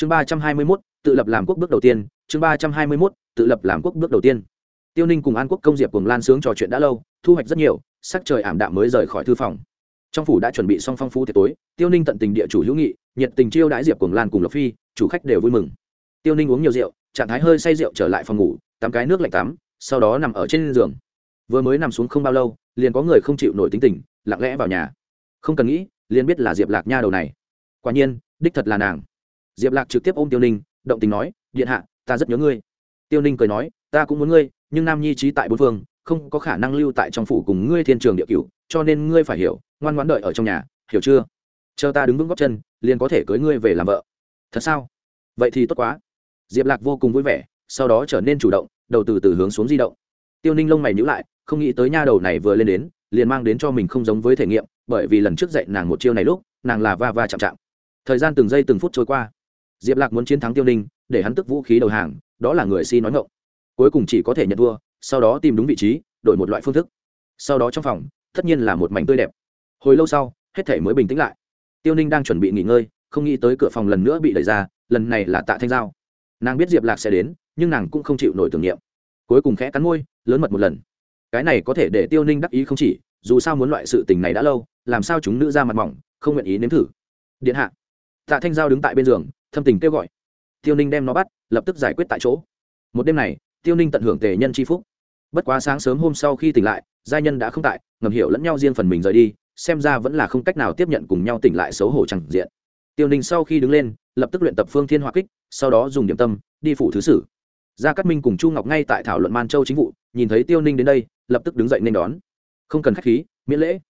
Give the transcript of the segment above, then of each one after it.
chương ba trăm hai mươi mốt, tự lập làm quốc bước đầu tiên, chương ba trăm hai mươi mốt, tự lập làm quốc bước đầu tiên. Tiêu ninh cùng an quốc công diệp cùng lan sướng trò chuyện đã lâu, thu hoạch rất nhiều, sắc trời ảm đạm mới rời khỏi thư phòng. Trong phủ đã chuẩn bị xong phong phú tiệc tối, tiêu ninh tận tình địa chủ hữu nghị, nhiệt tình chiêu đãi diệp cùng lan cùng lộc phi, chủ khách đều vui mừng. Tiêu ninh uống nhiều rượu, trạng thái hơi say rượu trở lại phòng ngủ, tắm cái nước lạnh tắm, sau đó nằm ở trên giường. Vừa mới nằm xuống không bao lâu, liền có người không chịu nổi tính tình, lặng lẽ vào nhà. Không cần nghĩ, liền biết là diệp lạc nha đầu này. Quả nhiên, đích thật là nàng diệp lạc trực tiếp ôm tiêu ninh, động tình nói, điện hạ, ta rất nhớ ngươi. Tiêu ninh cười nói, ta cũng muốn ngươi, nhưng nam nhi trí tại bốn phương, không có khả năng lưu tại trong phủ cùng ngươi thiên trường địa cửu, cho nên ngươi phải hiểu, ngoan ngoãn đợi ở trong nhà, hiểu chưa? Chờ ta đứng vững góc chân, liền có thể cưới ngươi về làm vợ. Thật sao? Vậy thì tốt quá. Diệp lạc vô cùng vui vẻ, sau đó trở nên chủ động, đầu từ từ hướng xuống di động. Tiêu ninh lông mày nhữ lại, không nghĩ tới nha đầu này vừa lên đến, liền mang đến cho mình không giống với thể nghiệm, bởi vì lần trước dạy nàng một chiêu này lúc, nàng là va va chạm chạm. Thời gian từng giây từng phút trôi qua diệp lạc muốn chiến thắng tiêu ninh, để hắn tức vũ khí đầu hàng, đó là người si nói ngộng cuối cùng chỉ có thể nhận thua, sau đó tìm đúng vị trí, đổi một loại phương thức. Sau đó trong phòng, tất nhiên là một mảnh tươi đẹp. Hồi lâu sau, hết thể mới bình tĩnh lại. Tiêu ninh đang chuẩn bị nghỉ ngơi, không nghĩ tới cửa phòng lần nữa bị đẩy ra, lần này là tạ thanh giao. Nàng biết diệp lạc sẽ đến, nhưng nàng cũng không chịu nổi tưởng niệm. Cuối cùng khẽ cắn môi, lớn mật một lần. Cái này có thể để tiêu ninh đắc ý không chỉ, dù sao muốn loại sự tình này đã lâu, làm sao chúng nữ ra mặt mỏng, không nguyện ý nếm thử. Điện hạ. Tạ thanh giao đứng tại bên giường thâm tình kêu gọi. Tiêu ninh đem nó bắt, lập tức giải quyết tại chỗ. Một đêm này, tiêu ninh tận hưởng tề nhân c h i phúc. Bất quá sáng sớm hôm sau khi tỉnh lại giai nhân đã không tại, ngầm hiểu lẫn nhau riêng phần mình rời đi, xem ra vẫn là không cách nào tiếp nhận cùng nhau tỉnh lại xấu hổ chẳng diện. Tiêu ninh sau khi đứng lên, lập tức luyện tập phương thiên hoa kích, sau đó dùng điểm tâm, đi phủ thứ sử. Gia cát minh cùng chu ngọc ngay tại thảo luận man châu chính vụ, nhìn thấy tiêu ninh đến đây, lập tức đứng dậy nên đón. Không cần k h á c h khí, miễn lễ.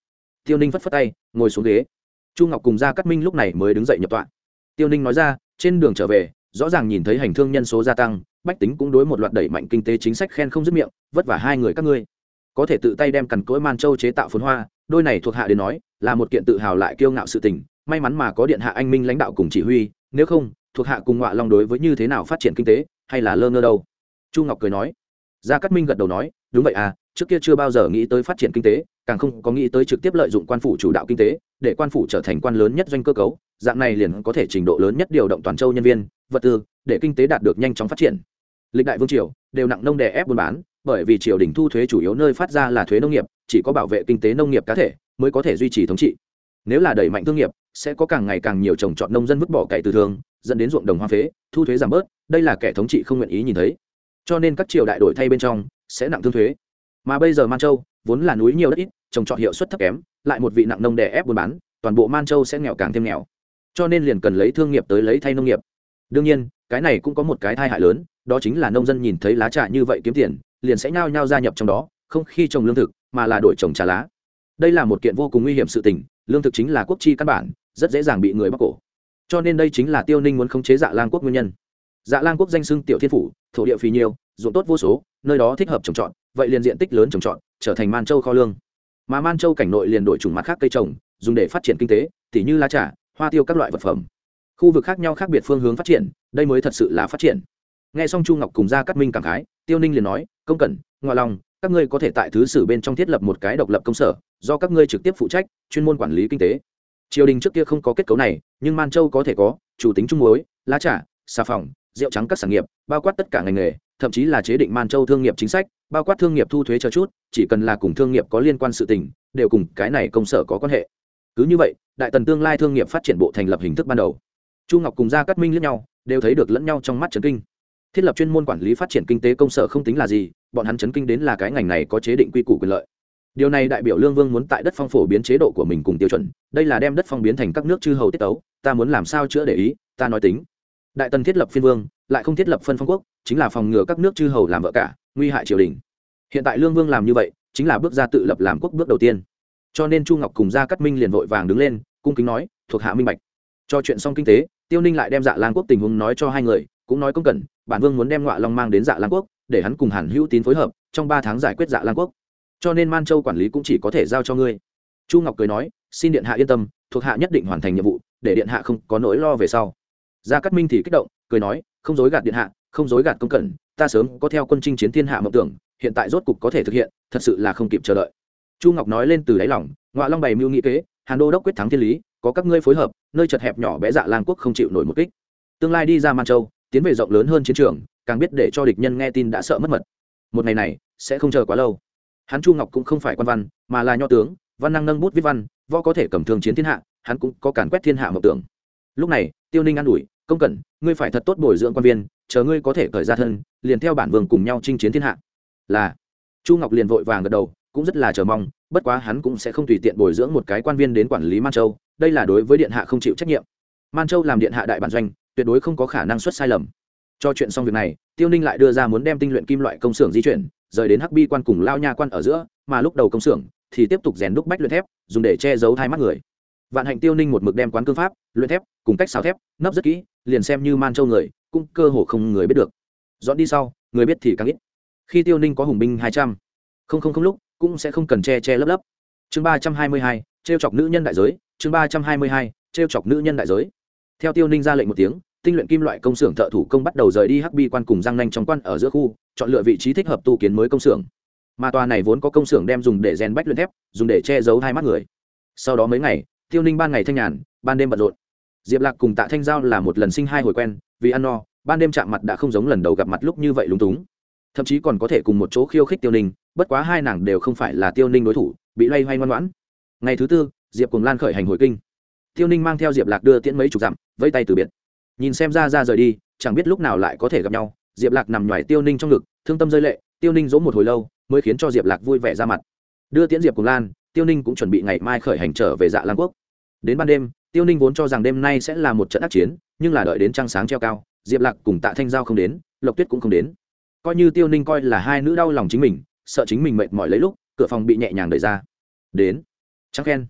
Tiêu ninh phất phất tay, ngồi xuống ghế. Chu ngọc cùng gia cát minh lúc này mới đứng dậy nhập tọa. Tiêu ninh nói ra trên đường trở về, rõ ràng nhìn thấy hành thương nhân số gia tăng, bách tính cũng đối một loạt đẩy mạnh kinh tế chính sách khen không dứt miệng, vất vả hai người các ngươi. Có thể tự tay đem cằn cỗi man châu chế tạo phồn hoa, đôi này thuộc hạ đến nói, là một kiện tự hào lại kiêu ngạo sự tình, may mắn mà có điện hạ anh minh lãnh đạo cùng chỉ huy, nếu không, thuộc hạ cùng ngọa long đối với như thế nào phát triển kinh tế, hay là lơ ngơ đâu? Chu ngọc cười nói. Gia cát minh gật đầu nói, đúng vậy à trước kia chưa bao giờ nghĩ tới phát triển kinh tế, càng không có nghĩ tới trực tiếp lợi dụng quan phủ chủ đạo kinh tế, để quan phủ trở thành quan lớn nhất doanh cơ cấu, dạng này liền có thể trình độ lớn nhất điều động toàn châu nhân viên, vật tư, để kinh tế đạt được nhanh chóng phát triển. Lịch đại vương triều, đều nặng nông đè ép buôn bán, bởi vì triều đình thu thuế chủ yếu nơi phát ra là thuế nông nghiệp, chỉ có bảo vệ kinh tế nông nghiệp cá thể, mới có thể duy trì thống trị. Nếu là đẩy mạnh thương nghiệp, sẽ có càng ngày càng nhiều trồng trọt nông dân vứt bỏ cày từ thường, dẫn đến ruộng đồng hoa phế, thu thuế giảm bớt, đây là kẻ thống trị không nguyện ý nhìn thấy. Cho nên các triều đại đổi thay bên trong, sẽ nặng thương thuế mà bây giờ man châu vốn là núi nhiều đất ít, trồng trọt hiệu suất thấp kém, lại một vị nặng nông đè ép buôn bán, toàn bộ man châu sẽ nghèo càng thêm nghèo. Cho nên liền cần lấy thương nghiệp tới lấy thay nông nghiệp. Đương nhiên, cái này cũng có một cái tai hại lớn, đó chính là nông dân nhìn thấy lá trà như vậy kiếm tiền, liền sẽ nhao nhao gia nhập trong đó, không khi trồng lương thực, mà là đổi trồng trà lá. Đây là một kiện vô cùng nguy hiểm sự tình, lương thực chính là quốc chi căn bản, rất dễ dàng bị người bóc cổ. Cho nên đây chính là tiêu ninh muốn khống chế dạ lang quốc nguyên nhân. Dạ lang quốc danh xưng tiểu thiên phủ, thổ địa phì nhiều ruộng tốt vô số, nơi đó thích hợp trồng trọt, vậy liền diện tích lớn trồng trọt, trở thành man châu kho lương. Mà man châu cảnh nội liền đổi chủng mặt khác cây trồng, dùng để phát triển kinh tế, tỉ như lá trà, hoa tiêu các loại vật phẩm. Khu vực khác nhau khác biệt phương hướng phát triển, đây mới thật sự là phát triển. Nghe xong chu ngọc cùng ra cắt minh cảm khái, tiêu ninh liền nói, công cẩn ngoại lòng các ngươi có thể tại thứ sử bên trong thiết lập một cái độc lập công sở, do các ngươi trực tiếp phụ trách, chuyên môn quản lý kinh tế. Triều đình trước kia không có kết cấu này, nhưng man châu có thể có, chủ tính trung mối lá trà, xà phòng rượu trắng các sản nghiệp, bao quát tất cả ngành nghề, thậm chí là chế định man châu thương nghiệp chính sách, bao quát thương nghiệp thu thuế cho chút, chỉ cần là cùng thương nghiệp có liên quan sự tình, đều cùng cái này công sở có quan hệ. Cứ như vậy, đại tần tương lai thương nghiệp phát triển bộ thành lập hình thức ban đầu. Chu ngọc cùng gia cát minh lẫn nhau, đều thấy được lẫn nhau trong mắt trấn kinh. Thiết lập chuyên môn quản lý phát triển kinh tế công sở không tính là gì, bọn hắn chấn kinh đến là cái ngành này có chế định quy củ quyền lợi. Điều này đại biểu lương vương muốn tại đất phong phổ biến chế độ của mình cùng tiêu chuẩn, đây là đem đất phong biến thành các nước chư hầu tiết tấu, ta muốn làm sao chữa để ý, ta nói tính đại tần thiết lập phiên vương, lại không thiết lập phân phong quốc, chính là phòng ngừa các nước chư hầu làm vợ cả, nguy hại triều đình. Hiện tại lương vương làm như vậy, chính là bước ra tự lập làm quốc bước đầu tiên. Cho nên chu ngọc cùng gia cát minh liền vội vàng đứng lên, cung kính nói, thuộc hạ minh bạch. Cho chuyện xong kinh tế, tiêu ninh lại đem dạ lan quốc tình huống nói cho hai người, cũng nói công cần, bản vương muốn đem ngọa long mang đến dạ lan quốc, để hắn cùng hàn hữu tín phối hợp, trong ba tháng giải quyết dạ lan quốc. Cho nên man châu quản lý cũng chỉ có thể giao cho ngươi. Chu ngọc cười nói, xin điện hạ yên tâm, thuộc hạ nhất định hoàn thành nhiệm vụ, để điện hạ không có nỗi lo về sau gia cát minh thì kích động, cười nói, không dối gạt điện hạ, không dối gạt công cẩn, ta sớm có theo quân chinh chiến thiên hạ mộng tưởng, hiện tại rốt cục có thể thực hiện, thật sự là không kịp chờ đợi. Chu ngọc nói lên từ đáy lòng ngoại long bày mưu nghĩ kế, hàn đô đốc quyết thắng thiên lý, có các ngươi phối hợp, nơi chật hẹp nhỏ bé dạ lang quốc không chịu nổi một kích. Tương lai đi ra man châu, tiến về rộng lớn hơn chiến trường, càng biết để cho địch nhân nghe tin đã sợ mất mật. Một ngày này, sẽ không chờ quá lâu. Hắn chu ngọc cũng không phải quan văn, mà là nho tướng, văn năng nâng bút viết văn, võ có thể cầm thường chiến thiên hạ, hắn cũng có càn quét thiên hạ mộng tưởng. Lúc này, tiêu ninh an ủi công cẩn, ngươi phải thật tốt bồi dưỡng quan viên, chờ ngươi có thể cởi ra thân, liền theo bản vương cùng nhau chinh chiến thiên hạ. Là. Chu ngọc liền vội vàng gật đầu, cũng rất là chờ mong, bất quá hắn cũng sẽ không tùy tiện bồi dưỡng một cái quan viên đến quản lý man châu, đây là đối với điện hạ không chịu trách nhiệm. Man châu làm điện hạ đại bản doanh, tuyệt đối không có khả năng xuất sai lầm. Cho chuyện xong việc này, tiêu ninh lại đưa ra muốn đem tinh luyện kim loại công xưởng di chuyển, rời đến hắc bi quan cùng lao nha quan ở giữa, mà lúc đầu công xưởng thì tiếp tục rèn đúc bách luyện thép, dùng để che giấu hai mắt người vạn hạnh tiêu ninh một mực đem quán cương pháp, luyện thép, cùng cách xào thép, nấp rất kỹ, liền xem như man châu người, cũng cơ hồ không người biết được. Dọn đi sau, người biết thì càng ít. Khi tiêu ninh có hùng binh hai trăm, không không không lúc, cũng sẽ không cần che che lấp lấp. Chương ba trăm hai mươi hai, trêu chọc nữ nhân đại giới, chương ba trăm hai mươi hai, trêu chọc nữ nhân đại giới. Theo tiêu ninh ra lệnh một tiếng, tinh luyện kim loại công xưởng thợ thủ công bắt đầu rời đi hắc bi quan cùng giang nanh trong quan ở giữa khu, chọn lựa vị trí thích hợp tu kiến mới công xưởng. Mà tòa này vốn có công xưởng đem dùng để rèn bách luyện thép, dùng để che giấu hai mắt người. Sau đó mấy ngày tiêu ninh ban ngày thanh nhàn, ban đêm bận rộn. Diệp lạc cùng tạ thanh giao là một lần sinh hai hồi quen, vì ăn no, ban đêm chạm mặt đã không giống lần đầu gặp mặt lúc như vậy lúng túng. Thậm chí còn có thể cùng một chỗ khiêu khích tiêu ninh, bất quá hai nàng đều không phải là tiêu ninh đối thủ, bị loay hoay ngoan ngoãn. Ngày thứ tư, diệp cùng lan khởi hành hồi kinh. Tiêu ninh mang theo diệp lạc đưa tiễn mấy chục dặm vây tay từ biệt. Nhìn xem ra ra rời đi, chẳng biết lúc nào lại có thể gặp nhau, diệp lạc nằm ngoài tiêu ninh trong ngực, thương tâm rơi lệ, tiêu ninh dỗ một hồi lâu, mới khiến cho diệp lạc vui vẻ ra mặt. Đưa tiễn diệp cùng lan tiêu ninh cũng chuẩn bị ngày mai khởi hành trở về dạ lan quốc. Đến ban đêm, tiêu ninh vốn cho rằng đêm nay sẽ là một trận ác chiến, nhưng là đợi đến trăng sáng treo cao, diệp lạc cùng tạ thanh giao không đến, lộc tuyết cũng không đến. Coi như tiêu ninh coi là hai nữ đau lòng chính mình, sợ chính mình mệt mỏi lấy lúc, cửa phòng bị nhẹ nhàng đẩy ra. Đến. Trắng khen.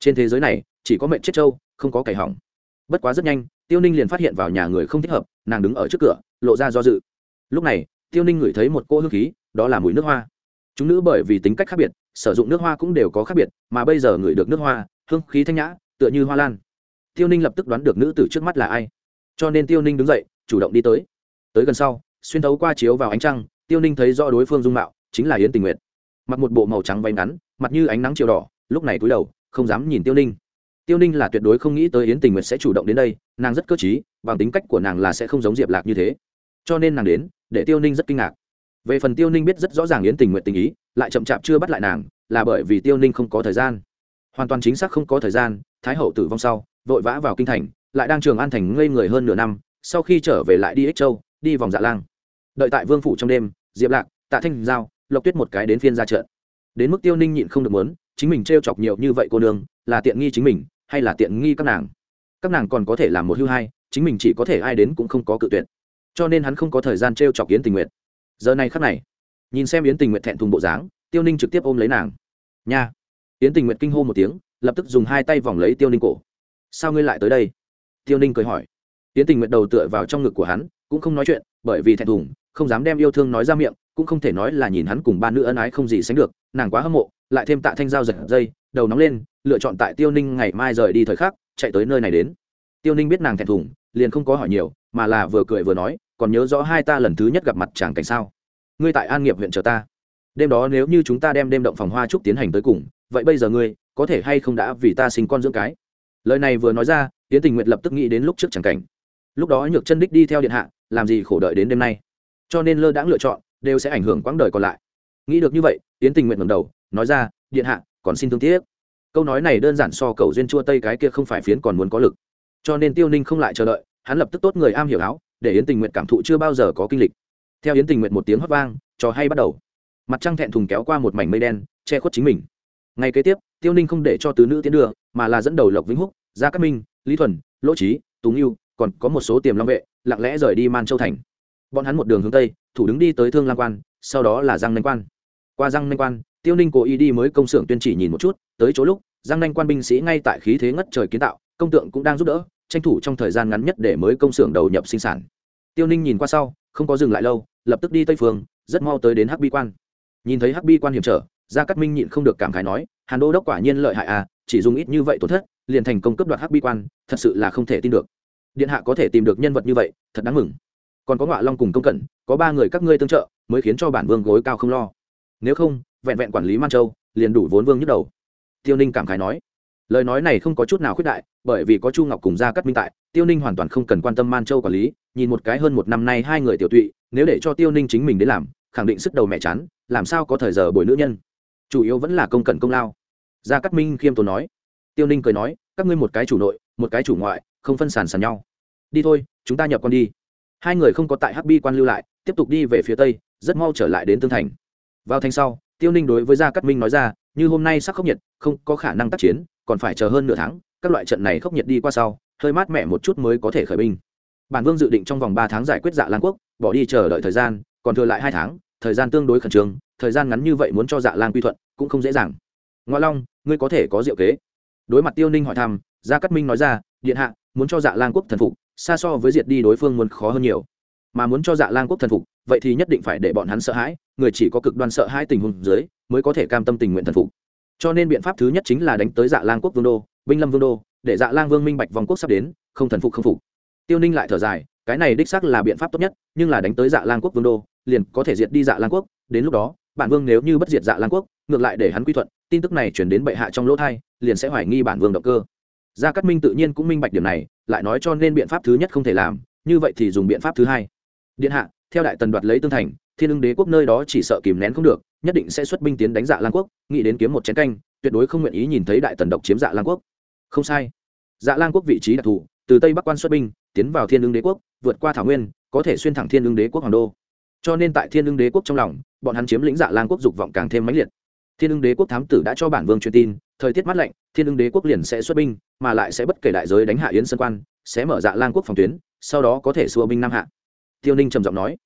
Trên thế giới này, chỉ có mệnh chết trâu, không có cày hỏng. Bất quá rất nhanh, tiêu ninh liền phát hiện vào nhà người không thích hợp, nàng đứng ở trước cửa, lộ ra do dự. Lúc này, tiêu ninh ngửi thấy một cô hương khí, đó là mùi nước hoa. Chúng nữ bởi vì tính cách khác biệt sử dụng nước hoa cũng đều có khác biệt, mà bây giờ ngửi được nước hoa, hương khí thanh nhã, tựa như hoa lan. Tiêu ninh lập tức đoán được nữ tử trước mắt là ai. Cho nên tiêu ninh đứng dậy, chủ động đi tới. Tới gần sau, xuyên thấu qua chiếu vào ánh trăng, tiêu ninh thấy rõ đối phương dung mạo, chính là yến tình Nguyệt. mặc một bộ màu trắng váy ngắn, mặt như ánh nắng chiều đỏ, lúc này cúi đầu, không dám nhìn tiêu ninh. Tiêu ninh là tuyệt đối không nghĩ tới yến tình Nguyệt sẽ chủ động đến đây, nàng rất cơ t r í bằng tính cách của nàng là sẽ không giống diệp lạc như thế. Cho nên nàng đến, để tiêu ninh rất kinh ngạc về phần tiêu ninh biết rất rõ ràng yến tình nguyện tình ý, lại chậm chạp chưa bắt lại nàng, là bởi vì tiêu ninh không có thời gian. Hoàn toàn chính xác không có thời gian, thái hậu tử vong sau, vội vã vào kinh thành, lại đang trường an thành ngây người hơn nửa năm, sau khi trở về lại đi ích châu, đi vòng dạ lang đợi tại vương phủ trong đêm, diệp lạc, tạ thanh giao, lộc tuyết một cái đến phiên ra trận đến mức tiêu ninh nhịn không được muốn, chính mình t r e o chọc nhiều như vậy cô nương, là tiện nghi chính mình, hay là tiện nghi các nàng? Các nàng còn có thể làm một hưu hai, chính mình chỉ có thể ai đến cũng không có cự tuyệt. Cho nên hắn không có thời gian t r e o chọc yến tình nguyện giờ này khắc này, nhìn xem yến tình nguyện thẹn thùng bộ dáng, tiêu ninh trực tiếp ôm lấy nàng. Nha. Yến tình nguyện kinh hô một tiếng, lập tức dùng hai tay vòng lấy tiêu ninh cổ. Sao ngươi lại tới đây? Tiêu ninh cười hỏi. Yến tình nguyện đầu tựa vào trong ngực của hắn, cũng không nói chuyện, bởi vì thẹn thùng, không dám đem yêu thương nói ra miệng, cũng không thể nói là nhìn hắn cùng ba nữ ân ái không gì sánh được, nàng quá hâm mộ, lại thêm tạ thanh giao giật dây, đầu nóng lên, lựa chọn tại tiêu ninh ngày mai rời đi thời khắc, chạy tới nơi này đến. Tiêu ninh biết nàng thẹn thùng, liền không có hỏi nhiều, mà là vừa cười vừa nói còn nhớ rõ hai ta lần thứ nhất gặp mặt chàng cảnh sao? Ngươi tại an nghiệp huyện chờ ta. Đêm đó nếu như chúng ta đem đêm động phòng hoa trúc tiến hành tới cùng, vậy bây giờ ngươi có thể hay không đã vì ta sinh con dưỡng cái? Lời này vừa nói ra tiến tình nguyện lập tức nghĩ đến lúc trước chẳng cảnh. Lúc đó nhược chân đích đi theo điện hạ, làm gì khổ đợi đến đêm nay? Cho nên lơ đãng lựa chọn, đều sẽ ảnh hưởng quãng đời còn lại. Nghĩ được như vậy tiến tình nguyện ngầm đầu, nói ra, điện hạ, còn xin thương tiếc. Câu nói này đơn giản so cầu duyên chua tây cái kia không phải phiến còn muốn có lực. Cho nên tiêu ninh không lại chờ đợi, hắn lập tức tốt người am hiểu áo để yến tình nguyện cảm thụ chưa bao giờ có kinh lịch theo yến tình nguyện một tiếng hót vang trò hay bắt đầu mặt trăng thẹn thùng kéo qua một mảnh mây đen che khuất chính mình ngay kế tiếp tiêu ninh không để cho tứ nữ tiến đưa mà là dẫn đầu lộc vĩnh húc gia cát minh lý thuần lỗ trí túng yêu còn có một số tiềm long vệ lặng lẽ rời đi man châu thành bọn hắn một đường hướng tây thủ đứng đi tới thương lang quan sau đó là giang nanh quan qua giang nanh quan tiêu ninh cố ý đi mới công xưởng tuyên chỉ nhìn một chút tới chỗ lúc giang nanh quan binh sĩ ngay tại khí thế ngất trời kiến tạo công tượng cũng đang giúp đỡ tranh thủ trong thời gian ngắn nhất để mới công xưởng đầu nhập sinh sản. Tiêu ninh nhìn qua sau, không có dừng lại lâu, lập tức đi tây phương, rất mau tới đến hắc bi quan. Nhìn thấy hắc bi quan hiểm trở, gia cát minh nhịn không được cảm khái nói, hàn đô đốc quả nhiên lợi hại à chỉ dùng ít như vậy tổn thất, liền thành công cấp đoạt hắc bi quan, thật sự là không thể tin được. Điện hạ có thể tìm được nhân vật như vậy, thật đáng mừng. Còn có ngọa long cùng công cận có ba người các ngươi tương trợ, mới khiến cho bản vương gối cao không lo. Nếu không, vẹn vẹn quản lý man châu, liền đủ vốn vương nhức đầu. Tiêu ninh cảm khái nói lời nói này không có chút nào khuyết đại, bởi vì có chu ngọc cùng gia cắt minh tại, tiêu ninh hoàn toàn không cần quan tâm man châu quản lý, nhìn một cái hơn một năm nay hai người tiểu tụy, nếu để cho tiêu ninh chính mình đến làm, khẳng định sức đầu mẹ chán, làm sao có thời giờ bồi nữ nhân. Chủ yếu vẫn là công cần công lao. Gia cắt minh khiêm tốn nói. Tiêu ninh cười nói, các ngươi một cái chủ nội, một cái chủ ngoại, không phân sàn sàn nhau. Đi thôi, chúng ta nhập con đi. Hai người không có tại hắc bi quan lưu lại, tiếp tục đi về phía tây, rất mau trở lại đến tương thành. Vào thành sau, tiêu ninh đối với gia cát minh nói ra, như hôm nay sắc khốc nhiệt, không có khả năng tác chiến còn phải chờ hơn nửa tháng, các loại trận này khốc nhiệt đi qua sau, hơi mát mẻ một chút mới có thể khởi binh. Bản vương dự định trong vòng ba tháng giải quyết dạ lan quốc, bỏ đi chờ đợi thời gian, còn thừa lại hai tháng, thời gian tương đối khẩn trương, thời gian ngắn như vậy muốn cho dạ lan quy thuận, cũng không dễ dàng. Ngoa long, ngươi có thể có diệu kế. Đối mặt tiêu ninh hỏi thăm, gia cát minh nói ra, điện hạ, muốn cho dạ lan quốc thần phục, xa so với diệt đi đối phương muốn khó hơn nhiều. Mà muốn cho dạ lan quốc thần phục, vậy thì nhất định phải để bọn hắn sợ hãi, người chỉ có cực đoan sợ hãi tình huống dưới, mới có thể cam tâm tình nguyện thần phục cho nên biện pháp thứ nhất chính là đánh tới dạ lan quốc vương đô, binh lâm vương đô, để dạ lan vương minh bạch vòng quốc sắp đến, không thần phục không phục. Tiêu ninh lại thở dài, cái này đích xác là biện pháp tốt nhất, nhưng là đánh tới dạ lan quốc vương đô, liền có thể diệt đi dạ lan quốc. Đến lúc đó, bản vương nếu như bất diệt dạ lan quốc, ngược lại để hắn quy thuận, tin tức này chuyển đến bệ hạ trong lỗ thai, liền sẽ hoài nghi bản vương động cơ. Gia cát minh tự nhiên cũng minh bạch điểm này, lại nói cho nên biện pháp thứ nhất không thể làm, như vậy thì dùng biện pháp thứ hai. Điện hạ, theo đại tần đoạt lấy tương thành thiên ưng đế quốc nơi đó chỉ sợ kìm nén không được, nhất định sẽ xuất binh tiến đánh dạ lan quốc, nghĩ đến kiếm một chén canh, tuyệt đối không nguyện ý nhìn thấy đại tần độc chiếm dạ lan quốc. Không sai. Dạ lan quốc vị trí đặc thù, từ tây bắc quan xuất binh, tiến vào thiên ưng đế quốc, vượt qua thảo nguyên, có thể xuyên thẳng thiên ưng đế quốc hoàng đô. Cho nên tại thiên ưng đế quốc trong lòng, bọn hắn chiếm lĩnh dạ lan quốc dục vọng càng thêm mãnh liệt. Thiên ưng đế quốc thám tử đã cho bản vương truyền tin, thời tiết mát lạnh, thiên ưng đế quốc liền sẽ xuất binh, mà lại sẽ bất kể đại giới đánh hạ yến sơn quan, sẽ mở dạ lan quốc phòng tuyến, sau đó có thể xua binh nam hạ. Tiêu ninh trầm giọng nói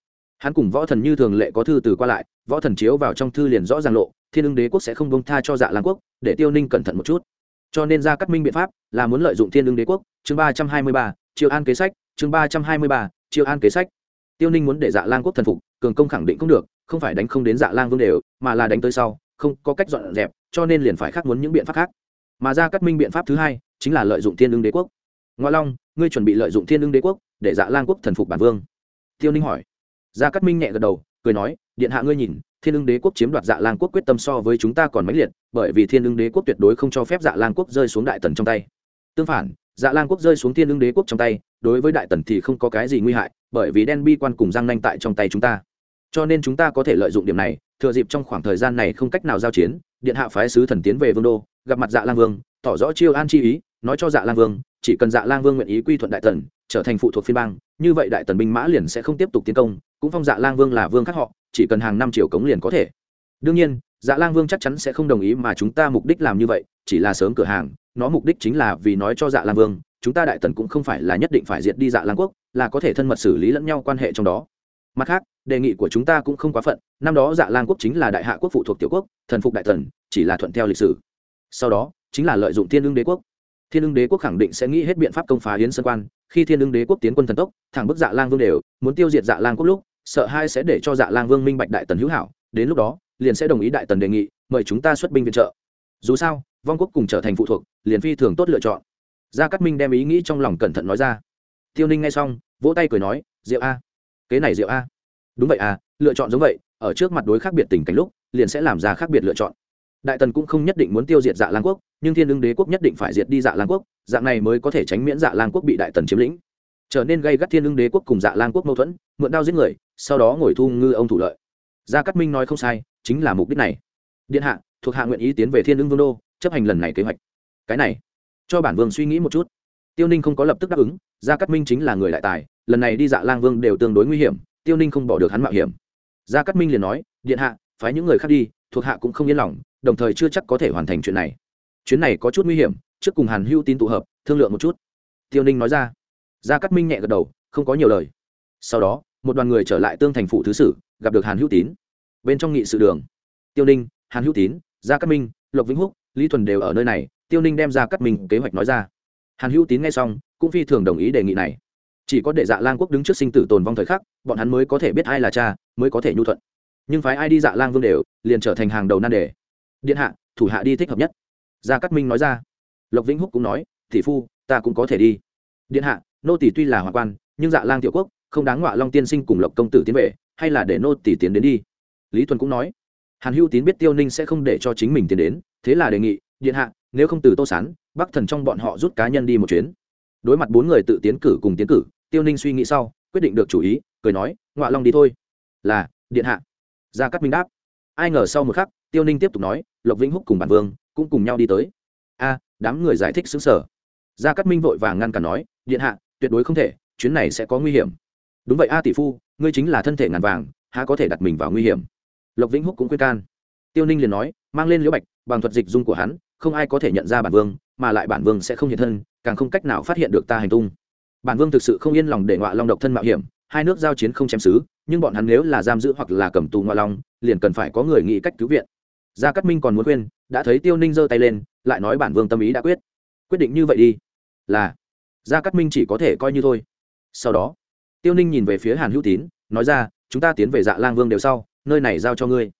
hắn cùng võ thần như thường lệ có thư từ qua lại, võ thần chiếu vào trong thư liền rõ ràng lộ, thiên ưng đế quốc sẽ không bông tha cho dạ lan quốc, để tiêu ninh cẩn thận một chút. Cho nên ra cắt minh biện pháp là muốn lợi dụng thiên ưng đế quốc, chương ba trăm hai mươi ba triệu an kế sách, chương ba trăm hai mươi ba triệu an kế sách. Tiêu ninh muốn để dạ lan quốc thần phục, cường công khẳng định không được, không phải đánh không đến dạ lan vương đều, mà là đánh tới sau, không có cách dọn dẹp, cho nên liền phải khác muốn những biện pháp khác. Mà ra cắt minh biện pháp thứ hai, chính là lợi dụng thiên ưng đế quốc. Ngoa long, ngươi chuẩn bị lợi dụng thiên ưng đế quốc để dạ lan quốc thần phục bản vương. Tiêu ninh hỏi gia cát minh nhẹ gật đầu, cười nói, điện hạ ngươi nhìn, thiên ưng đế quốc chiếm đoạt dạ lang quốc quyết tâm so với chúng ta còn mãnh liệt, bởi vì thiên ưng đế quốc tuyệt đối không cho phép dạ lang quốc rơi xuống đại tần trong tay. Tương phản dạ lang quốc rơi xuống thiên ưng đế quốc trong tay, đối với đại tần thì không có cái gì nguy hại, bởi vì đen bi quan cùng giang nanh tại trong tay chúng ta. Cho nên chúng ta có thể lợi dụng điểm này, thừa dịp trong khoảng thời gian này không cách nào giao chiến, điện hạ phái sứ thần tiến về vương đô, gặp mặt dạ lang vương, tỏ rõ chiêu an chi ý, nói cho dạ lang vương, chỉ cần dạ lang vương nguyện ý quy thuận đại tần, trở thành phụ thuộc phiên bang, như vậy đại tần binh mã liền sẽ không tiếp tục tiến công cũng phong dạ lang vương là vương khác họ, chỉ cần hàng năm triệu cống liền có thể. Đương nhiên dạ lang vương chắc chắn sẽ không đồng ý mà chúng ta mục đích làm như vậy, chỉ là sớm cửa hàng, nó mục đích chính là vì nói cho dạ lang vương, chúng ta đại tần cũng không phải là nhất định phải diệt đi dạ lang quốc, là có thể thân mật xử lý lẫn nhau quan hệ trong đó. Mặt khác, đề nghị của chúng ta cũng không quá phận, năm đó dạ lang quốc chính là đại hạ quốc phụ thuộc tiểu quốc, thần phục đại tần, chỉ là thuận theo lịch sử. Sau đó, chính là lợi dụng thiên lương đế quốc. Thiên lương đế quốc khẳng định sẽ nghĩ hết biện pháp công phá yến sơn quan, khi thiên lương đế quốc tiến quân thần tốc, thẳng bức dạ lang vương đều, muốn tiêu diệt dạ lang quốc lúc sợ hai sẽ để cho dạ lang vương minh bạch đại tần hữu hảo, đến lúc đó, liền sẽ đồng ý đại tần đề nghị, mời chúng ta xuất binh viện trợ. Dù sao, vong quốc cùng trở thành phụ thuộc, liền phi thường tốt lựa chọn. Gia cát minh đem ý nghĩ trong lòng cẩn thận nói ra. Tiêu ninh nghe xong, vỗ tay cười nói, diệu a, kế này diệu a. Đúng vậy à lựa chọn giống vậy, ở trước mặt đối khác biệt tình cảnh lúc, liền sẽ làm ra khác biệt lựa chọn. Đại tần cũng không nhất định muốn tiêu diệt dạ lang quốc, nhưng thiên ưng đế quốc nhất định phải diệt đi dạ lang quốc, dạng này mới có thể tránh miễn dạ lang quốc bị đại tần chiếm lĩnh trở nên gây gắt thiên lương đế quốc cùng dạ lang quốc mâu thuẫn, mượn đao giết người, sau đó ngồi thu ngư ông thủ lợi. Gia cát minh nói không sai, chính là mục đích này. Điện hạ, thuộc hạ nguyện ý tiến về thiên lương vương đô, chấp hành lần này kế hoạch. Cái này, cho bản vương suy nghĩ một chút. Tiêu ninh không có lập tức đáp ứng, gia cát minh chính là người đại tài, lần này đi dạ lang vương đều tương đối nguy hiểm, tiêu ninh không bỏ được hắn mạo hiểm. Gia cát minh liền nói, điện hạ, phái những người khác đi, thuộc hạ cũng không yên lòng, đồng thời chưa chắc có thể hoàn thành chuyện này. Chuyến này có chút nguy hiểm, trước cùng hàn Hưu tin tụ hợp, thương lượng một chút. Tiêu ninh nói ra gia cát minh nhẹ gật đầu, không có nhiều lời. Sau đó, một đoàn người trở lại tương thành Phủ thứ sử, gặp được hàn hữu tín. Bên trong nghị sự đường. Tiêu ninh, hàn hữu tín, gia cát minh, lộc vĩnh húc, lý thuần đều ở nơi này, tiêu ninh đem ra cát minh kế hoạch nói ra. Hàn hữu tín nghe xong, cũng phi thường đồng ý đề nghị này. Chỉ có để dạ lang quốc đứng trước sinh tử tồn vong thời khắc, bọn hắn mới có thể biết ai là cha, mới có thể nhu thuận. Nhưng phái ai đi dạ lang vương đều, liền trở thành hàng đầu nan đề. Điện hạ, thủ hạ đi thích hợp nhất. Gia cát minh nói ra. Lộc vĩnh húc cũng nói thị phu, ta cũng có thể đi. Điện hạ nô tỷ tuy là hòa quan, nhưng dạ lang tiểu quốc không đáng ngọa long tiên sinh cùng lộc công tử tiến về, hay là để nô tỷ tiến đến đi. Lý thuần cũng nói, hàn hữu tín biết tiêu ninh sẽ không để cho chính mình tiến đến, thế là đề nghị, điện hạ, nếu không từ tô sán, bắc thần trong bọn họ rút cá nhân đi một chuyến. Đối mặt bốn người tự tiến cử cùng tiến cử, tiêu ninh suy nghĩ sau, quyết định được chủ ý, cười nói, ngọa long đi thôi. Là, điện hạ. Gia cát minh đáp. Ai ngờ sau một khắc, tiêu ninh tiếp tục nói, lộc vĩnh húc cùng bản vương cũng cùng nhau đi tới. A, đám người giải thích xứng sở gia cát minh vội vàng ngăn cản nói, điện hạ tuyệt đối không thể, chuyến này sẽ có nguy hiểm. Đúng vậy a tỷ phu, ngươi chính là thân thể ngàn vàng, há có thể đặt mình vào nguy hiểm? Lộc vĩnh húc cũng khuyên can. Tiêu ninh liền nói, mang lên liễu bạch, bằng thuật dịch dung của hắn, không ai có thể nhận ra bản vương, mà lại bản vương sẽ không hiện thân, càng không cách nào phát hiện được ta hành tung. Bản vương thực sự không yên lòng để ngọa long độc thân mạo hiểm, hai nước giao chiến không chém xứ, nhưng bọn hắn nếu là giam giữ hoặc là cầm tù ngọa long, liền cần phải có người nghĩ cách cứu viện. Gia cát minh còn muốn khuyên, đã thấy tiêu ninh giơ tay lên, lại nói bản vương tâm ý đã quyết. Quyết định như vậy đi. Là gia cát minh chỉ có thể coi như thôi. Sau đó, tiêu ninh nhìn về phía hàn hữu tín, nói ra, chúng ta tiến về dạ lang vương đều sau, nơi này giao cho ngươi.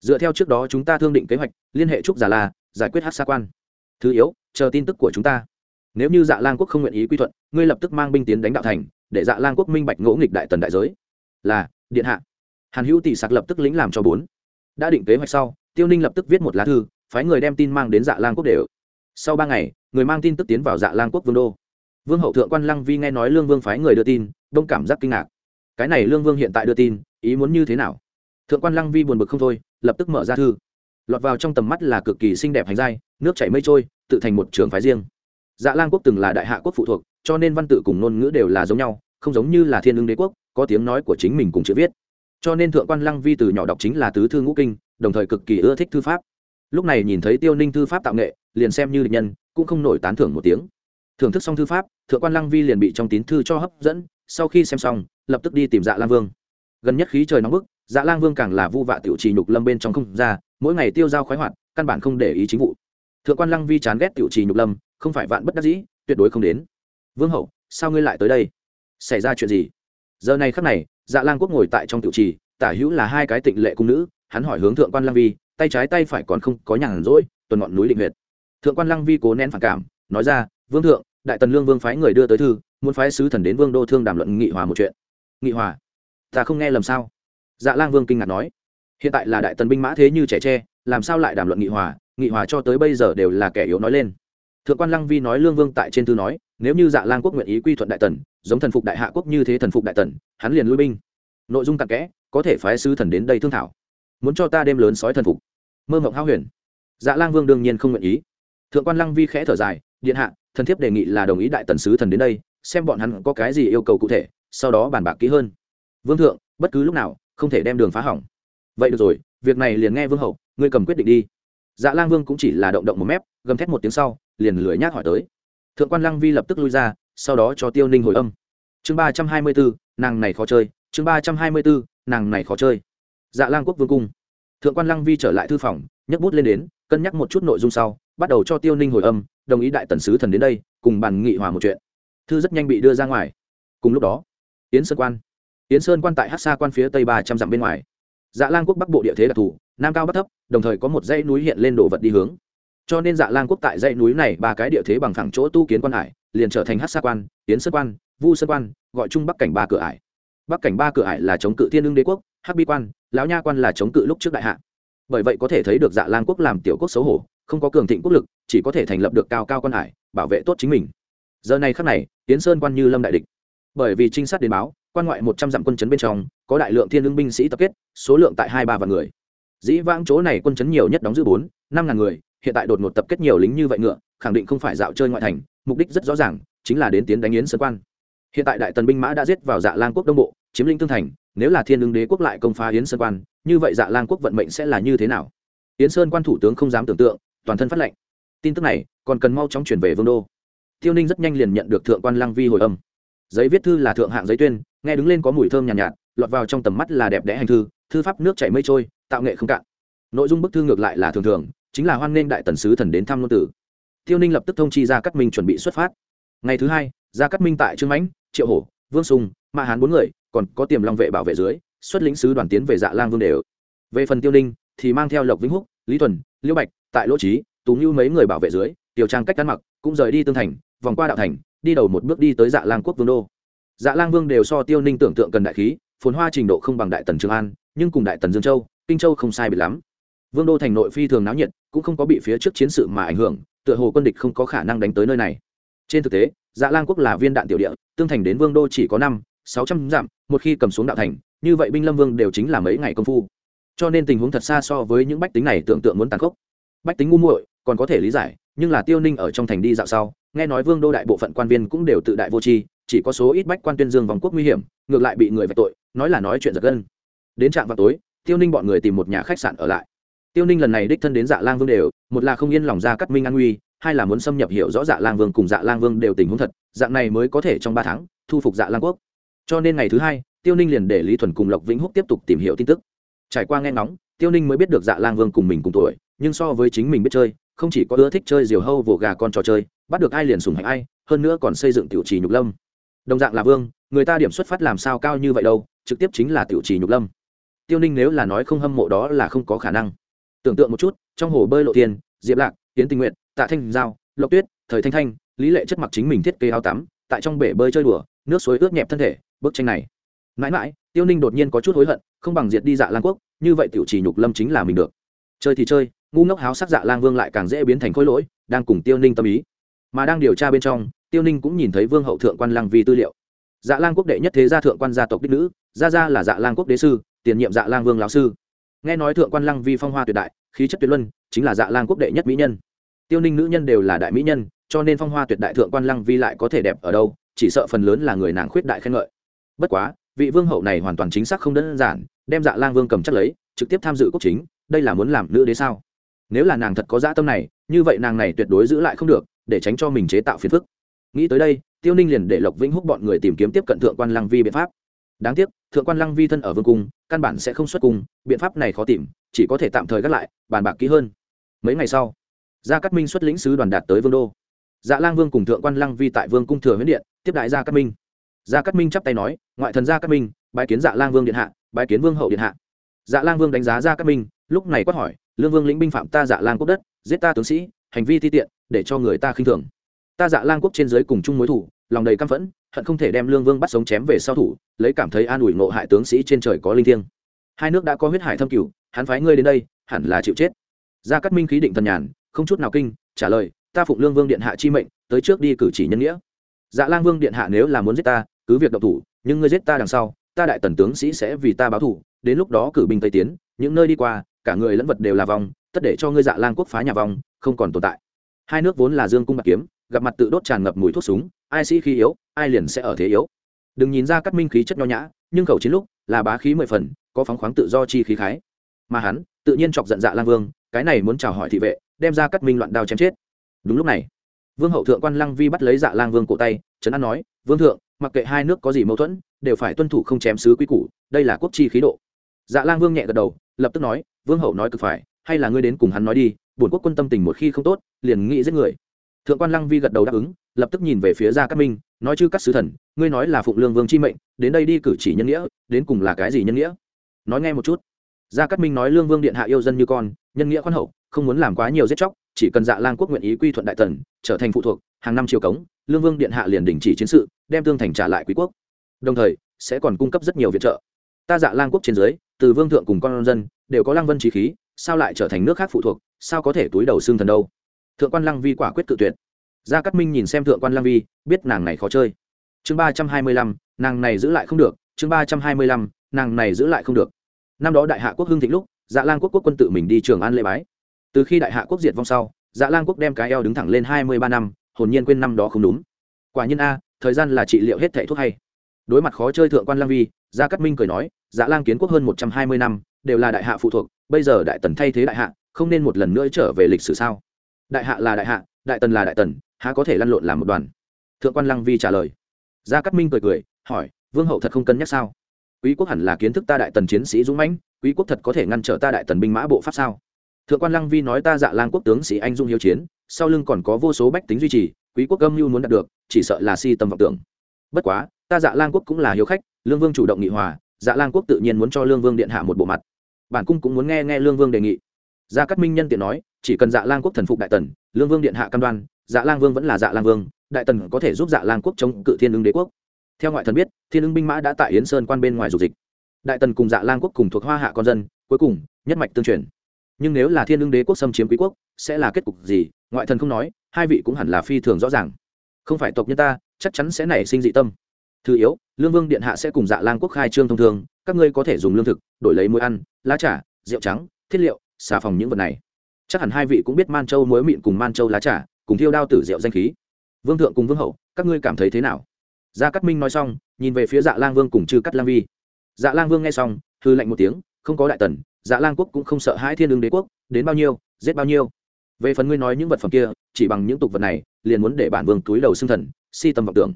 Dựa theo trước đó chúng ta thương định kế hoạch, liên hệ trúc giả la giải quyết hát xa quan. Thứ yếu, chờ tin tức của chúng ta. Nếu như dạ lang quốc không nguyện ý quy thuận, ngươi lập tức mang binh tiến đánh đạo thành, để dạ lang quốc minh bạch ngỗ nghịch đại tần đại giới. Là, điện hạ. Hàn hữu tỷ sạc lập tức lĩnh làm cho bốn. Đã định kế hoạch sau, tiêu ninh lập tức viết một lá thư, phái người đem tin mang đến dạ lang quốc đều. Sau ba ngày, người mang tin tức tiến vào dạ lang quốc vương đô vương hậu thượng quan lăng vi nghe nói lương vương phái người đưa tin, đông cảm giác kinh ngạc. Cái này lương vương hiện tại đưa tin, ý muốn như thế nào? Thượng quan lăng vi buồn bực không thôi, lập tức mở ra thư. Lọt vào trong tầm mắt là cực kỳ xinh đẹp hành giai, nước chảy mây trôi, tự thành một trường phái riêng. Dạ lang quốc từng là đại hạ quốc phụ thuộc, cho nên văn tự cùng ngôn ngữ đều là giống nhau, không giống như là thiên ưng đế quốc, có tiếng nói của chính mình cùng chữ viết. Cho nên thượng quan lăng vi từ nhỏ đọc chính là tứ thư ngũ kinh, đồng thời cực kỳ ưa thích thư pháp. Lúc này nhìn thấy tiêu ninh thư pháp tạo nghệ, liền xem như địch nhân, cũng không nổi tán thưởng một tiếng thưởng thức xong thư pháp, thượng quan lăng vi liền bị trong tín thư cho hấp dẫn, sau khi xem xong, lập tức đi tìm dạ lang vương. Gần nhất khí trời nóng bức dạ lang vương càng là vu vạ tiểu trì nhục lâm bên trong không ra, mỗi ngày tiêu dao khoái hoạt, căn bản không để ý chính vụ. Thượng quan lăng vi chán ghét tiểu trì nhục lâm, không phải vạn bất đắc dĩ, tuyệt đối không đến. Vương hậu, sao ngươi lại tới đây? Xảy ra chuyện gì? Giờ này khắc này dạ lang quốc ngồi tại trong tiểu trì, tả hữu là hai cái tịnh lệ cung nữ, hắn hỏi hướng thượng quan lăng vi, tay trái tay phải còn không có nhàn rỗi, tuần ngọn núi định huyệt. Thượng quan lăng vi cố nén phản cảm, nói ra vương thượng, đại tần lương vương phái người đưa tới thư, muốn phái sứ thần đến vương đô thương đàm luận nghị hòa một chuyện. Nghị hòa? Ta không nghe lầm sao? Dạ lang vương kinh ngạc nói. Hiện tại là đại tần binh mã thế như trẻ tre, làm sao lại đàm luận nghị hòa? Nghị hòa cho tới bây giờ đều là kẻ yếu nói lên. Thượng quan lăng vi nói lương vương tại trên thư nói, nếu như dạ lang quốc nguyện ý quy thuận đại tần, giống thần phục đại hạ quốc như thế thần phục đại tần, hắn liền lui binh. Nội dung cặn kẽ, có thể phái sứ thần đến đây thương thảo. Muốn cho ta đêm lớn sói thần phục. Mơ mộng hao huyền. Dạ lang vương đương nhiên không nguyện ý. Thượng quan lăng vi khẽ thở dài, điện hạ thần thiếp đề nghị là đồng ý đại tần sứ thần đến đây, xem bọn hắn có cái gì yêu cầu cụ thể, sau đó bàn bạc kỹ hơn. Vương thượng, bất cứ lúc nào, không thể đem đường phá hỏng. Vậy được rồi, việc này liền nghe vương hậu, ngươi cầm quyết định đi. Dạ lang vương cũng chỉ là động động một mép, gầm thét một tiếng sau, liền lười nhác hỏi tới. Thượng quan lăng vi lập tức lui ra, sau đó cho tiêu ninh hồi âm. Chương ba trăm hai mươi bốn nàng này khó chơi. Chương ba trăm hai mươi bốn nàng này khó chơi. Dạ lang quốc vương cung. Thượng quan lăng vi trở lại thư phòng, nhấc bút lên đến, cân nhắc một chút nội dung sau, bắt đầu cho tiêu ninh hồi âm đồng ý đại tần sứ thần đến đây, cùng bàn nghị hòa một chuyện. Thư rất nhanh bị đưa ra ngoài. Cùng lúc đó, yến sơn quan. Yến sơn quan tại hát xa quan phía tây ba trăm dặm bên ngoài. Dạ lang quốc bắc bộ địa thế đặc thù, nam cao bắc thấp, đồng thời có một dãy núi hiện lên đồ vật đi hướng. Cho nên dạ lang quốc tại dãy núi này ba cái địa thế bằng thẳng chỗ tu kiến quan hải, liền trở thành hát xa quan, yến sơn quan, vu sơn quan, gọi chung bắc cảnh ba cửa ải. Bắc cảnh ba cửa ải là chống cự thiên lương đế quốc, hắc bi quan, lão nha quan là chống cự lúc trước đại hạ bởi vậy có thể thấy được dạ lang quốc làm tiểu quốc xấu hổ, không có cường thịnh quốc lực, chỉ có thể thành lập được cao cao quan hải, bảo vệ tốt chính mình. Giờ này khắc này tiến sơn quan như lâm đại địch. Bởi vì trinh sát đến báo, quan ngoại một trăm dặm quân chấn bên trong, có đại lượng thiên lương binh sĩ tập kết, số lượng tại hai ba vạn người. Dĩ vãng chỗ này quân chấn nhiều nhất đóng giữ bốn, năm ngàn người, hiện tại đột ngột tập kết nhiều lính như vậy ngựa, khẳng định không phải dạo chơi ngoại thành, mục đích rất rõ ràng, chính là đến tiến đánh yến sơn quan. Hiện tại đại tần binh mã đã giết vào dạ lang quốc đông bộ, chiếm lĩnh tương thành nếu là thiên ứng đế quốc lại công phá yến sơn quan như vậy dạ lang quốc vận mệnh sẽ là như thế nào yến sơn quan thủ tướng không dám tưởng tượng toàn thân phát lệnh tin tức này còn cần mau chóng chuyển về vương đô tiêu ninh rất nhanh liền nhận được thượng quan lăng vi hồi âm giấy viết thư là thượng hạng giấy tuyên nghe đứng lên có mùi thơm nhàn nhạt, nhạt lọt vào trong tầm mắt là đẹp đẽ hành thư thư pháp nước chảy mây trôi tạo nghệ không cạn nội dung bức thư ngược lại là thường thường chính là hoan nghênh đại tần sứ thần đến thăm ngôn tử tiêu ninh lập tức thông chi ra cắt minh chuẩn bị xuất phát ngày thứ hai ra cắt minh tại trương mãnh triệu hổ vương sùng mạ hán bốn người, còn có tiềm long vệ bảo vệ dưới, xuất lĩnh sứ đoàn tiến về dạ lang vương đều. Về phần tiêu ninh, thì mang theo lộc vĩnh húc, lý thuần, liễu bạch, tại lỗ trí tú như mấy người bảo vệ dưới, tiểu trang cách ăn mặc, cũng rời đi tương thành, vòng qua đạo thành, đi đầu một bước đi tới dạ lang quốc vương đô. Dạ lang vương đều so tiêu ninh tưởng tượng cần đại khí, phồn hoa trình độ không bằng đại tần trường an, nhưng cùng đại tần dương châu, kinh châu không sai biệt lắm. Vương đô thành nội phi thường náo nhiệt, cũng không có bị phía trước chiến sự mà ảnh hưởng, tựa hồ quân địch không có khả năng đánh tới nơi này. Trên thực tế dạ lang quốc là viên đạn tiểu địa, tương thành đến vương đô chỉ có năm, sáu trăm dặm, một khi cầm xuống đạo thành, như vậy binh lâm vương đều chính là mấy ngày công phu. Cho nên tình huống thật xa so với những bách tính này tưởng tượng muốn tàn khốc. Bách tính ngu muội, còn có thể lý giải, nhưng là tiêu ninh ở trong thành đi dạo sau, nghe nói vương đô đại bộ phận quan viên cũng đều tự đại vô tri, chỉ có số ít bách quan tuyên dương vòng quốc nguy hiểm, ngược lại bị người vạch tội, nói là nói chuyện giật gân. Đến trạm vào tối, tiêu ninh bọn người tìm một nhà khách sạn ở lại. Tiêu ninh lần này đích thân đến dạ lang vương đều, một là không yên lòng ra cắt minh an nguy hai là muốn xâm nhập hiểu rõ dạ lang vương cùng dạ lang vương đều tình huống thật, dạng này mới có thể trong ba tháng thu phục dạ lang quốc. Cho nên ngày thứ hai, tiêu ninh liền để lý thuần cùng lộc vĩnh húc tiếp tục tìm hiểu tin tức. Trải qua nghe ngóng, tiêu ninh mới biết được dạ lang vương cùng mình cùng tuổi, nhưng so với chính mình biết chơi, không chỉ có ưa thích chơi diều hâu vồ gà con trò chơi, bắt được ai liền sùng hạnh ai, hơn nữa còn xây dựng tiểu trì nhục lâm. Đồng dạng là vương, người ta điểm xuất phát làm sao cao như vậy đâu, trực tiếp chính là tiểu trì nhục lâm. Tiêu ninh nếu là nói không hâm mộ đó là không có khả năng. Tưởng tượng một chút, trong hồ bơi lộ tiền, diệp lạc tiến tình nguyện tạ thanh giao, lộc tuyết, thời thanh thanh, lý lệ chất mặc chính mình thiết kế áo tắm, tại trong bể bơi chơi đùa, nước suối ướt nhẹp thân thể, bức tranh này. Mãi mãi, tiêu ninh đột nhiên có chút hối hận, không bằng diệt đi dạ lang quốc, như vậy tiểu chỉ nhục lâm chính là mình được. Chơi thì chơi, ngu ngốc háo sắc dạ lang vương lại càng dễ biến thành khối lỗi, đang cùng tiêu ninh tâm ý. Mà đang điều tra bên trong, tiêu ninh cũng nhìn thấy vương hậu thượng quan lăng vi tư liệu. Dạ lang quốc đệ nhất thế gia thượng quan gia tộc đích nữ, gia gia là dạ lang quốc đế sư, tiền nhiệm dạ lang vương lão sư. Nghe nói thượng quan lăng vi phong hoa tuyệt đại, khí chất tuyệt luân, chính là dạ lang quốc đệ nhất mỹ nhân tiêu ninh nữ nhân đều là đại mỹ nhân, cho nên phong hoa tuyệt đại thượng quan lăng vi lại có thể đẹp ở đâu, chỉ sợ phần lớn là người nàng khuyết đại khen ngợi. Bất quá, vị vương hậu này hoàn toàn chính xác không đơn giản, đem dạ lang vương cầm chắc lấy, trực tiếp tham dự quốc chính, đây là muốn làm nữ đế sao? Nếu là nàng thật có dã tâm này, như vậy nàng này tuyệt đối giữ lại không được, để tránh cho mình chế tạo phiền phức. Nghĩ tới đây, tiêu ninh liền để lộc vĩnh húc bọn người tìm kiếm tiếp cận thượng quan lăng vi biện pháp. Đáng tiếc, thượng quan lăng vi thân ở vương cung, căn bản sẽ không xuất cung, biện pháp này khó tìm, chỉ có thể tạm thời gác lại, bàn bạc kỹ hơn. Mấy ngày sau gia cát minh xuất lĩnh sứ đoàn đạt tới vương đô. Dạ lang vương cùng thượng quan lăng vi tại vương cung thừa huấn điện tiếp đại gia cát minh. Gia cát minh chắp tay nói, ngoại thần gia cát minh, bái kiến dạ lang vương điện hạ, bái kiến vương hậu điện hạ. Dạ lang vương đánh giá gia cát minh, lúc này quát hỏi, lương vương lĩnh binh phạm ta dạ lang quốc đất, giết ta tướng sĩ, hành vi ti tiện, để cho người ta khinh thường. Ta dạ lang quốc trên dưới cùng chung mối thủ, lòng đầy căm phẫn, hận không thể đem lương vương bắt sống chém về sau thủ, lấy cảm thấy an ủi ngộ hại tướng sĩ trên trời có linh thiêng. Hai nước đã có huyết hải thâm cửu, hắn phái ngươi đến đây, hẳn là chịu chết. Gia cát minh khí định thần nhàn không chút nào kinh, trả lời, ta phụng lương vương điện hạ chi mệnh, tới trước đi cử chỉ nhân nghĩa. Dạ lang vương điện hạ nếu là muốn giết ta, cứ việc độc thủ, nhưng ngươi giết ta đằng sau, ta đại tần tướng sĩ sẽ vì ta báo thủ đến lúc đó cử binh tây tiến, những nơi đi qua, cả người lẫn vật đều là vòng tất để cho ngươi dạ lang quốc phá nhà vòng không còn tồn tại. Hai nước vốn là dương cung bạc kiếm, gặp mặt tự đốt tràn ngập mùi thuốc súng, ai sĩ khí yếu, ai liền sẽ ở thế yếu. Đừng nhìn ra cắt minh khí chất nho nhã, nhưng khẩu chiến lúc là bá khí mười phần, có phóng khoáng tự do chi khí khái. Mà hắn, tự nhiên chọc giận dạ lang vương, cái này muốn chào hỏi thị vệ đem ra cắt minh loạn đao chém chết. Đúng lúc này, vương hậu thượng quan lăng vi bắt lấy dạ lang vương cổ tay, trấn an nói, vương thượng, mặc kệ hai nước có gì mâu thuẫn, đều phải tuân thủ không chém sứ quý củ, đây là quốc chi khí độ. Dạ lang vương nhẹ gật đầu, lập tức nói, vương hậu nói cực phải, hay là ngươi đến cùng hắn nói đi, bổn quốc quân tâm tình một khi không tốt, liền nghĩ giết người. Thượng quan lăng vi gật đầu đáp ứng, lập tức nhìn về phía gia cát minh, nói, chư các sứ thần, ngươi nói là phụng lương vương chi mệnh, đến đây đi cử chỉ nhân nghĩa, đến cùng là cái gì nhân nghĩa? Nói nghe một chút gia cát minh nói lương vương điện hạ yêu dân như con, nhân nghĩa khoan hậu, không muốn làm quá nhiều giết chóc, chỉ cần dạ lang quốc nguyện ý quy thuận đại tần, trở thành phụ thuộc, hàng năm triều cống, lương vương điện hạ liền đình chỉ chiến sự, đem tương thành trả lại quý quốc. Đồng thời, sẽ còn cung cấp rất nhiều viện trợ. Ta dạ lang quốc trên dưới, từ vương thượng cùng con dân, đều có lăng vân trí khí, sao lại trở thành nước khác phụ thuộc, sao có thể túi đầu xương thần đâu? Thượng quan lăng vi quả quyết cự tuyệt. Gia cát minh nhìn xem thượng quan lăng vi, biết nàng này khó chơi. Chương ba trăm hai mươi lăm, nàng này giữ lại không được, chương ba trăm hai mươi lăm, nàng này giữ lại không được năm đó đại hạ quốc hưng thịnh lúc dạ lang quốc quốc quân tự mình đi trường an lễ bái. Từ khi đại hạ quốc diệt vong sau dạ lang quốc đem cái eo đứng thẳng lên hai mươi ba năm, hồn nhiên quên năm đó không đúng. Quả nhiên a, thời gian là trị liệu hết thẻ thuốc hay. Đối mặt khó chơi thượng quan lang vi, gia cát minh cười nói dạ lang kiến quốc hơn một trăm hai mươi năm, đều là đại hạ phụ thuộc, bây giờ đại tần thay thế đại hạ, không nên một lần nữa trở về lịch sử sao? Đại hạ là đại hạ, đại tần là đại tần, há có thể lăn lộn làm một đoàn? Thượng quan lăng vi trả lời. Gia cát minh cười cười, hỏi, vương hậu thật không cân nhắc sao? Quý quốc hẳn là kiến thức ta đại tần chiến sĩ dũng mãnh, quý quốc thật có thể ngăn trở ta đại tần binh mã bộ pháp sao? Thượng quan lăng vi nói ta dạ lang quốc tướng sĩ anh dung hiếu chiến, sau lưng còn có vô số bách tính duy trì, quý quốc âm mưu muốn đạt được, chỉ sợ là si tâm vọng tưởng. Bất quá, ta dạ lang quốc cũng là hiếu khách, lương vương chủ động nghị hòa dạ lang quốc tự nhiên muốn cho lương vương điện hạ một bộ mặt. Bản cung cũng muốn nghe nghe lương vương đề nghị. Gia cát minh nhân tiện nói, chỉ cần dạ lang quốc thần phục đại tần, lương vương điện hạ cam đoan dạ lang vương vẫn là dạ lang vương, đại tần có thể giúp dạ lang quốc chống cự thiên ứng đế quốc theo ngoại thần biết, thiên ứng binh mã đã tại yến sơn quan bên ngoài dục dịch. Đại tần cùng dạ lang quốc cùng thuộc hoa hạ con dân, cuối cùng, nhất mạch tương truyền. Nhưng nếu là thiên ứng đế quốc xâm chiếm quý quốc, sẽ là kết cục gì? Ngoại thần không nói, hai vị cũng hẳn là phi thường rõ ràng. Không phải tộc nhân ta, chắc chắn sẽ nảy sinh dị tâm. Thứ yếu, lương vương điện hạ sẽ cùng dạ lang quốc khai trương thông thường, các ngươi có thể dùng lương thực, đổi lấy muối ăn, lá trà, rượu trắng, thiết liệu, xà phòng những vật này. Chắc hẳn hai vị cũng biết man châu muối mịn cùng man châu lá trà, cùng thiêu đao tử rượu danh khí. Vương thượng cùng vương hậu, các ngươi cảm thấy thế nào? Gia cát minh nói xong, nhìn về phía dạ lang vương cùng chư cắt lang vi. Dạ lang vương nghe xong hư lạnh một tiếng, không có đại tần dạ lang quốc cũng không sợ hãi thiên Đường đế quốc, đến bao nhiêu, giết bao nhiêu. Về phần ngươi nói những vật phẩm kia, chỉ bằng những tục vật này, liền muốn để bản vương túi đầu xưng thần, si tâm vọng tưởng.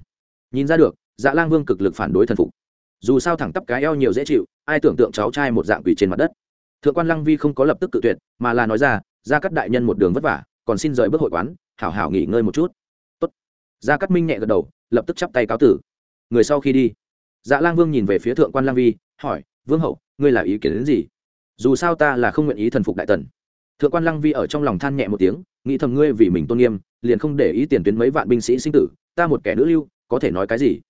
Nhìn ra được dạ lang vương cực lực phản đối thần phục. Dù sao thẳng tắp cái eo nhiều dễ chịu, ai tưởng tượng cháu trai một dạng quỷ trên mặt đất. Thượng quan lăng vi không có lập tức cự tuyệt, mà là nói ra ra các đại nhân một đường vất vả, còn xin rời bước hội quán, hảo hảo nghỉ ngơi một chút gia cát minh nhẹ gật đầu, lập tức chắp tay cáo tử. Người sau khi đi. Dạ lang vương nhìn về phía thượng quan lang vi, hỏi, vương hậu, ngươi là ý kiến đến gì? Dù sao ta là không nguyện ý thần phục đại tần. Thượng quan lăng vi ở trong lòng than nhẹ một tiếng, nghĩ thầm ngươi vì mình tôn nghiêm, liền không để ý tiền tuyến mấy vạn binh sĩ sinh tử, ta một kẻ nữ lưu, có thể nói cái gì?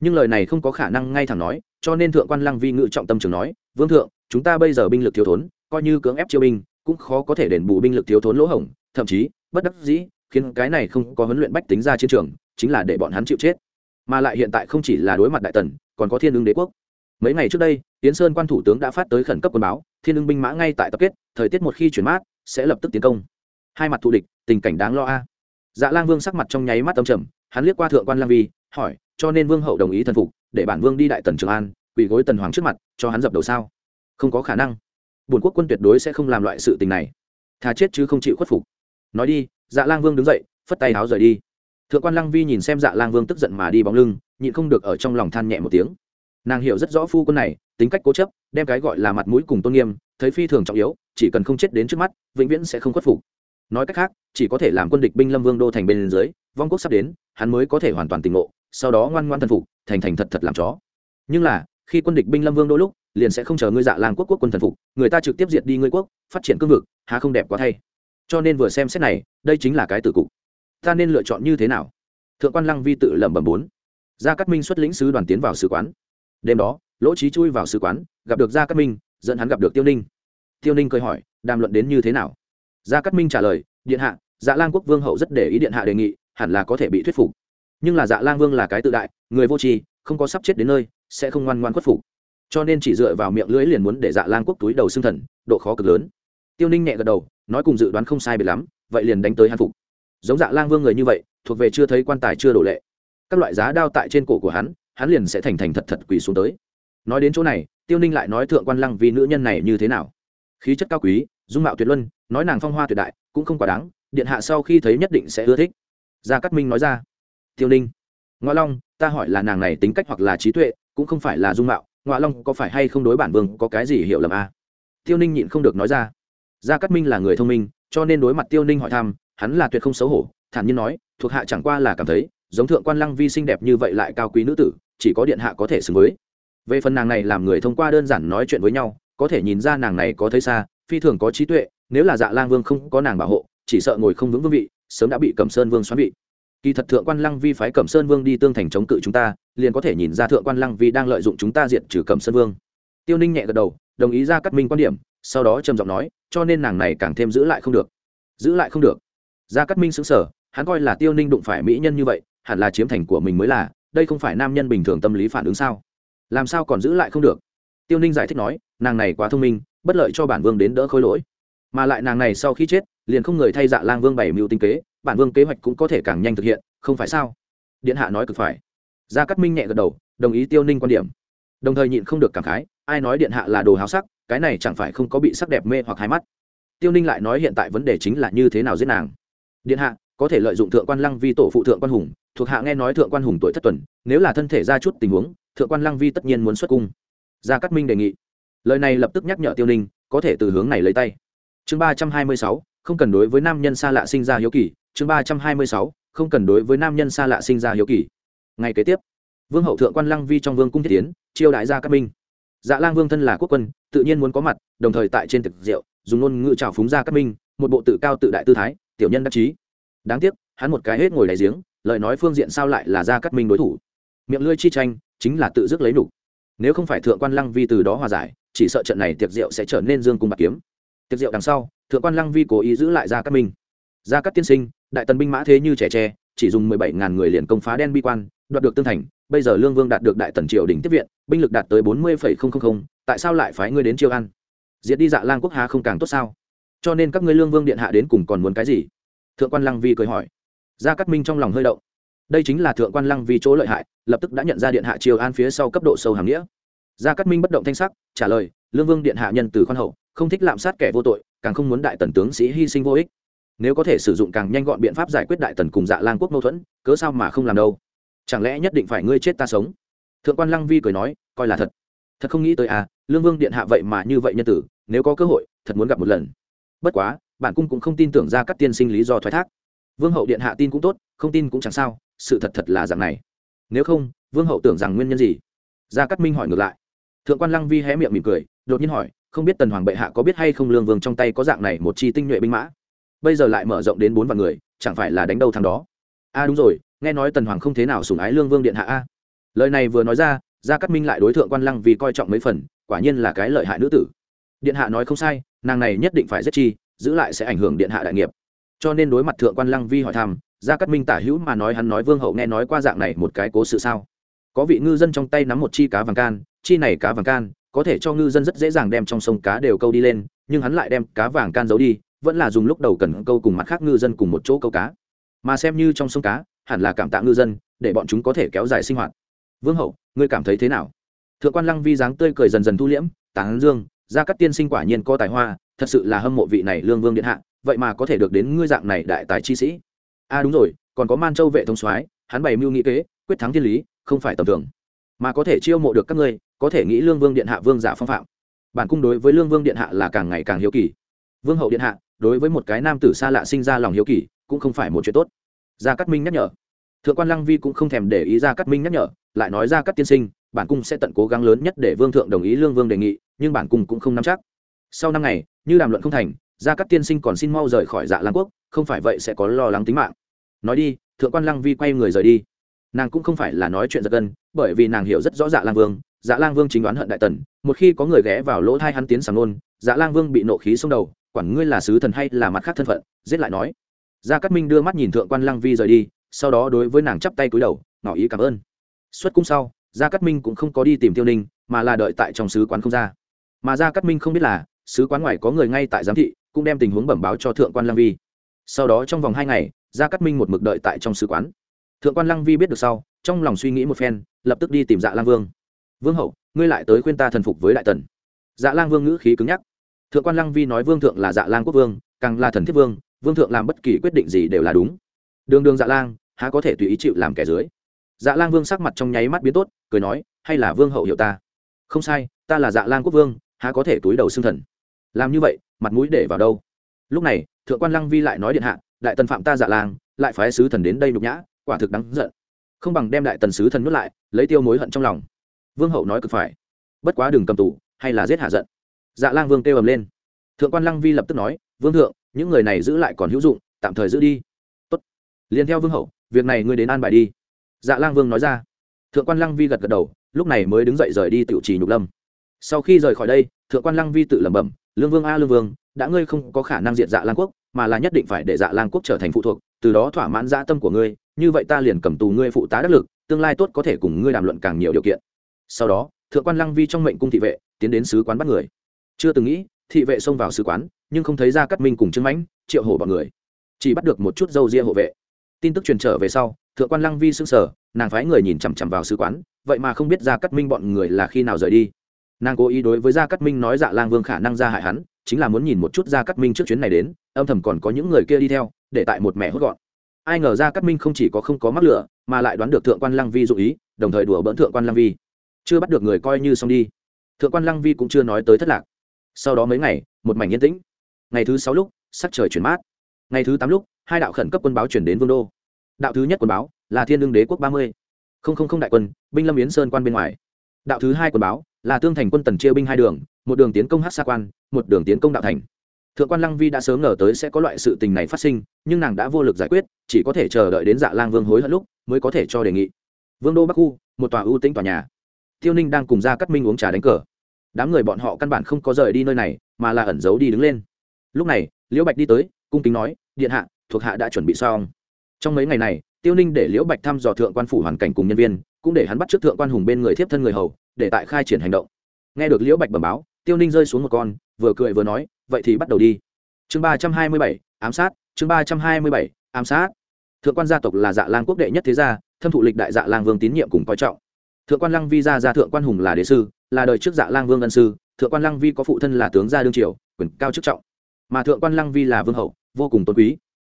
Nhưng lời này không có khả năng ngay thẳng nói, cho nên thượng quan lăng vi ngự trọng tâm trường nói, vương thượng, chúng ta bây giờ binh lực thiếu thốn, coi như cưỡng ép chiêu binh, cũng khó có thể đền bù binh lực thiếu thốn lỗ hổng, thậm chí, bất đắc dĩ khiến cái này không có huấn luyện bách tính ra chiến trường, chính là để bọn hắn chịu chết. Mà lại hiện tại không chỉ là đối mặt đại tần, còn có thiên ứng đế quốc. Mấy ngày trước đây tiến sơn quan thủ tướng đã phát tới khẩn cấp quân báo, thiên ứng binh mã ngay tại tập kết, thời tiết một khi chuyển mát, sẽ lập tức tiến công. Hai mặt thù địch, tình cảnh đáng lo a. Dạ lang vương sắc mặt trong nháy mắt tâm trầm, hắn liếc qua thượng quan lang vi, hỏi, cho nên vương hậu đồng ý thần phục, để bản vương đi đại tần trường an, quỳ gối tần hoàng trước mặt, cho hắn dập đầu sao? Không có khả năng. Bùn quốc quân tuyệt đối sẽ không làm loại sự tình này. Thà chết chứ không chịu khuất phục. Nói đi dạ lang vương đứng dậy, phất tay áo rời đi. Thượng quan lăng vi nhìn xem dạ lang vương tức giận mà đi bóng lưng, nhịn không được ở trong lòng than nhẹ một tiếng. Nàng hiểu rất rõ phu quân này, tính cách cố chấp, đem cái gọi là mặt mũi cùng tôn nghiêm, thấy phi thường trọng yếu, chỉ cần không chết đến trước mắt, vĩnh viễn sẽ không khuất phục. Nói cách khác, chỉ có thể làm quân địch binh lâm vương đô thành bên dưới, vong quốc sắp đến, hắn mới có thể hoàn toàn tỉnh ngộ, sau đó ngoan ngoan thần phục, thành thành thật thật làm chó. Nhưng là, khi quân địch binh lâm vương đô lúc, liền sẽ không chờ ngươi dạ lang quốc quốc quân thần phục, người ta trực tiếp diệt đi ngươi quốc, phát triển cương vực, há không đẹp quá thay cho nên vừa xem xét này, đây chính là cái tử cục. Ta nên lựa chọn như thế nào? Thượng quan lăng vi tự lẩm bẩm bốn. Gia cát minh xuất lĩnh sứ đoàn tiến vào sứ quán. Đêm đó, lỗ trí chui vào sứ quán, gặp được gia cát minh, dẫn hắn gặp được tiêu ninh. Tiêu ninh cười hỏi, đàm luận đến như thế nào? Gia cát minh trả lời, điện hạ dạ lang quốc vương hậu rất để ý điện hạ đề nghị, hẳn là có thể bị thuyết phục. Nhưng là dạ lang vương là cái tự đại, người vô tri, không có sắp chết đến nơi, sẽ không ngoan ngoan khuất phục. Cho nên chỉ dựa vào miệng lưỡi liền muốn để dạ lang quốc túi đầu xương thần, độ khó cực lớn. Tiêu ninh nhẹ gật đầu nói cùng dự đoán không sai biệt lắm, vậy liền đánh tới hàn phục. Giống dạ lang vương người như vậy, thuộc về chưa thấy quan tài chưa đổ lệ. Các loại giá đao tại trên cổ của hắn hắn liền sẽ thành thành thật thật quỳ xuống tới. Nói đến chỗ này, tiêu ninh lại nói thượng quan lăng vì nữ nhân này như thế nào? Khí chất cao quý, dung mạo tuyệt luân, nói nàng phong hoa tuyệt đại, cũng không quá đáng, điện hạ sau khi thấy nhất định sẽ ưa thích. Gia cát minh nói ra. Tiêu ninh ngoa long, ta hỏi là nàng này tính cách hoặc là trí tuệ, cũng không phải là dung mạo ngoa long có phải hay không đối bản vương có cái gì hiểu lầm à? tiêu ninh nhịn không được nói ra gia cát minh là người thông minh, cho nên đối mặt tiêu ninh hỏi thăm, hắn là tuyệt không xấu hổ, thản nhiên nói, thuộc hạ chẳng qua là cảm thấy, giống thượng quan lăng vi xinh đẹp như vậy lại cao quý nữ tử, chỉ có điện hạ có thể xứng với. Về phần nàng này làm người thông qua đơn giản nói chuyện với nhau, có thể nhìn ra nàng này có thấy xa, phi thường có trí tuệ, nếu là dạ lang vương không có nàng bảo hộ, chỉ sợ ngồi không vững vương vị, sớm đã bị cẩm sơn vương xoắn vị. Kỳ thật thượng quan lăng vi phái cẩm sơn vương đi tương thành chống cự chúng ta, liền có thể nhìn ra thượng quan lăng vi đang lợi dụng chúng ta diệt trừ cẩm sơn vương. Tiêu ninh nhẹ gật đầu, đồng ý ra cắt minh quan điểm sau đó trầm giọng nói, cho nên nàng này càng thêm giữ lại không được. Giữ lại không được. Gia cát minh xứng sở hắn coi là tiêu ninh đụng phải mỹ nhân như vậy, hẳn là chiếm thành của mình mới là, đây không phải nam nhân bình thường tâm lý phản ứng sao? Làm sao còn giữ lại không được? Tiêu ninh giải thích nói, nàng này quá thông minh, bất lợi cho bản vương đến đỡ khôi lỗi. Mà lại nàng này sau khi chết, liền không người thay dạ lang vương bảy mưu tinh kế, bản vương kế hoạch cũng có thể càng nhanh thực hiện, không phải sao? Điện hạ nói cực phải. Gia cát minh nhẹ gật đầu, đồng ý tiêu ninh quan điểm. Đồng thời nhịn không được cảm khái, ai nói điện hạ là đồ háo sắc cái này chẳng phải không có bị sắc đẹp mê hoặc hai mắt. Tiêu ninh lại nói hiện tại vấn đề chính là như thế nào giết nàng. Điện hạ, có thể lợi dụng thượng quan lăng vi tổ phụ thượng quan hùng, thuộc hạ nghe nói thượng quan hùng tuổi thất tuần, nếu là thân thể ra chút tình huống, thượng quan lăng vi tất nhiên muốn xuất cung. Gia cát minh đề nghị. Lời này lập tức nhắc nhở tiêu ninh, có thể từ hướng này lấy tay. Chương ba trăm hai mươi sáu, không cần đối với nam nhân xa lạ sinh ra hiếu kỳ. Chương ba trăm hai mươi sáu, không cần đối với nam nhân xa lạ sinh ra hiếu kỳ. Ngày kế tiếp, vương hậu thượng quan lăng vi trong vương cung thiết tiến, chiêu đại gia cát minh dạ lang vương thân là quốc quân, tự nhiên muốn có mặt, đồng thời tại trên thực Diệu dùng ngôn ngữ trào phúng gia cát minh, một bộ tự cao tự đại tư thái, tiểu nhân đắc chí. Đáng tiếc, hắn một cái hết ngồi đáy giếng, lời nói phương diện sao lại là gia cát minh đối thủ. Miệng lưỡi chi tranh, chính là tự dứt lấy đủ. nếu không phải thượng quan lăng vi từ đó hòa giải, chỉ sợ trận này tiệc rượu sẽ trở nên dương cung bạc kiếm. Tiệc rượu đằng sau, thượng quan lăng vi cố ý giữ lại gia cát minh. Gia cát tiên sinh, đại tần binh mã thế như trẻ tre, chỉ dùng mười bảy ngàn người liền công phá đen bi quan, đoạt được tương thành, bây giờ lương vương đạt được đại tần triều đình tiếp viện binh lực đạt tới bốn mươi phẩy không không không, tại sao lại phái ngươi đến triều ăn? Diệt đi dạ lang quốc hà không càng tốt sao? Cho nên các ngươi lương vương điện hạ đến cùng còn muốn cái gì? Thượng quan lăng vi cười hỏi. Gia cát minh trong lòng hơi động. Đây chính là thượng quan lăng vi chỗ lợi hại, lập tức đã nhận ra điện hạ triều an phía sau cấp độ sâu hàm nghĩa. Gia cát minh bất động thanh sắc, trả lời, lương vương điện hạ nhân từ khoan hậu, không thích lạm sát kẻ vô tội, càng không muốn đại tần tướng sĩ hy sinh vô ích. Nếu có thể sử dụng càng nhanh gọn biện pháp giải quyết đại tần cùng dạ lang quốc mâu thuẫn, cớ sao mà không làm đâu? Chẳng lẽ nhất định phải ngươi chết ta sống? Thượng quan lăng vi cười nói, coi là thật. Thật không nghĩ tới à lương vương điện hạ vậy mà như vậy nhân tử, nếu có cơ hội, thật muốn gặp một lần. Bất quá, bản cung cũng không tin tưởng ra các tiên sinh lý do thoái thác. Vương hậu điện hạ tin cũng tốt, không tin cũng chẳng sao, sự thật thật là dạng này. Nếu không, vương hậu tưởng rằng nguyên nhân gì? Gia cát minh hỏi ngược lại. Thượng quan lăng vi hé miệng mỉm cười, đột nhiên hỏi, không biết tần hoàng bệ hạ có biết hay không lương vương trong tay có dạng này một chi tinh nhuệ binh mã? Bây giờ lại mở rộng đến bốn vạn người, chẳng phải là đánh đâu thằng đó? A à đúng rồi, nghe nói tần hoàng không thế nào sủng ái lương vương điện hạ a lời này vừa nói ra, gia cát minh lại đối tượng quan lăng vì coi trọng mấy phần, quả nhiên là cái lợi hại nữ tử. Điện hạ nói không sai, nàng này nhất định phải giết chi, giữ lại sẽ ảnh hưởng điện hạ đại nghiệp. Cho nên đối mặt thượng quan lăng vi hỏi thăm, gia cát minh tả hữu mà nói hắn nói vương hậu nghe nói qua dạng này một cái cố sự sao? Có vị ngư dân trong tay nắm một chi cá vàng can, chi này cá vàng can, có thể cho ngư dân rất dễ dàng đem trong sông cá đều câu đi lên, nhưng hắn lại đem cá vàng can giấu đi, vẫn là dùng lúc đầu cần câu cùng mặt khác ngư dân cùng một chỗ câu cá. Mà xem như trong sông cá, hẳn là cảm tạ ngư dân, để bọn chúng có thể kéo dài sinh hoạt vương hậu, ngươi cảm thấy thế nào? Thượng quan lăng vi dáng tươi cười dần dần thu liễm, tán dương, gia cát tiên sinh quả nhiên có tài hoa, thật sự là hâm mộ vị này lương vương điện hạ, vậy mà có thể được đến ngươi dạng này đại tài chi sĩ. A à đúng rồi, còn có man châu vệ thông soái, hắn bày mưu nghĩ kế, quyết thắng thiên lý, không phải tầm thường. Mà có thể chiêu mộ được các ngươi, có thể nghĩ lương vương điện hạ vương giả phong phạm. Bản cung đối với lương vương điện hạ là càng ngày càng hiếu kỳ. Vương hậu điện hạ, đối với một cái nam tử xa lạ sinh ra lòng hiếu kỳ, cũng không phải một chuyện tốt. Gia cát minh nhắc nhở thượng quan lăng vi cũng không thèm để ý Ra cát minh nhắc nhở, lại nói ra cắt tiên sinh, bản cung sẽ tận cố gắng lớn nhất để vương thượng đồng ý lương vương đề nghị, nhưng bản cung cũng không nắm chắc. Sau năm ngày, như đàm luận không thành ra cắt tiên sinh còn xin mau rời khỏi dạ lang quốc, không phải vậy sẽ có lo lắng tính mạng. Nói đi, thượng quan lăng vi quay người rời đi. Nàng cũng không phải là nói chuyện giật gân, bởi vì nàng hiểu rất rõ dạ lang vương. Dạ lang vương chính đoán hận đại tần, một khi có người ghé vào lỗ thai hắn tiến sàng nôn dạ lang vương bị nộ khí xông đầu, quản ngươi là sứ thần hay là mặt khác thân phận, giết lại nói. Gia cát minh đưa mắt nhìn thượng quan lăng vi rời đi sau đó đối với nàng chắp tay cúi đầu, ngỏ ý cảm ơn. Xuất cung sau, gia cát minh cũng không có đi tìm tiêu ninh, mà là đợi tại trong sứ quán không ra. Mà gia cát minh không biết là, sứ quán ngoài có người ngay tại giám thị, cũng đem tình huống bẩm báo cho thượng quan lăng vi. Sau đó trong vòng hai ngày, gia cát minh một mực đợi tại trong sứ quán. Thượng quan lăng vi biết được sau, trong lòng suy nghĩ một phen, lập tức đi tìm dạ lang vương. Vương hậu, ngươi lại tới khuyên ta thần phục với đại tần. Dạ lang vương ngữ khí cứng nhắc. Thượng quan lăng vi nói vương thượng là dạ lang quốc vương, càng là thần thiết vương vương thượng làm bất kỳ quyết định gì đều là đúng đường đường dạ lang, há có thể tùy ý chịu làm kẻ dưới? Dạ lang vương sắc mặt trong nháy mắt biến tốt, cười nói, hay là vương hậu hiệu ta? Không sai, ta là dạ lang quốc vương, há có thể túi đầu xương thần? Làm như vậy, mặt mũi để vào đâu? Lúc này, thượng quan lăng vi lại nói điện hạ, đại tần phạm ta dạ lang, lại phái sứ thần đến đây nhục nhã, quả thực đáng giận. Không bằng đem đại tần sứ thần nuốt lại, lấy tiêu mối hận trong lòng. Vương hậu nói cực phải. Bất quá đừng cầm tù, hay là giết hạ giận. Dạ lang vương kêu ầm lên. Thượng quan lăng vi lập tức nói, vương thượng, những người này giữ lại còn hữu dụng, tạm thời giữ đi liền theo vương hậu, việc này ngươi đến an bài đi. Dạ lang vương nói ra. Thượng quan lăng vi gật gật đầu, lúc này mới đứng dậy rời đi tiểu trì nhục lâm. Sau khi rời khỏi đây, thượng quan lăng vi tự lẩm bẩm, lương vương a, lương vương, đã ngươi không có khả năng diện dạ lang quốc, mà là nhất định phải để dạ lang quốc trở thành phụ thuộc, từ đó thỏa mãn dã tâm của ngươi, như vậy ta liền cầm tù ngươi phụ tá đắc lực, tương lai tốt có thể cùng ngươi đàm luận càng nhiều điều kiện. Sau đó, thượng quan lăng vi trong mệnh cung thị vệ tiến đến sứ quán bắt người. Chưa từng nghĩ, thị vệ xông vào sứ quán, nhưng không thấy ra cắt minh cùng trương mãnh, triệu hổ bọn người. Chỉ bắt được một chút dâu ria hộ vệ tin tức truyền trở về sau, thượng quan lăng vi xưng sở nàng phái người nhìn chằm chằm vào sứ quán, vậy mà không biết ra cắt minh bọn người là khi nào rời đi. Nàng cố ý đối với gia cắt minh nói dạ lang vương khả năng ra hại hắn, chính là muốn nhìn một chút gia cắt minh trước chuyến này đến, âm thầm còn có những người kia đi theo, để tại một mẹ hốt gọn. Ai ngờ gia cắt minh không chỉ có không có mắc lửa, mà lại đoán được thượng quan lăng vi dụ ý, đồng thời đùa bỡn thượng quan lăng vi. Chưa bắt được người coi như xong đi. Thượng quan lăng vi cũng chưa nói tới thất lạc. Sau đó mấy ngày, một mảnh yên tĩnh. Ngày thứ sáu lúc, sắc trời chuyển mát. Ngày thứ tám lúc hai đạo khẩn cấp quân báo chuyển đến vương đô. Đạo thứ nhất quân báo là thiên đương đế quốc ba mươi. Không không không đại quân, binh lâm yến sơn quan bên ngoài. Đạo thứ hai quân báo là tương thành quân tần chia binh hai đường, một đường tiến công hát xa quan, một đường tiến công đạo thành. Thượng quan lăng vi đã sớm ngờ tới sẽ có loại sự tình này phát sinh, nhưng nàng đã vô lực giải quyết, chỉ có thể chờ đợi đến dạ lang vương hối hận lúc mới có thể cho đề nghị. Vương đô bắc khu, một tòa ưu tĩnh tòa nhà. Tiêu ninh đang cùng ra cắt minh uống trà đánh cờ. Đám người bọn họ căn bản không có rời đi nơi này, mà là ẩn giấu đi đứng lên. Lúc này, liễu bạch đi tới, cung kính nói, điện hạ thuộc hạ đã chuẩn bị xong. Trong mấy ngày này, tiêu ninh để liễu bạch thăm dò thượng quan phủ hoàn cảnh cùng nhân viên, cũng để hắn bắt trước thượng quan hùng bên người thiếp thân người hầu, để tại khai triển hành động. Nghe được liễu bạch bẩm báo, tiêu ninh rơi xuống một con, vừa cười vừa nói, vậy thì bắt đầu đi. Chương ba trăm hai mươi bảy, ám sát, chương ba trăm hai mươi bảy, ám sát. Thượng quan gia tộc là dạ lang quốc đệ nhất thế gia, thâm thụ lịch đại dạ lang vương tín nhiệm cùng coi trọng. Thượng quan lăng vi gia gia thượng quan hùng là đế sư, là đời trước dạ lang vương ân sư, thượng quan lăng vi có phụ thân là tướng gia đương triều, quyền cao chức trọng. Mà thượng quan lăng vi là vương hậu, vô cùng tôn quý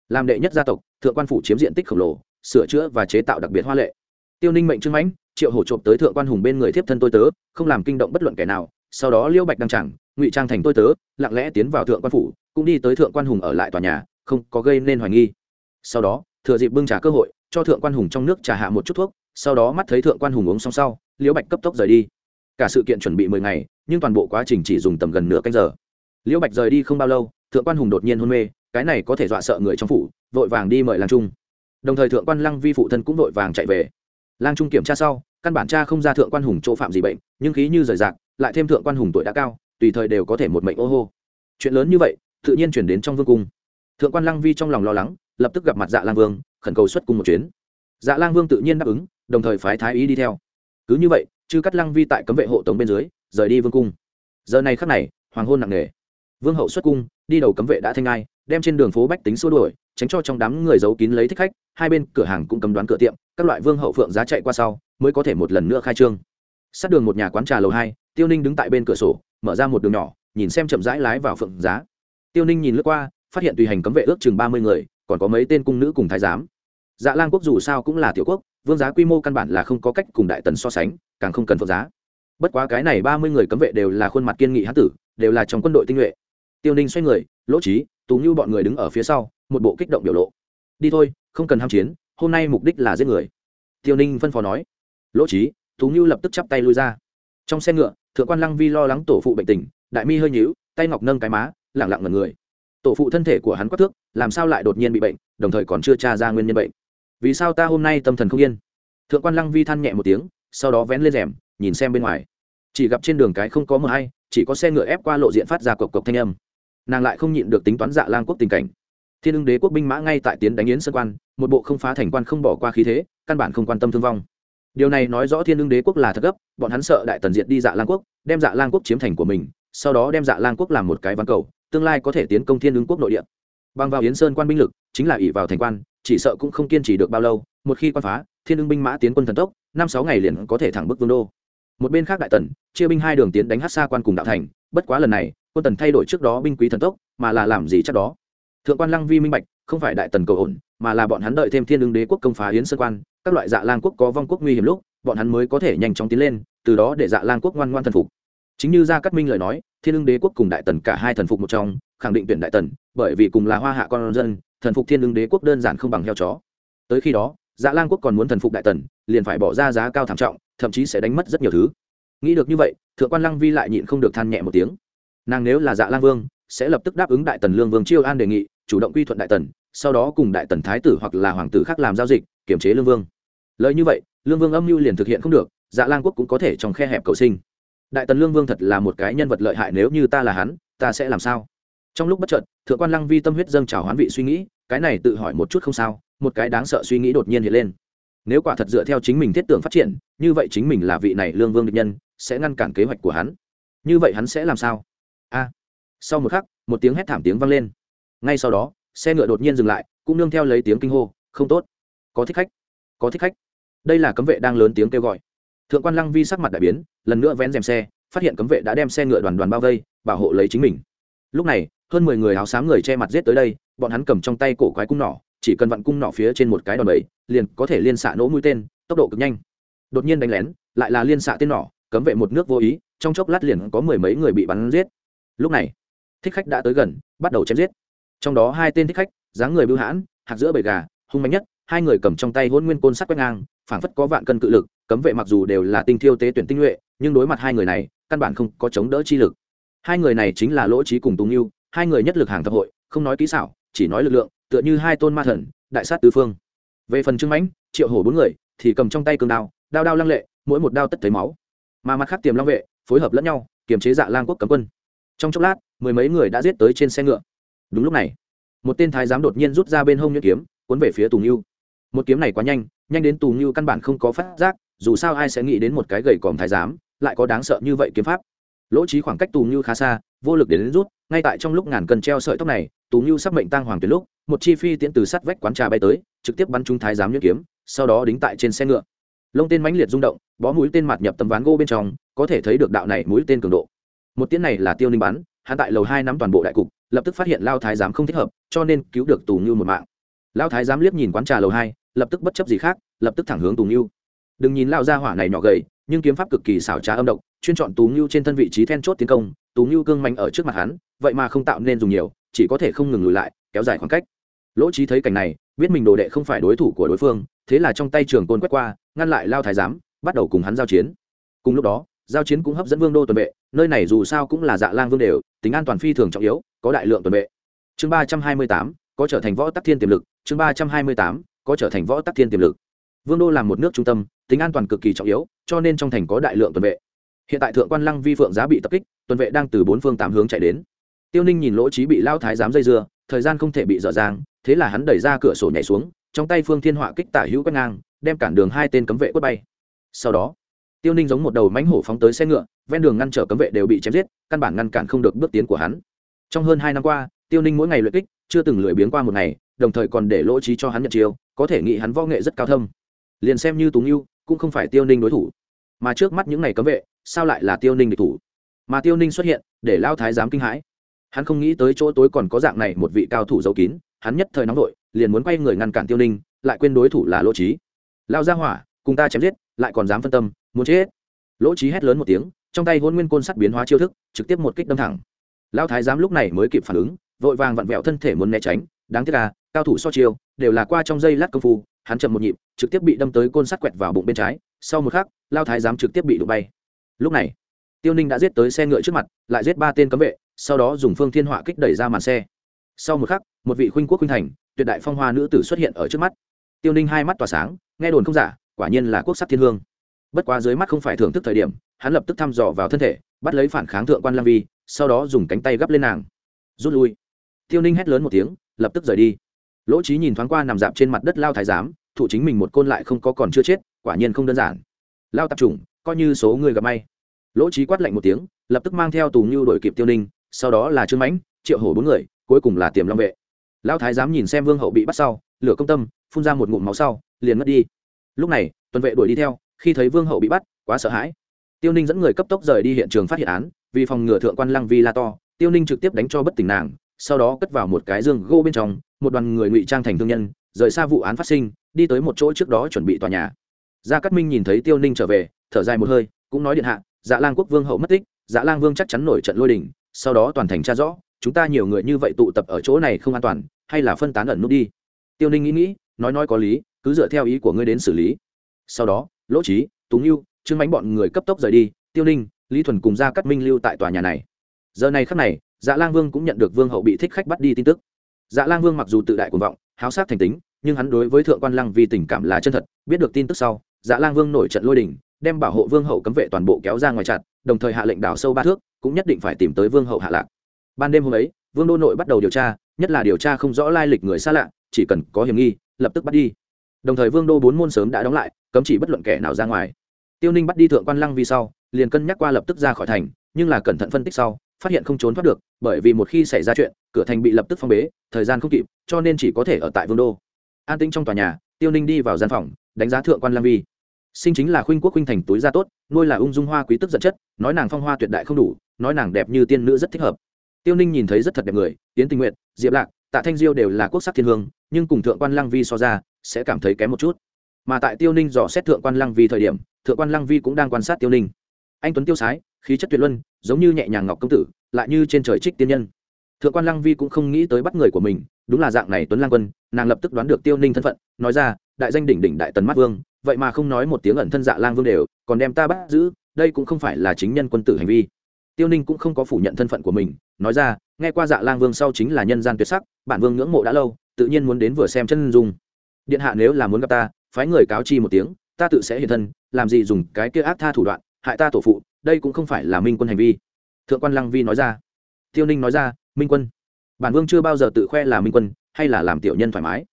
làm đệ nhất gia tộc, thượng quan phủ chiếm diện tích khổng lồ, sửa chữa và chế tạo đặc biệt hoa lệ. Tiêu ninh mệnh trưng mãnh, triệu hổ trộm tới thượng quan hùng bên người thiếp thân tôi tớ, không làm kinh động bất luận kẻ nào, sau đó liễu bạch đăng chẳng ngụy trang thành tôi tớ, lặng lẽ tiến vào thượng quan phủ, cũng đi tới thượng quan hùng ở lại tòa nhà, không có gây nên hoài nghi. Sau đó, thừa dịp bưng trả cơ hội, cho thượng quan hùng trong nước trà hạ một chút thuốc, sau đó mắt thấy thượng quan hùng uống xong sau, liễu bạch cấp tốc rời đi. Cả sự kiện chuẩn bị mười ngày, nhưng toàn bộ quá trình chỉ dùng tầm gần nửa canh giờ. Liễu bạch rời đi không bao lâu, thượng quan hùng đột nhiên hôn mê cái này có thể dọa sợ người trong phủ, vội vàng đi mời lang trung. Đồng thời thượng quan lăng vi phụ thân cũng vội vàng chạy về. Lang trung kiểm tra sau, căn bản cha không ra thượng quan hùng chỗ phạm gì bệnh, nhưng khí như rời rạc, lại thêm thượng quan hùng tuổi đã cao, tùy thời đều có thể một mệnh ô hô. Chuyện lớn như vậy, tự nhiên chuyển đến trong vương cung. Thượng quan lăng vi trong lòng lo lắng, lập tức gặp mặt dạ lang vương, khẩn cầu xuất cung một chuyến. Dạ lang vương tự nhiên đáp ứng, đồng thời phái thái ý đi theo. Cứ như vậy, chư cắt lăng vi tại cấm vệ hộ tống bên dưới, rời đi vương cung. Giờ này khắc này, hoàng hôn nặng nề. Vương hậu xuất cung, đi đầu cấm vệ đã thanh ai đem trên đường phố bách tính xua đuổi, tránh cho trong đám người giấu kín lấy thích khách, hai bên cửa hàng cũng cấm đoán cửa tiệm, các loại vương hậu phượng giá chạy qua sau, mới có thể một lần nữa khai trương. Sát đường một nhà quán trà lầu hai, tiêu ninh đứng tại bên cửa sổ, mở ra một đường nhỏ, nhìn xem chậm rãi lái vào phượng giá. Tiêu ninh nhìn lướt qua, phát hiện tùy hành cấm vệ ước chừng ba mươi người, còn có mấy tên cung nữ cùng thái giám. Dạ lang quốc dù sao cũng là tiểu quốc, vương giá quy mô căn bản là không có cách cùng đại tần so sánh, càng không cần phượng giá. Bất quá cái này ba mươi người cấm vệ đều là khuôn mặt kiên nghị hán tử, đều là trong quân đội tinh nhuệ. Tiêu ninh xoay người, lỗ trí tú như bọn người đứng ở phía sau, một bộ kích động biểu lộ. Đi thôi, không cần ham chiến, hôm nay mục đích là giết người. Tiêu ninh phân phó nói. Lỗ trí tú như lập tức chắp tay lui ra. Trong xe ngựa, thượng quan lăng vi lo lắng tổ phụ bệnh tình, đại mi hơi nhíu, tay ngọc nâng cái má lẳng lặng ngần người. Tổ phụ thân thể của hắn quắc thước, làm sao lại đột nhiên bị bệnh, đồng thời còn chưa tra ra nguyên nhân bệnh. Vì sao ta hôm nay tâm thần không yên? Thượng quan lăng vi than nhẹ một tiếng, sau đó vén lên rèm, nhìn xem bên ngoài. Chỉ gặp trên đường cái không có mờ hay, chỉ có xe ngựa ép qua lộ diện phát ra cộc cộc thanh âm nàng lại không nhịn được tính toán dạ lang quốc tình cảnh. Thiên ưng đế quốc binh mã ngay tại tiến đánh yến sơn quan, một bộ không phá thành quan không bỏ qua khí thế, căn bản không quan tâm thương vong. Điều này nói rõ thiên ưng đế quốc là thật gấp, bọn hắn sợ đại tần diện đi dạ lang quốc, đem dạ lang quốc chiếm thành của mình, sau đó đem dạ lang quốc làm một cái ván cầu, tương lai có thể tiến công thiên ưng quốc nội địa. Bằng vào yến sơn quan binh lực, chính là ỷ vào thành quan, chỉ sợ cũng không kiên trì được bao lâu, một khi quan phá, thiên ưng binh mã tiến quân thần tốc, năm sáu ngày liền có thể thẳng bức vương đô. Một bên khác đại tần, chia binh hai đường tiến đánh hát xa quan cùng đạo thành, bất quá lần này quân tần thay đổi trước đó binh quý thần tốc, mà là làm gì chắc đó? Thượng quan lăng vi minh bạch, không phải đại tần cầu ổn, mà là bọn hắn đợi thêm thiên Lương đế quốc công phá hiến sơn quan, các loại dạ lang quốc có vong quốc nguy hiểm lúc, bọn hắn mới có thể nhanh chóng tiến lên, từ đó để dạ lang quốc ngoan ngoan thần phục. Chính như gia cát minh lời nói, thiên Lương đế quốc cùng đại tần cả hai thần phục một trong, khẳng định tuyển đại tần, bởi vì cùng là hoa hạ con dân, thần phục thiên Lương đế quốc đơn giản không bằng heo chó. Tới khi đó dạ lang quốc còn muốn thần phục đại tần, liền phải bỏ ra giá cao thảm trọng, thậm chí sẽ đánh mất rất nhiều thứ. Nghĩ được như vậy, thượng quan lăng vi lại nhịn không được than nhẹ một tiếng nàng nếu là dạ lang vương, sẽ lập tức đáp ứng đại tần lương vương chiêu an đề nghị, chủ động quy thuận đại tần, sau đó cùng đại tần thái tử hoặc là hoàng tử khác làm giao dịch kiểm chế lương vương. Lợi như vậy, lương vương âm mưu liền thực hiện không được dạ lang quốc cũng có thể trong khe hẹp cầu sinh. Đại tần lương vương thật là một cái nhân vật lợi hại nếu như ta là hắn, ta sẽ làm sao? Trong lúc bất chợt, thượng quan lăng vi tâm huyết dâng trào hoán vị suy nghĩ, cái này tự hỏi một chút không sao, một cái đáng sợ suy nghĩ đột nhiên hiện lên. Nếu quả thật dựa theo chính mình thiết tưởng phát triển, như vậy chính mình là vị này lương vương địch nhân, sẽ ngăn cản kế hoạch của hắn. Như vậy hắn sẽ làm sao? A. Sau một khắc, một tiếng hét thảm tiếng vang lên. Ngay sau đó, xe ngựa đột nhiên dừng lại, cũng nương theo lấy tiếng kinh hô, không tốt. Có thích khách. Có thích khách. Đây là cấm vệ đang lớn tiếng kêu gọi. Thượng quan lăng vi sắc mặt đại biến, lần nữa vén rèm xe, phát hiện cấm vệ đã đem xe ngựa đoàn đoàn bao vây, bảo hộ lấy chính mình. Lúc này, hơn mười người áo xám người che mặt giết tới đây, bọn hắn cầm trong tay cổ quái cung nỏ, chỉ cần vặn cung nỏ phía trên một cái đòn bẩy, liền có thể liên xạ nỗ mũi tên, tốc độ cực nhanh. Đột nhiên đánh lén, lại là liên xạ tên nỏ, cấm vệ một nước vô ý, trong chốc lát liền có mười mấy người bị bắn giết lúc này, thích khách đã tới gần, bắt đầu chém giết. Trong đó hai tên thích khách, dáng người bưu hãn, hạt giữa bầy gà, hung mạnh nhất, hai người cầm trong tay hôn nguyên côn sắt quét ngang, phảng phất có vạn cân cự lực, cấm vệ mặc dù đều là tinh thiêu tế tuyển tinh nhuệ, nhưng đối mặt hai người này, căn bản không có chống đỡ chi lực. Hai người này chính là lỗ trí cùng tùng yêu hai người nhất lực hàng thập hội, không nói kỹ xảo, chỉ nói lực lượng, tựa như hai tôn ma thần, đại sát tứ phương. Về phần trưng mãnh, triệu hổ bốn người, thì cầm trong tay cương đao đao đao lăng lệ, mỗi một đao tất thấy máu. Mà mặt khác tiềm long vệ, phối hợp lẫn nhau, kiềm chế dạ lang quốc cấm quân trong chốc lát mười mấy người đã giết tới trên xe ngựa. Đúng lúc này một tên thái giám đột nhiên rút ra bên hông nhuyễn kiếm cuốn về phía tù ngưu. Một kiếm này quá nhanh nhanh đến tù ngưu căn bản không có phát giác dù sao ai sẽ nghĩ đến một cái gầy còm thái giám lại có đáng sợ như vậy kiếm pháp. Lỗ trí khoảng cách tù ngưu khá xa vô lực đến, đến rút ngay tại trong lúc ngàn cân treo sợi tóc này tù ngưu sắp mệnh tăng hoàng tuyệt lúc một chi phi tiễn từ sắt vách quán trà bay tới trực tiếp bắn trúng thái giám nhuyễn kiếm sau đó đính tại trên xe ngựa. Lông tên mãnh liệt rung động bó mũi tên mặt nhập tấm ván gỗ bên trong có thể thấy được đạo này mũi tên cường độ một tiễn này là tiêu ninh bắn hắn tại lầu hai nắm toàn bộ đại cục, lập tức phát hiện lao thái giám không thích hợp, cho nên cứu được tù ngưu một mạng. Lao thái giám liếc nhìn quán trà lầu hai, lập tức bất chấp gì khác, lập tức thẳng hướng tù ngưu. Đừng nhìn lao ra hỏa này nhỏ gầy, nhưng kiếm pháp cực kỳ xảo trá âm độc, chuyên chọn tù ngưu trên thân vị trí then chốt tiến công, tù ngưu cương mạnh ở trước mặt hắn, vậy mà không tạo nên dùng nhiều, chỉ có thể không ngừng lùi lại, kéo dài khoảng cách. Lỗ trí thấy cảnh này, biết mình đồ đệ không phải đối thủ của đối phương, thế là trong tay trường côn quét qua, ngăn lại lao thái giám, bắt đầu cùng hắn giao chiến. Cùng lúc đó, giao chiến cũng hấp dẫn vương đô tuần vệ nơi này dù sao cũng là dạ lang vương đều, tính an toàn phi thường trọng yếu, có đại lượng tuần vệ. Chương ba trăm hai mươi tám, có trở thành võ tắc thiên tiềm lực. Chương ba trăm hai mươi tám, có trở thành võ tắc thiên tiềm lực. Vương đô là một nước trung tâm, tính an toàn cực kỳ trọng yếu, cho nên trong thành có đại lượng tuần vệ. Hiện tại thượng quan lăng vi phượng giá bị tập kích, tuần vệ đang từ bốn phương tám hướng chạy đến. Tiêu ninh nhìn lỗ trí bị lao thái giám dây dưa, thời gian không thể bị dở dang, thế là hắn đẩy ra cửa sổ nhảy xuống, trong tay phương thiên họa kích tả hữu quét ngang, đem cản đường hai tên cấm vệ quất bay. Sau đó tiêu ninh giống một đầu mánh hổ phóng tới xe ngựa, ven đường ngăn trở cấm vệ đều bị chém giết, căn bản ngăn cản không được bước tiến của hắn. Trong hơn hai năm qua, tiêu ninh mỗi ngày luyện kích, chưa từng lười biếng qua một ngày, đồng thời còn để lỗ trí cho hắn nhận chiêu, có thể nghĩ hắn võ nghệ rất cao thâm. Liền xem như tú nghiêu cũng không phải tiêu ninh đối thủ. Mà trước mắt những ngày cấm vệ, sao lại là tiêu ninh địch thủ? Mà tiêu ninh xuất hiện, để lao thái giám kinh hãi. Hắn không nghĩ tới chỗ tối còn có dạng này một vị cao thủ giấu kín, hắn nhất thời nóng vội, liền muốn quay người ngăn cản tiêu ninh, lại quên đối thủ là lỗ trí. Lao ra hỏa, cùng ta chém giết, lại còn dám phân tâm muốn chết. Lỗ trí hét lớn một tiếng, trong tay hôn nguyên côn sắt biến hóa chiêu thức, trực tiếp một kích đâm thẳng. Lao thái giám lúc này mới kịp phản ứng, vội vàng vặn vẹo thân thể muốn né tránh, đáng tiếc là, cao thủ so chiêu, đều là qua trong dây lát công phu, hắn chậm một nhịp, trực tiếp bị đâm tới côn sắt quẹt vào bụng bên trái, sau một khắc lao thái giám trực tiếp bị đụng bay. Lúc này, tiêu ninh đã giết tới xe ngựa trước mặt, lại giết ba tên cấm vệ, sau đó dùng phương thiên họa kích đẩy ra màn xe. Sau một khắc, một vị khuynh quốc khuynh thành, tuyệt đại phong hoa nữ tử xuất hiện ở trước mắt. Tiêu ninh hai mắt tỏa sáng, nghe đồn không giả, quả nhiên là quốc sắc thiên hương bất quá dưới mắt không phải thưởng thức thời điểm, hắn lập tức thăm dò vào thân thể, bắt lấy phản kháng thượng quan lam vi, sau đó dùng cánh tay gắp lên nàng. Rút lui. Tiêu ninh hét lớn một tiếng, lập tức rời đi. Lỗ trí nhìn thoáng qua nằm dạp trên mặt đất lao thái giám, thụ chính mình một côn lại không có còn chưa chết, quả nhiên không đơn giản. Lao tạp chủng, coi như số người gặp may. Lỗ trí quát lạnh một tiếng, lập tức mang theo tù như đổi kịp tiêu ninh, sau đó là trương mãnh, triệu hổ bốn người, cuối cùng là tiềm long vệ. Lao thái giám nhìn xem vương hậu bị bắt sau, lửa công tâm, phun ra một ngụm máu sau, liền mất đi. Lúc này, tuần vệ đuổi đi theo khi thấy vương hậu bị bắt, quá sợ hãi. Tiêu ninh dẫn người cấp tốc rời đi hiện trường phát hiện án, vì phòng ngừa thượng quan lăng vi la to, tiêu ninh trực tiếp đánh cho bất tỉnh nàng, sau đó cất vào một cái dương gỗ bên trong, một đoàn người ngụy trang thành thương nhân, rời xa vụ án phát sinh, đi tới một chỗ trước đó chuẩn bị tòa nhà. Gia cát minh nhìn thấy tiêu ninh trở về, thở dài một hơi, cũng nói điện hạ dạ lang quốc vương hậu mất tích dạ lang vương chắc chắn nổi trận lôi đình, sau đó toàn thành tra rõ, chúng ta nhiều người như vậy tụ tập ở chỗ này không an toàn, hay là phân tán ẩn nút đi. Tiêu ninh nghĩ nghĩ, nói nói có lý, cứ dựa theo ý của ngươi đến xử lý. Sau đó lỗ trí túng yêu chứng mánh bọn người cấp tốc rời đi, tiêu ninh, lý thuần cùng ra cắt minh lưu tại tòa nhà này. Giờ này khắc này dạ lang vương cũng nhận được vương hậu bị thích khách bắt đi tin tức. Dạ lang vương mặc dù tự đại cuồng vọng, háo sát thành tính, nhưng hắn đối với thượng quan lăng vì tình cảm là chân thật, biết được tin tức sau dạ lang vương nổi trận lôi đình, đem bảo hộ vương hậu cấm vệ toàn bộ kéo ra ngoài chặt đồng thời hạ lệnh đào sâu ba thước, cũng nhất định phải tìm tới vương hậu hạ lạc. Ban đêm hôm ấy, vương đô nội bắt đầu điều tra, nhất là điều tra không rõ lai lịch người xa lạ, chỉ cần có hiểm nghi, lập tức bắt đi. Đồng thời vương đô bốn môn sớm đã đóng lại cấm chỉ bất luận kẻ nào ra ngoài. Tiêu ninh bắt đi thượng quan lăng vi sau, liền cân nhắc qua lập tức ra khỏi thành, nhưng là cẩn thận phân tích sau, phát hiện không trốn thoát được, bởi vì một khi xảy ra chuyện, cửa thành bị lập tức phong bế, thời gian không kịp, cho nên chỉ có thể ở tại vương đô. An tĩnh trong tòa nhà, tiêu ninh đi vào gian phòng, đánh giá thượng quan lăng vi. Sinh chính là khuynh quốc khuynh thành túi da tốt, nuôi là ung dung hoa quý tức giận chất, nói nàng phong hoa tuyệt đại không đủ, nói nàng đẹp như tiên nữ rất thích hợp. Tiêu ninh nhìn thấy rất thật đẹp người tiến tình nguyện diệp lạc, tạ thanh diêu đều là quốc sắc thiên hương, nhưng cùng thượng quan lăng vi so ra, sẽ cảm thấy kém một chút mà tại tiêu ninh dò xét thượng quan lăng vi thời điểm, thượng quan lăng vi cũng đang quan sát tiêu ninh. Anh tuấn tiêu sái, khí chất tuyệt luân, giống như nhẹ nhàng ngọc công tử, lại như trên trời trích tiên nhân. Thượng quan lăng vi cũng không nghĩ tới bắt người của mình, đúng là dạng này tuấn lang quân, nàng lập tức đoán được tiêu ninh thân phận, nói ra, đại danh đỉnh đỉnh đại tần mắt vương, vậy mà không nói một tiếng ẩn thân dạ lang vương đều, còn đem ta bắt giữ, đây cũng không phải là chính nhân quân tử hành vi. Tiêu ninh cũng không có phủ nhận thân phận của mình, nói ra, nghe qua dạ lang vương sau chính là nhân gian tuyệt sắc, bản vương ngưỡng mộ đã lâu, tự nhiên muốn đến vừa xem chân dung. Điện hạ nếu là muốn gặp ta phái người cáo chi một tiếng, ta tự sẽ hiện thân, làm gì dùng cái kia ác tha thủ đoạn, hại ta tổ phụ, đây cũng không phải là minh quân hành vi. Thượng quan lăng vi nói ra. Tiêu ninh nói ra, minh quân, bản vương chưa bao giờ tự khoe là minh quân, hay là làm tiểu nhân thoải mái.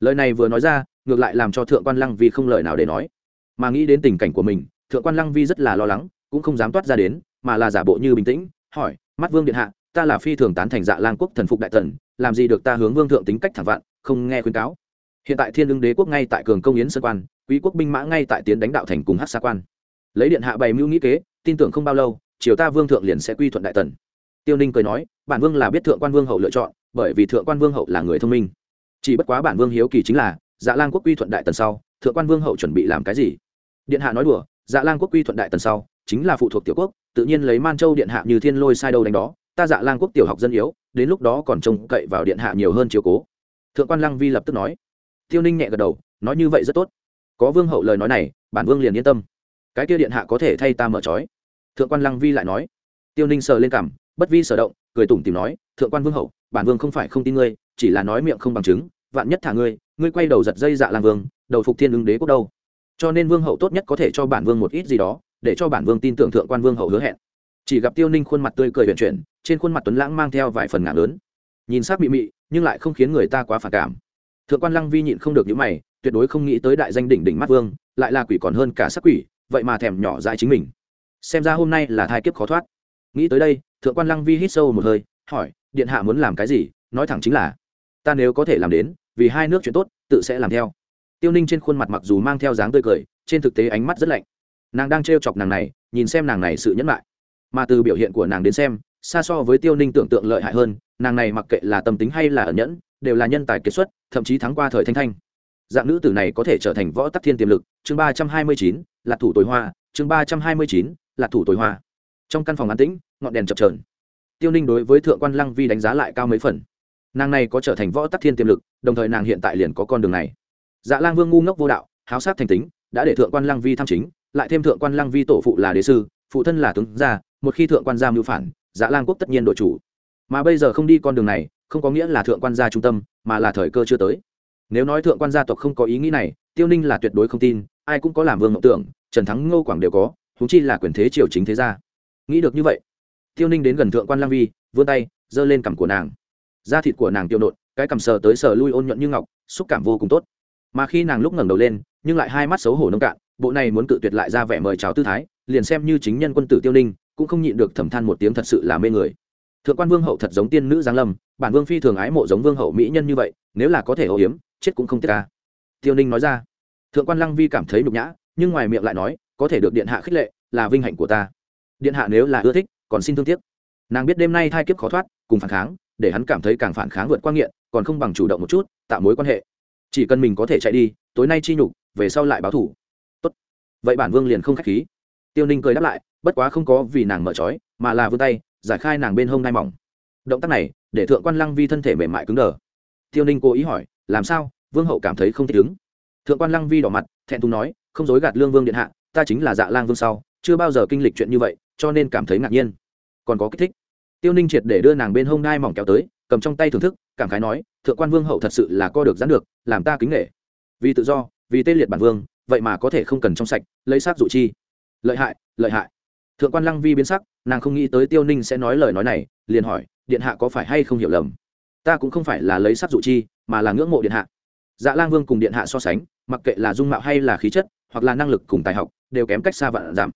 Lời này vừa nói ra, ngược lại làm cho thượng quan lăng vi không lời nào để nói. Mà nghĩ đến tình cảnh của mình, thượng quan lăng vi rất là lo lắng, cũng không dám toát ra đến, mà là giả bộ như bình tĩnh, hỏi, mắt vương điện hạ, ta là phi thường tán thành dạ lang quốc thần phục đại tần làm gì được ta hướng vương thượng tính cách thẳng vạn, không nghe khuyến cáo? Hiện tại thiên lương đế quốc ngay tại cường công yến sơn quan, quý quốc binh mã ngay tại tiến đánh đạo thành cùng hát xa quan. Lấy điện hạ bày mưu nghĩ kế, tin tưởng không bao lâu, triều ta vương thượng liền sẽ quy thuận đại tần. Tiêu ninh cười nói, bản vương là biết thượng quan vương hậu lựa chọn, bởi vì thượng quan vương hậu là người thông minh. Chỉ bất quá bản vương hiếu kỳ chính là dạ lang quốc quy thuận đại tần sau, thượng quan vương hậu chuẩn bị làm cái gì? Điện hạ nói đùa dạ lang quốc quy thuận đại tần sau, chính là phụ thuộc tiểu quốc, tự nhiên lấy man châu điện hạ như thiên lôi sai đâu đánh đó, ta dạ lang quốc tiểu học dân yếu, đến lúc đó còn trông cậy vào điện hạ nhiều hơn chiều cố. Thượng quan lăng vi lập tức nói tiêu ninh nhẹ gật đầu, nói như vậy rất tốt. Có vương hậu lời nói này, bản vương liền yên tâm. Cái kia điện hạ có thể thay ta mở trói. Thượng quan lăng vi lại nói. Tiêu ninh sờ lên cảm bất vi sở động, cười tủm tìm nói, thượng quan vương hậu, bản vương không phải không tin ngươi, chỉ là nói miệng không bằng chứng, vạn nhất thả ngươi ngươi quay đầu giật dây dạ lang vương, đầu phục thiên ứng đế quốc đâu? Cho nên vương hậu tốt nhất có thể cho bản vương một ít gì đó, để cho bản vương tin tưởng thượng quan vương hậu hứa hẹn. Chỉ gặp tiêu ninh khuôn mặt tươi cười huyền chuyển, trên khuôn mặt tuấn lãng mang theo vài phần ngạc lớn. Nhìn sắc mị mị, nhưng lại không khiến người ta quá phản cảm thượng quan lăng vi nhịn không được những mày, tuyệt đối không nghĩ tới đại danh đỉnh đỉnh mắt vương, lại là quỷ còn hơn cả sắc quỷ, vậy mà thèm nhỏ dại chính mình. Xem ra hôm nay là thai kiếp khó thoát. Nghĩ tới đây, thượng quan lăng vi hít sâu một hơi, hỏi, điện hạ muốn làm cái gì? Nói thẳng chính là, ta nếu có thể làm đến, vì hai nước chuyện tốt, tự sẽ làm theo. Tiêu ninh trên khuôn mặt mặc dù mang theo dáng tươi cười, trên thực tế ánh mắt rất lạnh. Nàng đang t chọc nàng này, nhìn xem nàng này sự nhẫn lại mà từ biểu hiện của nàng đến xem, xa so với tiêu ninh tưởng tượng lợi hại hơn, nàng này mặc kệ là tâm tính hay là ẩn nhẫn đều là nhân tài kiệt xuất, thậm chí thắng qua thời thanh thanh. Dạng nữ tử này có thể trở thành võ tắc thiên tiềm lực, chương ba trăm hai mươi chín, là thủ tối hoa, chương ba trăm hai mươi chín, là thủ tối hoa. Trong căn phòng an tĩnh, ngọn đèn chập trờn tiêu ninh đối với thượng quan lăng vi đánh giá lại cao mấy phần. Nàng này có trở thành võ tắc thiên tiềm lực, đồng thời nàng hiện tại liền có con đường này. Dạ lang vương ngu ngốc vô đạo, háo sát thành tính, đã để thượng quan lăng vi tham chính, lại thêm thượng quan lăng vi tổ phụ là đế sư, phụ thân là tướng gia, một khi thượng quan gia mưu phản dạ lang quốc tất nhiên đội chủ. Mà bây giờ không đi con đường này không có nghĩa là thượng quan gia trung tâm, mà là thời cơ chưa tới. Nếu nói thượng quan gia tộc không có ý nghĩ này, tiêu ninh là tuyệt đối không tin, ai cũng có làm vương ngộng tưởng, trần thắng, ngô quảng đều có húng chi là quyền thế triều chính thế gia. Nghĩ được như vậy, tiêu ninh đến gần thượng quan lang vi, vươn tay, giơ lên cằm của nàng. Da thịt của nàng tiêu nộn cái cằm sờ tới sờ lui ôn nhuận như ngọc, xúc cảm vô cùng tốt. Mà khi nàng lúc ngẩng đầu lên, nhưng lại hai mắt xấu hổ nông cạn, bộ này muốn cự tuyệt lại ra vẻ mời chào tư thái, liền xem như chính nhân quân tử tiêu ninh, cũng không nhịn được thầm than một tiếng thật sự là mê người thượng quan vương hậu thật giống tiên nữ giáng lâm, bản vương phi thường ái mộ giống vương hậu mỹ nhân như vậy, nếu là có thể âu hiếm chết cũng không tiếc ca tiêu ninh nói ra. Thượng quan lăng vi cảm thấy nhục nhã, nhưng ngoài miệng lại nói, có thể được điện hạ khích lệ, là vinh hạnh của ta. Điện hạ nếu là ưa thích, còn xin thương tiếc. Nàng biết đêm nay thai kiếp khó thoát, cùng phản kháng, để hắn cảm thấy càng phản kháng vượt qua nghiện, còn không bằng chủ động một chút, tạo mối quan hệ. Chỉ cần mình có thể chạy đi, tối nay chi nhục, về sau lại báo thủ. Tốt. Vậy bản vương liền không k h á c h khí. Tiêu ninh cười đáp lại, bất quá không có vì nàng mở trói, mà là vươn tay giải khai nàng bên hông nai mỏng. Động tác này, để thượng quan lăng vi thân thể mềm mại cứng đờ. Tiêu ninh cố ý hỏi, làm sao? Vương hậu cảm thấy không thích ứng. Thượng quan lăng vi đỏ mặt, thẹn thùng nói, không dối gạt lương vương điện hạ, ta chính là dạ lang vương sau, chưa bao giờ kinh lịch chuyện như vậy, cho nên cảm thấy ngạc nhiên. Còn có kích thích. Tiêu ninh triệt để đưa nàng bên hông nai mỏng kéo tới, cầm trong tay thưởng thức, cảm khái nói, thượng quan vương hậu thật sự là co được dán được, làm ta kính nghệ vì tự do, vì tê liệt bản vương, vậy mà có thể không cần trong sạch, lấy xác dụ chi. Lợi hại lợi hại thượng quan lăng vi biến sắc, nàng không nghĩ tới tiêu ninh sẽ nói lời nói này, liền hỏi, điện hạ có phải hay không hiểu lầm? Ta cũng không phải là lấy sắc dụ chi, mà là ngưỡng mộ điện hạ. Dạ lang vương cùng điện hạ so sánh, mặc kệ là dung mạo hay là khí chất, hoặc là năng lực cùng tài học, đều kém cách xa vạn giảm.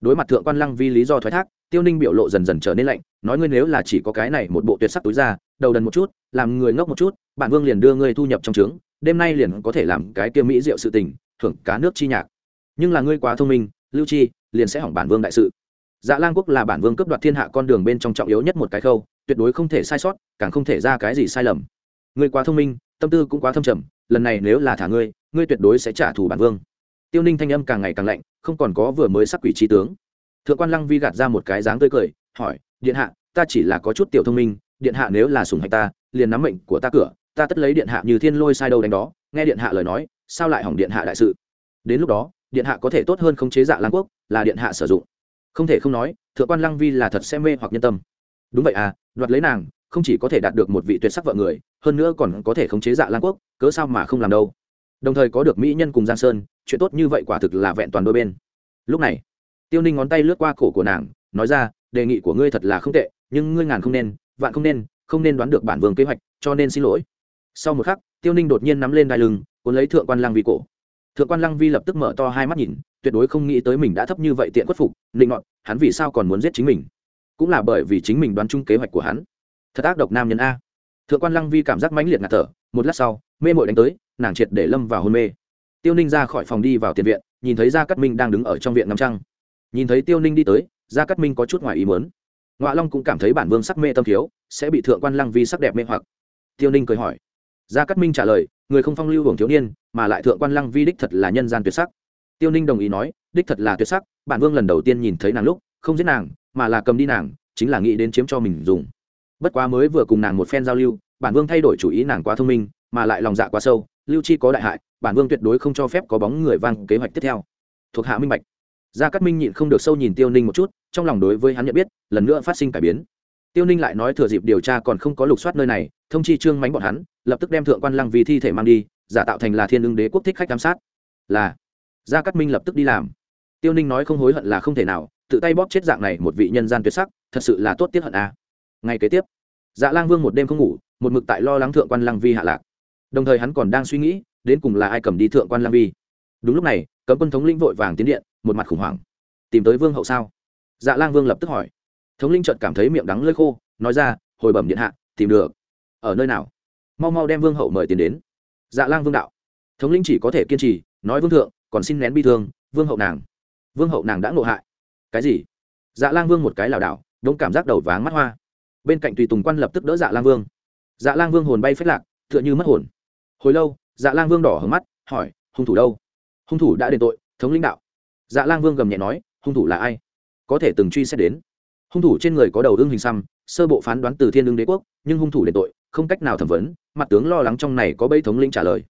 Đối mặt thượng quan lăng vi lý do thoái thác, tiêu ninh biểu lộ dần dần trở nên lạnh, nói, ngươi nếu là chỉ có cái này một bộ tuyệt sắc túi ra, đầu đần một chút, làm người ngốc một chút, bản vương liền đưa ngươi thu nhập trong trướng, đêm nay liền có thể làm cái kia mỹ diệu sự tình, thưởng cá nước chi nhạc. Nhưng là ngươi quá thông minh, lưu chi, liền sẽ hỏng bản vương đại sự dạ lang quốc là bản vương cấp đoạt thiên hạ con đường bên trong trọng yếu nhất một cái khâu, tuyệt đối không thể sai sót, càng không thể ra cái gì sai lầm. Ngươi quá thông minh, tâm tư cũng quá thâm trầm, lần này nếu là thả ngươi ngươi tuyệt đối sẽ trả thù bản vương. Tiêu ninh thanh âm càng ngày càng lạnh, không còn có vừa mới sắc quỷ trí tướng. Thượng quan lăng vi gạt ra một cái dáng tươi cười, hỏi, điện hạ, ta chỉ là có chút tiểu thông minh, điện hạ nếu là sùng hạnh ta, liền nắm mệnh của ta cửa, ta tất lấy điện hạ như thiên lôi sai đâu đánh đó, nghe điện hạ lời nói, sao lại hỏng điện hạ đại sự? Đến lúc đó, điện hạ có thể tốt hơn khống chế dạ lang quốc, là điện hạ sử dụng không thể không nói, thượng quan lăng vi là thật xem mê hoặc nhân tâm. Đúng vậy à đoạt lấy nàng, không chỉ có thể đạt được một vị tuyệt sắc vợ người, hơn nữa còn có thể khống chế dạ lang quốc, cớ sao mà không làm đâu. Đồng thời có được mỹ nhân cùng giang sơn, chuyện tốt như vậy quả thực là vẹn toàn đôi bên. Lúc này, tiêu ninh ngón tay lướt qua cổ của nàng, nói ra, đề nghị của ngươi thật là không tệ, nhưng ngươi ngàn không nên, vạn không nên không nên đoán được bản vương kế hoạch, cho nên xin lỗi. Sau một khắc, tiêu ninh đột nhiên nắm lên đai lưng, cuốn lấy thượng quan lăng vi cổ thượng quan lăng vi lập tức mở to hai mắt nhìn, tuyệt đối không nghĩ tới mình đã thấp như vậy tiện khuất phục nịnh ngọt hắn vì sao còn muốn giết chính mình? Cũng là bởi vì chính mình đoán chung kế hoạch của hắn. Thật ác độc nam nhân a. Thượng quan lăng vi cảm giác mãnh liệt ngạt thở, một lát sau, mê mội đánh tới, nàng triệt để lâm vào hôn mê. Tiêu ninh ra khỏi phòng đi vào tiền viện, nhìn thấy gia cát minh đang đứng ở trong viện ngắm trăng. Nhìn thấy tiêu ninh đi tới, gia cát minh có chút ngoài ý mớn ngoạ long cũng cảm thấy bản vương sắc mê tâm thiếu, sẽ bị thượng quan lăng vi sắc đẹp mê hoặc. Tiêu ninh cười hỏi gia cát minh trả lời, người không phong lưu hưởng thiếu niên, mà lại thượng quan lăng vi đích thật là nhân gian tuyệt sắc. Tiêu ninh đồng ý nói, đích thật là tuyệt sắc, bản vương lần đầu tiên nhìn thấy nàng lúc, không giết nàng, mà là cầm đi nàng, chính là nghĩ đến chiếm cho mình dùng. Bất quá mới vừa cùng nàng một phen giao lưu, bản vương thay đổi chủ ý nàng quá thông minh, mà lại lòng dạ quá sâu, lưu chi có đại hại, bản vương tuyệt đối không cho phép có bóng người vang kế hoạch tiếp theo. Thuộc hạ minh bạch. Gia cát minh nhịn không được sâu nhìn tiêu ninh một chút, trong lòng đối với hắn nhận biết, lần nữa phát sinh cải biến tiêu ninh lại nói thừa dịp điều tra còn không có lục soát nơi này, thông chi trương mánh bọn hắn, lập tức đem thượng quan lăng vì thi thể mang đi, giả tạo thành là thiên ưng đế quốc thích khách giám sát. Là, gia cát minh lập tức đi làm. Tiêu ninh nói không hối hận là không thể nào, tự tay bóp chết dạng này một vị nhân gian tuyệt sắc, thật sự là tốt tiết hận a. À. Ngay kế tiếp dạ lang vương một đêm không ngủ, một mực tại lo lắng thượng quan lăng vi hạ lạc. Đồng thời hắn còn đang suy nghĩ, đến cùng là ai cầm đi thượng quan lăng vi. Đúng lúc này, cấm quân thống lĩnh vội vàng tiến điện, một mặt khủng hoảng. Tìm tới vương hậu sao? Dạ lang vương lập tức hỏi thống linh trợt cảm thấy miệng đắng lơi khô, nói ra, hồi bẩm điện hạ, tìm được. Ở nơi nào? Mau mau đem vương hậu mời tiền đến. Dạ lang vương đạo. Thống linh chỉ có thể kiên trì, nói, vương thượng, còn xin nén bi thương, vương hậu nàng. Vương hậu nàng đã ngộ hại. Cái gì? Dạ lang vương một cái lảo đảo đông cảm giác đầu váng mắt hoa. Bên cạnh tùy tùng quan lập tức đỡ dạ lang vương. Dạ lang vương hồn bay phết lạc, tựa như mất hồn. Hồi lâu dạ lang vương đỏ hở mắt, hỏi, hung thủ đâu? Hung thủ đã đền tội, thống linh đạo. Dạ lang vương gầm nhẹ nói, hung thủ là ai? Có thể từng truy xét đến hung thủ trên người có đầu ương hình xăm, sơ bộ phán đoán từ thiên lương đế quốc, nhưng hung thủ đền tội, không cách nào thẩm vấn, mặt tướng lo lắng trong này có bấy thống lĩnh trả lời.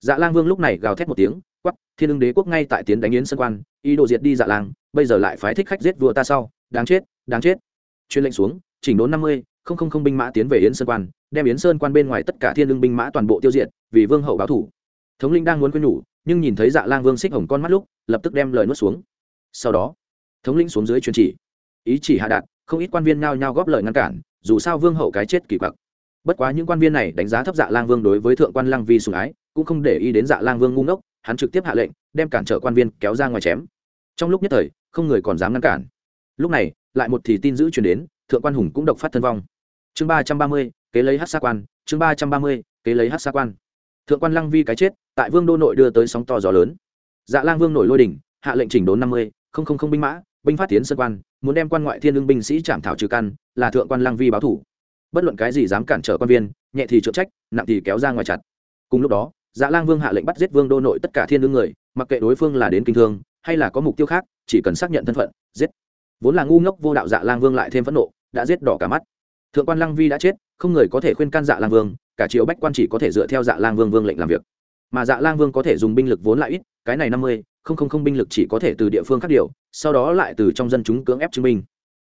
Dạ lang vương lúc này gào thét một tiếng quắp thiên lương đế quốc ngay tại tiến đánh yến sân quan, ý đồ diệt đi dạ lang, bây giờ lại phái thích khách giết vua ta sau, đáng chết đáng chết. Chuyên lệnh xuống, chỉnh đốn năm mươi, không không không binh mã tiến về yến sơn quan, đem yến sơn quan bên ngoài tất cả thiên lương binh mã toàn bộ tiêu diệt, vì vương hậu báo thủ. Thống linh đang muốn quên nhủ, nhưng nhìn thấy dạ lang vương xích hồng con mắt lúc, lập tức đem lời nuốt xuống. Sau đó, thống lĩnh xuống dưới truyền chỉ ý chỉ hạ đạt, không ít quan viên nao nhao góp lời ngăn cản, dù sao vương hậu cái chết kỳ quặc. Bất quá những quan viên này đánh giá thấp dạ lang vương đối với thượng quan lang vi sùng ái, cũng không để ý đến dạ lang vương ngu ngốc, hắn trực tiếp hạ lệnh, đem cản trở quan viên kéo ra ngoài chém. Trong lúc nhất thời, không người còn dám ngăn cản. Lúc này, lại một thì tin dữ truyền đến, thượng quan hùng cũng độc phát thân vong. Chương ba trăm ba mươi, kế lấy hát xa quan, chương ba trăm ba mươi, kế lấy hát xa quan. Thượng quan lăng vi cái chết, tại vương đô nội đưa tới sóng to gió lớn. Dạ lang vương nổi lôi đỉnh hạ lệnh chỉnh đốn năm mươi, không không không binh mã, binh phát tiến sân quan muốn đem quan ngoại thiên lương binh sĩ chạm thảo trừ căn, là thượng quan lăng vi báo thủ. Bất luận cái gì dám cản trở quan viên, nhẹ thì trượng trách, nặng thì kéo ra ngoài chặt. Cùng lúc đó dạ lang vương hạ lệnh bắt giết vương đô nội tất cả thiên lương người, mặc kệ đối phương là đến kinh thương, hay là có mục tiêu khác, chỉ cần xác nhận thân phận, giết. Vốn là ngu ngốc vô đạo dạ lang vương lại thêm phẫn nộ, đã giết đỏ cả mắt. Thượng quan lăng vi đã chết, không người có thể khuyên can dạ lang vương, cả triều bách quan chỉ có thể dựa theo dạ lang vương vương lệnh làm việc. Mà dạ lang vương có thể dùng binh lực vốn lại ít, cái này năm mươi không không không binh lực chỉ có thể từ địa phương khác điều, sau đó lại từ trong dân chúng cưỡng ép chứng minh.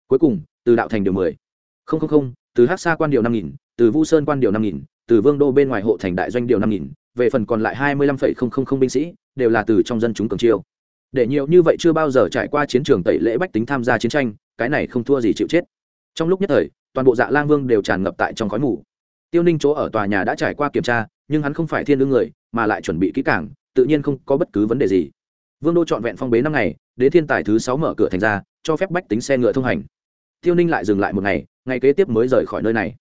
Cuối cùng, từ đạo thành điều mười. Không không không, từ hát xa quan điều năm nghìn, từ vu sơn quan điều năm nghìn, từ vương đô bên ngoài hộ thành đại doanh điều năm nghìn, về phần còn lại hai mươi lăm phẩy không không không binh sĩ, đều là từ trong dân chúng cường chiêu. Để nhiều như vậy chưa bao giờ trải qua chiến trường tẩy lễ bách tính tham gia chiến tranh, cái này không thua gì chịu chết. Trong lúc nhất thời, toàn bộ dạ lang vương đều tràn ngập tại trong khói mù. Tiêu ninh chỗ ở tòa nhà đã trải qua kiểm tra, nhưng hắn không phải thiên đương người, mà lại chuẩn bị kỹ cảng tự nhiên không có bất cứ vấn đề gì vương đô trọn vẹn phong bế năm ngày đến thiên tài thứ sáu mở cửa thành ra, cho phép bách tính xe ngựa thông hành. Tiêu ninh lại dừng lại một ngày ngày kế tiếp mới rời khỏi nơi này.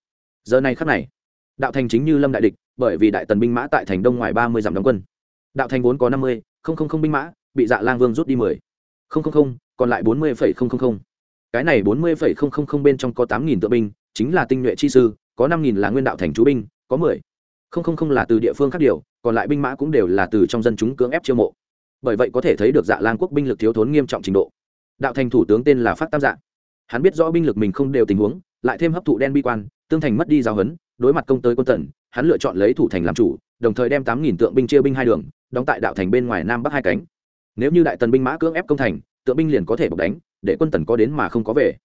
Giờ này khắc này, đạo thành chính như lâm đại địch, bởi vì đại tần binh mã tại thành đông ngoài ba mươi dặm đóng quân. Đạo thành vốn có năm mươi, không không không binh mã, bị dạ lang vương rút đi mười. Không không không, còn lại bốn mươi phẩy không không không. Cái này bốn mươi phẩy không không không bên trong có tám nghìn tự binh, chính là tinh nhuệ chi sư, có năm nghìn là nguyên đạo thành chú binh, có mười. Không không không là từ địa phương khác điều, còn lại binh mã cũng đều là từ trong dân chúng cưỡng ép chiêu mộ bởi vậy có thể thấy được dạ lang quốc binh lực thiếu thốn nghiêm trọng trình độ. Đạo thành thủ tướng tên là phát tam dạ. Hắn biết rõ binh lực mình không đều tình huống, lại thêm hấp thụ đen bi quan, tương thành mất đi giáo huấn, đối mặt công tới quân tần hắn lựa chọn lấy thủ thành làm chủ, đồng thời đem tám nghìn tượng binh chia binh hai đường, đóng tại đạo thành bên ngoài nam bắc hai cánh. Nếu như đại tần binh mã cưỡng ép công thành, tượng binh liền có thể bọc đánh, để quân tần có đến mà không có về.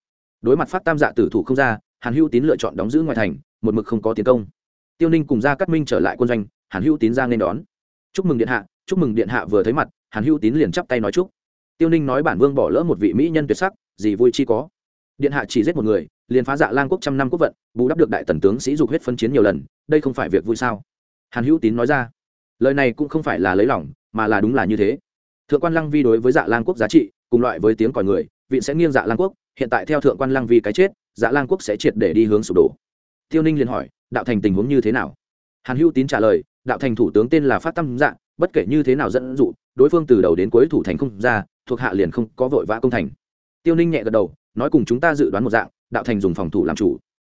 Đối mặt phát tam dạ tử thủ không ra, hàn hữu tín lựa chọn đóng giữ ngoài thành, một mực không có tiến công. Tiêu ninh cùng ra cắt minh trở lại quân doanh, hàn hữu tín ra nên đón. Chúc mừng điện hạ, chúc mừng điện hạ vừa thấy mặt hàn hữu tín liền chắp tay nói chúc. Tiêu ninh nói bản vương bỏ lỡ một vị mỹ nhân tuyệt sắc, gì vui chi có. Điện hạ chỉ giết một người, liền phá dạ lang quốc trăm năm quốc vận, bù đắp được đại tần tướng sĩ dục huyết phân chiến nhiều lần, đây không phải việc vui sao? Hàn hữu tín nói ra. Lời này cũng không phải là lấy lòng, mà là đúng là như thế. Thượng quan lăng vi đối với dạ lang quốc giá trị, cùng loại với tiếng còi người, vị sẽ nghiêng dạ lang quốc, hiện tại theo thượng quan lăng vi cái chết dạ lang quốc sẽ triệt để đi hướng sụp đổ. Tiêu ninh liền hỏi, đạo thành tình huống như thế nào? Hàn hữu tín trả lời, đạo thành thủ tướng tên là phát tâm dạ bất kể như thế nào dẫn dụ, đối phương từ đầu đến cuối thủ thành không ra, thuộc hạ liền không có vội vã công thành. Tiêu ninh nhẹ gật đầu, nói cùng chúng ta dự đoán một dạng, đạo thành dùng phòng thủ làm chủ.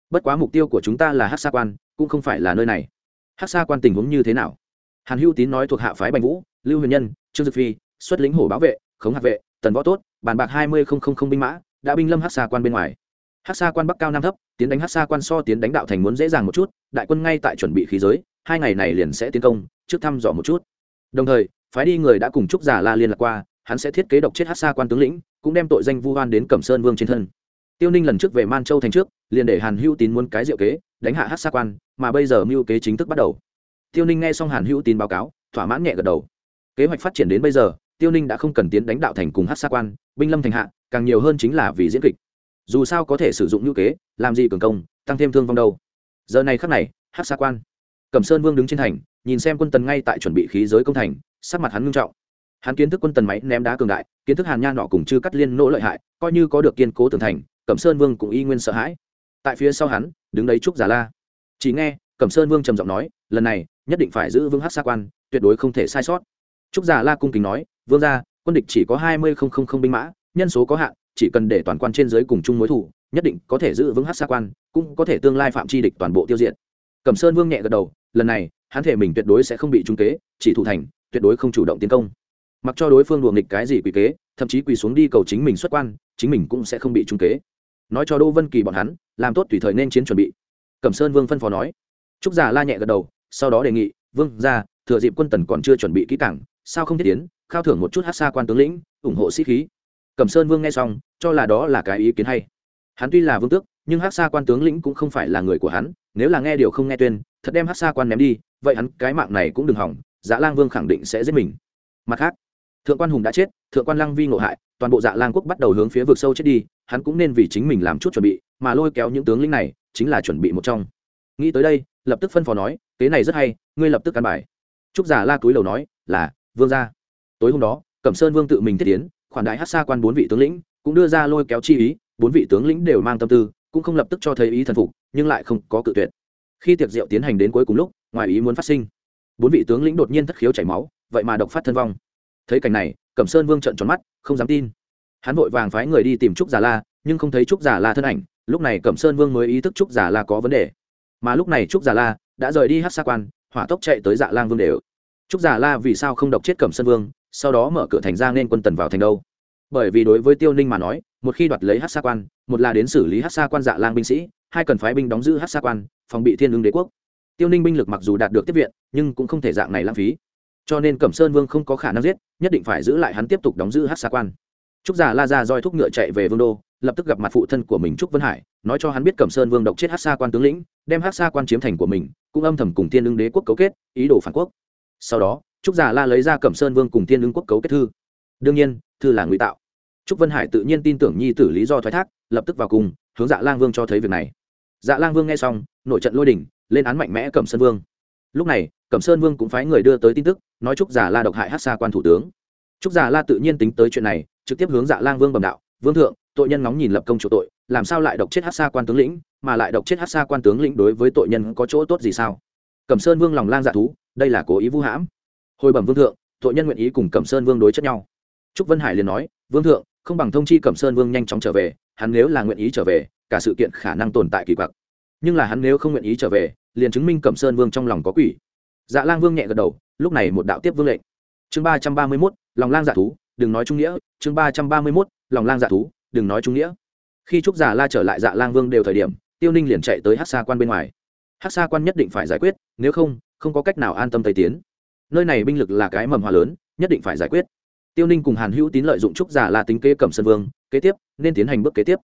Bất quá mục tiêu của chúng ta là hát xa quan, cũng không phải là nơi này. Hát xa quan tình huống như thế nào? Hàn hữu tín nói thuộc hạ phái bành vũ, lưu huyền nhân, trương dực phi, xuất lính hổ bảo vệ, khống hạt vệ, tần võ tốt, bàn bạc hai mươi binh mã, đã binh lâm hát xa quan bên ngoài. Hát xa quan bắc cao nam thấp, tiến đánh hát xa quan so tiến đánh đạo thành muốn dễ dàng một chút, đại quân ngay tại chuẩn bị khí giới, hai ngày này liền sẽ tiến công, trước thăm dò một chút đồng thời, phái đi người đã cùng trúc giả la liên lạc qua, hắn sẽ thiết kế độc chết hát xa quan tướng lĩnh, cũng đem tội danh vu hoan đến cẩm sơn vương trên thân. Tiêu ninh lần trước về man châu thành trước, liền để hàn hữu tín muốn cái diệu kế, đánh hạ hát xa quan, mà bây giờ mưu kế chính thức bắt đầu. Tiêu ninh nghe xong hàn hữu tín báo cáo, thỏa mãn nhẹ gật đầu. Kế hoạch phát triển đến bây giờ, tiêu ninh đã không cần tiến đánh đạo thành cùng hát xa quan, binh lâm thành hạ, càng nhiều hơn chính là vì diễn kịch. Dù sao có thể sử dụng ngữ kế, làm gì cường công, tăng thêm thương vong đâu. Giờ này khắc này, hát xa quan cẩm sơn vương đứng trên thành, nhìn xem quân tần ngay tại chuẩn bị khí giới công thành, sắc mặt hắn ngưng trọng. Hắn kiến thức quân tần máy ném đá cường đại, kiến thức hàn nha nọ cùng chư cắt liên nỗ lợi hại, coi như có được kiên cố tường thành, cẩm sơn vương cũng y nguyên sợ hãi. Tại phía sau hắn, đứng đấy trúc giả la. Chỉ nghe, cẩm sơn vương trầm giọng nói, lần này, nhất định phải giữ vững hát xa quan, tuyệt đối không thể sai sót. Trúc giả la cung kính nói, vương ra quân địch chỉ có hai mươi binh mã, nhân số có hạn, chỉ cần để toàn quan trên giới cùng chung mối thủ, nhất định có thể giữ vững hát xa quan, cũng có thể tương lai phạm chi địch toàn bộ tiêu diệt. Cẩm sơn vương nhẹ gật đầu lần này, hắn thể mình tuyệt đối sẽ không bị trung kế, chỉ thủ thành, tuyệt đối không chủ động tiến công. Mặc cho đối phương đùa nghịch cái gì quỷ kế, thậm chí quỳ xuống đi cầu chính mình xuất quan, chính mình cũng sẽ không bị trung kế. Nói cho đỗ vân kỳ bọn hắn, làm tốt tùy thời nên chiến chuẩn bị. Cẩm sơn vương phân phó nói. Trúc giả la nhẹ gật đầu, sau đó đề nghị, vương ra thừa dịp quân tần còn chưa chuẩn bị kỹ cảng sao không thiết tiến, khao thưởng một chút hát xa quan tướng lĩnh, ủng hộ sĩ khí. Cẩm sơn vương nghe xong, cho là đó là cái ý kiến hay. Hắn tuy là vương tước, nhưng hát xa quan tướng lĩnh cũng không phải là người của hắn, nếu là nghe điều không nghe tuyên thật đem hát xa quan ném đi, vậy hắn cái mạng này cũng đừng hỏng dạ lang vương khẳng định sẽ giết mình. Mặt khác, thượng quan hùng đã chết, thượng quan lăng vi ngộ hại, toàn bộ dạ lang quốc bắt đầu hướng phía vực sâu chết đi, hắn cũng nên vì chính mình làm chút chuẩn bị, mà lôi kéo những tướng lĩnh này, chính là chuẩn bị một trong. Nghĩ tới đây, lập tức phân phó nói, kế này rất hay, ngươi lập tức căn bài. Trúc giả la túi đầu nói, là, vương gia. Tối hôm đó, cẩm sơn vương tự mình thiết tiến, khoản đại hát xa quan bốn vị tướng lĩnh, cũng đưa ra lôi kéo chi ý, bốn vị tướng lĩnh đều mang tâm tư, cũng không lập tức cho thấy ý thần phục, nhưng lại không có cự tuyệt khi tiệc rượu tiến hành đến cuối cùng lúc, ngoài ý muốn phát sinh. Bốn vị tướng lĩnh đột nhiên thất khiếu chảy máu, vậy mà độc phát thân vong. Thấy cảnh này, cẩm sơn vương trận tròn mắt, không dám tin. Hắn vội vàng phái người đi tìm trúc già la, nhưng không thấy trúc già la thân ảnh, lúc này cẩm sơn vương mới ý thức trúc già la có vấn đề. Mà lúc này trúc già la đã rời đi hát xa quan, hỏa tốc chạy tới dạ lang vương đều. Trúc già la vì sao không độc chết cẩm sơn vương, sau đó mở cửa thành ra nên quân tần vào thành đâu? Bởi vì đối với tiêu ninh mà nói, một khi đoạt lấy hát xa quan, một là đến xử lý hát xa quan dạ lang binh sĩ hai cần phái binh đóng giữ hát xa quan, phòng bị thiên ứng đế quốc. Tiêu ninh binh lực mặc dù đạt được tiếp viện, nhưng cũng không thể dạng này lãng phí. Cho nên cẩm sơn vương không có khả năng giết, nhất định phải giữ lại hắn tiếp tục đóng giữ hát xa quan. Trúc già la ra roi thúc ngựa chạy về vương đô, lập tức gặp mặt phụ thân của mình trúc vân hải, nói cho hắn biết cẩm sơn vương độc chết hát xa quan tướng lĩnh, đem hát xa quan chiếm thành của mình, cũng âm thầm cùng Thiên ưng đế quốc cấu kết, ý đồ phản quốc. Sau đó, trúc già la lấy ra cẩm sơn vương cùng Thiên ưng quốc cấu kết thư. Đương nhiên, thư là ngụy tạo. Trúc vân hải tự nhiên tin tưởng nhi tử lý do thoái thác, lập tức vào cùng hướng dạ lang vương cho thấy việc này dạ lang vương nghe xong nội trận lôi đỉnh lên án mạnh mẽ cẩm sơn vương lúc này cẩm sơn vương cũng phái người đưa tới tin tức nói trúc giả la độc hại hát xa quan thủ tướng trúc giả la tự nhiên tính tới chuyện này trực tiếp hướng dạ lang vương bầm đạo vương thượng tội nhân ngóng nhìn lập công chủ tội làm sao lại độc chết hát xa quan tướng lĩnh mà lại độc chết hát xa quan tướng lĩnh đối với tội nhân có chỗ tốt gì sao cẩm sơn vương lòng lang dạ thú đây là cố ý vũ hãm hồi bẩm vương thượng tội nhân nguyện ý cùng cẩm sơn vương đối chất nhau trúc vân hải liền nói vương thượng không bằng thông chi cẩm sơn vương nhanh chóng trở về, hắn nếu là nguyện ý trở về, cả sự kiện khả năng tồn tại kỳ quặc. Nhưng là hắn nếu không nguyện ý trở về, liền chứng minh cẩm sơn vương trong lòng có quỷ. Dạ lang vương nhẹ gật đầu, lúc này một đạo tiếp vương lệnh. Chương ba trăm ba mươi mốt, lòng lang dạ thú, đừng nói trung nghĩa. Chương ba trăm ba mươi mốt, lòng lang dạ thú, đừng nói trung nghĩa. Khi trúc giả la trở lại dạ lang vương đều thời điểm, tiêu ninh liền chạy tới hát xa quan bên ngoài. Hát xa quan nhất định phải giải quyết, nếu không không có cách nào an tâm tây tiến. Nơi này binh lực là cái mầm hòa lớn, nhất định phải giải quyết tiêu ninh cùng hàn hữu tín lợi dụng trúc giả là tính kế cẩm sơn vương, kế tiếp, nên tiến hành bước kế tiếp.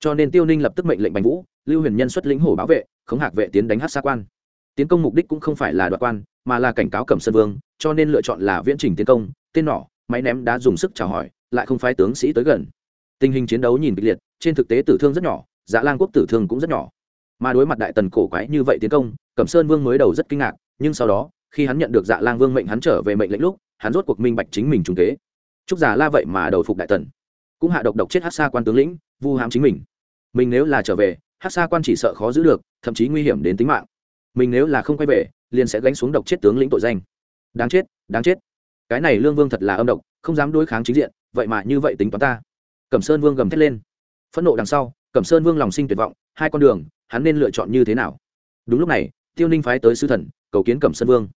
Cho nên tiêu ninh lập tức mệnh lệnh bành vũ, lưu huyền nhân xuất lĩnh hổ bảo vệ, khống hạc vệ tiến đánh hát xa quan. Tiến công mục đích cũng không phải là đoạt quan, mà là cảnh cáo cẩm sơn vương, cho nên lựa chọn là viễn trình tiến công, tên nỏ, máy ném đã dùng sức chào hỏi, lại không phái tướng sĩ tới gần. Tình hình chiến đấu nhìn kịch liệt, trên thực tế tử thương rất nhỏ dạ lang quốc tử thương cũng rất nhỏ. Mà đối mặt đại tần cổ quái như vậy tiến công, cẩm sơn vương mới đầu rất kinh ngạc, nhưng sau đó, khi hắn nhận được dạ lang vương mệnh hắn trở về mệnh lệnh lúc, hắn rốt cuộc minh bạch chính mình trùng kế chúc giả la vậy mà đầu phục đại tần. Cũng hạ độc độc chết hát xa quan tướng lĩnh, vu hãm chính mình. Mình nếu là trở về hát xa quan chỉ sợ khó giữ được, thậm chí nguy hiểm đến tính mạng. Mình nếu là không quay về, liền sẽ gánh xuống độc chết tướng lĩnh tội danh. Đáng chết đáng chết. Cái này lương vương thật là âm độc, không dám đối kháng chính diện, vậy mà như vậy tính toán ta. Cẩm sơn vương gầm thét lên. Phẫn nộ đằng sau, cẩm sơn vương lòng sinh tuyệt vọng, hai con đường, hắn nên lựa chọn như thế nào? Đúng lúc này, tiêu ninh phái tới sư thần, cầu kiến cẩm sơn vương.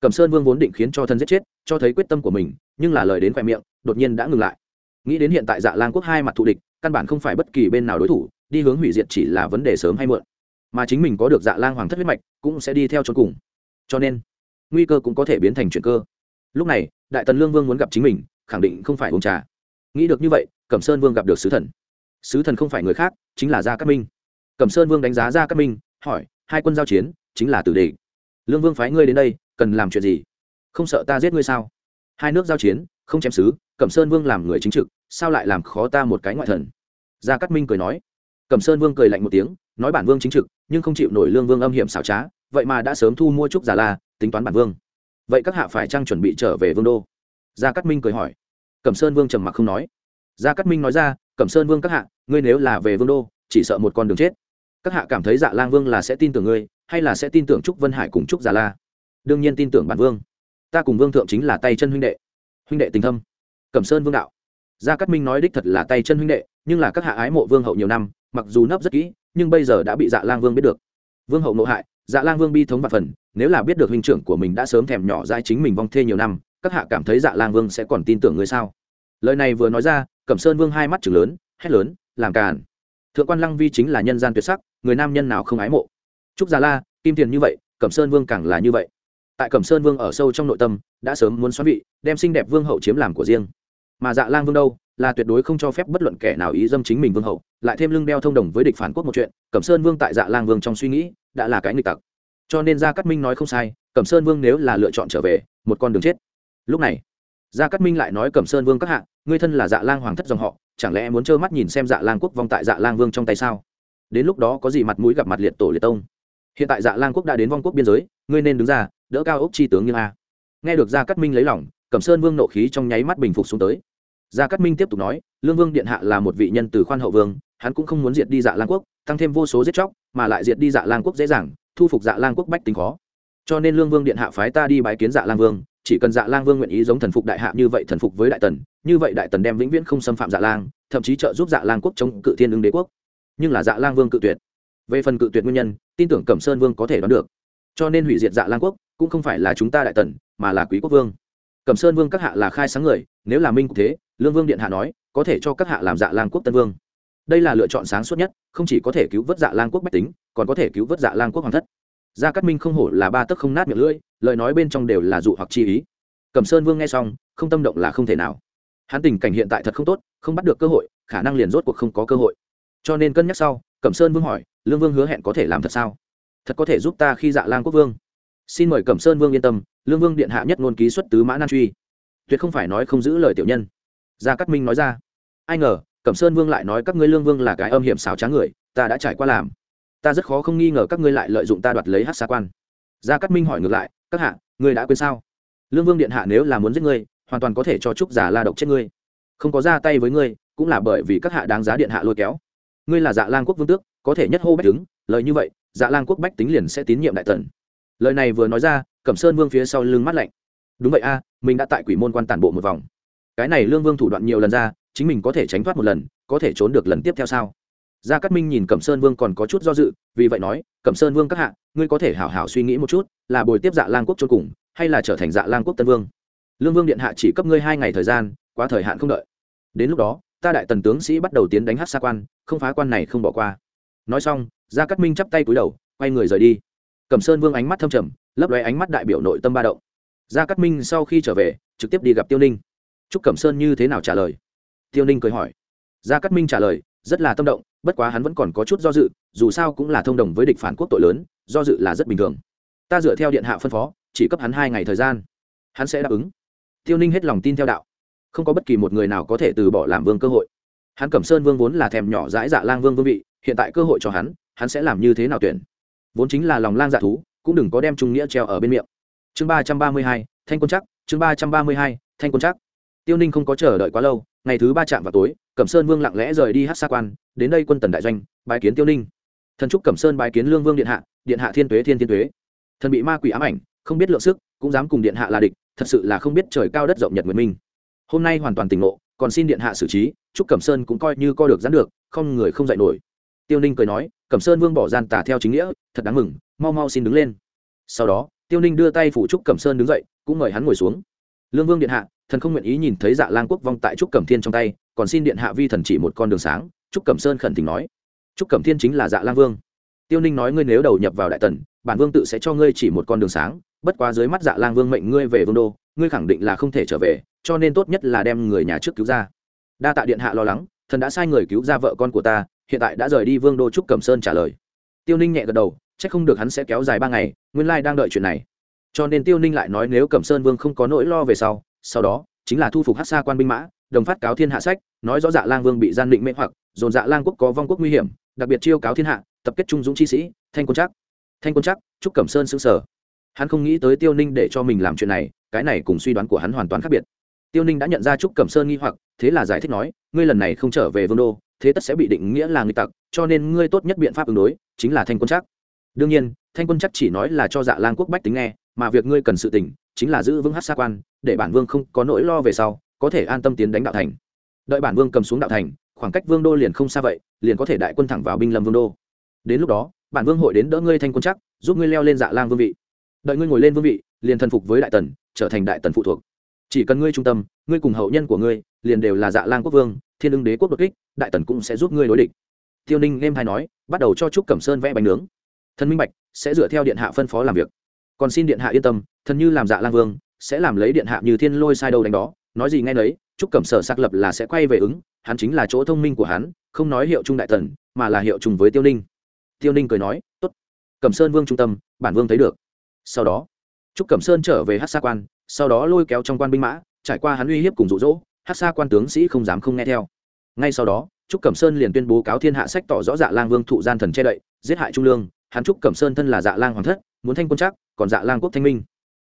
Cẩm sơn vương vốn định khiến cho thân giết chết, cho thấy quyết tâm của mình, nhưng là lời đến khoe miệng đột nhiên đã ngừng lại. Nghĩ đến hiện tại dạ lang quốc hai mặt thù địch, căn bản không phải bất kỳ bên nào đối thủ, đi hướng hủy diệt chỉ là vấn đề sớm hay muộn. Mà chính mình có được dạ lang hoàng thất huyết mạch, cũng sẽ đi theo cho cùng. Cho nên, nguy cơ cũng có thể biến thành chuyện cơ. Lúc này, đại tần lương vương muốn gặp chính mình, khẳng định không phải uống trà. Nghĩ được như vậy, cẩm sơn vương gặp được sứ thần. Sứ thần không phải người khác, chính là gia cát minh. Cẩm sơn vương đánh giá gia cát minh, hỏi, hai quân giao chiến, chính là tử địch. lương vương phái ngươi đến đây, cần làm chuyện gì? Không sợ ta giết ngươi sao? Hai nước giao chiến không chém sứ, cẩm sơn vương làm người chính trực sao lại làm khó ta một cái ngoại thần? Gia cát minh cười nói. Cẩm sơn vương cười lạnh một tiếng nói bản vương chính trực nhưng không chịu nổi lương vương âm hiểm xảo trá vậy mà đã sớm thu mua trúc giả la tính toán bản vương. Vậy các hạ phải trang chuẩn bị trở về vương đô? Gia cát minh cười hỏi. Cẩm sơn vương trầm mặc không nói. Gia cát minh nói ra cẩm sơn vương các hạ ngươi nếu là về vương đô chỉ sợ một con đường chết. Các hạ cảm thấy dạ lang vương là sẽ tin tưởng ngươi hay là sẽ tin tưởng trúc vân hải cùng trúc giả la? Đương nhiên tin tưởng bản vương. Ta cùng vương thượng chính là tay chân huynh đệ huynh đệ tình thâm. Cẩm sơn vương đạo. Gia cát minh nói đích thật là tay chân huynh đệ, nhưng là các hạ ái mộ vương hậu nhiều năm, mặc dù nấp rất kỹ, nhưng bây giờ đã bị dạ lang vương biết được. Vương hậu nộ hại dạ lang vương bi thống và phần, nếu là biết được huynh trưởng của mình đã sớm thèm nhỏ dai chính mình vong thê nhiều năm, các hạ cảm thấy dạ lang vương sẽ còn tin tưởng người sao? Lời này vừa nói ra, cẩm sơn vương hai mắt chừng lớn, hét lớn, làm càn. Thượng quan lăng vi chính là nhân gian tuyệt sắc, người nam nhân nào không ái mộ? Trúc gia la, kim tiền như vậy, cẩm sơn vương càng là như vậy tại cẩm sơn vương ở sâu trong nội tâm, đã sớm muốn xoắn vị, đem xinh đẹp vương hậu chiếm làm của riêng. Mà dạ lang vương đâu, là tuyệt đối không cho phép bất luận kẻ nào ý dâm chính mình vương hậu, lại thêm lưng đeo thông đồng với địch phản quốc một chuyện, cẩm sơn vương tại dạ lang vương trong suy nghĩ, đã là cái nghịch tặc. Cho nên gia cát minh nói không sai, cẩm sơn vương nếu là lựa chọn trở về, một con đường chết. Lúc này, gia cát minh lại nói cẩm sơn vương các hạ, ngươi thân là dạ lang hoàng thất dòng họ, chẳng lẽ muốn trơ mắt nhìn xem dạ lang quốc vong tại dạ lang vương trong tay sao? Đến lúc đó có gì mặt mũi gặp mặt liệt tổ liệt tông? Hiện tại dạ lang quốc đã đến vong quốc biên giới, ngươi nên đứng ra, đỡ cao ốc chi tướng như a. Nghe được gia cát minh lấy lòng, cẩm sơn vương nộ khí trong nháy mắt bình phục xuống tới. Gia cát minh tiếp tục nói, lương vương điện hạ là một vị nhân từ khoan hậu vương, hắn cũng không muốn diệt đi dạ lang quốc, tăng thêm vô số giết chóc, mà lại diệt đi dạ lang quốc dễ dàng, thu phục dạ lang quốc bách tính khó. Cho nên lương vương điện hạ phái ta đi bái kiến dạ lang vương, chỉ cần dạ lang vương nguyện ý giống thần phục đại hạ như vậy thần phục với đại tần, như vậy đại tần đem vĩnh viễn không xâm phạm dạ lang, thậm chí trợ giúp dạ lang quốc chống cự thiên ứng đế quốc. Nhưng là dạ lang vương cự tuyệt về phần cự tuyệt nguyên nhân, tin tưởng cẩm sơn vương có thể đoán được. Cho nên hủy diệt dạ lang quốc, cũng không phải là chúng ta đại tần, mà là quý quốc vương. Cẩm sơn vương các hạ là khai sáng người, nếu là minh cũng thế, lương vương điện hạ nói, có thể cho các hạ làm dạ lang quốc tân vương. Đây là lựa chọn sáng suốt nhất, không chỉ có thể cứu vớt dạ lang quốc bách tính, còn có thể cứu vớt dạ lang quốc hoàng thất. Gia cát minh không hổ là ba tấc không nát miệng lưỡi, lời nói bên trong đều là dụ hoặc chi ý. Cẩm sơn vương nghe xong, không tâm động là không thể nào. Hắn tình cảnh hiện tại thật không tốt, không bắt được cơ hội, khả năng liền rốt cuộc không có cơ hội cho nên cân nhắc sau, cẩm sơn vương hỏi, lương vương hứa hẹn có thể làm thật sao? Thật có thể giúp ta khi dạ lang quốc vương. Xin mời cẩm sơn vương yên tâm, lương vương điện hạ nhất ngôn ký xuất tứ mã nan truy. Tuyệt không phải nói không giữ lời tiểu nhân. Gia cát minh nói ra. Ai ngờ, cẩm sơn vương lại nói các ngươi lương vương là cái âm hiểm xảo trá người, ta đã trải qua làm. Ta rất khó không nghi ngờ các ngươi lại lợi dụng ta đoạt lấy hát xa quan. Gia cát minh hỏi ngược lại, các hạ, ngươi đã quên sao? Lương vương điện hạ nếu là muốn giết ngươi, hoàn toàn có thể cho trúc giả la độc chết ngươi. Không có ra tay với ngươi, cũng là bởi vì các hạ đáng giá điện hạ lôi kéo ngươi là dạ lang quốc vương tước, có thể nhất hô bách đứng, lời như vậy dạ lang quốc bách tính liền sẽ tín nhiệm đại tần. Lời này vừa nói ra, cẩm sơn vương phía sau lưng mắt lạnh. Đúng vậy a, mình đã tại quỷ môn quan tản bộ một vòng. Cái này lương vương thủ đoạn nhiều lần ra, chính mình có thể tránh thoát một lần, có thể trốn được lần tiếp theo sao? Gia cát minh nhìn cẩm sơn vương còn có chút do dự, vì vậy nói, cẩm sơn vương các hạ, ngươi có thể hảo hảo suy nghĩ một chút, là bồi tiếp dạ lang quốc trốn cùng, hay là trở thành dạ lang quốc tân vương? Lương vương điện hạ chỉ cấp ngươi hai ngày thời gian, quá thời hạn không đợi. Đến lúc đó ta đại tần tướng sĩ bắt đầu tiến đánh hát xa quan, không phá quan này không bỏ qua. Nói xong, gia cát minh chắp tay cúi đầu, quay người rời đi. Cẩm sơn vương ánh mắt thâm trầm, lấp lóe ánh mắt đại biểu nội tâm ba động. Gia cát minh sau khi trở về, trực tiếp đi gặp tiêu ninh. Chúc cẩm sơn như thế nào trả lời? Tiêu ninh cười hỏi. Gia cát minh trả lời, rất là tâm động, bất quá hắn vẫn còn có chút do dự, dù sao cũng là thông đồng với địch phản quốc tội lớn, do dự là rất bình thường. Ta dựa theo điện hạ phân phó, chỉ cấp hắn hai ngày thời gian. Hắn sẽ đáp ứng. Tiêu ninh hết lòng tin theo đạo không có bất kỳ một người nào có thể từ bỏ làm vương cơ hội. Hắn cẩm sơn vương vốn là thèm nhỏ dãi dạ lang vương vương vị, hiện tại cơ hội cho hắn hắn sẽ làm như thế nào tuyển? Vốn chính là lòng lang dạ thú, cũng đừng có đem trung nghĩa treo ở bên miệng. Chương ba trăm ba mươi hai, thanh quân chắc chương ba trăm ba mươi hai, thanh quân chắc tiêu ninh không có chờ đợi quá lâu, ngày thứ ba chạm vào tối, cẩm sơn vương lặng lẽ rời đi hát xa quan, đến đây quân tần đại doanh, bái kiến tiêu ninh. Thần trúc cẩm sơn bái kiến lương vương điện hạ điện hạ thiên tuế thiên thiên tuế. Thần bị ma quỷ ám ảnh, không biết lượng sức, cũng dám cùng điện hạ là địch, thật sự là không biết trời cao đất rộng nhật nguyệt minh hôm nay hoàn toàn tỉnh ngộ, còn xin điện hạ xử trí trúc cẩm sơn cũng coi như co được dán được, không người không dạy nổi. Tiêu ninh cười nói, cẩm sơn vương bỏ gian tả theo chính nghĩa, thật đáng mừng, mau mau xin đứng lên. Sau đó, tiêu ninh đưa tay phủ trúc cẩm sơn đứng dậy, cũng mời hắn ngồi xuống. Lương vương điện hạ, thần không nguyện ý nhìn thấy dạ lang quốc vong tại trúc cẩm thiên trong tay, còn xin điện hạ vi thần chỉ một con đường sáng trúc cẩm sơn khẩn tình nói. Trúc cẩm thiên chính là dạ lang vương. Tiêu ninh nói ngươi nếu đầu nhập vào đại tần bản vương tự sẽ cho ngươi chỉ một con đường sáng, bất quá dưới mắt dạ lang vương mệnh ngươi về vương đô, ngươi khẳng định là không thể trở về, cho nên tốt nhất là đem người nhà trước cứu ra. Đa tạ điện hạ lo lắng, thần đã sai người cứu ra vợ con của ta, hiện tại đã rời đi vương đô trúc cẩm sơn trả lời. Tiêu ninh nhẹ gật đầu c h ắ c không được hắn sẽ kéo dài ba ngày, nguyên lai đang đợi chuyện này. Cho nên tiêu ninh lại nói nếu cẩm sơn vương không có nỗi lo về sau sau đó, chính là thu phục hát xa quan binh mã, đồng phát cáo thiên hạ sách, nói rõ dạ lang vương bị gian định mê hoặc, dồn dạ lang quốc có vong quốc nguy hiểm, đặc biệt chiêu cáo thiên hạ, tập kết trung dũng chi sĩ, thanh quân chắc thanh quân chắc, trúc cẩm sơn xứng sở hắn không nghĩ tới tiêu ninh để cho mình làm chuyện này, cái này cùng suy đoán của hắn hoàn toàn khác biệt. Tiêu ninh đã nhận ra trúc cẩm sơn nghi hoặc, thế là giải thích nói, ngươi lần này không trở về vương đô, thế tất sẽ bị định nghĩa là người tặc, cho nên ngươi tốt nhất biện pháp ứng đối chính là thanh quân chắc. Đương nhiên, thanh quân chắc chỉ nói là cho dạ lang quốc bách tính nghe, mà việc ngươi cần sự tỉnh chính là giữ vững hát xa quan, để bản vương không có nỗi lo về sau, có thể an tâm tiến đánh đạo thành. Đợi bản vương cầm xuống đạo thành, khoảng cách vương đô liền không xa vậy, liền có thể đại quân thẳng vào binh lâm vương đô. Đến lúc đó bản vương hội đến đỡ ngươi thanh quân chắc, giúp ngươi leo lên dạ lang vương vị. Đợi ngươi ngồi lên vương vị, liền thần phục với đại tần, trở thành đại tần phụ thuộc. Chỉ cần ngươi trung tâm, ngươi cùng hậu nhân của ngươi, liền đều là dạ lang quốc vương, thiên ưng đế quốc đột kích, đại tần cũng sẽ giúp ngươi đối địch. Tiêu ninh êm hay nói, bắt đầu cho trúc cẩm sơn vẽ bánh nướng. Thần minh bạch, sẽ dựa theo điện hạ phân phó làm việc. Còn xin điện hạ yên tâm, thần như làm dạ lang vương, sẽ làm lấy điện hạ như thiên lôi sai đâu đánh đó. Nói gì ngay nấy, trúc cẩm sở xác lập là sẽ quay về ứng, hắn chính là chỗ thông minh của hắn, không nói hiệu trung đại tần, mà là hiệu trùng với tiêu ninh tiêu ninh cười nói, tốt, cẩm sơn vương trung tâm, bản vương thấy được. Sau đó, trúc cẩm sơn trở về hát xa quan, sau đó lôi kéo trong quan binh mã, trải qua hắn uy hiếp cùng rụ rỗ hát xa quan tướng sĩ không dám không nghe theo. Ngay sau đó, trúc cẩm sơn liền tuyên bố cáo thiên hạ sách tỏ rõ dạ lang vương thụ gian thần che đậy, giết hại trung lương. Hắn trúc cẩm sơn thân là dạ lang hoàng thất, muốn thanh quân chắc còn dạ lang quốc thanh minh.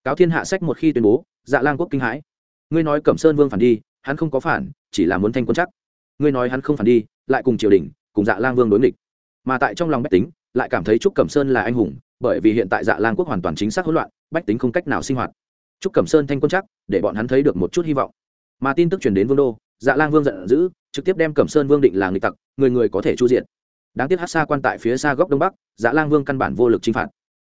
Cáo thiên hạ sách một khi tuyên bố dạ lang quốc kinh hãi. Ngươi nói cẩm sơn vương phản đi, hắn không có phản, chỉ là muốn thanh quân chắc ngươi nói hắn không phản đi, lại cùng triều đình, cùng dạ lang vương đối nghịch mà tại trong lòng bách tính, lại cảm thấy trúc cẩm sơn là anh hùng, bởi vì hiện tại dạ lang quốc hoàn toàn chính xác hỗn loạn, bách tính không cách nào sinh hoạt. Trúc cẩm sơn thanh quân chắc, để bọn hắn thấy được một chút hy vọng. Mà tin tức truyền đến vương đô dạ lang vương giận dữ, trực tiếp đem cẩm sơn vương định là người tặc, người người có thể chu diện. Đáng tiếc hát xa quan tại phía xa góc đông bắc dạ lang vương căn bản vô lực chinh phạt.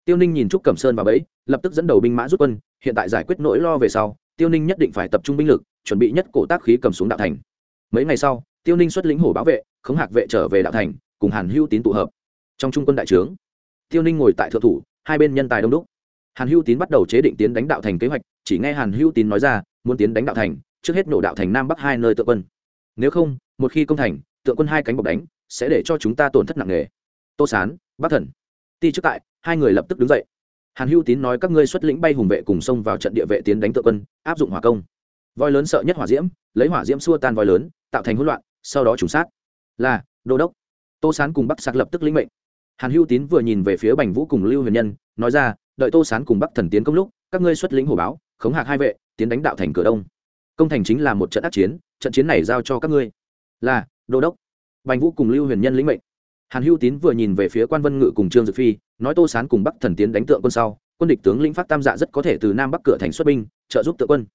Tiêu ninh nhìn trúc cẩm sơn vào bẫy, lập tức dẫn đầu binh mã rút quân, hiện tại giải quyết nỗi lo về sau, tiêu ninh nhất định phải tập trung binh lực, chuẩn bị nhất cổ tác khí cầm xuống đạo thành. Mấy ngày sau, tiêu ninh xuất lĩnh hổ bảo vệ, khống hạc vệ trở về đạo thành cùng hàn hưu tín tụ hợp. Trong trung quân đại trướng, tiêu ninh ngồi tại thượng thủ, hai bên nhân tài đông đúc. Hàn hưu tín bắt đầu chế định tiến đánh đạo thành kế hoạch, chỉ nghe hàn hưu tín nói ra, muốn tiến đánh đạo thành, trước hết nổ đạo thành nam bắc hai nơi tự quân. Nếu không, một khi công thành, tượng quân hai cánh bọc đánh, sẽ để cho chúng ta tổn thất nặng nề. Tô sán bắc thần, ti trước tại, hai người lập tức đứng dậy. Hàn hưu tín nói các ngươi xuất lĩnh bay hùng vệ cùng xông vào trận địa vệ tiến đánh tượng quân, áp dụng hỏa công. Voi lớn sợ nhất hỏa diễm, lấy hỏa diễm xua tan voi lớn, tạo thành hỗn loạn, sau đó trùng sát. Là, đô đốc tô sán cùng bắc sạc lập tức lĩnh mệnh. Hàn hưu tín vừa nhìn về phía bành vũ cùng lưu huyền nhân, nói ra, đợi tô sán cùng bắc thần tiến công lúc, các ngươi xuất lĩnh hồ báo, khống hạc hai vệ, tiến đánh đạo thành cửa đông. Công thành chính là một trận ác chiến, trận chiến này giao cho các ngươi. Là, đô đốc. Bành vũ cùng lưu huyền nhân lĩnh mệnh. Hàn hưu tín vừa nhìn về phía quan vân ngự cùng trương dực phi, nói tô sán cùng bắc thần tiến đánh tượng quân sau, quân địch tướng lĩnh phát tam dạ rất có thể từ nam bắc cửa thành xuất binh, trợ giúp tượng quân.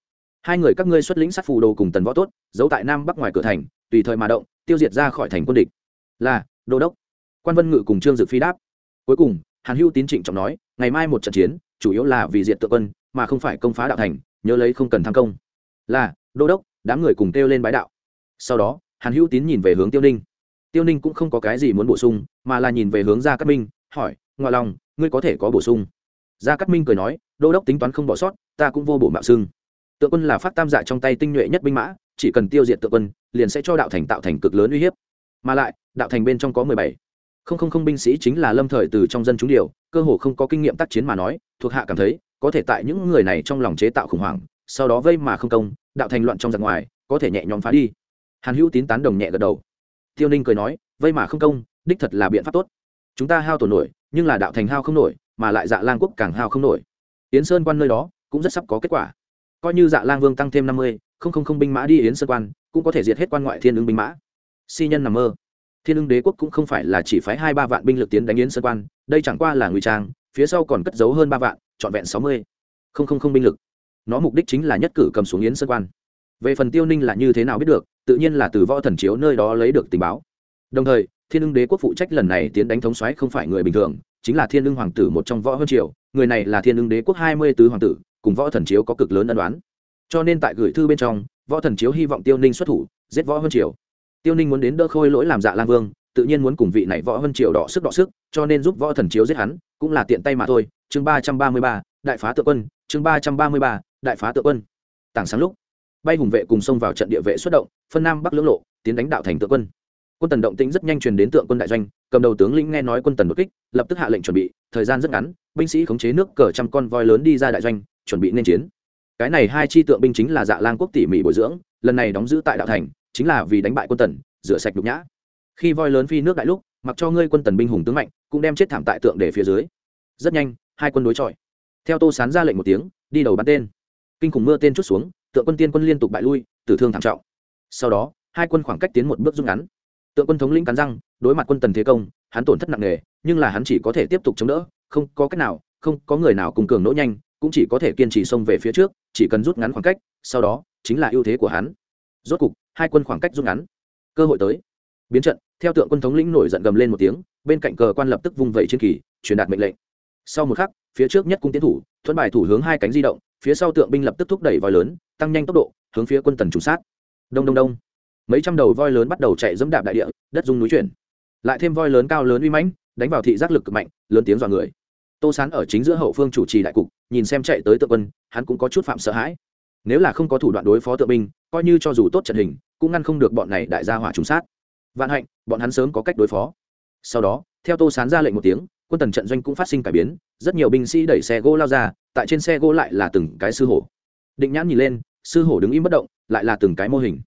Hai người các ngươi xuất lĩnh sát phù đồ cùng tần võ tốt, giấu tại nam bắc ngoài cửa thành, tùy thời mà động, tiêu diệt ra khỏi thành quân địch. Là đô đốc. Quan vân ngự cùng trương dực phi đáp. Cuối cùng, hàn hưu tín trịnh trọng nói, ngày mai một trận chiến, chủ yếu là vì diện tượng quân, mà không phải công phá đạo thành, nhớ lấy không cần tham công. Là, đô đốc, đám người cùng kêu lên bái đạo. Sau đó, hàn hữu tín nhìn về hướng tiêu ninh. Tiêu ninh cũng không có cái gì muốn bổ sung, mà là nhìn về hướng gia cát minh, hỏi, ngoại lòng, ngươi có thể có bổ sung? Gia cát minh cười nói, đô đốc tính toán không bỏ sót, ta cũng vô bổ mạo xưng. Tượng quân là phát tam giả trong tay tinh nhuệ nhất binh mã, chỉ cần tiêu diệt tượng quân, liền sẽ cho đạo thành tạo thành cực lớn uy hiếp. Mà lại đạo thành bên trong có mười bảy. Không không không binh sĩ chính là lâm thời từ trong dân chúng điều, cơ hồ không có kinh nghiệm tác chiến mà nói, thuộc hạ cảm thấy, có thể tại những người này trong lòng chế tạo khủng hoảng, sau đó vây mà không công, đạo thành loạn trong giặc ngoài, có thể nhẹ nhõm phá đi. Hàn hữu tín tán đồng nhẹ gật đầu. Tiêu ninh cười nói, vây mà không công, đích thật là biện pháp tốt. Chúng ta hao tổn nổi, nhưng là đạo thành hao không nổi, mà lại dạ lang quốc càng hao không nổi. Yến sơn quan nơi đó, cũng rất sắp có kết quả. Coi như dạ lang vương tăng thêm năm mươi, không không không binh mã đi yến sơn quan, cũng có thể diệt hết quan ngoại thiên ứng binh mã. Si nhân nằm mơ thiên ưng đế quốc cũng không phải là chỉ phái hai ba vạn binh lực tiến đánh yến sơn quan, đây chẳng qua là ngụy trang, phía sau còn cất giấu hơn ba vạn, trọn vẹn sáu mươi. Không không không binh lực. Nó mục đích chính là nhất cử cầm xuống yến sơn quan. Về phần tiêu ninh là như thế nào biết được, tự nhiên là từ võ thần chiếu nơi đó lấy được tình báo. Đồng thời, thiên ưng đế quốc phụ trách lần này tiến đánh thống xoáy không phải người bình thường, chính là thiên ưng hoàng tử một trong võ hơn triều, người này là thiên ưng đế quốc hai mươi tứ hoàng tử, cùng võ thần chiếu có cực lớn ân đoán cho nên tại gửi thư bên trong, võ thần chiếu hy vọng tiêu ninh xuất thủ, giết võ hơn triều tiêu ninh muốn đến đỡ khôi lỗi làm dạ lang vương, tự nhiên muốn cùng vị này võ vân triều đỏ sức đỏ sức, cho nên giúp võ thần chiếu giết hắn, cũng là tiện tay mà thôi. Chương ba trăm ba mươi ba, đại phá tự quân, chương ba trăm ba mươi ba, đại phá tự quân. Tảng sáng lúc, bay hùng vệ cùng xông vào trận địa vệ xuất động, phân nam bắc lưỡng lộ, tiến đánh đạo thành tự quân. Quân tần động tĩnh rất nhanh truyền đến tượng quân đại doanh, cầm đầu tướng lĩnh nghe nói quân tần đột kích, lập tức hạ lệnh chuẩn bị, thời gian rất ngắn, binh sĩ khống chế nước cờ trăm con voi lớn đi ra đại doanh, chuẩn bị nên chiến. Cái này hai chi tượng binh chính là dạ lang quốc tỉ mỉ bồi dưỡng, lần này đóng giữ tại đạo thành chính là vì đánh bại quân tần, rửa sạch nhục nhã. Khi voi lớn phi nước đại lúc, mặc cho ngươi quân tần binh hùng tướng mạnh, cũng đem chết thảm tại tượng để phía dưới. Rất nhanh, hai quân đối chọi. Theo tô sán ra lệnh một tiếng, đi đầu bắn tên. Kinh khủng mưa tên chút xuống, tượng quân tiên quân liên tục bại lui, tử thương thảm trọng. Sau đó, hai quân khoảng cách tiến một bước rút ngắn. Tượng quân thống lĩnh cắn răng, đối mặt quân tần thế công, hắn tổn thất nặng nề, nhưng là hắn chỉ có thể tiếp tục chống đỡ, không có cách nào, không có người nào cùng cường nỗ nhanh, cũng chỉ có thể kiên trì xông về phía trước, chỉ cần rút ngắn khoảng cách, sau đó chính là ưu thế của hắn. Rốt cục hai quân khoảng cách rút ngắn. Cơ hội tới. Biến trận, theo tượng quân thống lĩnh nổi giận gầm lên một tiếng, bên cạnh cờ quan lập tức vung vẩy chiến kỳ, truyền đạt mệnh lệnh. Sau một khắc, phía trước nhất cung tiến thủ, thuẫn bài thủ hướng hai cánh di động, phía sau tượng binh lập tức thúc đẩy voi lớn, tăng nhanh tốc độ, hướng phía quân tần trùng sát. Đông đông đông. Mấy trăm đầu voi lớn bắt đầu chạy dẫm đạp đại địa, đất dung núi chuyển. Lại thêm voi lớn cao lớn uy mãnh, đánh vào thị giác lực cực mạnh, lớn tiếng dọa người. Tô sán ở chính giữa hậu phương chủ trì đại cục, nhìn xem chạy tới tượng quân, hắn cũng có chút phạm sợ hãi. Nếu là không có thủ đoạn đối phó tượng binh, coi như cho dù tốt trận hình cũng ngăn không được bọn này đại gia hỏa trùng sát. Vạn hạnh, bọn hắn sớm có cách đối phó. Sau đó, theo tô sán ra lệnh một tiếng, quân tần trận doanh cũng phát sinh cải biến, rất nhiều binh sĩ đẩy xe gỗ lao ra, tại trên xe gỗ lại là từng cái sư hổ. Định nhãn nhìn lên, sư hổ đứng im bất động, lại là từng cái mô hình.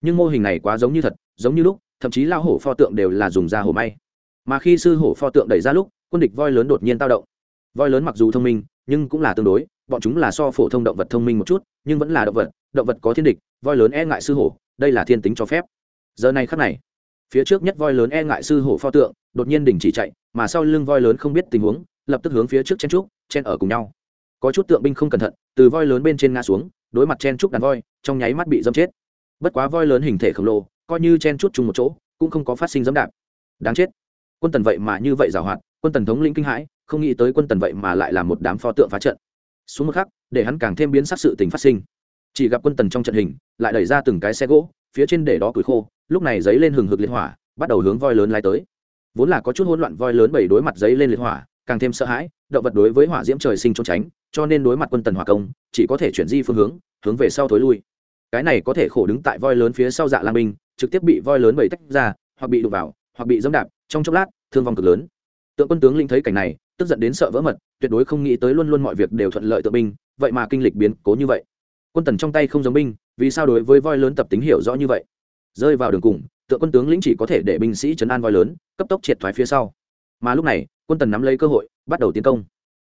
Nhưng mô hình này quá giống như thật, giống như lúc, thậm chí lao hổ pho tượng đều là dùng da hổ may. Mà khi sư hổ pho tượng đẩy ra lúc, quân địch voi lớn đột nhiên tao động. Voi lớn mặc dù thông minh, nhưng cũng là tương đối bọn chúng là so phổ thông động vật thông minh một chút, nhưng vẫn là động vật động vật có thiên địch, voi lớn e ngại sư hổ, đây là thiên tính cho phép. Giờ này khắc này, phía trước nhất voi lớn e ngại sư hổ pho tượng, đột nhiên đình chỉ chạy, mà sau lưng voi lớn không biết tình huống, lập tức hướng phía trước chen trúc, chen ở cùng nhau. Có chút tượng binh không cẩn thận, từ voi lớn bên trên ngã xuống, đối mặt chen trúc đàn voi, trong nháy mắt bị dâm chết. Bất quá voi lớn hình thể khổng lồ, coi như chen trúc chung một chỗ, cũng không có phát sinh dẫm đạp. Đáng chết. Quân tần vậy mà như vậy giảo hoạt, quân tần thống lĩnh kinh hãi, không nghĩ tới quân tần vậy mà lại là một đám pho tượng phá trận xuống một khắc, để hắn càng thêm biến sắc sự tình phát sinh. Chỉ gặp quân tần trong trận hình, lại đẩy ra từng cái xe gỗ, phía trên để đó củi khô, lúc này giấy lên hừng hực liệt hỏa, bắt đầu hướng voi lớn lai tới. Vốn là có chút hỗn loạn voi lớn bảy đối mặt giấy lên liệt hỏa, càng thêm sợ hãi, động vật đối với hỏa diễm trời sinh trốn tránh, cho nên đối mặt quân tần hỏa công, chỉ có thể chuyển di phương hướng hướng về sau thối lui. Cái này có thể khổ đứng tại voi lớn phía sau dạ lang binh, trực tiếp bị voi lớn bảy tách ra, hoặc bị đụng vào, hoặc bị dẫm đạp, trong chốc lát, thương vong cực lớn. Tượng quân tướng linh thấy cảnh này tức giận đến sợ vỡ mật, tuyệt đối không nghĩ tới luôn luôn mọi việc đều thuận lợi tự binh, vậy mà kinh lịch biến cố như vậy. Quân tần trong tay không giống binh, vì sao đối với voi lớn tập tính hiểu rõ như vậy? Rơi vào đường cùng tựa quân tướng lĩnh chỉ có thể để binh sĩ chấn an voi lớn, cấp tốc triệt thoái phía sau. Mà lúc này, quân tần nắm lấy cơ hội, bắt đầu tiến công.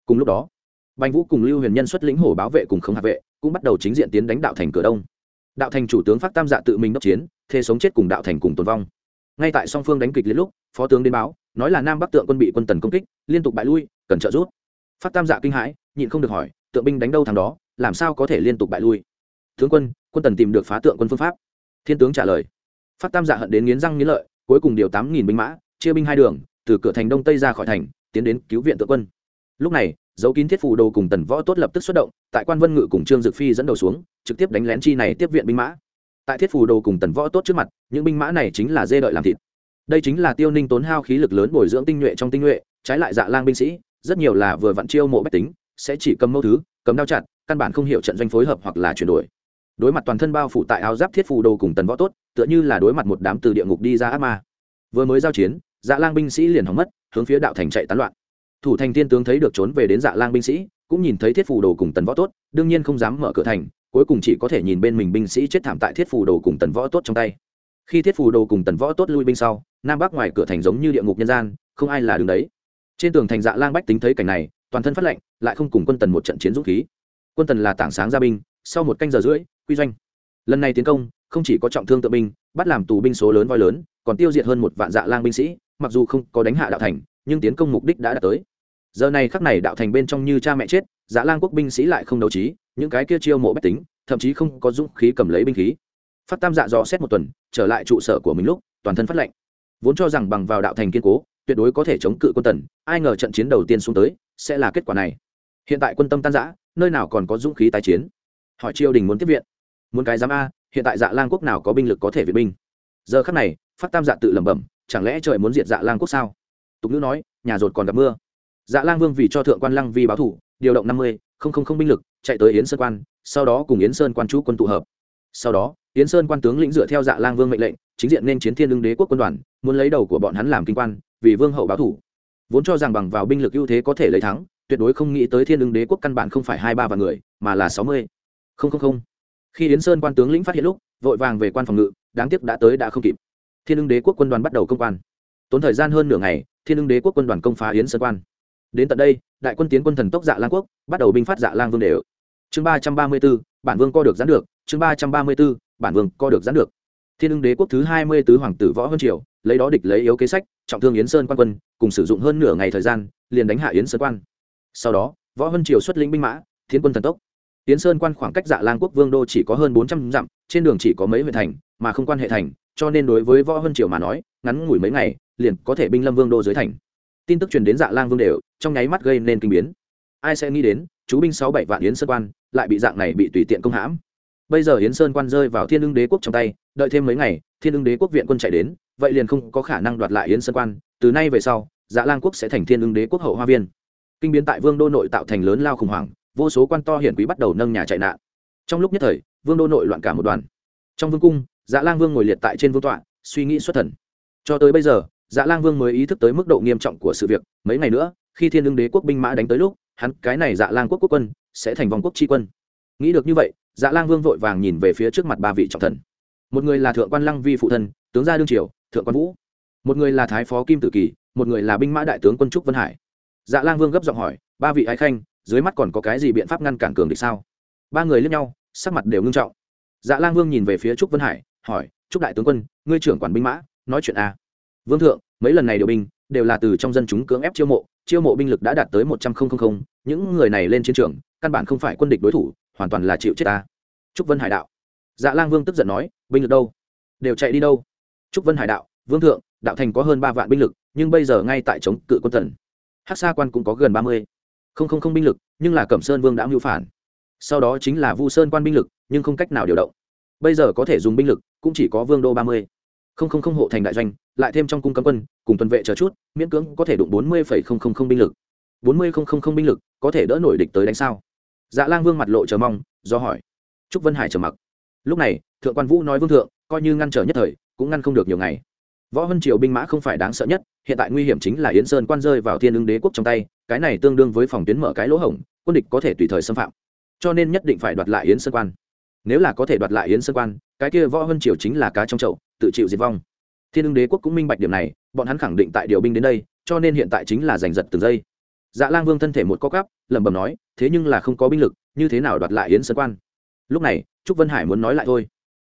Cùng lúc đó, bành vũ cùng lưu huyền nhân xuất lĩnh hổ báo vệ cùng không hạ vệ, cũng bắt đầu chính diện tiến đánh đạo thành cửa đông. Đạo thành chủ tướng phát tam dạ tự mình đốc chiến, thê sống chết cùng đạo thành cùng tồn vong. Ngay tại song phương đánh kịch liệt lúc phó tướng đến báo, nói là nam bắc tượng quân bị quân tần công kích, liên tục bại lui, cần trợ giúp. Phát tam dạ kinh hãi, nhịn không được hỏi, tượng binh đánh đâu thằng đó, làm sao có thể liên tục bại lui? Tướng quân quân tần tìm được phá tượng quân phương pháp. Thiên tướng trả lời. Phát tam dạ hận đến nghiến răng nghiến lợi, cuối cùng điều tám nghìn binh mã, chia binh hai đường, từ cửa thành đông tây ra khỏi thành, tiến đến cứu viện tượng quân. Lúc này, dấu kín thiết phù đồ cùng tần võ tốt lập tức xuất động, tại quan vân ngự cùng trương dực phi dẫn đầu xuống, trực tiếp đánh lén chi này tiếp viện binh mã. Tại thiết phù đồ cùng tần võ tốt trước mặt, những binh mã này chính là dê đợi làm thịt đây chính là tiêu ninh tốn hao khí lực lớn bồi dưỡng tinh nhuệ trong tinh nhuệ, trái lại dạ lang binh sĩ, rất nhiều là vừa vặn chiêu mộ bách tính, sẽ chỉ cầm mâu thứ, cầm đao chặt, căn bản không hiểu trận doanh phối hợp hoặc là chuyển đổi. Đối mặt toàn thân bao phủ tại áo giáp thiết phù đồ cùng tần võ tốt, tựa như là đối mặt một đám từ địa ngục đi ra ác ma. Vừa mới giao chiến dạ lang binh sĩ liền hỏng mất, hướng phía đạo thành chạy tán loạn. Thủ thành thiên tướng thấy được trốn về đến dạ lang binh sĩ, cũng nhìn thấy thiết phù đồ cùng tần võ tốt, đương nhiên không dám mở cửa thành, cuối cùng chỉ có thể nhìn bên mình binh sĩ chết thảm tại thiết phù đồ cùng tần võ tốt trong tay khi thiết phù đồ cùng tần võ tốt lui binh sau, nam bắc ngoài cửa thành giống như địa ngục nhân gian, không ai là đứng đấy. Trên tường thành dạ lang bách tính thấy cảnh này, toàn thân phát lệnh lại không cùng quân tần một trận chiến dũng khí. Quân tần là tảng sáng gia binh, sau một canh giờ rưỡi, quy doanh. Lần này tiến công, không chỉ có trọng thương tự binh, bắt làm tù binh số lớn voi lớn, còn tiêu diệt hơn một vạn dạ lang binh sĩ, mặc dù không có đánh hạ đạo thành, nhưng tiến công mục đích đã đạt tới. Giờ này khắc này đạo thành bên trong như cha mẹ chết dạ lang quốc binh sĩ lại không đấu trí, những cái kia chiêu mộ bách tính, thậm chí không có dũng khí cầm lấy binh khí phát tam dạ dò xét một tuần, trở lại trụ sở của mình lúc, toàn thân phát lệnh vốn cho rằng bằng vào đạo thành kiên cố, tuyệt đối có thể chống cự quân tần, ai ngờ trận chiến đầu tiên xuống tới, sẽ là kết quả này. Hiện tại quân tâm tan giã nơi nào còn có dũng khí tái chiến? Hỏi triều đình muốn tiếp viện. Muốn cái giám a, hiện tại dạ lang quốc nào có binh lực có thể viện binh? Giờ khắc này, phát tam dạ tự lẩm bẩm, chẳng lẽ trời muốn diệt dạ lang quốc sao? Tục ngữ nói, nhà rột còn gặp mưa. Dạ lang vương vì cho thượng quan lăng vi báo thủ, điều động năm mươi, không không không binh lực, chạy tới yến sơn quan, sau đó cùng yến sơn quan chú quân tụ hợp. Sau đó yến sơn quan tướng lĩnh dựa theo dạ lang vương mệnh lệnh, chính diện nên chiến thiên lương đế quốc quân đoàn, muốn lấy đầu của bọn hắn làm kinh quan, vì vương hậu báo thủ. Vốn cho rằng bằng vào binh lực ưu thế có thể lấy thắng, tuyệt đối không nghĩ tới thiên lương đế quốc căn bản không phải hai ba vạn người, mà là sáu mươi. Không không không. Khi yến sơn quan tướng lĩnh phát hiện lúc, vội vàng về quan phòng ngự, đáng tiếc đã tới đã không kịp. Thiên lương đế quốc quân đoàn bắt đầu công quan. Tốn thời gian hơn nửa ngày, thiên lương đế quốc quân đoàn công phá yến sơn quan. Đến tận đây, đại quân tiến quân thần tốc dạ lang quốc, bắt đầu binh phát dạ lang vương đều. Chương ba trăm ba mươi b ố bản vương co được gián được, chương ba trăm ba mươi b ố bản vương co được gián được. Thiên ưng đế quốc thứ hai mươi tứ hoàng tử võ hơn triều, lấy đó địch lấy yếu kế sách, trọng thương yến sơn quan quân, cùng sử dụng hơn nửa ngày thời gian, liền đánh hạ yến sơn quan. Sau đó, võ hân triều xuất lĩnh binh mã, thiên quân thần tốc. Yến sơn quan khoảng cách dạ lang quốc vương đô chỉ có hơn bốn trăm dặm, trên đường chỉ có mấy huyện thành, mà không quan hệ thành, cho nên đối với võ hân triều mà nói, ngắn ngủi mấy ngày, liền có thể binh lâm vương đô dưới thành. Tin tức truyền đến dạ lang vương đều, trong nháy mắt gây nên kinh biến. Ai sẽ nghĩ đến, chú binh sáu bảy vạn yến sơn quan, lại bị dạng này bị tùy tiện công hãm bây giờ yến sơn quan rơi vào thiên ưng đế quốc trong tay, đợi thêm mấy ngày, thiên ưng đế quốc viện quân chạy đến, vậy liền không có khả năng đoạt lại yến sơn quan. Từ nay về sau dạ lang quốc sẽ thành thiên ưng đế quốc hậu hoa viên. Kinh biến tại vương đô nội tạo thành lớn lao khủng hoảng, vô số quan to hiển quý bắt đầu nâng nhà chạy nạn. Trong lúc nhất thời, vương đô nội loạn cả một đoàn. Trong vương cung dạ lang vương ngồi liệt tại trên vương tọa, suy nghĩ xuất thần. Cho tới bây giờ dạ lang vương mới ý thức tới mức độ nghiêm trọng của sự việc. Mấy ngày nữa, khi thiên ưng đế quốc binh mã đánh tới lúc, hắn, cái này dạ lang quốc quốc quân, sẽ thành vòng quốc tri quân nghĩ được như vậy dạ lang vương vội vàng nhìn về phía trước mặt ba vị trọng thần. Một người là thượng quan lăng vi phụ thân, tướng gia đương triều, thượng quan vũ. Một người là thái phó kim tử kỳ, một người là binh mã đại tướng quân trúc vân hải. Dạ lang vương gấp giọng hỏi, ba vị ái khanh, dưới mắt còn có cái gì biện pháp ngăn cản cường địch sao? Ba người lướt nhau, sắc mặt đều ngưng trọng. Dạ lang vương nhìn về phía trúc vân hải, hỏi, trúc đại tướng quân, ngươi trưởng quản binh mã, nói chuyện a vương thượng, mấy lần này điều binh, đều là từ trong dân chúng cưỡng ép chiêu mộ chiêu mộ binh lực đã đạt tới một trăm linh những người này lên chiến trường, căn bản không phải quân địch đối thủ hoàn toàn là chịu chết ta. Trúc vân hải đạo. Dạ lang vương tức giận nói, binh lực đâu? Đều chạy đi đâu? Trúc vân hải đạo, vương thượng, đạo thành có hơn ba vạn binh lực, nhưng bây giờ ngay tại chống cự quân thần. Hắc sa quan cũng có gần ba mươi. Không không không binh lực, nhưng là cẩm sơn vương đã mưu phản. Sau đó chính là vu sơn quan binh lực, nhưng không cách nào điều động. Bây giờ có thể dùng binh lực, cũng chỉ có vương đô ba mươi. Không không không hộ thành đại doanh, lại thêm trong cung cấm quân, cùng tuần vệ chờ chút, miễn cưỡng có thể đụng bốn mươi phẩy không không không binh lực. Bốn mươi không không không binh lực, có thể đỡ nổi địch tới đánh sao? Dạ lang vương mặt lộ chờ mong, do hỏi. Trúc vân hải trầm mặc. Lúc này, thượng quan vũ nói vương thượng, coi như ngăn trở nhất thời, cũng ngăn không được nhiều ngày. Võ Hân triều binh mã không phải đáng sợ nhất, hiện tại nguy hiểm chính là yến sơn quan rơi vào thiên ứng đế quốc trong tay, cái này tương đương với phòng tuyến mở cái lỗ hổng, quân địch có thể tùy thời xâm phạm. Cho nên nhất định phải đoạt lại yến sơn quan. Nếu là có thể đoạt lại yến sơn quan, cái kia võ Hân triều chính là cá trong chậu, tự chịu diệt vong. Thiên ưng đế quốc cũng minh bạch điểm này, bọn hắn khẳng định tại điều binh đến đây, cho nên hiện tại chính là giành giật từng giây dạ lang vương thân thể một co cắp lẩm bẩm nói, thế nhưng là không có binh lực, như thế nào đoạt lại yến sơn quan? Lúc này, trúc vân hải muốn nói lại thôi.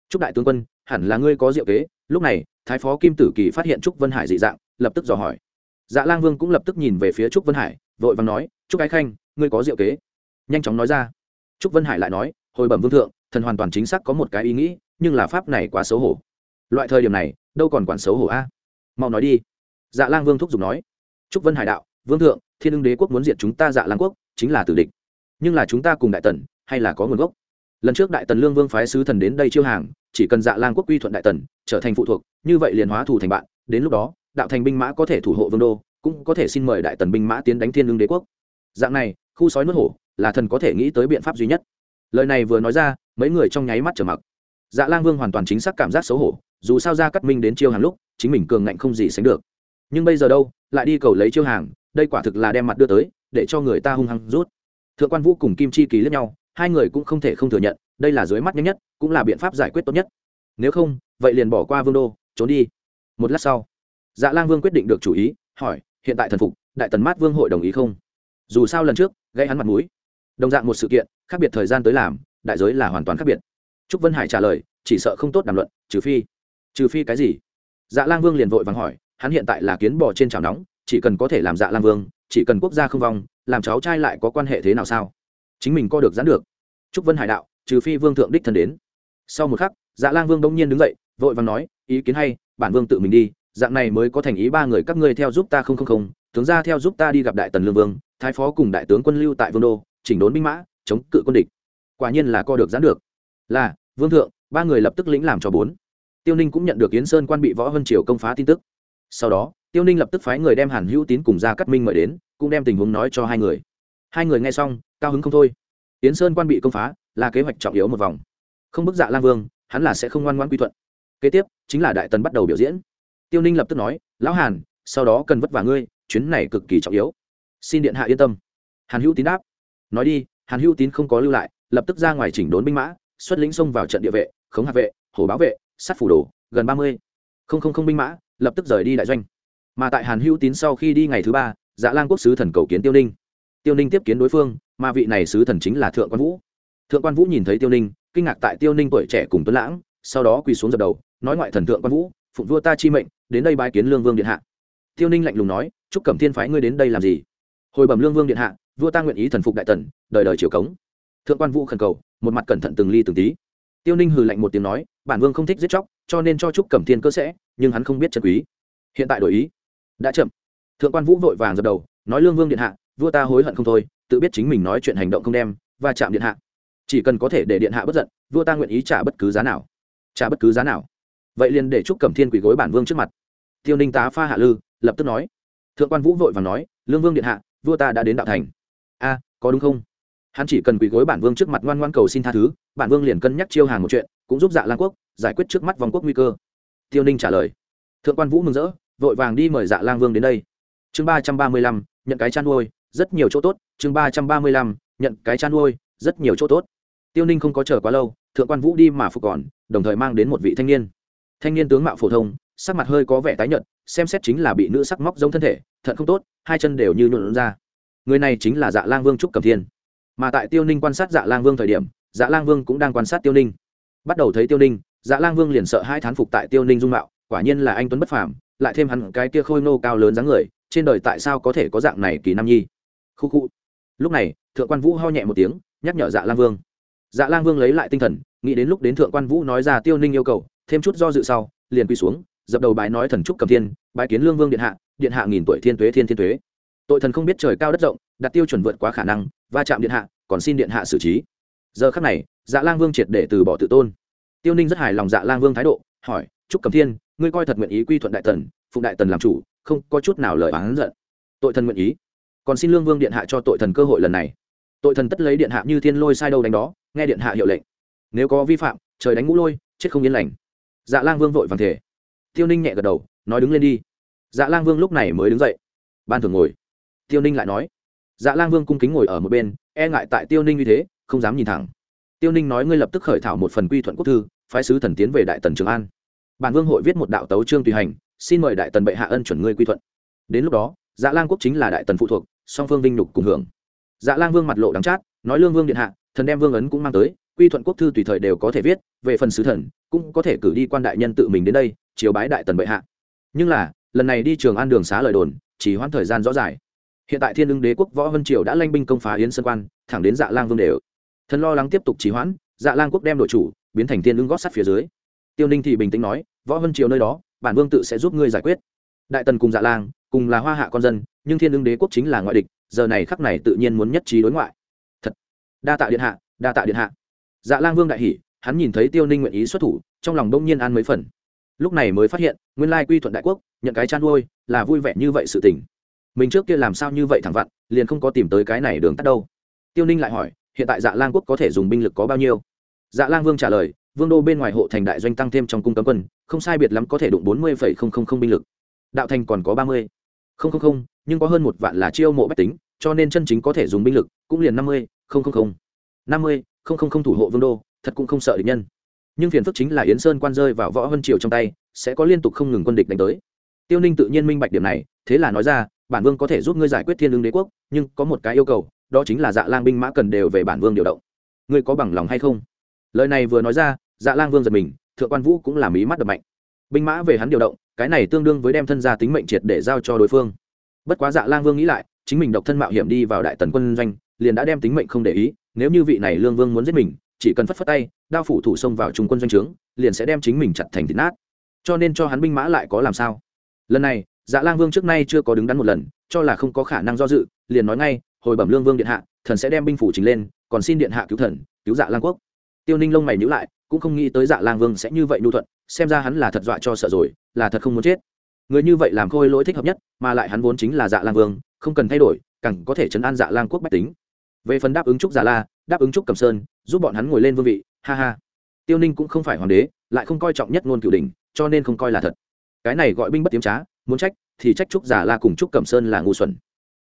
Trúc đại tướng quân, hẳn là ngươi có diệu kế. Lúc này, thái phó kim tử kỳ phát hiện trúc vân hải dị dạng, lập tức dò hỏi. Dạ lang vương cũng lập tức nhìn về phía trúc vân hải, vội vàng nói, trúc ái khanh, ngươi có diệu kế? Nhanh chóng nói ra. Trúc vân hải lại nói, hồi bẩm vương thượng, thần hoàn toàn chính xác có một cái ý nghĩ, nhưng là pháp này quá xấu hổ. Loại thời điểm này, đâu còn quản xấu hổ a? Mau nói đi. Dạ lang vương thúc giục nói. Trúc vân hải đạo, vương thượng thiên ưng đế quốc muốn diệt chúng ta dạ lang quốc, chính là tử địch. Nhưng là chúng ta cùng đại tần, hay là có nguồn gốc? Lần trước đại tần lương vương phái sứ thần đến đây chiêu hàng, chỉ cần dạ lang quốc quy thuận đại tần, trở thành phụ thuộc, như vậy liền hóa thủ thành bạn, đến lúc đó, đạo thành binh mã có thể thủ hộ vương đô, cũng có thể xin mời đại tần binh mã tiến đánh thiên lương đế quốc. Dạng này, khu sói nuốt hổ là thần có thể nghĩ tới biện pháp duy nhất. Lời này vừa nói ra, mấy người trong nháy mắt trở mặc. Dạ lang vương hoàn toàn chính xác cảm giác xấu hổ, dù sao ra cắt minh đến chiêu hàng lúc, chính mình cường ngạnh không gì sánh được. Nhưng bây giờ đâu, lại đi cầu lấy chiêu hàng đây quả thực là đem mặt đưa tới, để cho người ta hung hăng rút. Thượng quan vũ cùng kim chi ký lẫn nhau, hai người cũng không thể không thừa nhận, đây là dưới mắt nhanh nhất, cũng là biện pháp giải quyết tốt nhất. Nếu không, vậy liền bỏ qua vương đô, trốn đi. Một lát sau dạ lang vương quyết định được chủ ý, hỏi, hiện tại thần phục, đại tần mát vương hội đồng ý không? Dù sao lần trước gây hắn mặt mũi. Đồng dạng một sự kiện, khác biệt thời gian tới làm, đại giới là hoàn toàn khác biệt. Trúc vân hải trả lời, chỉ sợ không tốt đàm luận, trừ phi trừ phi cái gì? Dạ lang vương liền vội vàng hỏi, hắn hiện tại là kiến bò trên chảo nóng chỉ cần có thể làm dạ lang vương, chỉ cần quốc gia không vong, làm cháu trai lại có quan hệ thế nào sao? Chính mình co được giãn được. Trúc vân hải đạo, trừ phi vương thượng đích thân đến. Sau một khắc dạ lang vương đông nhiên đứng dậy, vội vàng nói, ý kiến hay, bản vương tự mình đi, dạng này mới có thành ý ba người các ngươi theo giúp ta không không không, tướng ra theo giúp ta đi gặp đại tần lương vương, thái phó cùng đại tướng quân lưu tại vương đô, chỉnh đốn binh mã, chống cự quân địch. Quả nhiên là co được giãn được. Là, vương thượng, ba người lập tức lĩnh làm cho bốn. Tiêu ninh cũng nhận được yến sơn quan bị võ vân triều công phá tin tức. Sau đó tiêu ninh lập tức phái người đem hàn hữu tín cùng ra cắt minh mời đến, cũng đem tình huống nói cho hai người. Hai người nghe xong, cao hứng không thôi. Yến sơn quan bị công phá, là kế hoạch trọng yếu một vòng. Không bức dạ lang vương, hắn là sẽ không ngoan ngoan quy thuận. Kế tiếp, chính là đại tần bắt đầu biểu diễn. Tiêu ninh lập tức nói, lão hàn, sau đó cần vất vả ngươi, chuyến này cực kỳ trọng yếu. Xin điện hạ yên tâm. Hàn hữu tín đáp. Nói đi, hàn hữu tín không có lưu lại, lập tức ra ngoài chỉnh đốn binh mã, xuất lĩnh xông vào trận địa vệ, khống hạt vệ hổ báo vệ, sát phủ đồ, gần ba mươi. Không không không binh mã, lập tức rời đi đại doanh mà tại hàn hữu tín sau khi đi ngày thứ ba dạ lan quốc sứ thần cầu kiến tiêu ninh tiêu ninh tiếp kiến đối phương mà vị này sứ thần chính là thượng quan vũ thượng quan vũ nhìn thấy tiêu ninh kinh ngạc tại tiêu ninh tuổi trẻ cùng tuấn lãng sau đó quỳ xuống dập đầu nói ngoại thần thượng quan vũ phụng vua ta chi mệnh đến đây bái kiến lương vương điện hạ tiêu ninh lạnh lùng nói chúc cẩm thiên phái ngươi đến đây làm gì hồi bẩm lương vương điện hạ vua ta nguyện ý thần phục đại tần đời đời triều cống thượng quan vũ khẩn cầu một mặt cẩn thận từng ly từng tí tiêu ninh hừ lạnh một tiếng nói bản vương không thích giết chóc cho nên cho trúc cẩm thiên cơ sẽ nhưng hắn không biết trần quý hiện tại đổi ý đã chậm. Thượng quan vũ vội vàng dập đầu, nói lương vương điện hạ, vua ta hối hận không thôi, tự biết chính mình nói chuyện hành động không đem và chạm điện hạ. Chỉ cần có thể để điện hạ bất giận, vua ta nguyện ý trả bất cứ giá nào. Trả bất cứ giá nào. Vậy liền để trúc cẩm thiên quỳ gối bản vương trước mặt. Tiêu ninh tá pha hạ lư, lập tức nói. Thượng quan vũ vội vàng nói, lương vương điện hạ, vua ta đã đến đạo thành. A, có đúng không? Hắn chỉ cần quỳ gối bản vương trước mặt ngoan ngoan cầu xin tha thứ, bản vương liền cân nhắc chiêu hàng một chuyện, cũng giúp dạ lan quốc giải quyết trước mắt vòng quốc nguy cơ. Tiêu ninh trả lời. Thượng quan vũ mừng rỡ vội vàng đi mời dạ lang vương đến đây. Chương ba trăm ba mươi lăm, nhận cái chăn nuôi rất nhiều chỗ tốt. Chương ba trăm ba mươi lăm, nhận cái chăn nuôi rất nhiều chỗ tốt. Tiêu ninh không có chờ quá lâu, thượng quan vũ đi mà phục còn, đồng thời mang đến một vị thanh niên. Thanh niên tướng mạo phổ thông, sắc mặt hơi có vẻ tái nhợt, xem xét chính là bị nữ sắc móc giống thân thể, thận không tốt, hai chân đều như nhuộn ra. Người này chính là dạ lang vương trúc cầm thiên. Mà tại tiêu ninh quan sát dạ lang vương thời điểm dạ lang vương cũng đang quan sát tiêu ninh. Bắt đầu thấy tiêu ninh dạ lang vương liền sợ hai thán phục tại tiêu ninh dung mạo, quả nhiên là anh tuấn bất phàm lại thêm hắn cái kia khôi nô cao lớn dáng người, trên đời tại sao có thể có dạng này kỳ nam nhi? Khu khu. Lúc này, thượng quan vũ ho nhẹ một tiếng, nhắc nhở dạ lang vương. Dạ lang vương lấy lại tinh thần, nghĩ đến lúc đến thượng quan vũ nói ra tiêu ninh yêu cầu, thêm chút do dự sau, liền quy xuống, dập đầu bái nói thần trúc cầm thiên, bái kiến lương vương điện hạ điện hạ nghìn tuổi thiên tuế thiên thiên tuế. Tội thần không biết trời cao đất rộng, đặt tiêu chuẩn vượt quá khả năng, va chạm điện hạ, còn xin điện hạ xử trí. Giờ khắc này dạ lang vương triệt để từ bỏ tự tôn. Tiêu ninh rất hài lòng dạ lang vương thái độ, hỏi trúc cầm thiên, ngươi coi thật nguyện ý quy thuận đại tần phụng đại tần làm chủ, không có chút nào lời oán giận. Tội thần nguyện ý. Còn xin lương vương điện hạ cho tội thần cơ hội lần này. Tội thần tất lấy điện hạ như thiên lôi sai đâu đánh đó, nghe điện hạ hiệu lệnh. Nếu có vi phạm, trời đánh ngũ lôi, chết không yên lành. Dạ lang vương vội vàng thể tiêu ninh nhẹ gật đầu, nói đứng lên đi. Dạ lang vương lúc này mới đứng dậy. Ban thường ngồi. Tiêu ninh lại nói. Dạ lang vương cung kính ngồi ở một bên e ngại tại tiêu ninh như thế, không dám nhìn thẳng. Tiêu ninh nói ngươi lập tức khởi thảo một phần quy thuận quốc thư, phái sứ thần tiến về đại tần trường an bản vương hội viết một đạo tấu trương tùy hành, xin mời đại tần bệ hạ ân chuẩn ngươi quy thuận. Đến lúc đó dạ lang quốc chính là đại tần phụ thuộc, song phương vinh nhục cùng hưởng. Dạ lang vương mặt lộ đắng chát, nói lương vương điện hạ, thần đem vương ấn cũng mang tới, quy thuận quốc thư tùy thời đều có thể viết, về phần sứ thần, cũng có thể cử đi quan đại nhân tự mình đến đây, chiếu bái đại tần bệ hạ. Nhưng là, lần này đi trường an đường xá lời đồn, chỉ hoãn thời gian rõ dài hiện tại thiên ưng đế quốc võ vân triều đã lanh binh công phá yến sơn quan, thẳng đến dạ lang vương đều. Thần lo lắng tiếp tục trì hoãn dạ lang quốc đem đội chủ, biến thành thiên ưng gót sắt phía dưới. Tiêu ninh thì bình tĩnh nói võ vân triều nơi đó, bản vương tự sẽ giúp ngươi giải quyết. Đại tần cùng dạ lang, cùng là hoa hạ con dân, nhưng thiên ưng đế quốc chính là ngoại địch, giờ này khắc này tự nhiên muốn nhất trí đối ngoại. Thật. Đa tạ điện hạ, đa tạ điện hạ. Dạ lang vương đại hỷ hắn nhìn thấy tiêu ninh nguyện ý xuất thủ, trong lòng đông nhiên an mấy phần. Lúc này mới phát hiện, nguyên lai quy thuận đại quốc, nhận cái chăn nuôi là vui vẻ như vậy sự tình. Mình trước kia làm sao như vậy thẳng vặn, liền không có tìm tới cái này đường tắt đâu. Tiêu ninh lại hỏi, hiện tại dạ lang quốc có thể dùng binh lực có bao nhiêu? Dạ lang vương trả lời vương đô bên ngoài hộ thành đại doanh tăng thêm trong cung cấm quân, không sai biệt lắm có thể đụng bốn mươi binh lực. Đạo thành còn có ba mươi. Nhưng có hơn một vạn là chiêu mộ bách tính, cho nên chân chính có thể dùng binh lực cũng liền năm mươi năm mươi thủ hộ vương đô, thật cũng không sợ địch nhân. Nhưng phiền phức chính là yến sơn quan rơi vào võ vân triều trong tay, sẽ có liên tục không ngừng quân địch đánh tới. Tiêu ninh tự nhiên minh bạch điểm này, thế là nói ra, bản vương có thể giúp ngươi giải quyết thiên lương đế quốc, nhưng có một cái yêu cầu, đó chính là dạ lang binh mã cần đều về bản vương điều động. Ngươi có bằng lòng hay không? Lời này vừa nói ra dạ lang vương giật mình, thượng quan vũ cũng làm ý mắt đập mạnh. Binh mã về hắn điều động, cái này tương đương với đem thân gia tính mệnh triệt để giao cho đối phương. Bất quá dạ lang vương nghĩ lại, chính mình độc thân mạo hiểm đi vào đại tần quân doanh, liền đã đem tính mệnh không để ý, nếu như vị này lương vương muốn giết mình, chỉ cần phất phất tay, đao phủ thủ xông vào trung quân doanh trướng, liền sẽ đem chính mình chặt thành thịt nát. Cho nên cho hắn binh mã lại có làm sao? Lần này dạ lang vương trước nay chưa có đứng đắn một lần, cho là không có khả năng do dự, liền nói ngay, hồi bẩm lương vương điện hạ, thần sẽ đem binh phủ trình lên, còn xin điện hạ cứu thần, cứu dạ lang quốc. Tiêu ninh lông mày nhữ lại cũng không nghĩ tới dạ lang vương sẽ như vậy nhu thuận, xem ra hắn là thật dọa cho sợ rồi, là thật không muốn chết. Người như vậy làm khôi lỗi thích hợp nhất, mà lại hắn vốn chính là dạ lang vương, không cần thay đổi, càng có thể chấn an dạ lang quốc bách tính. Về phần đáp ứng trúc giả la, đáp ứng trúc cầm sơn, giúp bọn hắn ngồi lên vương vị, ha ha. Tiêu ninh cũng không phải hoàng đế, lại không coi trọng nhất ngôn cửu đình cho nên không coi là thật. Cái này gọi binh bất tiếm trá, muốn trách thì trách trúc giả la cùng trúc cẩm sơn là ngu xuẩn.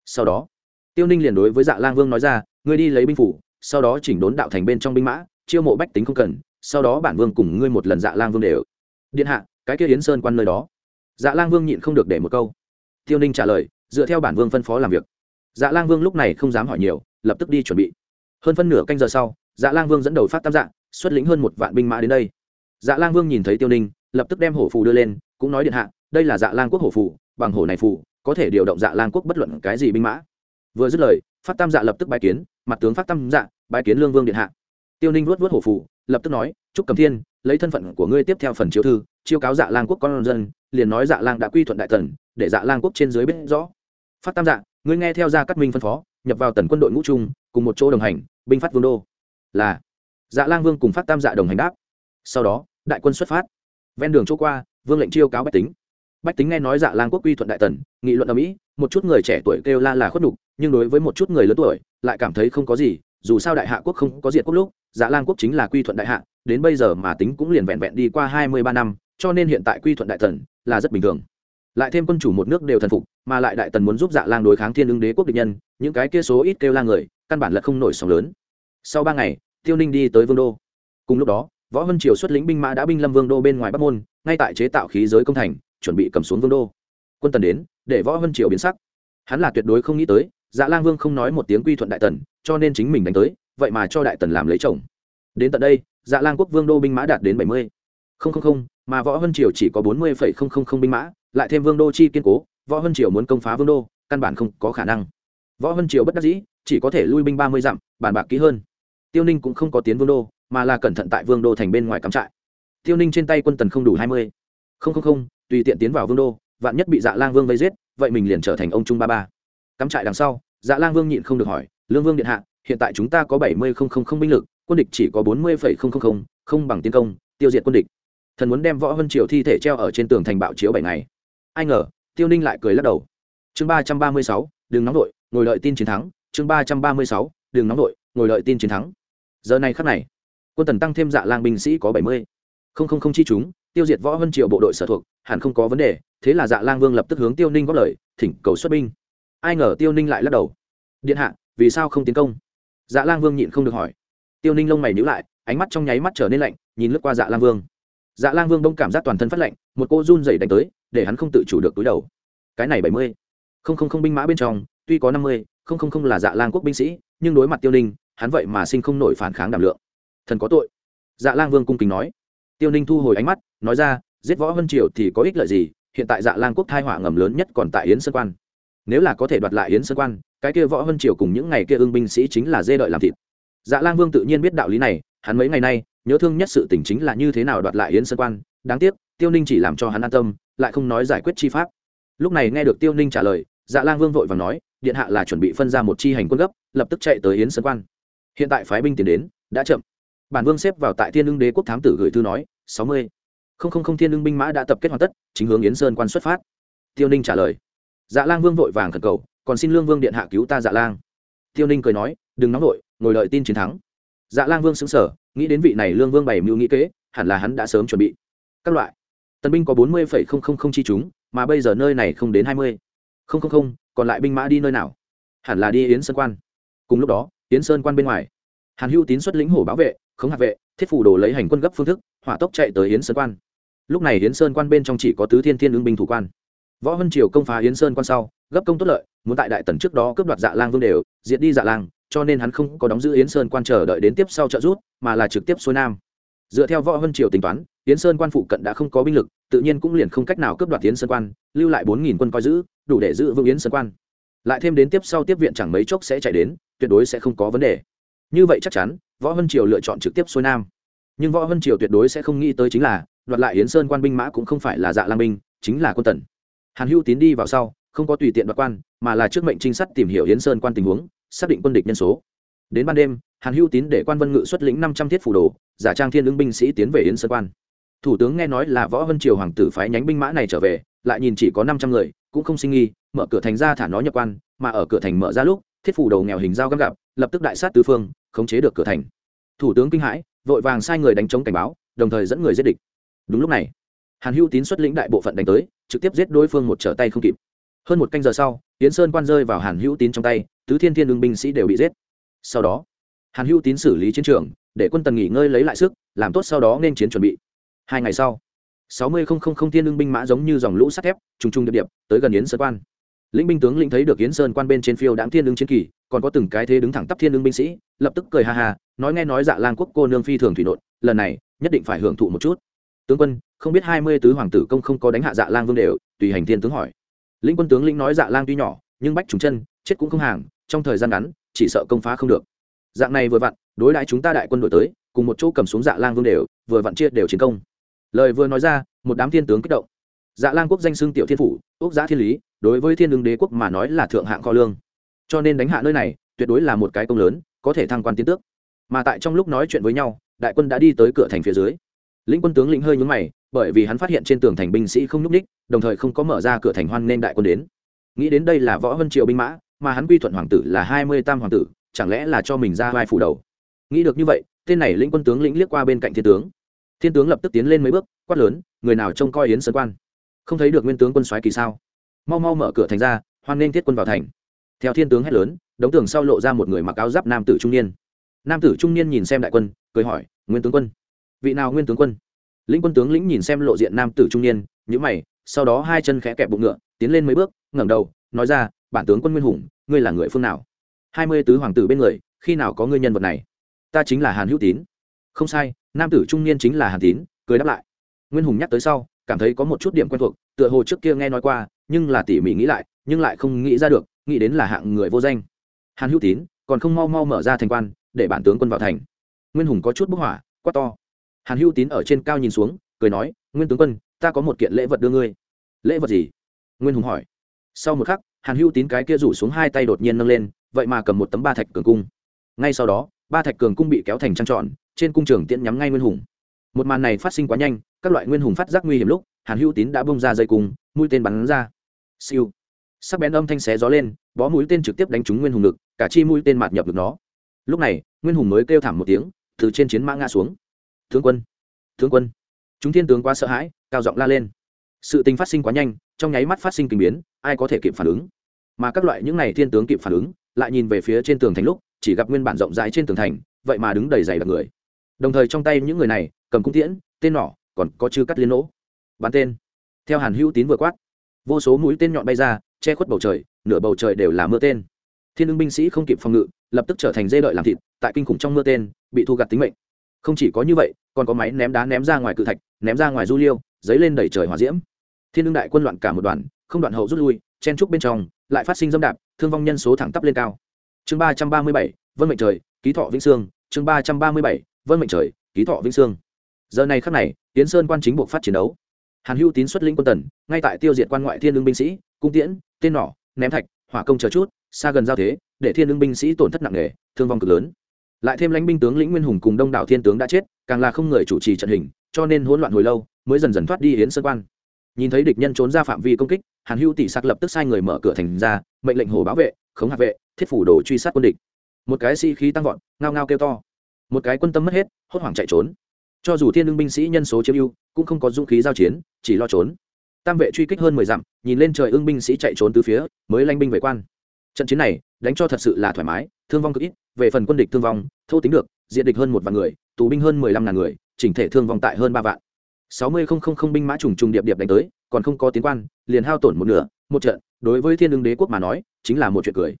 Sau đó, tiêu ninh liền đối với dạ lang vương nói ra, ngươi đi lấy binh phủ, sau đó chỉnh đốn đạo thành bên trong binh mã, chiêu mộ bách tính không cần sau đó bản vương cùng ngươi một lần dạ lang vương đều. Điện hạ, cái kia yến sơn quan nơi đó. Dạ lang vương nhịn không được để một câu. Tiêu ninh trả lời, dựa theo bản vương phân phó làm việc. Dạ lang vương lúc này không dám hỏi nhiều, lập tức đi chuẩn bị. Hơn phân nửa canh giờ sau dạ lang vương dẫn đầu phát tam dạng xuất lĩnh hơn một vạn binh mã đến đây. Dạ lang vương nhìn thấy tiêu ninh, lập tức đem hổ phù đưa lên, cũng nói điện hạ, đây là dạ lang quốc hổ phù, bằng hổ này phù, có thể điều động dạ lang quốc bất luận cái gì binh mã. Vừa dứt lời, phát tam dạ lập tức bài kiến, mặt tướng phát tam dạ bài kiến lương vương điện hạ. Tiêu ninh vuốt vuốt hổ phù lập tức nói chúc cầm thiên, lấy thân phận của ngươi tiếp theo phần chiếu thư, chiêu cáo dạ lang quốc con dân, liền nói dạ lang đã quy thuận đại tần để dạ lang quốc trên dưới biết rõ. Phát tam dạ ngươi nghe theo gia cát minh phân phó, nhập vào tần quân đội ngũ trung, cùng một chỗ đồng hành, binh phát vương đô. Là dạ lang vương cùng phát tam dạ đồng hành đáp. Sau đó, đại quân xuất phát. Ven đường chỗ qua, vương lệnh chiêu cáo bách tính. Bách tính nghe nói dạ lang quốc quy thuận đại tần, nghị luận ở mỹ, một chút người trẻ tuổi kêu la là khuất đục nhưng đối với một chút người lớn tuổi, lại cảm thấy không có gì dù sao đại hạ quốc không có diệt quốc lúc dạ lang quốc chính là quy thuận đại hạ, đến bây giờ mà tính cũng liền vẹn vẹn đi qua hai mươi ba năm, cho nên hiện tại quy thuận đại tần là rất bình thường. Lại thêm quân chủ một nước đều thần phục, mà lại đại tần muốn giúp dạ lang đối kháng thiên ứng đế quốc địch nhân, những cái kia số ít kêu la người, căn bản là không nổi sóng lớn. Sau ba ngày, tiêu ninh đi tới vương đô. Cùng lúc đó, võ vân triều xuất lĩnh binh mã đã binh lâm vương đô bên ngoài bắc môn, ngay tại chế tạo khí giới công thành, chuẩn bị cầm xuống vương đô. Quân tần đến, để võ vân triều biến sắc. Hắn là tuyệt đối không nghĩ tới dạ lang vương không nói một tiếng quy thuận đại tần, cho nên chính mình đánh tới, vậy mà cho đại tần làm lấy chồng. Đến tận đây dạ lang quốc vương đô binh mã đạt đến bảy mươi. Không không không, mà võ vân triều chỉ có bốn mươi phẩy không không không binh mã, lại thêm vương đô chi kiên cố, võ vân triều muốn công phá vương đô, căn bản không có khả năng. Võ vân triều bất đắc dĩ, chỉ có thể lui binh ba mươi dặm, bàn bạc kỹ hơn. Tiêu ninh cũng không có tiến vương đô, mà là cẩn thận tại vương đô thành bên ngoài cắm trại. Tiêu ninh trên tay quân tần không đủ hai mươi. Không không không, tùy tiện tiến vào vương đô, vạn nhất bị dạ lang vương vây giết, vậy mình liền trở thành ông trung ba ba cắm trại đằng sau dạ lang vương nhịn không được hỏi, lương vương điện hạ, hiện tại chúng ta có bảy mươi không không không binh lực, quân địch chỉ có bốn mươi phẩy không không không không bằng tiến công, tiêu diệt quân địch. Thần muốn đem võ vân triều thi thể treo ở trên tường thành bạo chiếu bảy ngày. Ai ngờ, tiêu ninh lại cười lắc đầu. Chương ba trăm ba mươi sáu, đừng nóng đội ngồi đợi tin chiến thắng. Chương ba trăm ba mươi sáu, đừng nóng đội ngồi đợi tin chiến thắng. Giờ này khắc này, quân tần tăng thêm dạ lang binh sĩ có bảy mươi không không không chi chúng, tiêu diệt võ vân triều bộ đội sở thuộc, hẳn không có vấn đề. Thế là dạ lang vương lập tức hướng tiêu ninh góp lời, thỉnh cầu xuất binh ai ngờ tiêu ninh lại lắc đầu. Điện hạ, vì sao không tiến công? Dạ lang vương nhịn không được hỏi. Tiêu ninh lông mày nhữ lại, ánh mắt trong nháy mắt trở nên lạnh, nhìn lướt qua dạ lang vương. Dạ lang vương đông cảm giác toàn thân phát lạnh, một cô run dày đánh tới, để hắn không tự chủ được túi đầu. Cái này bảy mươi, không không không binh mã bên trong, tuy có năm mươi, không không không là dạ lang quốc binh sĩ, nhưng đối mặt tiêu ninh, hắn vậy mà sinh không nổi phản kháng đảm lượng. Thần có tội. Dạ lang vương cung kính nói. Tiêu ninh thu hồi ánh mắt, nói ra, giết võ vân triều thì có ích lợi gì? Hiện tại dạ lang quốc thai họa ngầm lớn nhất còn tại yến sơn quan nếu là có thể đoạt lại yến sơn quan, cái kia võ vân triều cùng những ngày kia ương binh sĩ chính là dê đợi làm thịt. Dạ lang vương tự nhiên biết đạo lý này, hắn mấy ngày nay, nhớ thương nhất sự tình chính là như thế nào đoạt lại yến sơn quan, đáng tiếc, tiêu ninh chỉ làm cho hắn an tâm, lại không nói giải quyết chi pháp. Lúc này nghe được tiêu ninh trả lời dạ lang vương vội và nói, điện hạ là chuẩn bị phân ra một chi hành quân gấp, lập tức chạy tới yến sơn quan. Hiện tại phái binh tiến đến, đã chậm. Bản vương xếp vào tại thiên ưng đế quốc thám tử gửi thư nói, sáu mươi. Không không không, thiên ưng binh mã đã tập kết hoàn tất, chính hướng yến sơn quan xuất phát. Tiêu ninh trả lời dạ lang vương vội vàng khẩn cầu còn xin lương vương điện hạ cứu ta dạ lang. Tiêu ninh cười nói đừng nóng vội ngồi đợi tin chiến thắng. Dạ lang vương xứng sở nghĩ đến vị này lương vương bày mưu nghĩ kế hẳn là hắn đã sớm chuẩn bị. Các loại. Tân binh có bốn mươi không không không chi chúng mà bây giờ nơi này không đến hai mươi. Không không không, còn lại binh mã đi nơi nào? Hẳn là đi yến sơn quan. Cùng lúc đó yến sơn quan bên ngoài. Hàn hữu tín xuất lĩnh hổ bảo vệ khống hạt vệ thiết phủ đồ lấy hành quân gấp phương thức hỏa tốc chạy tới Yến sơn quan. Lúc này Yến sơn quan bên trong chỉ có tứ thiên thiên ứng binh thủ quan võ vân triều công phá hiến sơn quan sau, gấp công tốt lợi, muốn tại đại tần trước đó cướp đoạt dạ lang vương đều, diệt đi dạ lang, cho nên hắn không có đóng giữ hiến sơn quan chờ đợi đến tiếp sau trợ rút mà là trực tiếp xuôi nam. Dựa theo võ vân triều tính toán hiến sơn quan phụ cận đã không có binh lực, tự nhiên cũng liền không cách nào cướp đoạt hiến sơn quan, lưu lại bốn nghìn quân coi giữ, đủ để giữ vững hiến sơn quan. Lại thêm đến tiếp sau tiếp viện chẳng mấy chốc sẽ chạy đến, tuyệt đối sẽ không có vấn đề. Như vậy chắc chắn, võ vân triều lựa chọn trực tiếp xuôi nam. Nhưng võ vân triều tuyệt đối sẽ không nghĩ tới chính là, đoạt lại yến sơn quan binh mã cũng không phải là dạ lang binh, chính là quân tần hàn hữu tín đi vào sau, không có tùy tiện đoạt quan, mà là trước mệnh trinh sát tìm hiểu yến sơn quan tình huống, xác định quân địch nhân số. Đến ban đêm, hàn hữu tín để quan vân ngự xuất lĩnh năm trăm thiết phủ đồ, giả trang thiên ứng binh sĩ tiến về yến sơn quan. Thủ tướng nghe nói là võ vân triều hoàng tử phái nhánh binh mã này trở về, lại nhìn chỉ có năm trăm người, cũng không sinh nghi, mở cửa thành ra thả nó nhập quan, mà ở cửa thành mở ra lúc, thiết phủ đầu nghèo hình dao găm gặp, lập tức đại sát tứ phương, khống chế được cửa thành. Thủ tướng kinh hãi, vội vàng sai người đánh chống cảnh báo, đồng thời dẫn người giết địch. Đúng lúc này hàn hữu tín xuất lĩnh đại bộ phận đánh tới, trực tiếp giết đối phương một trở tay không kịp. Hơn một canh giờ sau tiến sơn quan rơi vào hàn hữu tín trong tay, tứ thiên thiên đương binh sĩ đều bị giết. Sau đó, hàn hữu tín xử lý chiến trường, để quân tần nghỉ ngơi lấy lại sức, làm tốt sau đó nên chiến chuẩn bị. Hai ngày sau, sáu mươi không không không thiên đương binh mã giống như dòng lũ sắt thép, trùng trùng điệp điệp, tới gần yến sơn quan. Lĩnh binh tướng lĩnh thấy được yến sơn quan bên trên phiêu đáng thiên đương chiến kỳ, còn có từng cái thế đứng thẳng tắp thiên đương binh sĩ, lập tức cười ha ha, nói nghe nói dạ lang quốc cô nương phi thường thủy nộn lần này nhất định phải hưởng thụ một chút. Tướng quân không biết hai mươi tứ hoàng tử công không có đánh hạ dạ lang vương đều, tùy hành thiên tướng hỏi. Lĩnh quân tướng lĩnh nói dạ lang tuy nhỏ, nhưng bách trùng chân, chết cũng không hàng, trong thời gian ngắn, chỉ sợ công phá không được. Dạng này vừa vặn, đối đãi chúng ta đại quân đội tới, cùng một chỗ cầm xuống dạ lang vương đều, vừa vặn chia đều chiến công. Lời vừa nói ra, một đám thiên tướng kích động. Dạ lang quốc danh xưng tiểu thiên phủ, quốc gia thiên lý, đối với thiên lương đế quốc mà nói là thượng hạng kho lương. Cho nên đánh hạ nơi này, tuyệt đối là một cái công lớn, có thể thăng quan tiến tước. Mà tại trong lúc nói chuyện với nhau, đại quân đã đi tới cửa thành phía dưới lĩnh quân tướng lĩnh hơi nhúng mày, bởi vì hắn phát hiện trên tường thành binh sĩ không nhúc ních đồng thời không có mở ra cửa thành hoan nên đại quân đến. Nghĩ đến đây là võ vân triều binh mã, mà hắn quy thuận hoàng tử là hai mươi tam hoàng tử, chẳng lẽ là cho mình ra vai phủ đầu? Nghĩ được như vậy, tên này lĩnh quân tướng lĩnh liếc qua bên cạnh thiên tướng. Thiên tướng lập tức tiến lên mấy bước, quát lớn, người nào trông coi yến sơn quan? Không thấy được nguyên tướng quân soái kỳ sao? Mau mau mở cửa thành ra, hoan nên thiết quân vào thành. Theo thiên tướng hét lớn, đống tường sau lộ ra một người mặc áo giáp nam tử trung niên. Nam tử trung niên nhìn xem đại quân, cười hỏi, nguyên tướng quân vị nào nguyên tướng quân? Lĩnh quân tướng lĩnh nhìn xem lộ diện nam tử trung niên nhữ mày, sau đó hai chân khẽ kẹp bụng ngựa, tiến lên mấy bước, ngẩng đầu, nói ra, bản tướng quân nguyên hùng, ngươi là người phương nào? Hai mươi tứ hoàng tử bên người, khi nào có ngươi nhân vật này? Ta chính là hàn hữu tín. Không sai, nam tử trung niên chính là hàn tín, cười đáp lại. Nguyên hùng nhắc tới sau, cảm thấy có một chút điểm quen thuộc, tựa hồ trước kia nghe nói qua, nhưng là tỉ mỉ nghĩ lại, nhưng lại không nghĩ ra được, nghĩ đến là hạng người vô danh. Hàn hữu tín, còn không mau mau mở ra thành quan, để bản tướng quân vào thành. Nguyên hùng có chút bức hỏa quát to hàn hữu tín ở trên cao nhìn xuống, cười nói, nguyên tướng quân, ta có một kiện lễ vật đưa ngươi. Lễ vật gì? Nguyên hùng hỏi. Sau một khắc, hàn hữu tín cái kia rủ xuống hai tay đột nhiên nâng lên, vậy mà cầm một tấm ba thạch cường cung. Ngay sau đó, ba thạch cường cung bị kéo thành trăng trọn trên cung trường tiễn nhắm ngay nguyên hùng. Một màn này phát sinh quá nhanh, các loại nguyên hùng phát giác nguy hiểm lúc, hàn hữu tín đã bông ra dây cung, mũi tên bắn ra. Siêu. Sắc bén âm thanh xé gió lên, bó mũi tên trực tiếp đánh trúng nguyên hùng ngực, cả chi mũi tên mạt nhập được nó. Lúc này, nguyên hùng mới kêu thảm một tiếng, từ trên chiến mã ngã xuống tướng quân tướng quân. Chúng thiên tướng quá sợ hãi, cao giọng la lên. Sự tình phát sinh quá nhanh, trong nháy mắt phát sinh kinh biến, ai có thể kịp phản ứng? Mà các loại những này thiên tướng kịp phản ứng, lại nhìn về phía trên tường thành lúc, chỉ gặp nguyên bản rộng rãi trên tường thành, vậy mà đứng đầy dày đặc người. Đồng thời trong tay những người này, cầm cung tiễn, tên nỏ, còn có chư cắt liên nỗ. Bắn tên. Theo hàn hữu tín vừa quát, vô số mũi tên nhọn bay ra, che khuất bầu trời, nửa bầu trời đều là mưa tên. Thiên ưng binh sĩ không kịp phòng ngự, lập tức trở thành dây đợi làm thịt, tại kinh khủng trong mưa tên, bị thu gặt tính mệnh không chỉ có như vậy, còn có máy ném đá ném ra ngoài cự thạch, ném ra ngoài du liêu, dấy lên đẩy trời hòa diễm. Thiên đương đại quân loạn cả một đoàn, không đoạn hậu rút lui, chen trúc bên trong, lại phát sinh dâm đạp, thương vong nhân số thẳng tắp lên cao. Chương ba trăm ba mươi bảy, vân mệnh trời, ký thọ vĩnh sương. Chương ba trăm ba mươi bảy, vân mệnh trời, ký thọ vĩnh sương. Giờ này khắc này, tiến sơn quan chính buộc phát chiến đấu. Hàn hữu tín xuất lĩnh quân tần, ngay tại tiêu diệt quan ngoại thiên lương binh sĩ, cung tiễn, tên nỏ, ném thạch, hỏa công chờ chút, xa gần giao thế, để thiên lương binh sĩ tổn thất nặng nề, thương vong cực lớn lại thêm lãnh binh tướng lĩnh nguyên hùng cùng đông đảo thiên tướng đã chết, càng là không người chủ trì trận hình, cho nên hỗn loạn hồi lâu, mới dần dần thoát đi hiến sơn quan. Nhìn thấy địch nhân trốn ra phạm vi công kích, hàn hữu tỷ sắc lập tức sai người mở cửa thành ra, mệnh lệnh hồ bảo vệ, khống hạ vệ, thiết phủ đồ truy sát quân địch. Một cái sĩ、si、khí tăng vọt, ngao ngao kêu to. Một cái quân tâm mất hết, hốt hoảng chạy trốn. Cho dù thiên lương binh sĩ nhân số chiếm ưu, cũng không có dũng khí giao chiến, chỉ lo trốn. Tam vệ truy kích hơn mười dặm, nhìn lên trời ưng binh sĩ chạy trốn từ phía, mới lanh binh về quan. Trận chiến này, đánh cho thật sự là thoải mái thương vong cực ít, về phần quân địch thương vong, thô tính được, diện địch hơn một vạn người, tù binh hơn mười lăm ngàn người, chỉnh thể thương vong tại hơn ba vạn. Sáu mươi không không không binh mã trùng trùng điệp điệp đánh tới, còn không có tiến quan, liền hao tổn một nửa, một trận. Đối với thiên ưng đế quốc mà nói, chính là một chuyện cười.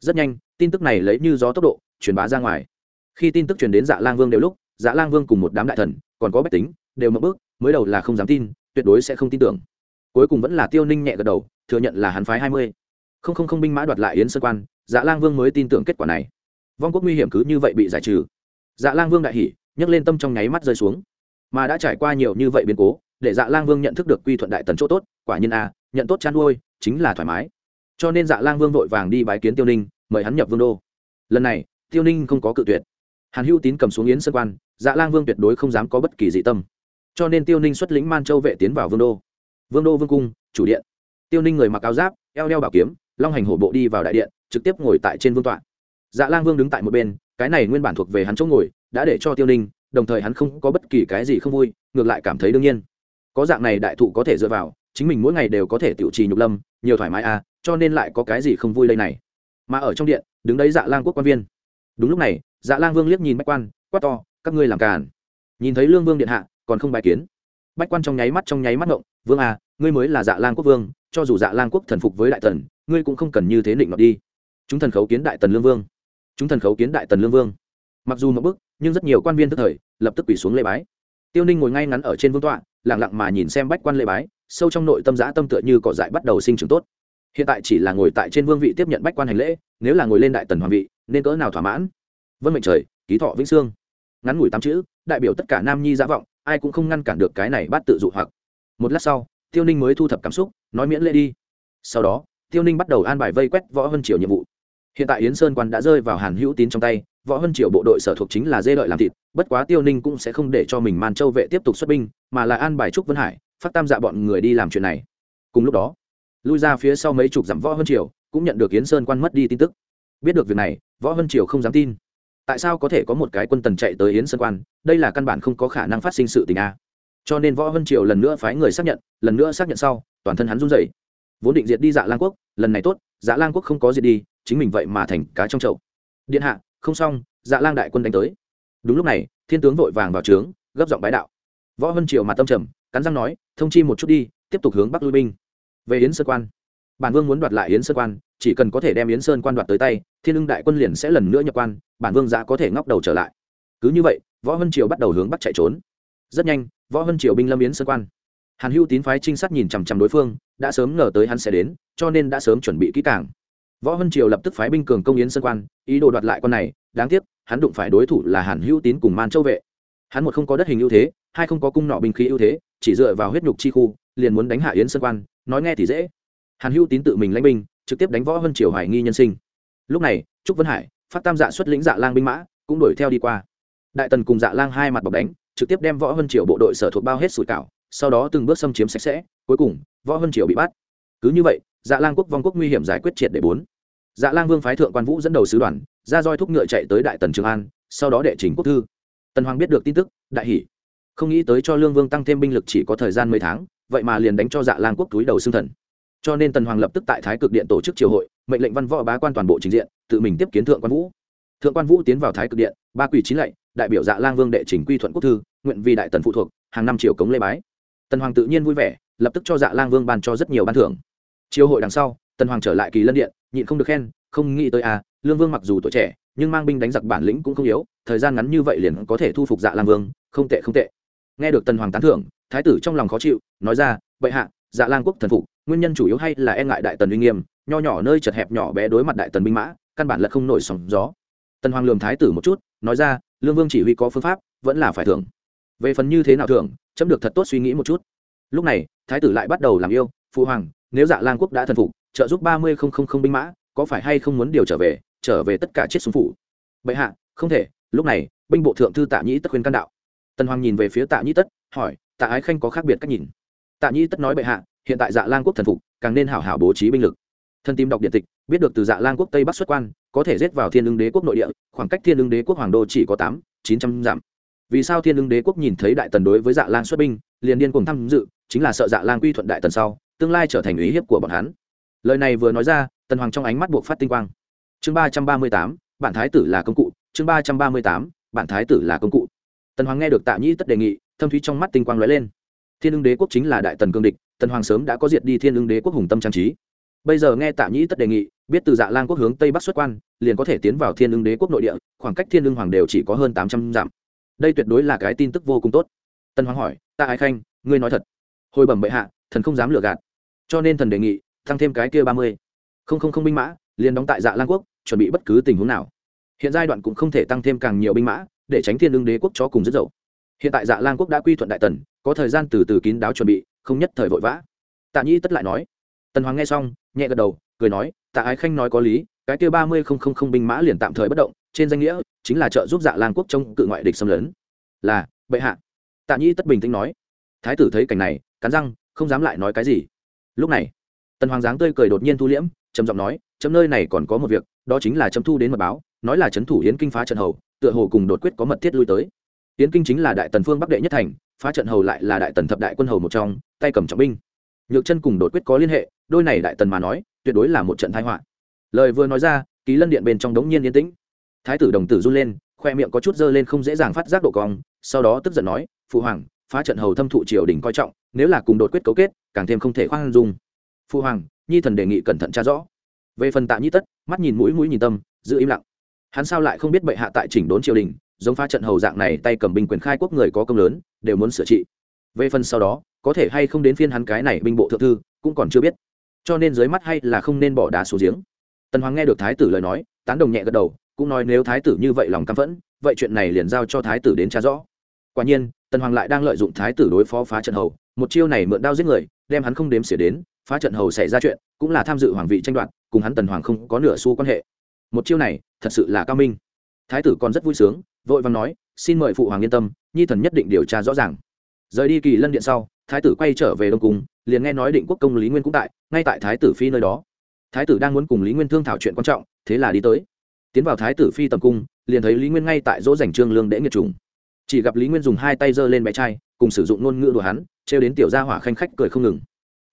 Rất nhanh, tin tức này lấy như gió tốc độ, truyền bá ra ngoài. Khi tin tức truyền đến dạ lang vương đều lúc dạ lang vương cùng một đám đại thần, còn có bách tính, đều mập bước, mới đầu là không dám tin, tuyệt đối sẽ không tin tưởng. Cuối cùng vẫn là tiêu ninh nhẹ gật đầu, thừa nhận là hắn phái hai mươi. Không không không binh mã đoạt lại yến sơn quan dạ lang vương mới tin tưởng kết quả này. Vong quốc nguy hiểm cứ như vậy bị giải trừ. Dạ lang vương đại hỉ, nhấc lên tâm trong nháy mắt rơi xuống. Mà đã trải qua nhiều như vậy biến cố, để dạ lang vương nhận thức được quy thuận đại tần chỗ tốt, quả nhiên a, nhận tốt chăn nuôi, chính là thoải mái. Cho nên dạ lang vương vội vàng đi bái kiến tiêu ninh, mời hắn nhập vương đô. Lần này, tiêu ninh không có cự tuyệt. Hàn hữu tín cầm xuống yến sân quan dạ lang vương tuyệt đối không dám có bất kỳ dị tâm. Cho nên tiêu ninh xuất lĩnh man châu vệ tiến vào vương đô. Vương đô vương cung, chủ điện. Tiêu ninh người mặc áo giáp, eo đeo bảo kiếm, long hành hổ bộ đi vào đại điện trực tiếp ngồi tại trên vương tọa. Dạ lang vương đứng tại một bên, cái này nguyên bản thuộc về hắn chỗ ngồi, đã để cho tiêu ninh, đồng thời hắn không có bất kỳ cái gì không vui, ngược lại cảm thấy đương nhiên. Có dạng này đại thụ có thể dựa vào, chính mình mỗi ngày đều có thể tiểu trì nhục lâm, nhiều thoải mái à cho nên lại có cái gì không vui đây này. Mà ở trong điện, đứng đấy dạ lang quốc quan viên. Đúng lúc này dạ lang vương liếc nhìn bách quan, quát to, các ngươi làm càn. Nhìn thấy lương vương điện hạ, còn không bài kiến. Bách quan trong nháy mắt trong nháy mắt ngộng, vương à ngươi mới là dạ lang quốc vương, cho dù dạ lang quốc thần phục với đại tần ngươi cũng không cần như thế định nọt đi chúng thần khấu kiến đại tần lương vương. Chúng thần khấu kiến đại tần lương vương. Mặc dù một bức, nhưng rất nhiều quan viên tức thời, lập tức quỳ xuống lễ bái. Tiêu ninh ngồi ngay ngắn ở trên vương tọa lẳng lặng mà nhìn xem bách quan lễ bái, sâu trong nội tâm giã tâm tựa như cỏ dại bắt đầu sinh trưởng tốt. Hiện tại chỉ là ngồi tại trên vương vị tiếp nhận bách quan hành lễ, nếu là ngồi lên đại tần hoàng vị, nên cỡ nào thỏa mãn? Vân mệnh trời, ký thọ vĩnh sương ngắn ngủi tám chữ, đại biểu tất cả nam nhi giả vọng, ai cũng không ngăn cản được cái này bắt tự dụ hoặc. Một lát sau, tiêu ninh mới thu thập cảm xúc, nói miễn lễ đi. Sau đó, tiêu ninh bắt đầu an bài vây quét võ vân triều nhiệm vụ hiện tại yến sơn quan đã rơi vào hàn hữu tín trong tay, võ hân triều bộ đội sở thuộc chính là dê lợi làm thịt, bất quá tiêu ninh cũng sẽ không để cho mình man châu vệ tiếp tục xuất binh, mà là an bài trúc vân hải, phát tam dạ bọn người đi làm chuyện này. Cùng lúc đó, lui ra phía sau mấy chục dặm võ hân triều, cũng nhận được yến sơn quan mất đi tin tức. Biết được việc này, võ hân triều không dám tin. Tại sao có thể có một cái quân tần chạy tới yến sơn quan? Đây là căn bản không có khả năng phát sinh sự tình a. Cho nên võ hân triều lần nữa phái người xác nhận, lần nữa xác nhận sau, toàn thân hắn run rẩy. Vốn định diệt đi dạ lang quốc, lần này tốt dạ lang quốc không có diệt đi chính mình vậy mà thành cá trong chậu. Điện hạ, không xong dạ lang đại quân đánh tới. Đúng lúc này, thiên tướng vội vàng vào trướng, gấp giọng bái đạo. Võ vân triều mặt tâm trầm, cắn răng nói, thông chi một chút đi, tiếp tục hướng bắc lui binh. Về yến sơn quan. Bản vương muốn đoạt lại yến sơn quan, chỉ cần có thể đem yến sơn quan đoạt tới tay, thiên ưng đại quân liền sẽ lần nữa nhập quan, bản vương giã có thể ngóc đầu trở lại. Cứ như vậy, võ vân triều bắt đầu hướng bắc chạy trốn. Rất nhanh, võ vân triều binh lâm yến sơn quan. Hàn hưu tín phái trinh sát nhìn chằm chằm đối phương, đã sớm ngờ tới hắn sẽ đến, cho nên đã sớm chuẩn bị kỹ càng võ vân triều lập tức phái binh cường công yến sơn quan, ý đồ đoạt lại con này, đáng tiếc, hắn đụng phải đối thủ là hàn hữu tín cùng man châu vệ. Hắn một không có đất hình ưu thế, hai không có cung nọ binh khí ưu thế, chỉ dựa vào huyết nhục chi khu, liền muốn đánh hạ yến sơn quan, nói nghe thì dễ. Hàn hữu tín tự mình lãnh binh, trực tiếp đánh võ vân triều hoài nghi nhân sinh. Lúc này, trúc vân hải, phát tam dạ xuất lĩnh dạ lang binh mã, cũng đuổi theo đi qua. Đại tần cùng dạ lang hai mặt bọc đánh, trực tiếp đem võ vân triều bộ đội sở thuộc bao hết sủi cảo, sau đó từng bước xâm chiếm sạch sẽ, cuối cùng, võ vân triều bị bắt. Cứ như vậy dạ lang quốc vong quốc nguy hiểm giải quyết triệt để bốn dạ lang vương phái thượng quan vũ dẫn đầu sứ đoàn, ra roi thúc ngựa chạy tới đại tần trường an, sau đó đệ trình quốc thư. Tần hoàng biết được tin tức, đại hỷ không nghĩ tới cho lương vương tăng thêm binh lực chỉ có thời gian mấy tháng, vậy mà liền đánh cho dạ lang quốc túi đầu xương thần. Cho nên tần hoàng lập tức tại thái cực điện tổ chức triều hội, mệnh lệnh văn võ bá quan toàn bộ trình diện, tự mình tiếp kiến thượng quan vũ. Thượng quan vũ tiến vào thái cực điện, ba quỷ chín lạy, đại biểu dạ lang vương đệ trình quy thuận quốc thư, nguyện vì đại tần phụ thuộc, hàng năm triều cống lê bái. Tần hoàng tự nhiên vui vẻ, lập tức cho dạ lang vương ban cho rất nhiều ban thưởng. Triều hội đằng sau, tần hoàng trở lại kỳ lân điện nhịn không được khen, không nghĩ tới à lương vương mặc dù tuổi trẻ, nhưng mang binh đánh giặc bản lĩnh cũng không yếu, thời gian ngắn như vậy liền có thể thu phục dạ lang vương, không tệ không tệ. Nghe được tần hoàng tán thưởng, thái tử trong lòng khó chịu, nói ra, bệ hạ dạ lang quốc thần phục, nguyên nhân chủ yếu hay là e ngại đại tần uy nghiêm, nho nhỏ nơi chật hẹp nhỏ bé đối mặt đại tần binh mã, căn bản là không nổi sóng gió. Tần hoàng lườm thái tử một chút, nói ra, lương vương chỉ huy có phương pháp, vẫn là phải thưởng. Về phần như thế nào thưởng, chấm được thật tốt suy nghĩ một chút. Lúc này, thái tử lại bắt đầu làm yêu, phụ hoàng nếu dạ lang quốc đã thần phục, trợ giúp ba mươi không không không binh mã, có phải hay không muốn điều trở về trở về tất cả chết xuống phủ? Bệ hạ, không thể, lúc này, binh bộ thượng thư tạ nhĩ tất khuyên can đạo. Tần hoàng nhìn về phía tạ nhĩ tất, hỏi, tạ ái khanh có khác biệt cách nhìn? Tạ nhĩ tất nói, bệ hạ, hiện tại dạ lang quốc thần phục, càng nên hảo hảo bố trí binh lực. Thân tìm đọc điện tịch, biết được từ dạ lang quốc tây bắc xuất quan, có thể rết vào thiên Lương đế quốc nội địa, khoảng cách thiên Lương đế quốc hoàng đô chỉ có tám, chín trăm dặm. Vì sao thiên Lương đế quốc nhìn thấy đại tần đối với dạ lang xuất binh, liền điên cùng tham dự, chính là sợ dạ lang quy thuận đại tần sau tương lai trở thành ý hiếp của bọn hắn. Lời này vừa nói ra, tần hoàng trong ánh mắt buộc phát tinh quang. Chương ba trăm ba mươi tám, bản thái tử là công cụ. Chương ba trăm ba mươi tám, bản thái tử là công cụ. Tần hoàng nghe được tạ nhĩ tất đề nghị, thâm thúy trong mắt tinh quang lóe lên. Thiên ưng đế quốc chính là đại tần cương địch, tần hoàng sớm đã có diệt đi thiên ưng đế quốc hùng tâm trang trí. Bây giờ nghe tạ nhĩ tất đề nghị, biết từ dạ lang quốc hướng tây bắc xuất quan, liền có thể tiến vào thiên ưng đế quốc nội địa, khoảng cách thiên ưng hoàng đều chỉ có hơn tám trăm dặm. Đây tuyệt đối là cái tin tức vô cùng tốt. Tần hoàng hỏi ta ái khanh, ngươi nói thật? Hồi bẩm bệ hạ, thần không dám lừa gạt cho nên thần đề nghị tăng thêm cái kia ba mươi. Không không không binh mã, liền đóng tại dạ lang quốc, chuẩn bị bất cứ tình huống nào. Hiện giai đoạn cũng không thể tăng thêm càng nhiều binh mã, để tránh thiên lương đế quốc cho cùng rất dậu. Hiện tại dạ lang quốc đã quy thuận đại tần, có thời gian từ từ kín đáo chuẩn bị, không nhất thời vội vã. Tạ nhi tất lại nói. Tần hoàng nghe xong, nhẹ gật đầu, cười nói, tạ ái khanh nói có lý, cái kia ba mươi không không không binh mã liền tạm thời bất động, trên danh nghĩa chính là trợ giúp dạ lang quốc chống cự ngoại địch xâm lấn. Là, bệ hạ. Tạ nhi tất bình tĩnh nói. Thái tử thấy cảnh này, cắn răng, không dám lại nói cái gì lúc này, tần hoàng giáng tươi cười đột nhiên thu liễm, trầm giọng nói, chấm nơi này còn có một việc, đó chính là chấm thu đến mật báo, nói là chấn thủ yến kinh phá trận hầu, tựa hồ cùng đột quyết có mật thiết lui tới. Yến kinh chính là đại tần phương bắc đệ nhất thành, phá trận hầu lại là đại tần thập đại quân hầu một trong, tay cầm trọng binh. Nhược chân cùng đột quyết có liên hệ, đôi này đại tần mà nói, tuyệt đối là một trận thái họa. Lời vừa nói ra, ký lân điện bên trong đống nhiên yên tĩnh. Thái tử đồng tử run lên, khoe miệng có chút dơ lên không dễ dàng phát giác độ cong, sau đó tức giận nói, phụ hoàng, phá trận hầu thâm thụ triều đình coi trọng, nếu là cùng đột quyết cấu kết càng thêm không thể khoan dung. Phu hoàng, nhi thần đề nghị cẩn thận tra rõ. Về phần tạ nhi tất, mắt nhìn mũi mũi nhìn tâm, giữ im lặng. Hắn sao lại không biết bệ hạ tại chỉnh đốn triều đình, giống phá trận hầu dạng này tay cầm binh quyền khai quốc người có công lớn, đều muốn sửa trị. Về phần sau đó, có thể hay không đến phiên hắn cái này binh bộ thượng thư, cũng còn chưa biết. Cho nên dưới mắt hay là không nên bỏ đá xuống giếng. Tần hoàng nghe được thái tử lời nói, tán đồng nhẹ gật đầu, cũng nói nếu thái tử như vậy lòng căm phẫn, vậy chuyện này liền giao cho thái tử đến tra rõ. Quả nhiên, tần hoàng lại đang lợi dụng thái tử đối phó phá trận hầu, một chiêu này mượn đao giết người đem hắn không đếm xỉa đến, phá trận hầu xảy ra chuyện, cũng là tham dự hoàng vị tranh đoạt, cùng hắn tần hoàng không có nửa xu quan hệ. Một chiêu này, thật sự là cao minh. Thái tử còn rất vui sướng, vội vàng nói, xin mời phụ hoàng yên tâm, nhi thần nhất định điều tra rõ ràng. Rời đi kỳ lân điện sau, thái tử quay trở về đông cung, liền nghe nói định quốc công lý nguyên cũng tại, ngay tại thái tử phi nơi đó. Thái tử đang muốn cùng lý nguyên thương thảo chuyện quan trọng, thế là đi tới. Tiến vào thái tử phi tầm cung, liền thấy lý nguyên ngay tại dỗ dành trương lương đễ nghiệt trùng. Chỉ gặp lý nguyên dùng hai tay giơ lên bé trai cùng sử dụng ngôn ngữ đùa hắn, trêu đến tiểu gia hỏa khanh khách cười không ngừng.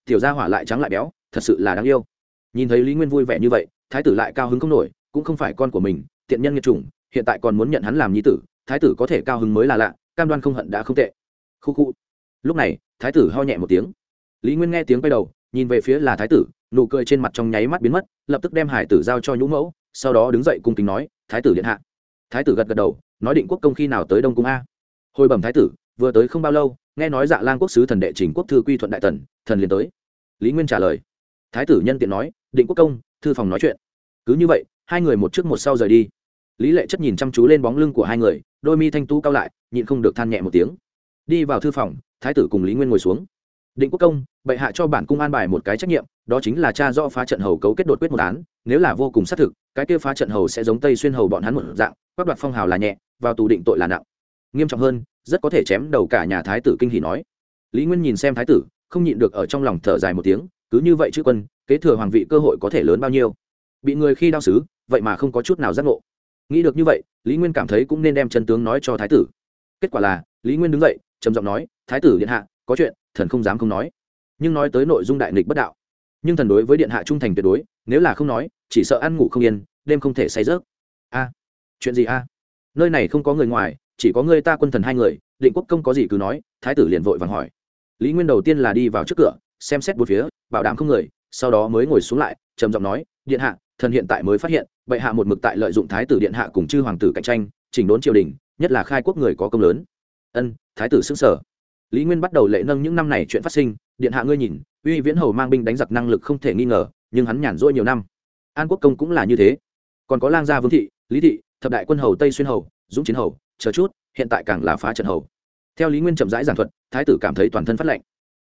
Tiểu gia hỏa lại trắng lại béo, thật sự là đáng yêu. Nhìn thấy lý nguyên vui vẻ như vậy, thái tử lại cao hứng không nổi, cũng không phải con của mình, tiện nhân nghiệt chủng, hiện tại còn muốn nhận hắn làm nhi tử, thái tử có thể cao hứng mới là lạ, cam đoan không hận đã không tệ. Khu khu. Lúc này, thái tử ho nhẹ một tiếng. Lý nguyên nghe tiếng quay đầu, nhìn về phía là thái tử, nụ cười trên mặt trong nháy mắt biến mất, lập tức đem hải tử giao cho nhũ mẫu, sau đó đứng dậy cung kính nói, thái tử điện hạ. Thái tử gật gật đầu, nói định quốc công khi nào tới đông cung a. Hồi bẩm thái tử vừa tới không bao lâu, nghe nói dạ lan quốc sứ thần đệ trình quốc thư quy thuận đại tần, thần liền tới. Lý nguyên trả lời. Thái tử nhân tiện nói, định quốc công, thư phòng nói chuyện. Cứ như vậy, hai người một trước một sau rời đi. Lý lệ chất nhìn chăm chú lên bóng lưng của hai người, đôi mi thanh tú cao lại, nhịn không được than nhẹ một tiếng. Đi vào thư phòng, thái tử cùng lý nguyên ngồi xuống. Định quốc công, bệ hạ cho bản cung an bài một cái trách nhiệm, đó chính là cha do phá trận hầu cấu kết đột quyết một án, nếu là vô cùng xác thực, cái kia phá trận hầu sẽ giống tây xuyên hầu bọn hắn một dạng các đoạt phong hào là nhẹ, vào tù định tội là nặng. Nghiêm trọng hơn rất có thể chém đầu cả nhà thái tử kinh hỉ nói. Lý nguyên nhìn xem thái tử, không nhịn được ở trong lòng thở dài một tiếng, cứ như vậy chứ quân, kế thừa hoàng vị cơ hội có thể lớn bao nhiêu? Bị người khi đau xứ, vậy mà không có chút nào giác ngộ. Nghĩ được như vậy, lý nguyên cảm thấy cũng nên đem chân tướng nói cho thái tử. Kết quả là, lý nguyên đứng dậy, trầm giọng nói, thái tử điện hạ, có chuyện, thần không dám không nói. Nhưng nói tới nội dung đại nghịch bất đạo. Nhưng thần đối với điện hạ trung thành tuyệt đối, nếu là không nói, chỉ sợ ăn ngủ không yên, đêm không thể say rớt a, chuyện gì a? Nơi này không có người ngoài chỉ có ngươi ta quân thần hai người, định quốc công có gì cứ nói, thái tử liền vội vàng hỏi. Lý nguyên đầu tiên là đi vào trước cửa, xem xét bốn phía, bảo đảm không người, sau đó mới ngồi xuống lại, trầm giọng nói, điện hạ, thần hiện tại mới phát hiện, bệ hạ một mực tại lợi dụng thái tử điện hạ cùng chư hoàng tử cạnh tranh, chỉnh đốn triều đình, nhất là khai quốc người có công lớn. Ân, thái tử xứng sở lý nguyên bắt đầu lệ nâng những năm này chuyện phát sinh, điện hạ ngươi nhìn, uy viễn hầu mang binh đánh giặc năng lực không thể nghi ngờ, nhưng hắn nhàn rỗi nhiều năm. An quốc công cũng là như thế. Còn có lang gia vương thị, lý thị, thập đại quân hầu tây xuyên hầu, dũng chiến hầu chờ chút, hiện tại càng là phá trận hầu. Theo lý nguyên chậm rãi giảng thuật, thái tử cảm thấy toàn thân phát lệnh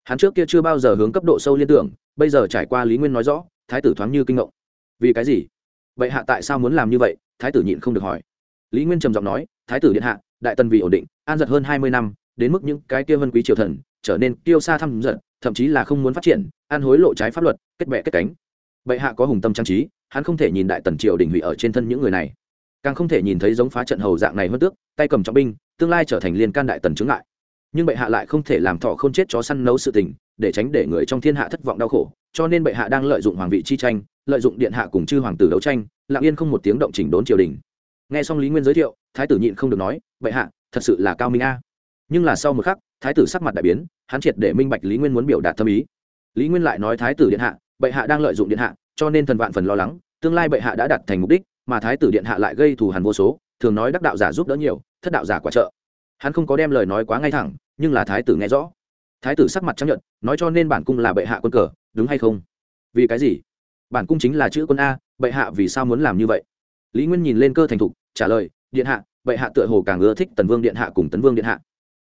hắn trước kia chưa bao giờ hướng cấp độ sâu liên tưởng, bây giờ trải qua lý nguyên nói rõ, thái tử thoáng như kinh ngộng. Vì cái gì? Vậy hạ tại sao muốn làm như vậy? Thái tử nhịn không được hỏi. Lý nguyên trầm giọng nói, thái tử điện hạ, đại tần vì ổn định, an giật hơn hai mươi năm, đến mức những cái kia vân quý triều thần, trở nên kiêu xa thăm giận, thậm chí là không muốn phát triển, an hối lộ trái pháp luật, kết bệ kết cánh. Bệ hạ có hùng tâm trang trí, hắn không thể nhìn đại tần triều đình hủy ở trên thân những người này càng không thể nhìn thấy giống phá trận hầu dạng này hơn tước, tay cầm trọng binh, tương lai trở thành liên can đại tần chứng ngại. Nhưng bệ hạ lại không thể làm thọ không chết chó săn nấu sự tình, để tránh để người trong thiên hạ thất vọng đau khổ, cho nên bệ hạ đang lợi dụng hoàng vị chi tranh, lợi dụng điện hạ cùng chư hoàng tử đấu tranh, lặng yên không một tiếng động chỉnh đốn triều đình. Nghe xong lý nguyên giới thiệu, thái tử nhịn không được nói, bệ hạ, thật sự là cao minh a. Nhưng là sau một khắc, thái tử sắc mặt đại biến, hắn triệt để minh bạch lý nguyên muốn biểu đạt tâm ý. Lý nguyên lại nói thái tử điện hạ, bệ hạ đang lợi dụng điện hạ, cho nên thần vạn phần lo lắng, tương lai bệ hạ đã đạt thành mục đích mà thái tử điện hạ lại gây thù hằn vô số, thường nói đắc đạo giả giúp đỡ nhiều, thất đạo giả quả trợ. Hắn không có đem lời nói quá ngay thẳng, nhưng là thái tử nghe rõ. Thái tử sắc mặt chấp nhận nói cho nên bản cung là bệ hạ quân cờ, đúng hay không? Vì cái gì? Bản cung chính là chữ quân a, bệ hạ vì sao muốn làm như vậy? Lý nguyên nhìn lên cơ thành thục, trả lời, điện hạ, bệ hạ tựa hồ càng ưa thích tần vương điện hạ cùng tấn vương điện hạ.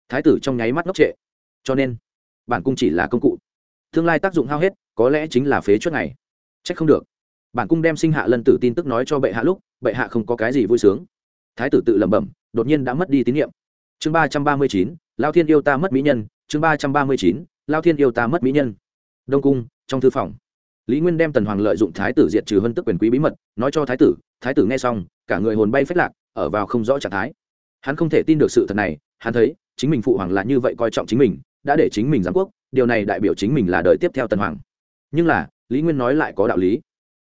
Thái tử trong nháy mắt ngốc trệ. Cho nên, bản cung chỉ là công cụ. Tương lai tác dụng hao hết, có lẽ chính là phế chuất ngày. Trách không được bản cung đem sinh hạ lân tử tin tức nói cho bệ hạ lúc, bệ hạ không có cái gì vui sướng. Thái tử tự lẩm bẩm, đột nhiên đã mất đi tín nhiệm. Chương ba trăm ba mươi chín, lao thiên yêu ta mất mỹ nhân. Chương ba trăm ba mươi chín, lao thiên yêu ta mất mỹ nhân. Đông cung, trong thư phòng, lý nguyên đem tần hoàng lợi dụng thái tử diệt trừ hơn tức quyền quý bí mật, nói cho thái tử thái tử nghe xong, cả người hồn bay phết lạc, ở vào không rõ trạng thái. Hắn không thể tin được sự thật này, hắn thấy, chính mình phụ hoàng là như vậy coi trọng chính mình, đã để chính mình giám quốc, điều này đại biểu chính mình là đời tiếp theo tần hoàng. Nhưng là, lý nguyên nói lại có đạo lý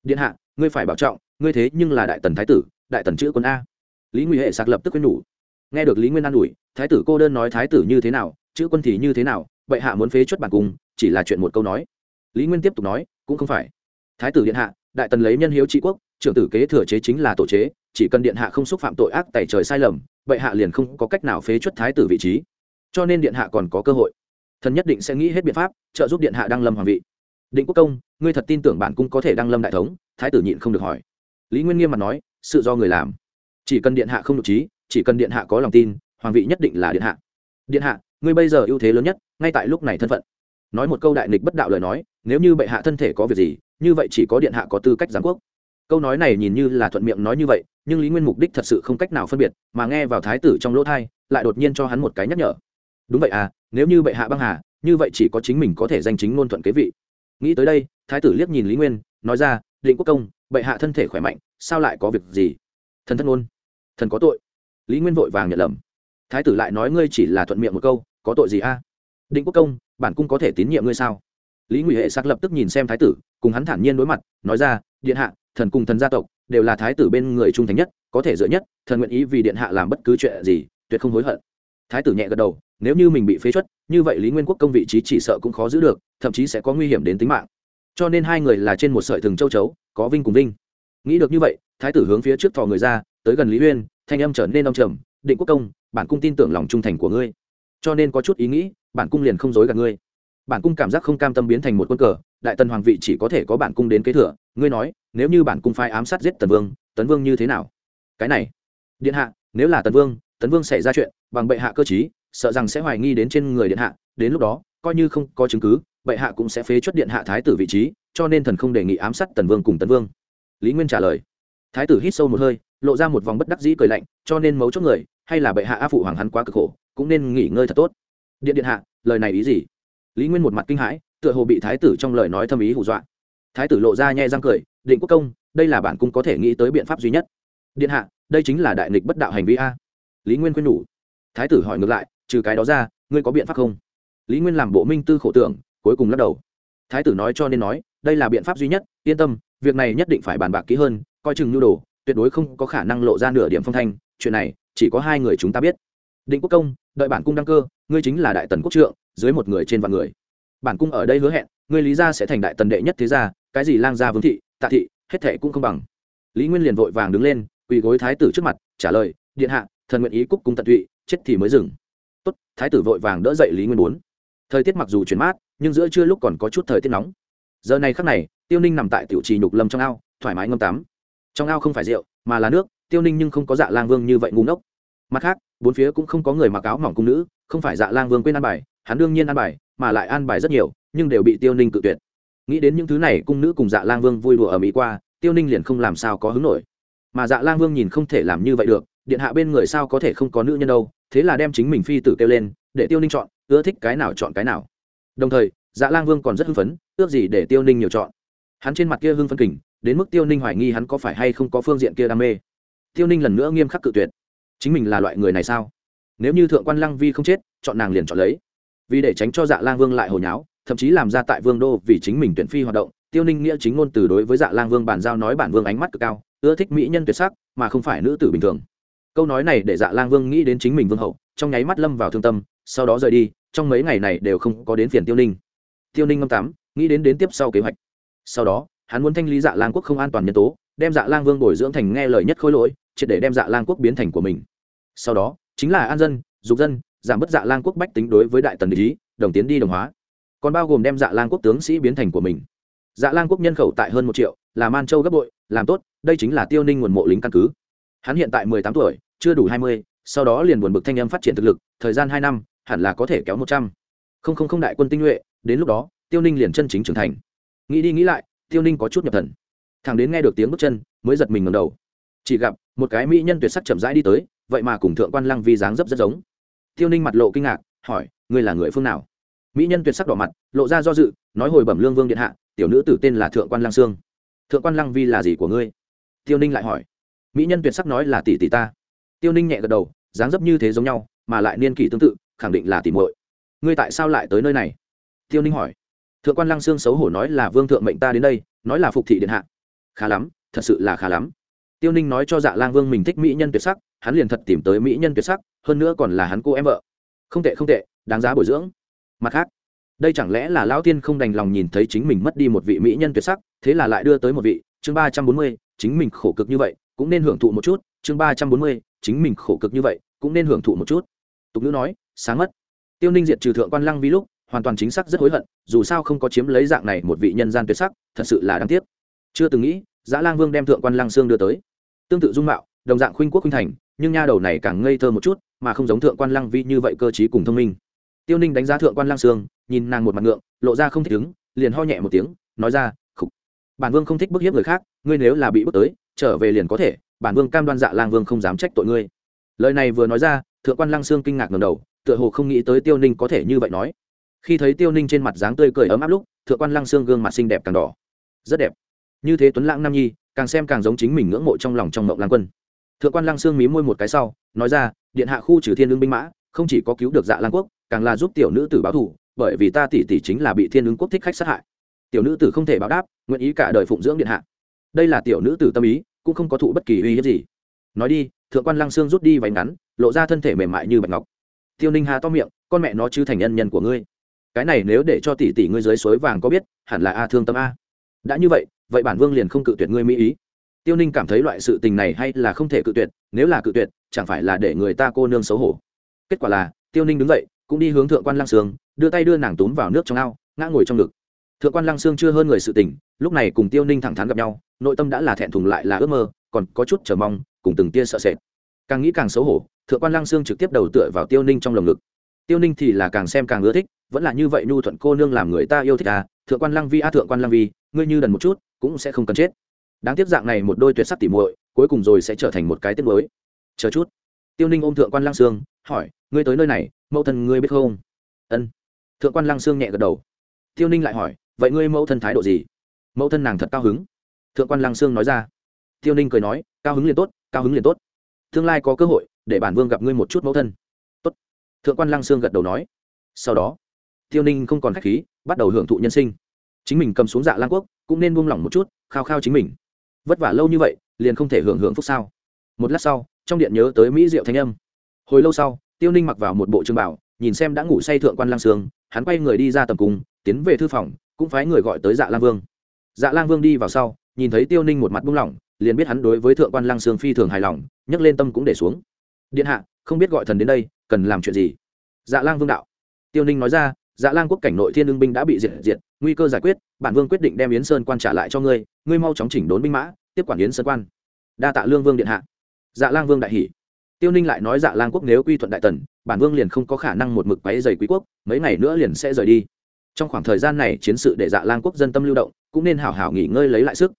điện hạ, ngươi phải bảo trọng, ngươi thế nhưng là đại tần thái tử, đại tần chữ quân a. Lý nguy hệ sạc lập tức quên nhủ. Nghe được lý nguyên an ủi, thái tử cô đơn nói thái tử như thế nào, chữ quân thì như thế nào vậy hạ muốn phế chuất bản cung, chỉ là chuyện một câu nói. Lý nguyên tiếp tục nói, cũng không phải. Thái tử điện hạ, đại tần lấy nhân hiếu trị quốc, trưởng tử kế thừa chế chính là tổ chế, chỉ cần điện hạ không xúc phạm tội ác tẩy trời sai lầm vậy hạ liền không có cách nào phế chuất thái tử vị trí. Cho nên điện hạ còn có cơ hội. Thần nhất định sẽ nghĩ hết biện pháp, trợ giúp điện hạ đăng lâm hoàng vị định quốc công, ngươi thật tin tưởng bản cung có thể đăng lâm đại thống? Thái tử nhịn không được hỏi. Lý nguyên nghiêm mặt nói, sự do người làm. Chỉ cần điện hạ không được trí, chỉ cần điện hạ có lòng tin, hoàng vị nhất định là điện hạ. Điện hạ, ngươi bây giờ ưu thế lớn nhất, ngay tại lúc này thân phận. Nói một câu đại nghịch bất đạo lời nói, nếu như bệ hạ thân thể có việc gì, như vậy chỉ có điện hạ có tư cách giám quốc. Câu nói này nhìn như là thuận miệng nói như vậy, nhưng lý nguyên mục đích thật sự không cách nào phân biệt, mà nghe vào thái tử trong lỗ thai, lại đột nhiên cho hắn một cái nhắc nhở. Đúng vậy à nếu như bệ hạ băng hà, như vậy chỉ có chính mình có thể danh chính ngôn thuận kế vị nghĩ tới đây, thái tử liếc nhìn lý nguyên, nói ra, định quốc công, bệ hạ thân thể khỏe mạnh, sao lại có việc gì? Thần thân ôn thần có tội. Lý nguyên vội vàng nhận lầm. Thái tử lại nói, ngươi chỉ là thuận miệng một câu, có tội gì a? Định quốc công, bản cung có thể tín nhiệm ngươi sao? Lý ngụy hệ sắc lập tức nhìn xem thái tử, cùng hắn thản nhiên đối mặt, nói ra, điện hạ, thần cùng thần gia tộc, đều là thái tử bên người trung thành nhất, có thể dựa nhất, thần nguyện ý vì điện hạ làm bất cứ chuyện gì, tuyệt không hối hận. Thái tử nhẹ gật đầu, nếu như mình bị phế chuất như vậy lý nguyên quốc công vị trí chỉ sợ cũng khó giữ được, thậm chí sẽ có nguy hiểm đến tính mạng. Cho nên hai người là trên một sợi thừng châu chấu, có vinh cùng vinh. Nghĩ được như vậy, thái tử hướng phía trước thò người ra, tới gần lý uyên, thanh âm trở nên đông trầm, định quốc công, bản cung tin tưởng lòng trung thành của ngươi. Cho nên có chút ý nghĩ, bản cung liền không dối gạt ngươi. Bản cung cảm giác không cam tâm biến thành một quân cờ, đại tần hoàng vị chỉ có thể có bản cung đến kế thừa. Ngươi nói, nếu như bản cung phái ám sát giết tần vương tấn vương như thế nào? Cái này, điện hạ, nếu là tần vương tấn vương xảy ra chuyện, bằng bệ hạ cơ chí sợ rằng sẽ hoài nghi đến trên người điện hạ, đến lúc đó, coi như không có chứng cứ, bệ hạ cũng sẽ phế chuất điện hạ thái tử vị trí, cho nên thần không đề nghị ám sát tần vương cùng tấn vương. Lý nguyên trả lời. Thái tử hít sâu một hơi, lộ ra một vòng bất đắc dĩ cười lạnh, cho nên mấu chốt người, hay là bệ hạ áp phụ hoàng hắn quá cực khổ, cũng nên nghỉ ngơi thật tốt. Điện điện hạ, lời này ý gì? Lý nguyên một mặt kinh hãi, tựa hồ bị thái tử trong lời nói thâm ý hù dọa. Thái tử lộ ra nhẹ răng cười, định quốc công, đây là bản cung có thể nghĩ tới biện pháp duy nhất. Điện hạ, đây chính là đại nghịch bất đạo hành vi a. Lý nguyên khuyên nhủ. Thái tử hỏi ngược lại trừ cái đó ra, ngươi có biện pháp không? Lý nguyên làm bộ minh tư khổ tưởng, cuối cùng lắc đầu. Thái tử nói cho nên nói, đây là biện pháp duy nhất, yên tâm, việc này nhất định phải bàn bạc kỹ hơn, coi chừng nhu đồ, tuyệt đối không có khả năng lộ ra nửa điểm phong thanh, chuyện này, chỉ có hai người chúng ta biết. Định quốc công, đợi bản cung đăng cơ, ngươi chính là đại tần quốc trượng, dưới một người trên vạn người. Bản cung ở đây hứa hẹn, ngươi lý gia sẽ thành đại tần đệ nhất thế gia, cái gì lang gia vương thị, tạ thị, hết thệ cũng không bằng. Lý nguyên liền vội vàng đứng lên, quỳ gối thái tử trước mặt, trả lời, điện hạ, thần nguyện ý cúc cung tận tụy, chết thì mới dừng tốt, thái tử vội vàng đỡ dậy lý nguyên bốn. Thời tiết mặc dù chuyển mát, nhưng giữa trưa lúc còn có chút thời tiết nóng. Giờ này khắc này, tiêu ninh nằm tại tiểu trì nhục lâm trong ao, thoải mái ngâm tắm. Trong ao không phải rượu, mà là nước, tiêu ninh nhưng không có dạ lang vương như vậy ngu ngốc. Mặt khác, bốn phía cũng không có người mặc áo mỏng cung nữ, không phải dạ lang vương quên ăn bài, hắn đương nhiên ăn bài, mà lại ăn bài rất nhiều, nhưng đều bị tiêu ninh cự tuyệt. Nghĩ đến những thứ này, cung nữ cùng dạ lang vương vui đùa ở mỹ qua, tiêu ninh liền không làm sao có hứng nổi. Mà dạ lang vương nhìn không thể làm như vậy được, điện hạ bên người sao có thể không có nữ nhân đâu thế là đem chính mình phi tử kêu lên, để tiêu ninh chọn, ưa thích cái nào chọn cái nào. Đồng thời dạ lang vương còn rất hưng phấn, ước gì để tiêu ninh nhiều chọn. Hắn trên mặt kia hưng phấn kình, đến mức tiêu ninh hoài nghi hắn có phải hay không có phương diện kia đam mê. Tiêu ninh lần nữa nghiêm khắc cự tuyệt. Chính mình là loại người này sao? Nếu như thượng quan lăng vi không chết, chọn nàng liền chọn lấy. Vì để tránh cho dạ lang vương lại hồi nháo, thậm chí làm ra tại vương đô vì chính mình tuyển phi hoạt động, tiêu ninh nghĩa chính ngôn từ đối với dạ lang vương bàn giao nói bản vương ánh mắt cực cao, ưa thích mỹ nhân tuyệt sắc, mà không phải nữ tử bình thường câu nói này để dạ lang vương nghĩ đến chính mình vương hậu, trong nháy mắt lâm vào thương tâm, sau đó rời đi, trong mấy ngày này đều không có đến phiền tiêu ninh. Tiêu ninh ngâm tám nghĩ đến đến tiếp sau kế hoạch. Sau đó, hắn muốn thanh lý dạ lang quốc không an toàn nhân tố, đem dạ lang vương bồi dưỡng thành nghe lời nhất khối lỗi, triệt để đem dạ lang quốc biến thành của mình. Sau đó, chính là an dân, dục dân, giảm bớt dạ lang quốc bách tính đối với đại tần lý đồng tiến đi đồng hóa. Còn bao gồm đem dạ lang quốc tướng sĩ biến thành của mình. Dạ lang quốc nhân khẩu tại hơn một triệu, là man châu gấp bội, làm tốt, đây chính là tiêu ninh nguồn mộ lính căn cứ hắn hiện tại mười tám tuổi, chưa đủ hai mươi, sau đó liền buồn bực thanh âm phát triển thực lực, thời gian hai năm, hẳn là có thể kéo một trăm. Không không không đại quân tinh nhuệ, đến lúc đó, tiêu ninh liền chân chính trưởng thành. Nghĩ đi nghĩ lại, tiêu ninh có chút nhập thần. Thằng đến nghe được tiếng bước chân, mới giật mình ngầm đầu. Chỉ gặp, một cái mỹ nhân tuyệt sắc chậm rãi đi tới, vậy mà cùng thượng quan lăng vi dáng dấp rất giống. Tiêu ninh mặt lộ kinh ngạc, hỏi, ngươi là người phương nào? Mỹ nhân tuyệt sắc đỏ mặt, lộ ra do dự, nói hồi bẩm lương vương điện hạ, tiểu nữ tử tên là thượng quan lăng sương. Thượng quan lăng vi là gì của ngươi? Tiêu ninh lại hỏi mỹ nhân tuyệt sắc nói là tỷ tỷ ta. Tiêu ninh nhẹ gật đầu, dáng dấp như thế giống nhau, mà lại niên kỷ tương tự, khẳng định là tỷ muội. Ngươi tại sao lại tới nơi này? Tiêu ninh hỏi. Thượng quan lăng sương xấu hổ nói là vương thượng mệnh ta đến đây, nói là phục thị điện hạ. Khá lắm, thật sự là khá lắm. Tiêu ninh nói cho dạ lang vương mình thích mỹ nhân tuyệt sắc, hắn liền thật tìm tới mỹ nhân tuyệt sắc, hơn nữa còn là hắn cô em vợ. Không tệ không tệ, đáng giá bồi dưỡng. Mặt khác, đây chẳng lẽ là lão tiên không đành lòng nhìn thấy chính mình mất đi một vị mỹ nhân tuyệt sắc, thế là lại đưa tới một vị, chương ba trăm bốn mươi, chính mình khổ cực như vậy cũng nên hưởng thụ một chút, chương ba trăm bốn mươi, chính mình khổ cực như vậy, cũng nên hưởng thụ một chút. Tục ngữ nói, sáng mất. Tiêu ninh diệt trừ thượng quan lăng vi lúc, hoàn toàn chính xác rất hối hận, dù sao không có chiếm lấy dạng này một vị nhân gian tuyệt sắc, thật sự là đáng tiếc. Chưa từng nghĩ, giã lang vương đem thượng quan lăng sương đưa tới. Tương tự dung mạo, đồng dạng khuynh quốc khuynh thành, nhưng nha đầu này càng ngây thơ một chút, mà không giống thượng quan lăng vi như vậy cơ t cùng thông minh. Tiêu ninh đánh giá thượng quan lăng sương, nhìn nàng một mặt ngượng, lộ ra không thích ứng, liền ho nhẹ một tiếng, nói ra, khục, bản vương không thích bức hiếp người khác, ngươi nếu là bị bước tới trở về liền có thể, bản vương cam đoan dạ lang vương không dám trách tội ngươi. Lời này vừa nói ra, thượng quan lăng sương kinh ngạc ngầm đầu, tựa hồ không nghĩ tới tiêu ninh có thể như vậy nói. Khi thấy tiêu ninh trên mặt dáng tươi cười ấm áp lúc, thượng quan lăng sương gương mặt xinh đẹp càng đỏ. Rất đẹp. Như thế tuấn lãng nam nhi, càng xem càng giống chính mình ngưỡng mộ trong lòng trong mộng lang quân. Thượng quan lăng sương mí môi một cái sau, nói ra, điện hạ khu trừ thiên lương binh mã, không chỉ có cứu được dạ lang quốc, càng là giúp tiểu nữ tử báo thù, bởi vì ta tỷ tỷ chính là bị thiên ứng quốc thích khách sát hại. Tiểu nữ tử không thể báo đáp, nguyện ý cả đời phụng dưỡng điện hạ đây là tiểu nữ tử tâm ý, cũng không có thụ bất kỳ uy hiếp gì. Nói đi, thượng quan lăng sương rút đi váy ngắn, lộ ra thân thể mềm mại như bạch ngọc. Tiêu ninh hà to miệng, con mẹ nó chứ thành nhân nhân của ngươi. Cái này nếu để cho tỷ tỷ ngươi dưới suối vàng có biết, hẳn là a thương tâm a. Đã như vậy vậy bản vương liền không cự tuyệt ngươi mỹ ý. Tiêu ninh cảm thấy loại sự tình này hay là không thể cự tuyệt, nếu là cự tuyệt, chẳng phải là để người ta cô nương xấu hổ. Kết quả là, tiêu ninh đứng dậy, cũng đi hướng thượng quan lăng sương, đưa tay đưa nàng túm vào nước trong ao, ngã ngồi trong ngực thượng quan lăng sương chưa hơn người sự tình, lúc này cùng tiêu ninh thẳng thắn gặp nhau, nội tâm đã là thẹn thùng lại là ước mơ, còn có chút chờ mong, cùng từng tia sợ sệt. Càng nghĩ càng xấu hổ, thượng quan lăng sương trực tiếp đầu tựa vào tiêu ninh trong lồng ngực. Tiêu ninh thì là càng xem càng ưa thích, vẫn là như vậy nhu thuận cô nương làm người ta yêu thích à thượng quan lăng vi a thượng quan lăng vi, ngươi như đần một chút, cũng sẽ không cần chết. Đáng tiếc dạng này một đôi tuyệt sắc tỉ muội, cuối cùng rồi sẽ trở thành một cái tiết mới chờ chút. Tiêu ninh ôm thượng quan lăng sương, hỏi, ngươi tới nơi này, mẫu thân ngươi biết không? Ân. Thượng quan lăng sương nhẹ gật đầu. Tiêu ninh lại hỏi vậy ngươi mẫu thân thái độ gì? Mẫu thân nàng thật cao hứng. Thượng quan lăng sương nói ra. Tiêu ninh cười nói, cao hứng liền tốt, cao hứng liền tốt. Tương lai có cơ hội, để bản vương gặp ngươi một chút mẫu thân. Tốt. Thượng quan lăng sương gật đầu nói. Sau đó, tiêu ninh không còn k h á c h khí, bắt đầu hưởng thụ nhân sinh. Chính mình cầm xuống dạ lang quốc, cũng nên buông lỏng một chút, khao khao chính mình. Vất vả lâu như vậy, liền không thể hưởng hưởng phúc sao? Một lát sau, trong điện nhớ tới mỹ diệu thanh âm. Hồi lâu sau, tiêu ninh mặc vào một bộ trường bảo, nhìn xem đã ngủ say thượng quan lang sương, hắn quay người đi ra tầm cung, tiến về thư phòng cũng phái người gọi tới dạ lang vương. Dạ lang vương đi vào sau, nhìn thấy tiêu ninh một mặt buông lỏng, liền biết hắn đối với thượng quan lang sương phi thường hài lòng, nhấc lên tâm cũng để xuống. Điện hạ, không biết gọi thần đến đây, cần làm chuyện gì? Dạ lang vương đạo. Tiêu ninh nói ra dạ lang quốc cảnh nội thiên lương binh đã bị diệt diệt, nguy cơ giải quyết, bản vương quyết định đem yến sơn quan trả lại cho ngươi ngươi mau chóng chỉnh đốn binh mã, tiếp quản yến sơn quan. Đa tạ lương vương điện hạ. Dạ lang vương đại hỷ tiêu ninh lại nói dạ lang quốc nếu quy thuận đại tần, bản vương liền không có khả năng một mực quáy dày quý quốc, mấy ngày nữa liền sẽ rời đi trong khoảng thời gian này chiến sự để dạ lang quốc dân tâm lưu động, cũng nên hảo hảo nghỉ ngơi lấy lại sức.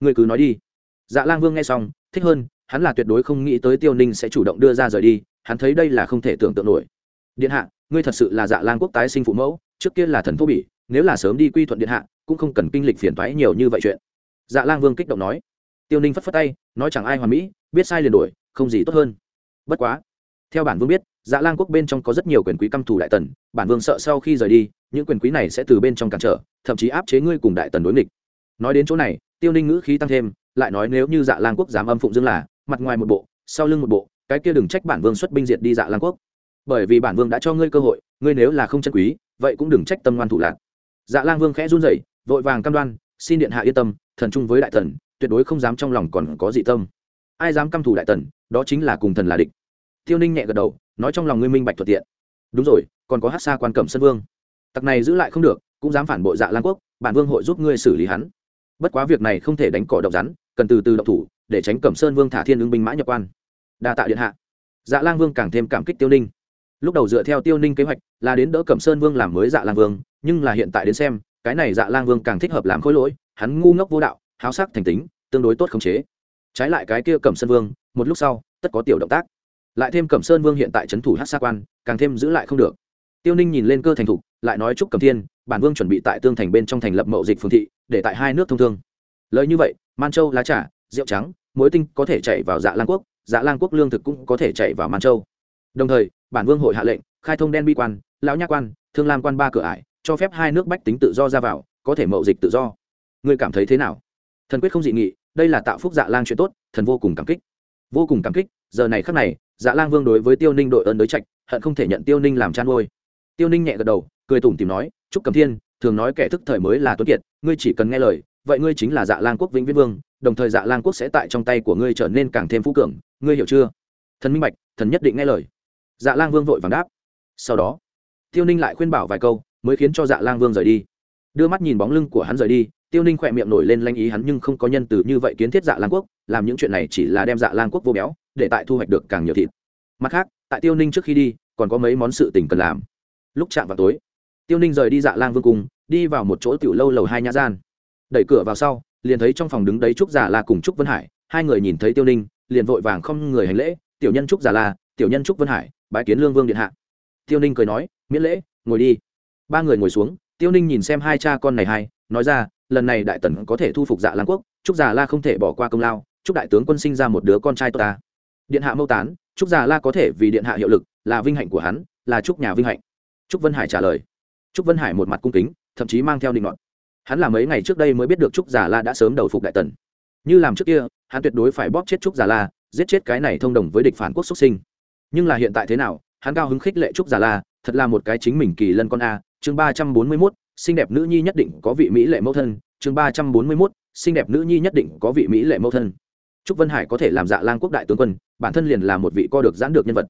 Ngươi cứ nói đi. Dạ lang vương nghe xong, thích hơn, hắn là tuyệt đối không nghĩ tới tiêu ninh sẽ chủ động đưa ra rời đi, hắn thấy đây là không thể tưởng tượng nổi. Điện hạ, ngươi thật sự là dạ lang quốc tái sinh phụ mẫu, trước kia là thần thô bỉ, nếu là sớm đi quy thuận điện hạ, cũng không cần kinh lịch phiền toái nhiều như vậy chuyện. Dạ lang vương kích động nói. Tiêu ninh phất phất tay, nói chẳng ai hoàn mỹ, biết sai liền đổi không gì tốt hơn. Bất quá, theo bản vương biết dạ lang quốc bên trong có rất nhiều quyền quý căm thù đại tần, bản vương sợ sau khi rời đi những quyền quý này sẽ từ bên trong cản trở, thậm chí áp chế ngươi cùng đại tần đối nghịch. Nói đến chỗ này, tiêu ninh ngữ khí tăng thêm, lại nói nếu như dạ lang quốc dám âm phụng dương là, mặt ngoài một bộ, sau lưng một bộ, cái kia đừng trách bản vương xuất binh diệt đi dạ lang quốc. Bởi vì bản vương đã cho ngươi cơ hội, ngươi nếu là không chân quý, vậy cũng đừng trách tâm ngoan thủ lạc. Dạ lang vương khẽ run rẩy, vội vàng cam đoan, xin điện hạ yên tâm, thần chung với đại tần, tuyệt đối không dám trong lòng còn có dị tâm. Ai dám căm thủ đại tần, đó chính là cùng thần là địch. Tiêu ninh nhẹ gật đầu, nói trong lòng ngươi minh bạch thuận tiện. Đúng rồi, còn có hát xa quan cẩm sân vương tặc này giữ lại không được, cũng dám phản bội dạ lan quốc, bản vương hội giúp ngươi xử lý hắn. Bất quá việc này không thể đánh cỏ độc rắn, cần từ từ động thủ, để tránh cẩm sơn vương thả thiên ứng binh mã nhập quan. Đa tạ điện hạ. Dạ Lan vương càng thêm cảm kích tiêu ninh. Lúc đầu dựa theo tiêu ninh kế hoạch là đến đỡ cẩm sơn vương làm mới dạ Lan vương, nhưng là hiện tại đến xem, cái này dạ Lan vương càng thích hợp làm khối lỗi, hắn ngu ngốc vô đạo, háo sắc thành tính, tương đối tốt khống chế. Trái lại cái kia cẩm sơn vương, một lúc sau, tất có tiểu động tác. Lại thêm cẩm sơn vương hiện tại trấn thủ hát xa quan, càng thêm giữ lại không được tiêu ninh nhìn lên cơ thành thục, lại nói chúc cầm thiên, bản vương chuẩn bị tại tương thành bên trong thành lập mậu dịch phương thị, để tại hai nước thông thương. Lời như vậy, man châu lá trà, rượu trắng, muối tinh có thể chạy vào dạ lan quốc dạ lan quốc lương thực cũng có thể chạy vào man châu. Đồng thời, bản vương hội hạ lệnh, khai thông đen bi quan, lão nha quan, thương lam quan ba cửa ải, cho phép hai nước bách tính tự do ra vào, có thể mậu dịch tự do. Ngươi cảm thấy thế nào? Thần quyết không dị nghị, đây là tạo phúc dạ lang chuyện tốt, thần vô cùng cảm kích. Vô cùng cảm kích, giờ này khắc này dạ lang vương đối với tiêu ninh đội ơn đối trạch, hận không thể nhận tiêu ninh làm chăn nuôi tiêu ninh nhẹ gật đầu, cười tủm tìm nói chúc cầm thiên, thường nói kẻ thức thời mới là tuấn kiệt, ngươi chỉ cần nghe lời, vậy ngươi chính là dạ lang quốc vĩnh viễn vương, đồng thời dạ lang quốc sẽ tại trong tay của ngươi trở nên càng thêm phú cường, ngươi hiểu chưa? Thần minh bạch, thần nhất định nghe lời. Dạ lang vương vội vàng đáp. Sau đó, tiêu ninh lại khuyên bảo vài câu, mới khiến cho dạ lang vương rời đi. Đưa mắt nhìn bóng lưng của hắn rời đi, tiêu ninh khỏe miệng nổi lên lanh ý hắn nhưng không có nhân từ như vậy kiến thiết dạ lang quốc, làm những chuyện này chỉ là đem dạ lang quốc vô béo, để tại thu hoạch được càng nhiều thịt. Mặt khác, tại tiêu ninh trước khi đi, còn có mấy món sự tình cần làm lúc chạm vào tối, tiêu ninh rời đi dạ lang vương cung, đi vào một chỗ tiểu lâu lầu hai nhã gian. Đẩy cửa vào sau, liền thấy trong phòng đứng đấy trúc giả la cùng trúc vân hải. Hai người nhìn thấy tiêu ninh, liền vội vàng không người hành lễ, tiểu nhân trúc giả la, tiểu nhân trúc vân hải, bái kiến lương vương điện hạ. Tiêu ninh cười nói, miễn lễ, ngồi đi. Ba người ngồi xuống, tiêu ninh nhìn xem hai cha con này hai, nói ra, lần này đại tần có thể thu phục dạ lang quốc, trúc giả la không thể bỏ qua công lao, trúc đại tướng quân sinh ra một đứa con trai tốt ta. Điện hạ mâu tán, trúc giả la có thể vì điện hạ hiệu lực, là vinh hạnh của hắn, là trúc nhà vinh hạnh trúc vân hải trả lời. Trúc vân hải một mặt cung kính, thậm chí mang theo định luận hắn là mấy ngày trước đây mới biết được trúc giả la đã sớm đầu phục đại tần. Như làm trước kia, hắn tuyệt đối phải bóp chết trúc giả la, giết chết cái này thông đồng với địch phản quốc xuất sinh. Nhưng là hiện tại thế nào, hắn cao hứng khích lệ trúc giả la, thật là một cái chính mình kỳ lân con a. Chương ba trăm bốn mươi mốt, xinh đẹp nữ nhi nhất định có vị mỹ lệ mẫu thân. Chương ba trăm bốn mươi mốt, xinh đẹp nữ nhi nhất định có vị mỹ lệ mẫu thân. Trúc vân hải có thể làm dạ lang quốc đại tướng quân, bản thân liền là một vị co được giãn được nhân vật.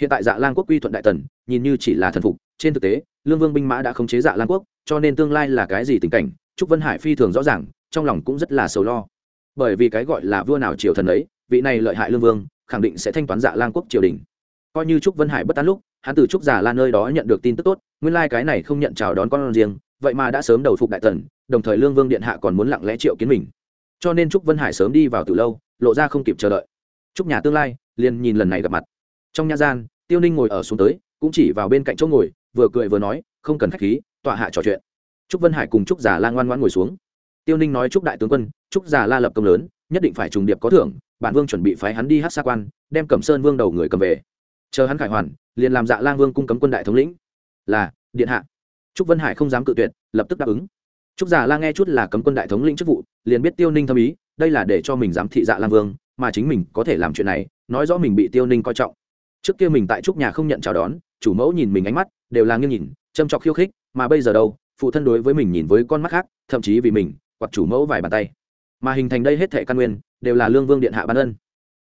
Hiện tại dạ lang quốc quy thuận đại tần, nhìn như chỉ là thần phục trên thực tế, lương vương binh mã đã khống chế dạ lan quốc, cho nên tương lai là cái gì tình cảnh, trúc vân hải phi thường rõ ràng, trong lòng cũng rất là sầu lo. Bởi vì cái gọi là vua nào triều thần ấy, vị này lợi hại lương vương, khẳng định sẽ thanh toán dạ lan quốc triều đình. Coi như trúc vân hải bất tán lúc, hắn từ trúc giả lan nơi đó nhận được tin tức tốt, nguyên lai、like、cái này không nhận chào đón con riêng, vậy mà đã sớm đầu phục đại tần đồng thời lương vương điện hạ còn muốn lặng lẽ triệu kiến mình. Cho nên trúc vân hải sớm đi vào từ lâu, lộ ra không kịp chờ đợi. Trúc nhà tương lai liền nhìn lần này gặp mặt. Trong nhà gian, tiêu ninh ngồi ở xuống tới, cũng chỉ vào bên cạnh chỗ ngồi vừa cười vừa nói, không cần k h á c h khí, tọa hạ trò chuyện. Trúc vân hải cùng trúc giả la ngoan ngoan ngồi xuống. Tiêu ninh nói, trúc đại tướng quân, trúc giả la lập công lớn, nhất định phải trùng điệp có thưởng, bản vương chuẩn bị phái hắn đi hát xa quan, đem cẩm sơn vương đầu người cầm về. Chờ hắn khải hoàn, liền làm dạ lang vương cung cấm quân đại thống lĩnh. Là, điện hạ. Trúc vân hải không dám cự tuyệt, lập tức đáp ứng. Trúc giả la nghe chút là cấm quân đại thống lĩnh chức vụ, liền biết tiêu ninh thâm ý, đây là để cho mình dám thị dạ lang vương, mà chính mình có thể làm chuyện này, nói rõ mình bị tiêu ninh coi trọng. Trước kia mình tại trúc nhà không nhận chào đón, chủ mẫu nhìn mình ánh mắt đều là nghiêng nhìn, châm trọc khiêu khích, mà bây giờ đâu, phụ thân đối với mình nhìn với con mắt khác, thậm chí vì mình hoặc chủ mẫu vài bàn tay. Mà hình thành đây hết thệ căn nguyên, đều là lương vương điện hạ ban ân.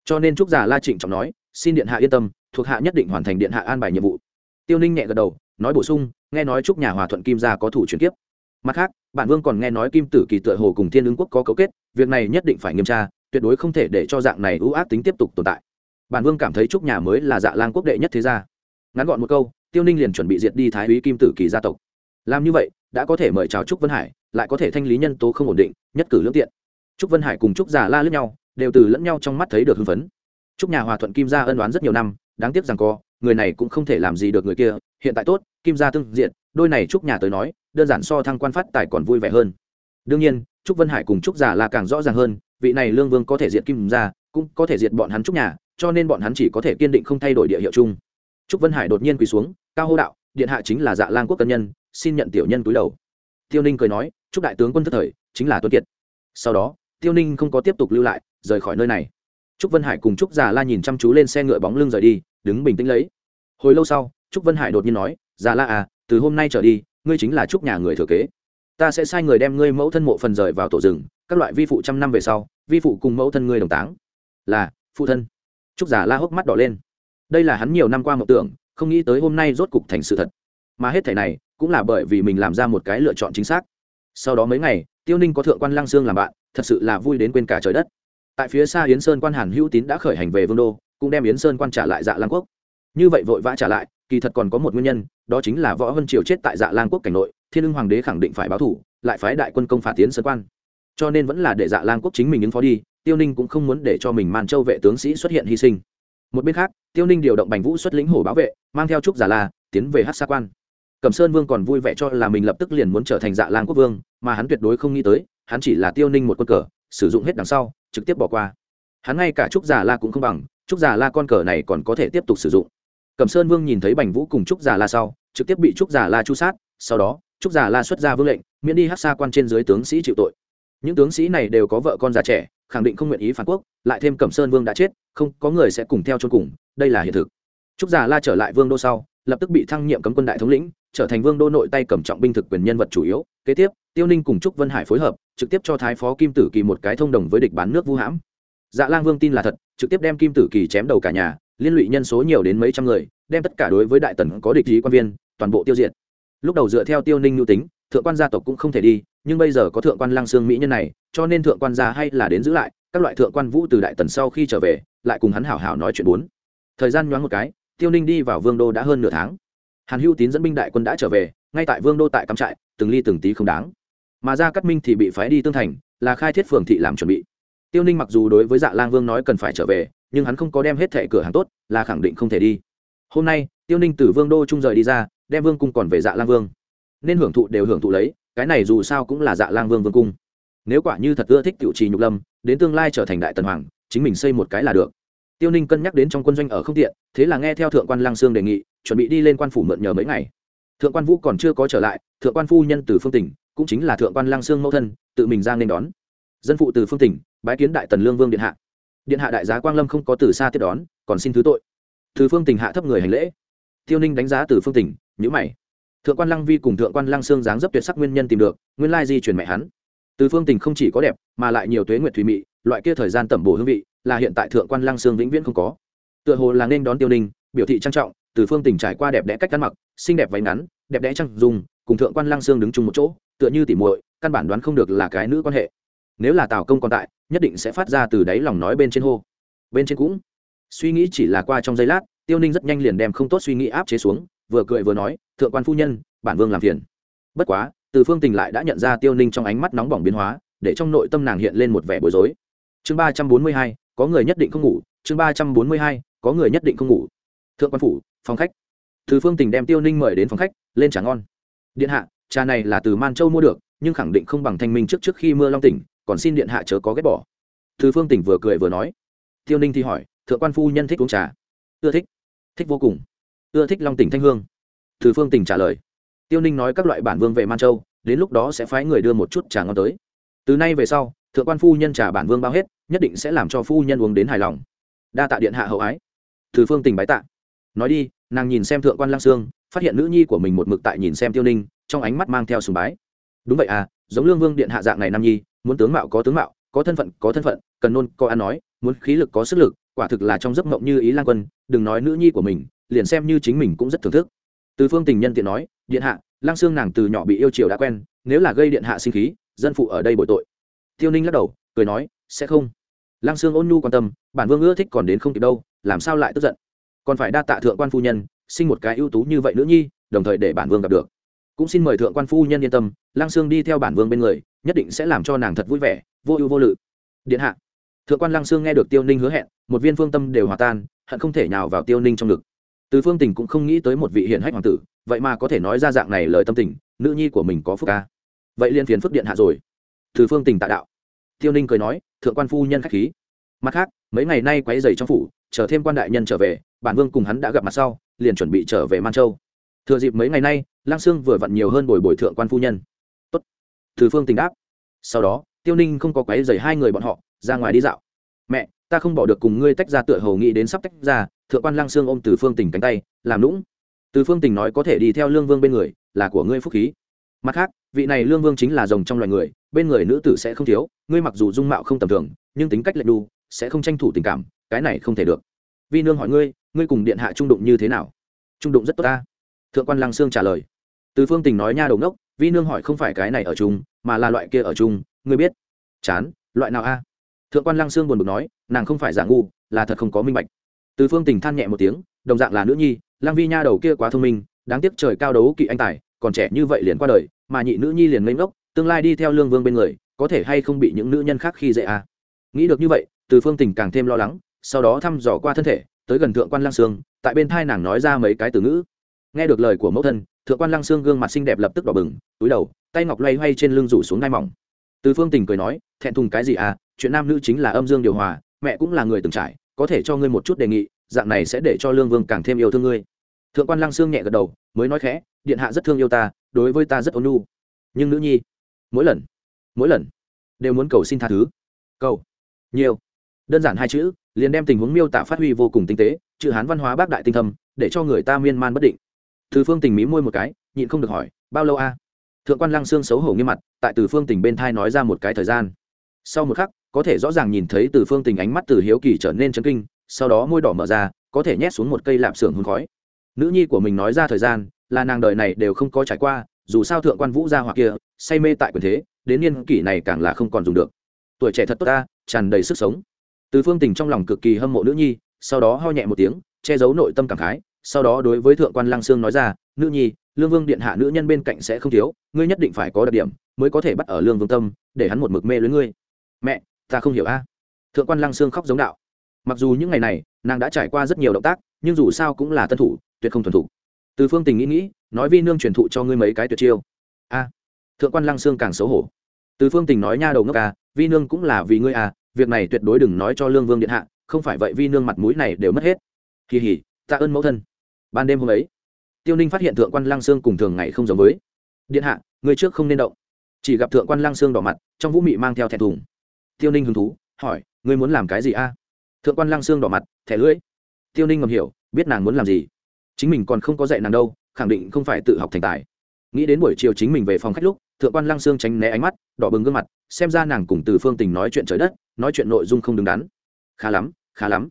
Cho nên trúc giả la trịnh trọng nói, xin điện hạ yên tâm, thuộc hạ nhất định hoàn thành điện hạ an bài nhiệm vụ. Tiêu ninh nhẹ gật đầu, nói bổ sung, nghe nói trúc nhà hòa thuận kim gia có thủ chuyển kiếp. Mặt khác, bản vương còn nghe nói kim tử kỳ tựa hồ cùng thiên ứng quốc có cấu kết, việc này nhất định phải nghiêm tra, tuyệt đối không thể để cho dạng này ưu ác tính tiếp tục tồn tại. Bản vương cảm thấy trúc nhà mới là dạ lang quốc đệ nhất thế gia. Ngắn gọn một câu tiêu ninh liền chuẩn bị diệt đi thái úy kim tử kỳ gia tộc. Làm như vậy, đã có thể mời chào trúc vân hải, lại có thể thanh lý nhân tố không ổn định, nhất cử lương tiện. Trúc vân hải cùng trúc già la lướt nhau, đều từ lẫn nhau trong mắt thấy được hưng phấn. Trúc nhà hòa thuận kim gia ân đoán rất nhiều năm, đáng tiếc rằng co, người này cũng không thể làm gì được người kia, hiện tại tốt, kim gia tương diện, đôi này trúc nhà tới nói, đơn giản so thăng quan phát tài còn vui vẻ hơn. Đương nhiên, trúc vân hải cùng trúc già là càng rõ ràng hơn, vị này lương vương có thể diệt kim gia, cũng có thể diệt bọn hắn trúc nhà, cho nên bọn hắn chỉ có thể kiên định không thay đổi địa hiệu chung. Trúc vân hải đột nhiên quỳ xuống cao hô đạo, điện hạ chính là dạ lang quốc cân nhân, xin nhận tiểu nhân túi đầu. Tiêu ninh cười nói, chúc đại tướng quân thất thời, chính là tuân kiệt. Sau đó, tiêu ninh không có tiếp tục lưu lại, rời khỏi nơi này. Trúc vân hải cùng trúc già la nhìn chăm chú lên xe ngựa bóng lưng rời đi, đứng bình tĩnh lấy. Hồi lâu sau, trúc vân hải đột nhiên nói, già la à từ hôm nay trở đi, ngươi chính là trúc nhà người thừa kế. Ta sẽ sai người đem ngươi mẫu thân mộ phần rời vào tổ rừng, các loại vi phụ trăm năm về sau, vi phụ cùng mẫu thân ngươi đồng táng. Là, phụ thân. Trúc già la hốc mắt đỏ lên. Đây là hắn nhiều năm qua mộng tưởng không nghĩ tới hôm nay rốt cục thành sự thật. Mà hết thảy này cũng là bởi vì mình làm ra một cái lựa chọn chính xác. Sau đó mấy ngày, tiêu ninh có thượng quan lăng sương làm bạn, thật sự là vui đến quên cả trời đất. Tại phía xa yến sơn quan hàn hữu tín đã khởi hành về vương đô, cũng đem yến sơn quan trả lại dạ lang quốc. Như vậy vội vã trả lại, kỳ thật còn có một nguyên nhân, đó chính là võ vân triều chết tại dạ lang quốc cảnh nội, thiên ưng hoàng đế khẳng định phải báo thủ, lại phái đại quân công phạt tiến sơn quan. Cho nên vẫn là để dạ lang quốc chính mình ứng phó đi, tiêu ninh cũng không muốn để cho mình man châu vệ tướng sĩ xuất hiện hy sinh một bên khác, tiêu ninh điều động bành vũ xuất lĩnh hổ bảo vệ, mang theo trúc giả la tiến về hát xa quan. Cẩm sơn vương còn vui vẻ cho là mình lập tức liền muốn trở thành dạ lang quốc vương, mà hắn tuyệt đối không nghĩ tới, hắn chỉ là tiêu ninh một quân cờ, sử dụng hết đằng sau, trực tiếp bỏ qua. Hắn ngay cả trúc giả la cũng không bằng, trúc giả la con cờ này còn có thể tiếp tục sử dụng. Cẩm sơn vương nhìn thấy bành vũ cùng trúc giả la sau, trực tiếp bị trúc giả la chu sát, sau đó, trúc giả la xuất ra vương lệnh, miễn đi hát xa quan trên dưới tướng sĩ chịu tội. Những tướng sĩ này đều có vợ con già trẻ khẳng định không nguyện ý phản quốc, lại thêm cẩm sơn vương đã chết, không có người sẽ cùng theo chôn cùng, đây là hiện thực. Trúc già la trở lại vương đô sau, lập tức bị thăng nhiệm cấm quân đại thống lĩnh, trở thành vương đô nội tay cầm trọng binh thực quyền nhân vật chủ yếu. Kế tiếp, tiêu ninh cùng trúc vân hải phối hợp, trực tiếp cho thái phó kim tử kỳ một cái thông đồng với địch bán nước vũ hãm. Dạ lang vương tin là thật, trực tiếp đem kim tử kỳ chém đầu cả nhà, liên lụy nhân số nhiều đến mấy trăm người, đem tất cả đối với đại tần có địch ý quan viên, toàn bộ tiêu diệt. Lúc đầu dựa theo tiêu ninh nhu tính thượng quan gia tộc cũng không thể đi, nhưng bây giờ có thượng quan lăng xương mỹ nhân này, cho nên thượng quan gia hay là đến giữ lại, các loại thượng quan vũ từ đại tần sau khi trở về, lại cùng hắn hảo hảo nói chuyện bốn. Thời gian nhoáng một cái, tiêu ninh đi vào vương đô đã hơn nửa tháng. Hàn hữu tín dẫn binh đại quân đã trở về, ngay tại vương đô tại cắm trại, từng ly từng tí không đáng. Mà ra cắt minh thì bị phái đi tương thành, là khai thiết phường thị làm chuẩn bị. Tiêu ninh mặc dù đối với dạ lang vương nói cần phải trở về, nhưng hắn không có đem hết thẻ cửa hàng tốt, là khẳng định không thể đi. Hôm nay, tiêu ninh từ vương đô trung rời đi ra, đem vương cung còn về dạ lang vương nên hưởng thụ đều hưởng thụ lấy, cái này dù sao cũng là dạ lang vương vương cung. Nếu quả như thật ưa thích tiểu trì nhục lâm, đến tương lai trở thành đại tần hoàng, chính mình xây một cái là được. Tiêu ninh cân nhắc đến trong quân doanh ở không tiện, thế là nghe theo thượng quan Lang sương đề nghị, chuẩn bị đi lên quan phủ mượn nhờ mấy ngày. Thượng quan vũ còn chưa có trở lại, thượng quan phu nhân từ phương tỉnh, cũng chính là thượng quan Lang sương mẫu thân, tự mình ra nên đón. Dân phụ từ phương tỉnh, bái kiến đại tần lương vương điện hạ. Điện hạ đại giá quang lâm không có từ xa tiếp đón, còn xin thứ tội. Từ phương tỉnh hạ thấp người hành lễ. Tiêu ninh đánh giá từ phương tỉnh nhữ mày thượng quan lăng vi cùng thượng quan lăng sương dáng dấp tuyệt sắc nguyên nhân tìm được, nguyên lai di chuyển mẹ hắn. Từ phương tỉnh không chỉ có đẹp, mà lại nhiều tuế nguyệt thùy mị, loại kia thời gian tẩm bổ hương vị, là hiện tại thượng quan lăng sương vĩnh viễn không có. Tựa hồ là nên đón tiêu ninh, biểu thị trang trọng, từ phương tỉnh trải qua đẹp đẽ cách ăn mặc, xinh đẹp váy ngắn, đẹp đẽ trang dùng cùng thượng quan lăng sương đứng chung một chỗ, tựa như tỉ muội, căn bản đoán không được là cái nữ quan hệ. Nếu là tào công còn tại, nhất định sẽ phát ra từ đáy lòng nói bên trên hô. Bên trên cũng. Suy nghĩ chỉ là qua trong giây lát, tiêu ninh rất nhanh liền đem không tốt suy nghĩ áp chế xuống vừa cười vừa nói, thượng quan phu nhân, bản vương làm phiền. Bất quá, từ phương tình lại đã nhận ra tiêu ninh trong ánh mắt nóng bỏng biến hóa, để trong nội tâm nàng hiện lên một vẻ bối rối. Chương ba trăm bốn mươi hai, có người nhất định không ngủ, chương ba trăm bốn mươi hai, có người nhất định không ngủ. Thượng quan phủ, phòng khách. Từ phương tình đem tiêu ninh mời đến phòng khách, lên trà ngon. Điện hạ, trà này là từ man châu mua được, nhưng khẳng định không bằng thanh minh trước trước khi mưa long tỉnh, còn xin điện hạ chớ có ghét bỏ. Từ phương tỉnh vừa cười vừa nói. Tiêu ninh thì hỏi, thượng quan phu nhân thích uống trà? Ưa thích. Thích vô cùng ưa thích long tỉnh thanh hương. Từ phương tỉnh trả lời. Tiêu ninh nói các loại bản vương về man châu, đến lúc đó sẽ phái người đưa một chút trà ngon tới. Từ nay về sau, thượng quan phu nhân trà bản vương bao hết, nhất định sẽ làm cho phu nhân uống đến hài lòng. Đa tạ điện hạ hậu ái. Từ phương tỉnh bái tạ. Nói đi, nàng nhìn xem thượng quan lang sương, phát hiện nữ nhi của mình một mực tại nhìn xem tiêu ninh, trong ánh mắt mang theo sùng bái. Đúng vậy à giống lương vương điện hạ dạng này nam nhi, muốn tướng mạo có tướng mạo, có thân phận có thân phận, cần nôn, có ăn nói, muốn khí lực có sức lực, quả thực là trong giấc mộng như ý lan quân, đừng nói nữ nhi của mình liền xem như chính mình cũng rất thưởng thức. Từ phương tình nhân tiện nói, điện hạ lang sương nàng từ nhỏ bị yêu chiều đã quen, nếu là gây điện hạ sinh khí, dân phụ ở đây bồi tội. Tiêu ninh lắc đầu, cười nói, sẽ không. Lang sương ôn nhu quan tâm, bản vương ưa thích còn đến không kịp đâu, làm sao lại tức giận? Còn phải đa tạ thượng quan phu nhân, sinh một cái ưu tú như vậy nữ nhi, đồng thời để bản vương gặp được. Cũng xin mời thượng quan phu nhân yên tâm lang sương đi theo bản vương bên người, nhất định sẽ làm cho nàng thật vui vẻ, vô ưu vô lự. Điện hạ. Thượng quan lăng sương nghe được tiêu ninh hứa hẹn, một viên phương tâm đều hòa tan, hận không thể nào vào tiêu ninh trong ngực từ phương tình cũng không nghĩ tới một vị hiển hách hoàng tử, vậy mà có thể nói ra dạng này lời tâm tình, nữ nhi của mình có phúc ca. Vậy liên phiền phức điện hạ rồi. Từ phương tình tạ đạo. Tiêu ninh cười nói, thượng quan phu nhân k h á c h khí. Mặt khác, mấy ngày nay quáy dày trong phủ, chờ thêm quan đại nhân trở về, bản vương cùng hắn đã gặp mặt sau, liền chuẩn bị trở về man châu. Thừa dịp mấy ngày nay lang sương vừa vặn nhiều hơn bồi bồi thượng quan phu nhân. Tốt. từ phương tình đáp. Sau đó, tiêu ninh không có quấy dày hai người bọn họ, ra ngoài đi dạo. Mẹ, ta không bỏ được cùng ngươi tách ra tựa hầu nghĩ đến sắp tách ra thượng quan lăng sương ôm từ phương tình cánh tay, làm lũng từ phương tình nói có thể đi theo lương vương bên người, là của ngươi phúc khí. Mặt khác, vị này lương vương chính là rồng trong loài người, bên người nữ tử sẽ không thiếu, ngươi mặc dù dung mạo không tầm thường, nhưng tính cách lệch đu sẽ không tranh thủ tình cảm, cái này không thể được. Vi nương hỏi ngươi ngươi cùng điện hạ trung đụng như thế nào? Trung đụng rất tốt ta. Thượng quan lăng sương trả lời. Từ phương tình nói nha đầu ngốc, vi nương hỏi không phải cái này ở chung, mà là loại kia ở chung, ngươi biết. Chán, loại nào a? Thượng quan lăng sương buồn bực nói, nàng không phải giả ngu, là thật không có minh bạch từ phương tình than nhẹ một tiếng, đồng dạng là nữ nhi, lăng vi nha đầu kia quá thông minh, đáng tiếc trời cao đấu kỵ anh tài, còn trẻ như vậy liền qua đời, mà nhị nữ nhi liền ngây ngốc, tương lai đi theo lương vương bên người, có thể hay không bị những nữ nhân khác khi dễ à. nghĩ được như vậy, từ phương tình càng thêm lo lắng, sau đó thăm dò qua thân thể, tới gần thượng quan lăng sương, tại bên thai nàng nói ra mấy cái từ ngữ. Nghe được lời của mẫu thân, thượng quan lăng sương gương mặt xinh đẹp lập tức đỏ bừng, túi đầu, tay ngọc loay hoay trên lưng rủ xuống ngai mỏng. Từ phương tình cười nói, thẹn thùng cái gì à? Chuyện nam nữ chính là âm dương điều hòa, mẹ cũng là người từng trải có thể cho ngươi một chút đề nghị, dạng này sẽ để cho lương vương càng thêm yêu thương ngươi. Thượng quan lăng sương nhẹ gật đầu, mới nói khẽ, điện hạ rất thương yêu ta, đối với ta rất ôn nhu. Nhưng nữ nhi, mỗi lần mỗi lần đều muốn cầu xin tha thứ. Cầu, nhiều. Đơn giản hai chữ, liền đem tình huống miêu tả phát huy vô cùng tinh tế, chữ hán văn hóa bác đại tinh thâm, để cho người ta miên man bất định. Từ phương tình mí môi một cái, nhịn không được hỏi, bao lâu a? Thượng quan lăng xương xấu hổ nghiêm mặt, tại từ phương tình bên thai nói ra một cái thời gian. Sau một khắc có thể rõ ràng nhìn thấy từ phương tình ánh mắt từ hiếu kỳ trở nên chấn kinh, sau đó môi đỏ mở ra, có thể nhét xuống một cây lạp xưởng hương khói. Nữ nhi của mình nói ra thời gian, là nàng đời này đều không có trải qua, dù sao thượng quan vũ gia hoặc kia, say mê tại quyền thế, đến niên kỷ này càng là không còn dùng được. Tuổi trẻ thật tốt ta, tràn đầy sức sống. Từ phương tình trong lòng cực kỳ hâm mộ nữ nhi, sau đó ho nhẹ một tiếng, che giấu nội tâm cảm khái, sau đó đối với thượng quan lăng sương nói ra, nữ nhi, lương vương điện hạ nữ nhân bên cạnh sẽ không thiếu, ngươi nhất định phải có đặc điểm, mới có thể bắt ở lương vương tâm, để hắn một mực mê lưới ngươi. Mẹ ta không hiểu a. Thượng quan lăng sương khóc giống đạo. Mặc dù những ngày này, nàng đã trải qua rất nhiều động tác, nhưng dù sao cũng là tân thủ, tuyệt không thuần thủ từ phương tình nghĩ nghĩ, nói vi nương truyền thụ cho ngươi mấy cái tuyệt chiêu. A. Thượng quan lăng sương càng xấu hổ. Từ phương tình nói nha đầu ngốc à vi nương cũng là vì ngươi à việc này tuyệt đối đừng nói cho lương vương điện hạ, không phải vậy vi nương mặt mũi này đều mất hết. Kỳ hỉ, tạ ơn mẫu thân. Ban đêm hôm ấy, tiêu ninh phát hiện thượng quan lăng sương cùng thường ngày không giống với. Điện hạ, người trước không nên động. Chỉ gặp thượng quan lăng sương đỏ mặt, trong vũ mị mang theo thẻ thùng tiêu ninh hứng thú, hỏi, ngươi muốn làm cái gì a? Thượng quan lăng xương đỏ mặt, thẻ lưỡi. Tiêu ninh ngầm hiểu, biết nàng muốn làm gì. Chính mình còn không có dạy nàng đâu, khẳng định không phải tự học thành tài. Nghĩ đến buổi chiều chính mình về phòng khách lúc, thượng quan lăng sương tránh né ánh mắt, đỏ bừng gương mặt, xem ra nàng cùng từ phương tình nói chuyện trời đất, nói chuyện nội dung không đứng đắn. Khá lắm khá lắm.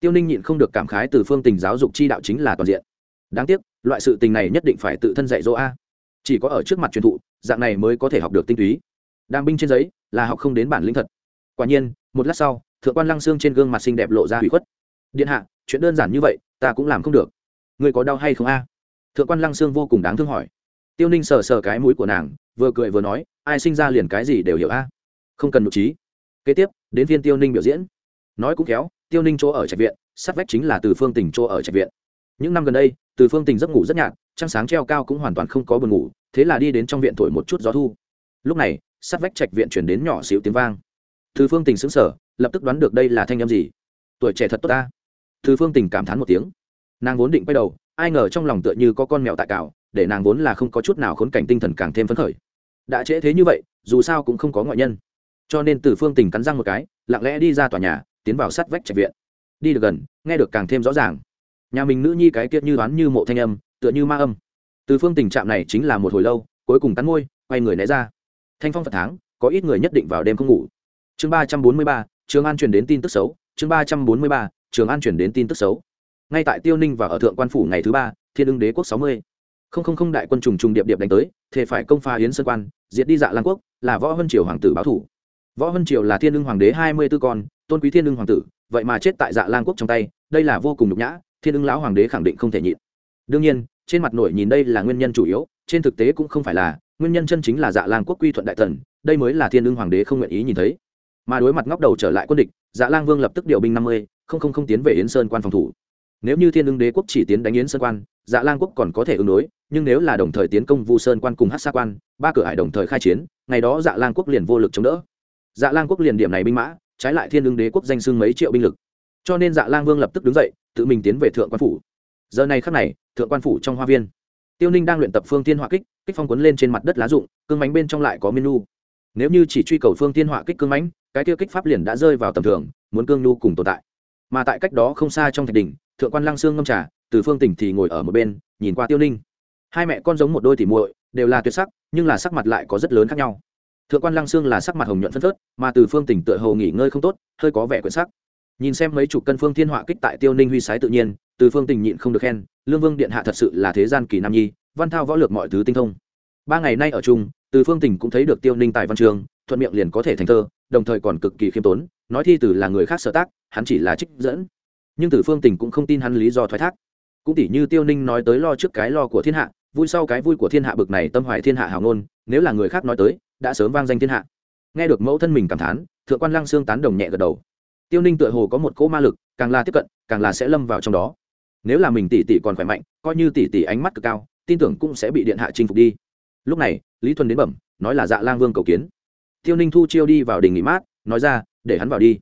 Tiêu ninh nhịn không được cảm khái từ phương tình giáo dục chi đạo chính là toàn diện. Đáng tiếc, loại sự tình này nhất định phải tự thân dạy dỗ a. Chỉ có ở trước mặt truyền thụ, dạng này mới có thể học được tinh túy. Đang binh trên giấy, là học không đến bản lĩnh thật quả nhiên, một lát sau, thượng quan lăng xương trên gương mặt xinh đẹp lộ ra hủy khuất. Điện hạ, chuyện đơn giản như vậy, ta cũng làm không được. Người có đau hay không a? Thượng quan lăng xương vô cùng đáng thương hỏi. Tiêu ninh sờ sờ cái mũi của nàng, vừa cười vừa nói, ai sinh ra liền cái gì đều hiểu a. Không cần nội trí. Kế tiếp, đến viên tiêu ninh biểu diễn. Nói cũng kéo tiêu ninh chỗ ở trạch viện, sát vách chính là từ phương tỉnh chỗ ở trạch viện. Những năm gần đây, từ phương tình giấc ngủ rất nhạt, trăng sáng treo cao cũng hoàn toàn không có buồn ngủ, thế là đi đến trong viện thổi một chút gió thu. Lúc này, sát vách trạch viện chuyển đến nhỏ xíu tiếng vang từ phương tình xứng sở lập tức đoán được đây là thanh âm gì. Tuổi trẻ thật tốt ta. Từ phương tình cảm thán một tiếng. Nàng vốn định quay đầu, ai ngờ trong lòng tựa như có con mèo tại cào, để nàng vốn là không có chút nào khốn cảnh tinh thần càng thêm phấn khởi. Đã trễ thế như vậy, dù sao cũng không có ngoại nhân. Cho nên từ phương tình cắn răng một cái, lặng lẽ đi ra tòa nhà, tiến vào sát vách trạch viện. Đi được gần, nghe được càng thêm rõ ràng. Nhà mình nữ nhi cái kiệt như đoán như mộ thanh âm, tựa như ma âm. Từ phương tình chạm này chính là một hồi lâu, cuối cùng cắn môi, quay người né ra. Thanh phong phật tháng, có ít người nhất định vào đêm không ngủ chương ba trăm bốn mươi ba, trường an truyền đến tin tức xấu. Chương ba trăm bốn mươi ba, trường an truyền đến tin tức xấu. Ngay tại tiêu ninh và ở thượng quan phủ ngày thứ ba, thiên ưng đế quốc sáu mươi. Không không không, đại quân trùng trùng điệp điệp đánh tới thể phải công pha yến sơn quan, diệt đi dạ lan quốc, là võ vân triều hoàng tử báo thủ. Võ vân triều là thiên ưng hoàng đế hai mươi b ố con, tôn quý thiên ưng hoàng tử, vậy mà chết tại dạ lan quốc trong tay, đây là vô cùng nhục nhã, thiên ưng lão hoàng đế khẳng định không thể nhịn. Đương nhiên, trên mặt nổi nhìn đây là nguyên nhân chủ yếu, trên thực tế cũng không phải là, nguyên nhân chân chính là dạ lang quốc quy thuận đại tần, đây mới là thiên ưng hoàng đế không nguyện ý nhìn thấy mà đối mặt ngóc đầu trở lại quân địch dạ lang vương lập tức điều binh năm mươi, không không không tiến về yến sơn quan phòng thủ. Nếu như thiên ưng đế quốc chỉ tiến đánh yến sơn quan dạ lang quốc còn có thể ứng đối, nhưng nếu là đồng thời tiến công vu sơn quan cùng hát sa quan, ba cửa hải đồng thời khai chiến, ngày đó dạ lang quốc liền vô lực chống đỡ. Dạ lang quốc liền điểm này binh mã, trái lại thiên ưng đế quốc danh xưng mấy triệu binh lực. Cho nên dạ lang vương lập tức đứng dậy, tự mình tiến về thượng quan phủ. Giờ này khắc này, thượng quan phủ trong hoa viên, tiêu ninh đang luyện tập phương tiên họa kích kích phong quấn lên trên mặt đất lá rụng, cương mánh bên trong lại có menu nếu như chỉ truy cầu phương tiên họa kích cương mánh cái tiêu kích pháp liền đã rơi vào tầm thường, muốn cương nhu cùng tồn tại. Mà tại cách đó không xa trong thạch đình thượng quan lăng sương ngâm trà, từ phương tỉnh thì ngồi ở một bên, nhìn qua tiêu ninh. Hai mẹ con giống một đôi tỉ muội, đều là tuyệt sắc, nhưng là sắc mặt lại có rất lớn khác nhau. Thượng quan lăng sương là sắc mặt hồng nhuận phân phớt, mà từ phương tỉnh tựa hồ nghỉ ngơi không tốt, hơi có vẻ quyển sắc. Nhìn xem mấy chục cân phương thiên họa kích tại tiêu ninh huy sái tự nhiên, từ phương tình nhịn không được khen, lương vương điện hạ thật sự là thế gian kỳ nam nhi, văn thao võ lược mọi thứ tinh thông. Ba ngày nay ở chung, từ phương tình cũng thấy được tiêu ninh tại văn trường, thuận miệng liền có thể thành thơ đồng thời còn cực kỳ khiêm tốn, nói thi từ là người khác sở tác, hắn chỉ là trích dẫn. Nhưng từ phương tình cũng không tin hắn lý do thoái thác. Cũng tỉ như tiêu ninh nói tới lo trước cái lo của thiên hạ, vui sau cái vui của thiên hạ bực này tâm hoài thiên hạ hào ngôn, nếu là người khác nói tới, đã sớm vang danh thiên hạ. Nghe được mẫu thân mình cảm thán, thượng quan lăng xương tán đồng nhẹ gật đầu. Tiêu ninh tựa hồ có một cỗ ma lực, càng là tiếp cận, càng là sẽ lâm vào trong đó. Nếu là mình tỷ tỷ còn khỏe mạnh, coi như tỷ tỷ ánh mắt cực cao, tin tưởng cũng sẽ bị điện hạ chinh phục đi. Lúc này, lý thuần đến bẩm, nói là dạ lang vương cầu kiến tiêu ninh thu chiêu đi vào đình nghỉ mát, nói ra, để hắn vào đi.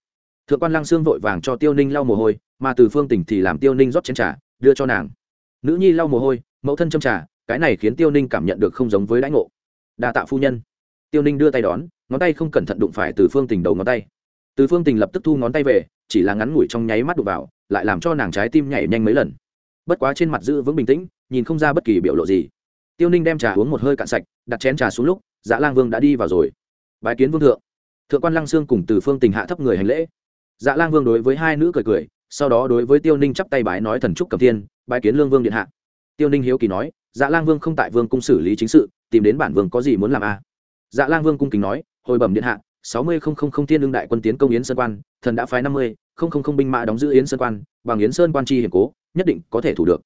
Thượng quan lăng sương vội vàng cho tiêu ninh lau mồ hôi, mà từ phương tỉnh thì làm tiêu ninh rót chén trà, đưa cho nàng. Nữ nhi lau mồ hôi, mẫu thân châm trà, cái này khiến tiêu ninh cảm nhận được không giống với đãi ngộ. Đa tạ phu nhân. Tiêu ninh đưa tay đón, ngón tay không cẩn thận đụng phải từ phương tình đầu ngón tay. Từ phương tình lập tức thu ngón tay về, chỉ là ngắn ngủi trong nháy mắt đụng vào, lại làm cho nàng trái tim nhảy nhanh mấy lần. Bất quá trên mặt giữ vững bình tĩnh, nhìn không ra bất kỳ biểu lộ gì. Tiêu ninh đem trà uống một hơi cạn sạch, đặt chén trà xuống lúc dạ lang vương đã đi vào rồi. Bái kiến vương thượng. Thượng quan lăng sương cùng từ phương tình hạ thấp người hành lễ. Dạ lang vương đối với hai nữ cười cười, sau đó đối với tiêu ninh chắp tay bái nói thần trúc cầm thiên, bái kiến lương vương điện hạ. Tiêu ninh hiếu kỳ nói dạ lang vương không tại vương cung xử lý chính sự, tìm đến bản vương có gì muốn làm a à? dạ lang vương cung kính nói, hồi bẩm điện hạ, sáu mươi không không không thiên lương đại quân tiến công yến sơn quan, thần đã phái năm mươi không không không binh mã đóng giữ yến sơn quan, bằng yến sơn quan chi hiểm cố, nhất định có thể thủ được.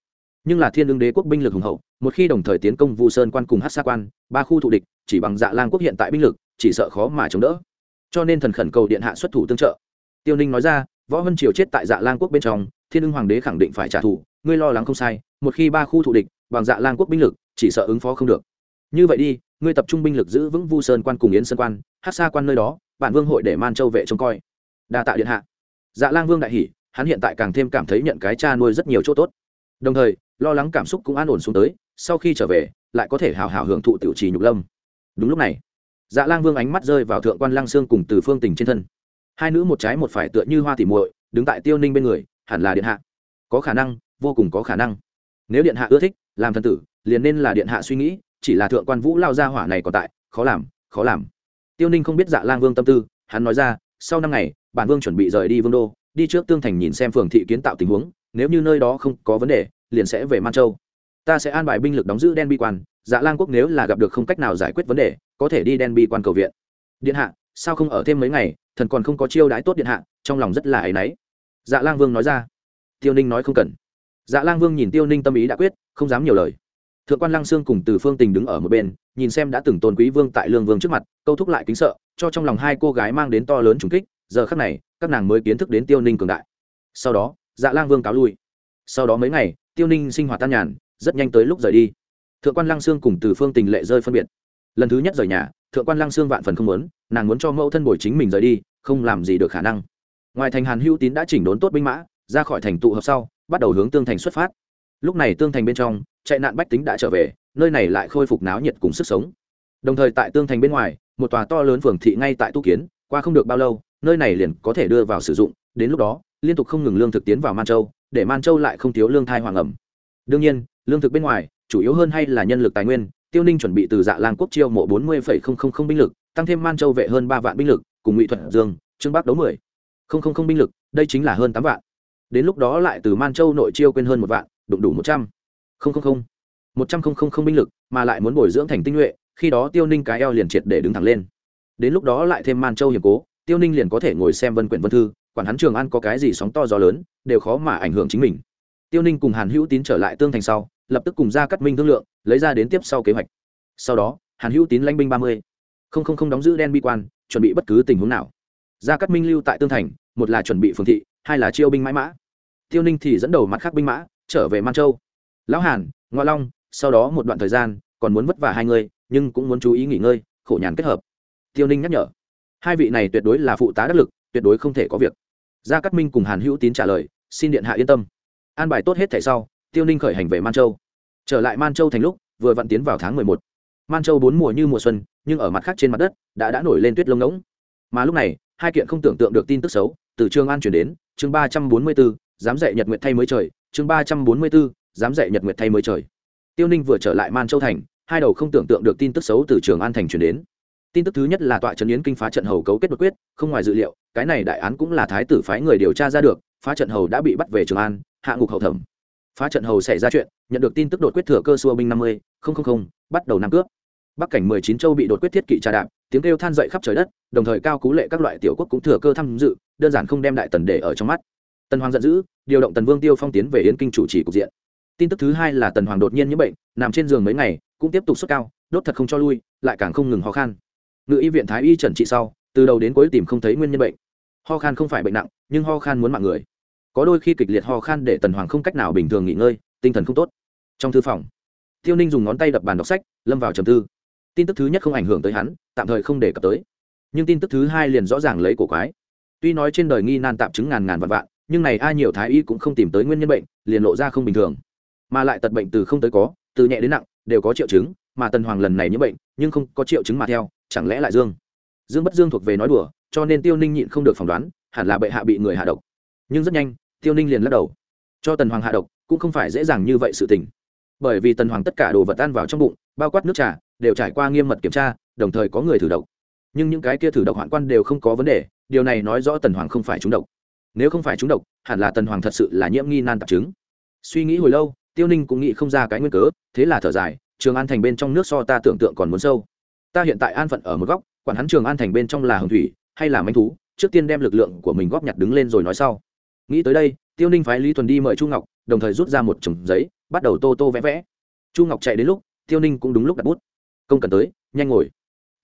Nhưng là thiên lương đế quốc binh lực hùng hậu, một khi đồng thời tiến công vu sơn quan cùng hát xa quan, ba khu thụ địch, chỉ bằng dạ lang quốc hiện tại binh lực chỉ sợ khó mà chống đỡ. Cho nên thần khẩn cầu điện hạ xuất thủ tương trợ. Tiêu ninh nói ra, võ vân triều chết tại dạ lang quốc bên trong, thiên ưng hoàng đế khẳng định phải trả thù, ngươi lo lắng không sai, một khi ba khu thụ địch, bằng dạ lang quốc binh lực, chỉ sợ ứng phó không được. Như vậy đi, ngươi tập trung binh lực giữ vững vu sơn quan cùng yến sơn quan, hát xa quan nơi đó, bản vương hội để man châu vệ trông coi. Đa tạ điện hạ. Dạ lang vương đại hỷ hắn hiện tại càng thêm cảm thấy nhận cái cha nuôi rất nhiều chỗ tốt. Đồng thời, lo lắng cảm xúc cũng an ổn xuống tới, sau khi trở về, lại có thể hào hào hưởng thụ tiểu trì nhục lâm. Đúng lúc này dạ lang vương ánh mắt rơi vào thượng quan lang sương cùng từ phương tình trên thân. Hai nữ một trái một phải tựa như hoa tỉ muội, đứng tại tiêu ninh bên người, hẳn là điện hạ. Có khả năng, vô cùng có khả năng. Nếu điện hạ ưa thích, làm thần tử, liền nên là điện hạ suy nghĩ, chỉ là thượng quan vũ lao ra hỏa này còn tại, khó làm khó làm. Tiêu ninh không biết dạ lang vương tâm tư, hắn nói ra, sau năm ngày, bản vương chuẩn bị rời đi vương đô, đi trước tương thành nhìn xem phường thị kiến tạo tình huống, nếu như nơi đó không có vấn đề, liền sẽ về man châu. Ta sẽ an bài binh lực đóng giữ đen bi quan dạ lang quốc nếu là gặp được không cách nào giải quyết vấn đề có thể đi đen bi quan cầu viện. Điện hạ, sao không ở thêm mấy ngày, thần còn không có chiêu đãi tốt điện hạ, trong lòng rất là áy náy. Dạ lang vương nói ra. Tiêu ninh nói không cần. Dạ lang vương nhìn tiêu ninh tâm ý đã quyết, không dám nhiều lời. Thượng quan lăng sương cùng từ phương tình đứng ở một bên, nhìn xem đã từng tôn quý vương tại lương vương trước mặt, câu thúc lại kính sợ, cho trong lòng hai cô gái mang đến to lớn trùng kích, giờ khắc này, các nàng mới kiến thức đến tiêu ninh cường đại. Sau đó dạ lang vương cáo lui. Sau đó mấy ngày, tiêu ninh sinh hoạt tan nhàn, rất nhanh tới lúc rời đi. Thượng quan lăng sương cùng từ phương tình lệ rơi phân biệt lần thứ nhất rời nhà, thượng quan lăng sương vạn phần không muốn, nàng muốn cho mẫu thân bồi chính mình rời đi, không làm gì được khả năng. Ngoài thành hàn hữu tín đã chỉnh đốn tốt binh mã, ra khỏi thành tụ hợp sau, bắt đầu hướng tương thành xuất phát. Lúc này tương thành bên trong, chạy nạn bách tính đã trở về, nơi này lại khôi phục náo nhiệt cùng sức sống. Đồng thời tại tương thành bên ngoài, một tòa to lớn phường thị ngay tại tu kiến, qua không được bao lâu, nơi này liền có thể đưa vào sử dụng, đến lúc đó, liên tục không ngừng lương thực tiến vào man châu, để man châu lại không thiếu lương thai hoàng ẩm. Đương nhiên, lương thực bên ngoài, chủ yếu hơn hay là nhân lực tài nguyên tiêu ninh chuẩn bị từ dạ lang quốc chiêu mộ bốn mươi binh lực, tăng thêm man châu vệ hơn ba vạn binh lực, cùng ngụy thuận dương, trương bắc đấu mười. Binh lực, đây chính là hơn tám vạn. Đến lúc đó lại từ man châu nội chiêu quên hơn một vạn, đụng đủ một trăm. Linh một trăm linh binh lực, mà lại muốn bồi dưỡng thành tinh nhuệ, khi đó tiêu ninh cái eo liền triệt để đứng thẳng lên. Đến lúc đó lại thêm man châu hiểm cố, tiêu ninh liền có thể ngồi xem vân quyển vân thư, quản hắn trường an có cái gì sóng to gió lớn, đều khó mà ảnh hưởng chính mình. Tiêu ninh cùng hàn hữu tín trở lại tương thành sau lập tức cùng ra cắt minh thương lượng, lấy ra đến tiếp sau kế hoạch. Sau đó, hàn hữu tín lãnh binh ba mươi. Không không không đóng giữ đen bi quan, chuẩn bị bất cứ tình huống nào. Gia cát minh lưu tại tương thành, một là chuẩn bị phương thị, hai là chiêu binh mãi mã. Tiêu ninh thì dẫn đầu mặt khác binh mã, trở về man châu. Lão hàn ngoa long, sau đó một đoạn thời gian, còn muốn vất vả hai người, nhưng cũng muốn chú ý nghỉ ngơi, khổ nhàn kết hợp. Tiêu ninh nhắc nhở. Hai vị này tuyệt đối là phụ tá đắc lực, tuyệt đối không thể có việc. Gia cát minh cùng hàn hữu tín trả lời, xin điện hạ yên tâm. An bài tốt hết thảy sau tiêu ninh khởi hành về man châu. Trở lại man châu thành lúc, vừa vặn tiến vào tháng mười một. Man châu bốn mùa như mùa xuân, nhưng ở mặt khác trên mặt đất, đã đã nổi lên tuyết lông ngỗng. Mà lúc này, hai kiện không tưởng tượng được tin tức xấu, từ trường an chuyển đến, chương ba trăm bốn mươi b ố dám dạy nhật nguyệt thay mới trời, chương ba trăm bốn mươi b ố dám dạy nhật nguyệt thay mới trời. Tiêu ninh vừa trở lại man châu thành, hai đầu không tưởng tượng được tin tức xấu từ trường an thành chuyển đến. Tin tức thứ nhất là tọa trấn yến kinh phá trận hầu cấu kết đột quyết, không ngoài dự liệu, cái này đại án cũng là thái tử phái người điều tra ra được, phá trận hầu đã bị bắt về trường an, hạ ngục hậu thẩm phá trận hầu xảy ra chuyện, nhận được tin tức đột quyết thừa cơ xua binh năm mươi bắt đầu năm cướp. Bắc cảnh mười chín châu bị đột quyết thiết kỵ trà đạp, tiếng kêu than dậy khắp trời đất, đồng thời cao cú lệ các loại tiểu quốc cũng thừa cơ tham dự, đơn giản không đem đại tần để ở trong mắt. Tần hoàng giận dữ, điều động tần vương tiêu phong tiến về yến kinh chủ trì cục diện. Tin tức thứ hai là tần hoàng đột nhiên nhiễm bệnh, nằm trên giường mấy ngày, cũng tiếp tục sốt cao, đốt thật không cho lui, lại càng không ngừng ho khan. Ngự y viện thái y trần trị sau, từ đầu đến cuối tìm không thấy nguyên nhân bệnh. Ho khan không phải bệnh nặng, nhưng ho khan muốn mạng người có đôi khi kịch liệt ho khan để tần hoàng không cách nào bình thường nghỉ ngơi, tinh thần không tốt. Trong thư phòng, tiêu ninh dùng ngón tay đập bàn đọc sách, lâm vào trầm tư. Tin tức thứ nhất không ảnh hưởng tới hắn, tạm thời không đề cập tới. Nhưng tin tức thứ hai liền rõ ràng lấy cổ quái. Tuy nói trên đời nghi nan tạm chứng ngàn ngàn vạn vạn, nhưng này ai nhiều thái y cũng không tìm tới nguyên nhân bệnh, liền lộ ra không bình thường. Mà lại tật bệnh từ không tới có, từ nhẹ đến nặng, đều có triệu chứng, mà tần hoàng lần này nhiễm bệnh, nhưng không có triệu chứng mà theo, chẳng lẽ lại dương? Dương bất dương thuộc về nói đùa, cho nên tiêu ninh nhịn không được phỏng đoán, hẳn là bệ hạ bị người hạ độc. Nhưng rất nhanh tiêu ninh liền lắc đầu. Cho tần hoàng hạ độc, cũng không phải dễ dàng như vậy sự tình. Bởi vì tần hoàng tất cả đồ vật ăn vào trong bụng, bao quát nước trà, đều trải qua nghiêm mật kiểm tra, đồng thời có người thử độc. Nhưng những cái kia thử độc hoạn quan đều không có vấn đề, điều này nói rõ tần hoàng không phải trúng độc. Nếu không phải trúng độc, hẳn là tần hoàng thật sự là nhiễm nghi nan tạp chứng. Suy nghĩ hồi lâu, tiêu ninh cũng nghĩ không ra cái nguyên cớ, thế là thở dài, trường an thành bên trong nước so ta tưởng tượng còn muốn sâu. Ta hiện tại an phận ở một góc, quản hắn trường an thành bên trong là hồng thủy, hay là manh thú, trước tiên đem lực lượng của mình góp nhặt đứng lên rồi nói sau nghĩ tới đây, tiêu ninh phái lý thuần đi mời chu ngọc, đồng thời rút ra một chồng giấy, bắt đầu tô tô vẽ vẽ. Chu ngọc chạy đến lúc, tiêu ninh cũng đúng lúc đặt bút. Công cần tới, nhanh ngồi.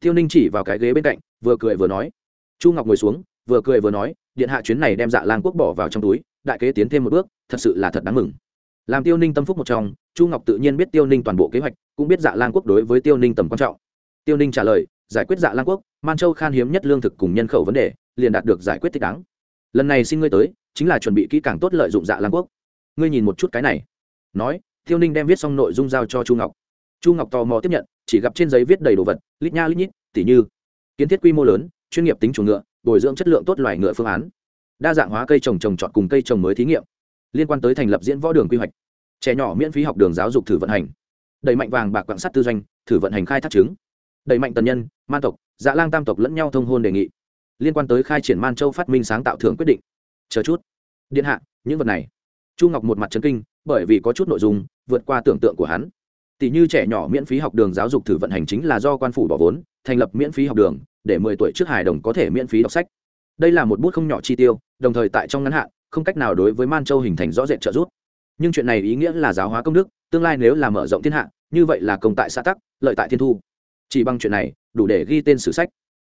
Tiêu ninh chỉ vào cái ghế bên cạnh, vừa cười vừa nói. Chu ngọc ngồi xuống, vừa cười vừa nói, điện hạ chuyến này đem dạ lan quốc bỏ vào trong túi, đại kế tiến thêm một bước, thật sự là thật đáng mừng. Làm tiêu ninh tâm phúc một trong, chu ngọc tự nhiên biết tiêu ninh toàn bộ kế hoạch, cũng biết dạ lan quốc đối với tiêu ninh tầm quan trọng. Tiêu ninh trả lời, giải quyết dạ lan quốc, man châu khan hiếm nhất lương thực cùng nhân khẩu vấn đề, liền đạt được giải quyết thích đáng. Lần này xin ngươi tới chính là chuẩn bị kỹ càng tốt lợi dụng dạ lan quốc. Ngươi nhìn một chút cái này. Nói, tiêu ninh đem viết xong nội dung giao cho chu ngọc. Chu ngọc tò mò tiếp nhận, chỉ gặp trên giấy viết đầy đồ vật, lít nha lít nhít, tỉ như kiến thiết quy mô lớn, chuyên nghiệp tính chuồng ngựa, bồi dưỡng chất lượng tốt loài ngựa phương án, đa dạng hóa cây trồng trồng trọt cùng cây trồng mới thí nghiệm, liên quan tới thành lập diễn võ đường quy hoạch, trẻ nhỏ miễn phí học đường giáo dục thử vận hành, đẩy mạnh vàng bạc quạng sắt tư doanh, thử vận hành khai thác trứng, đẩy mạnh tần nhân, man tộc dạ lang tam tộc lẫn nhau thông hôn đề nghị, liên quan tới khai triển man châu phát minh sáng tạo thưởng quyết định chờ chút. Điện hạ, những vật này. Chu ngọc một mặt trấn kinh, bởi vì có chút nội dung, vượt qua tưởng tượng của hắn. Tỷ như trẻ nhỏ miễn phí học đường giáo dục thử vận hành chính là do quan phủ bỏ vốn, thành lập miễn phí học đường, để mười tuổi trước hài đồng có thể miễn phí đọc sách. Đây là một bút không nhỏ chi tiêu, đồng thời tại trong ngắn hạn, không cách nào đối với man châu hình thành rõ rệt trợ giúp. Nhưng chuyện này ý nghĩa là giáo hóa công đức, tương lai nếu là mở rộng thiên hạ, như vậy là công tại xã tắc, lợi tại thiên thu. Chỉ bằng chuyện này, đủ để ghi tên sử sách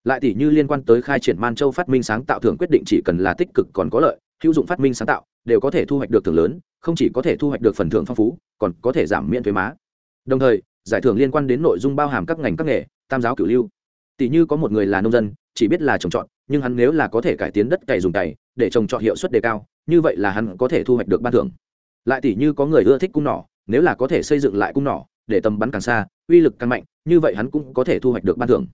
lại tỷ như liên quan tới khai triển man châu phát minh sáng tạo thường quyết định chỉ cần là tích cực còn có lợi, hữu dụng phát minh sáng tạo, đều có thể thu hoạch được thưởng lớn, không chỉ có thể thu hoạch được phần thưởng phong phú, còn có thể giảm miễn thuế má. Đồng thời, giải thưởng liên quan đến nội dung bao hàm các ngành các nghề, tam giáo cửu lưu. Tỷ như có một người là nông dân, chỉ biết là trồng trọt, nhưng hắn nếu là có thể cải tiến đất cày dùng cày, để trồng trọt hiệu suất đề cao, như vậy là hắn có thể thu hoạch được ban thưởng. Lại tỷ như có người ưa thích cung nỏ, nếu là có thể xây dựng lại cung nỏ, để tầm bắn càng xa, uy lực càng mạnh, như vậy hắn cũng có thể thu hoạch được ban thưởng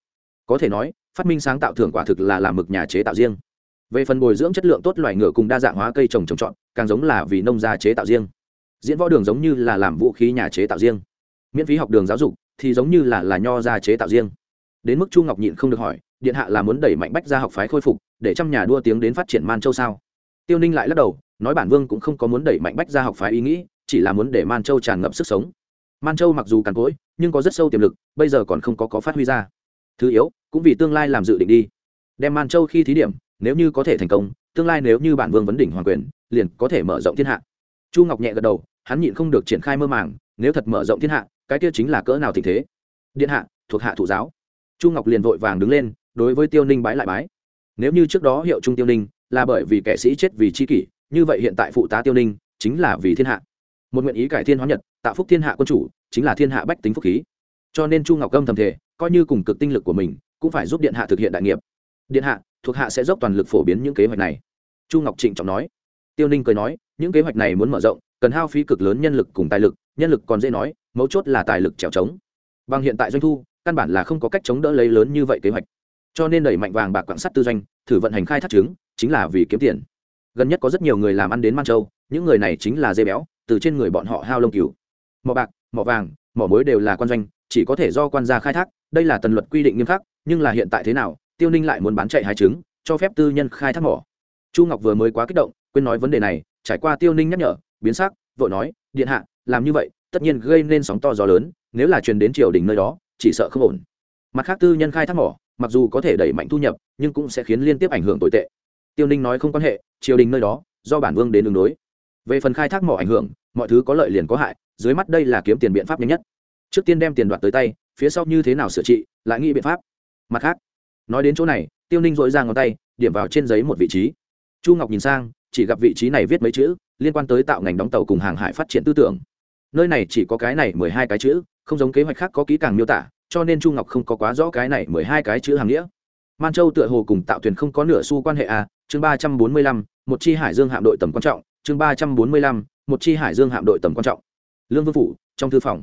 có thể nói, phát minh sáng tạo thưởng quả thực là làm mực nhà chế tạo riêng. Về phần bồi dưỡng chất lượng tốt loài ngựa cùng đa dạng hóa cây trồng trồng trọt, càng giống là vì nông gia chế tạo riêng. Diễn võ đường giống như là làm vũ khí nhà chế tạo riêng. Miễn phí học đường giáo dục thì giống như là là nho gia chế tạo riêng. Đến mức chu ngọc nhịn không được hỏi, điện hạ là muốn đẩy mạnh bách gia học phái khôi phục, để trăm nhà đua tiếng đến phát triển man châu sao? Tiêu ninh lại lắc đầu, nói bản vương cũng không có muốn đẩy mạnh bách gia học phái ý nghĩ, chỉ là muốn để man châu tràn ngập sức sống. Man châu mặc dù càn cỗi, nhưng có rất sâu tiềm lực, bây giờ còn không có có phát huy ra thứ yếu, cũng vì tương lai làm dự định đi. Đem man châu khi thí điểm, nếu như có thể thành công, tương lai nếu như bản vương vấn đỉnh hoàng quyền, liền có thể mở rộng thiên hạ. Chu ngọc nhẹ gật đầu, hắn nhịn không được triển khai mơ màng, nếu thật mở rộng thiên hạ, cái kia chính là cỡ nào tình thế? Điện hạ, thuộc hạ thủ giáo. Chu ngọc liền vội vàng đứng lên, đối với tiêu ninh bái lại bái. Nếu như trước đó hiệu trung tiêu ninh, là bởi vì kẻ sĩ chết vì c h i kỷ, như vậy hiện tại phụ tá tiêu ninh, chính là vì thiên hạ. Một nguyện ý cải thiên hóa nhật tạo phúc thiên hạ quân chủ, chính là thiên hạ bách tính phúc khí. Cho nên chu ngọc gâm thầm thể coi như cùng cực tinh lực của mình, cũng phải giúp điện hạ thực hiện đại nghiệp. Điện hạ, thuộc hạ sẽ dốc toàn lực phổ biến những kế hoạch này. Chu ngọc trịnh trọng nói. Tiêu ninh cười nói, những kế hoạch này muốn mở rộng, cần hao phí cực lớn nhân lực cùng tài lực, nhân lực còn dễ nói, mấu chốt là tài lực trèo trống. Bằng hiện tại doanh thu, căn bản là không có cách chống đỡ lấy lớn như vậy kế hoạch. Cho nên đẩy mạnh vàng bạc quạng sắt tư doanh, thử vận hành khai thác trứng, chính là vì kiếm tiền. Gần nhất có rất nhiều người làm ăn đến man châu, những người này chính là dây béo, từ trên người bọn họ hao lông cứu mỏ bạc, mỏ vàng, mỏ mối đều là quan doanh chỉ có thể do quan gia khai thác, đây là tần luật quy định nghiêm khắc, nhưng là hiện tại thế nào, tiêu ninh lại muốn bán chạy hai trứng, cho phép tư nhân khai thác mỏ. Chu ngọc vừa mới quá kích động, quên nói vấn đề này, trải qua tiêu ninh nhắc nhở, biến sắc, vội nói, điện hạ, làm như vậy, tất nhiên gây nên sóng to gió lớn, nếu là truyền đến triều đình nơi đó, chỉ sợ không ổn. Mặt khác tư nhân khai thác mỏ, mặc dù có thể đẩy mạnh thu nhập, nhưng cũng sẽ khiến liên tiếp ảnh hưởng tồi tệ. Tiêu ninh nói không quan hệ, triều đình nơi đó, do bản vương đến đường đối. Về phần khai thác mỏ ảnh hưởng, mọi thứ có lợi liền có hại, dưới mắt đây là kiếm tiền biện pháp nhanh nhất trước tiên đem tiền đoạt tới tay, phía sau như thế nào sửa trị, lại nghĩ biện pháp. Mặt khác, nói đến chỗ này, tiêu ninh dội ra ngón tay, điểm vào trên giấy một vị trí. Chu ngọc nhìn sang, chỉ gặp vị trí này viết mấy chữ, liên quan tới tạo ngành đóng tàu cùng hàng hải phát triển tư tưởng. Nơi này chỉ có cái này mười hai cái chữ, không giống kế hoạch khác có kỹ càng miêu tả, cho nên chu ngọc không có quá rõ cái này mười hai cái chữ hàng nghĩa. Man châu tựa hồ cùng tạo thuyền không có nửa xu quan hệ à chương ba trăm bốn mươi lăm, một chi hải dương hạm đội tầm quan trọng, chương ba trăm bốn mươi lăm, một chi hải dương hạm đội tầm quan trọng. Lương vương phủ, trong thư phòng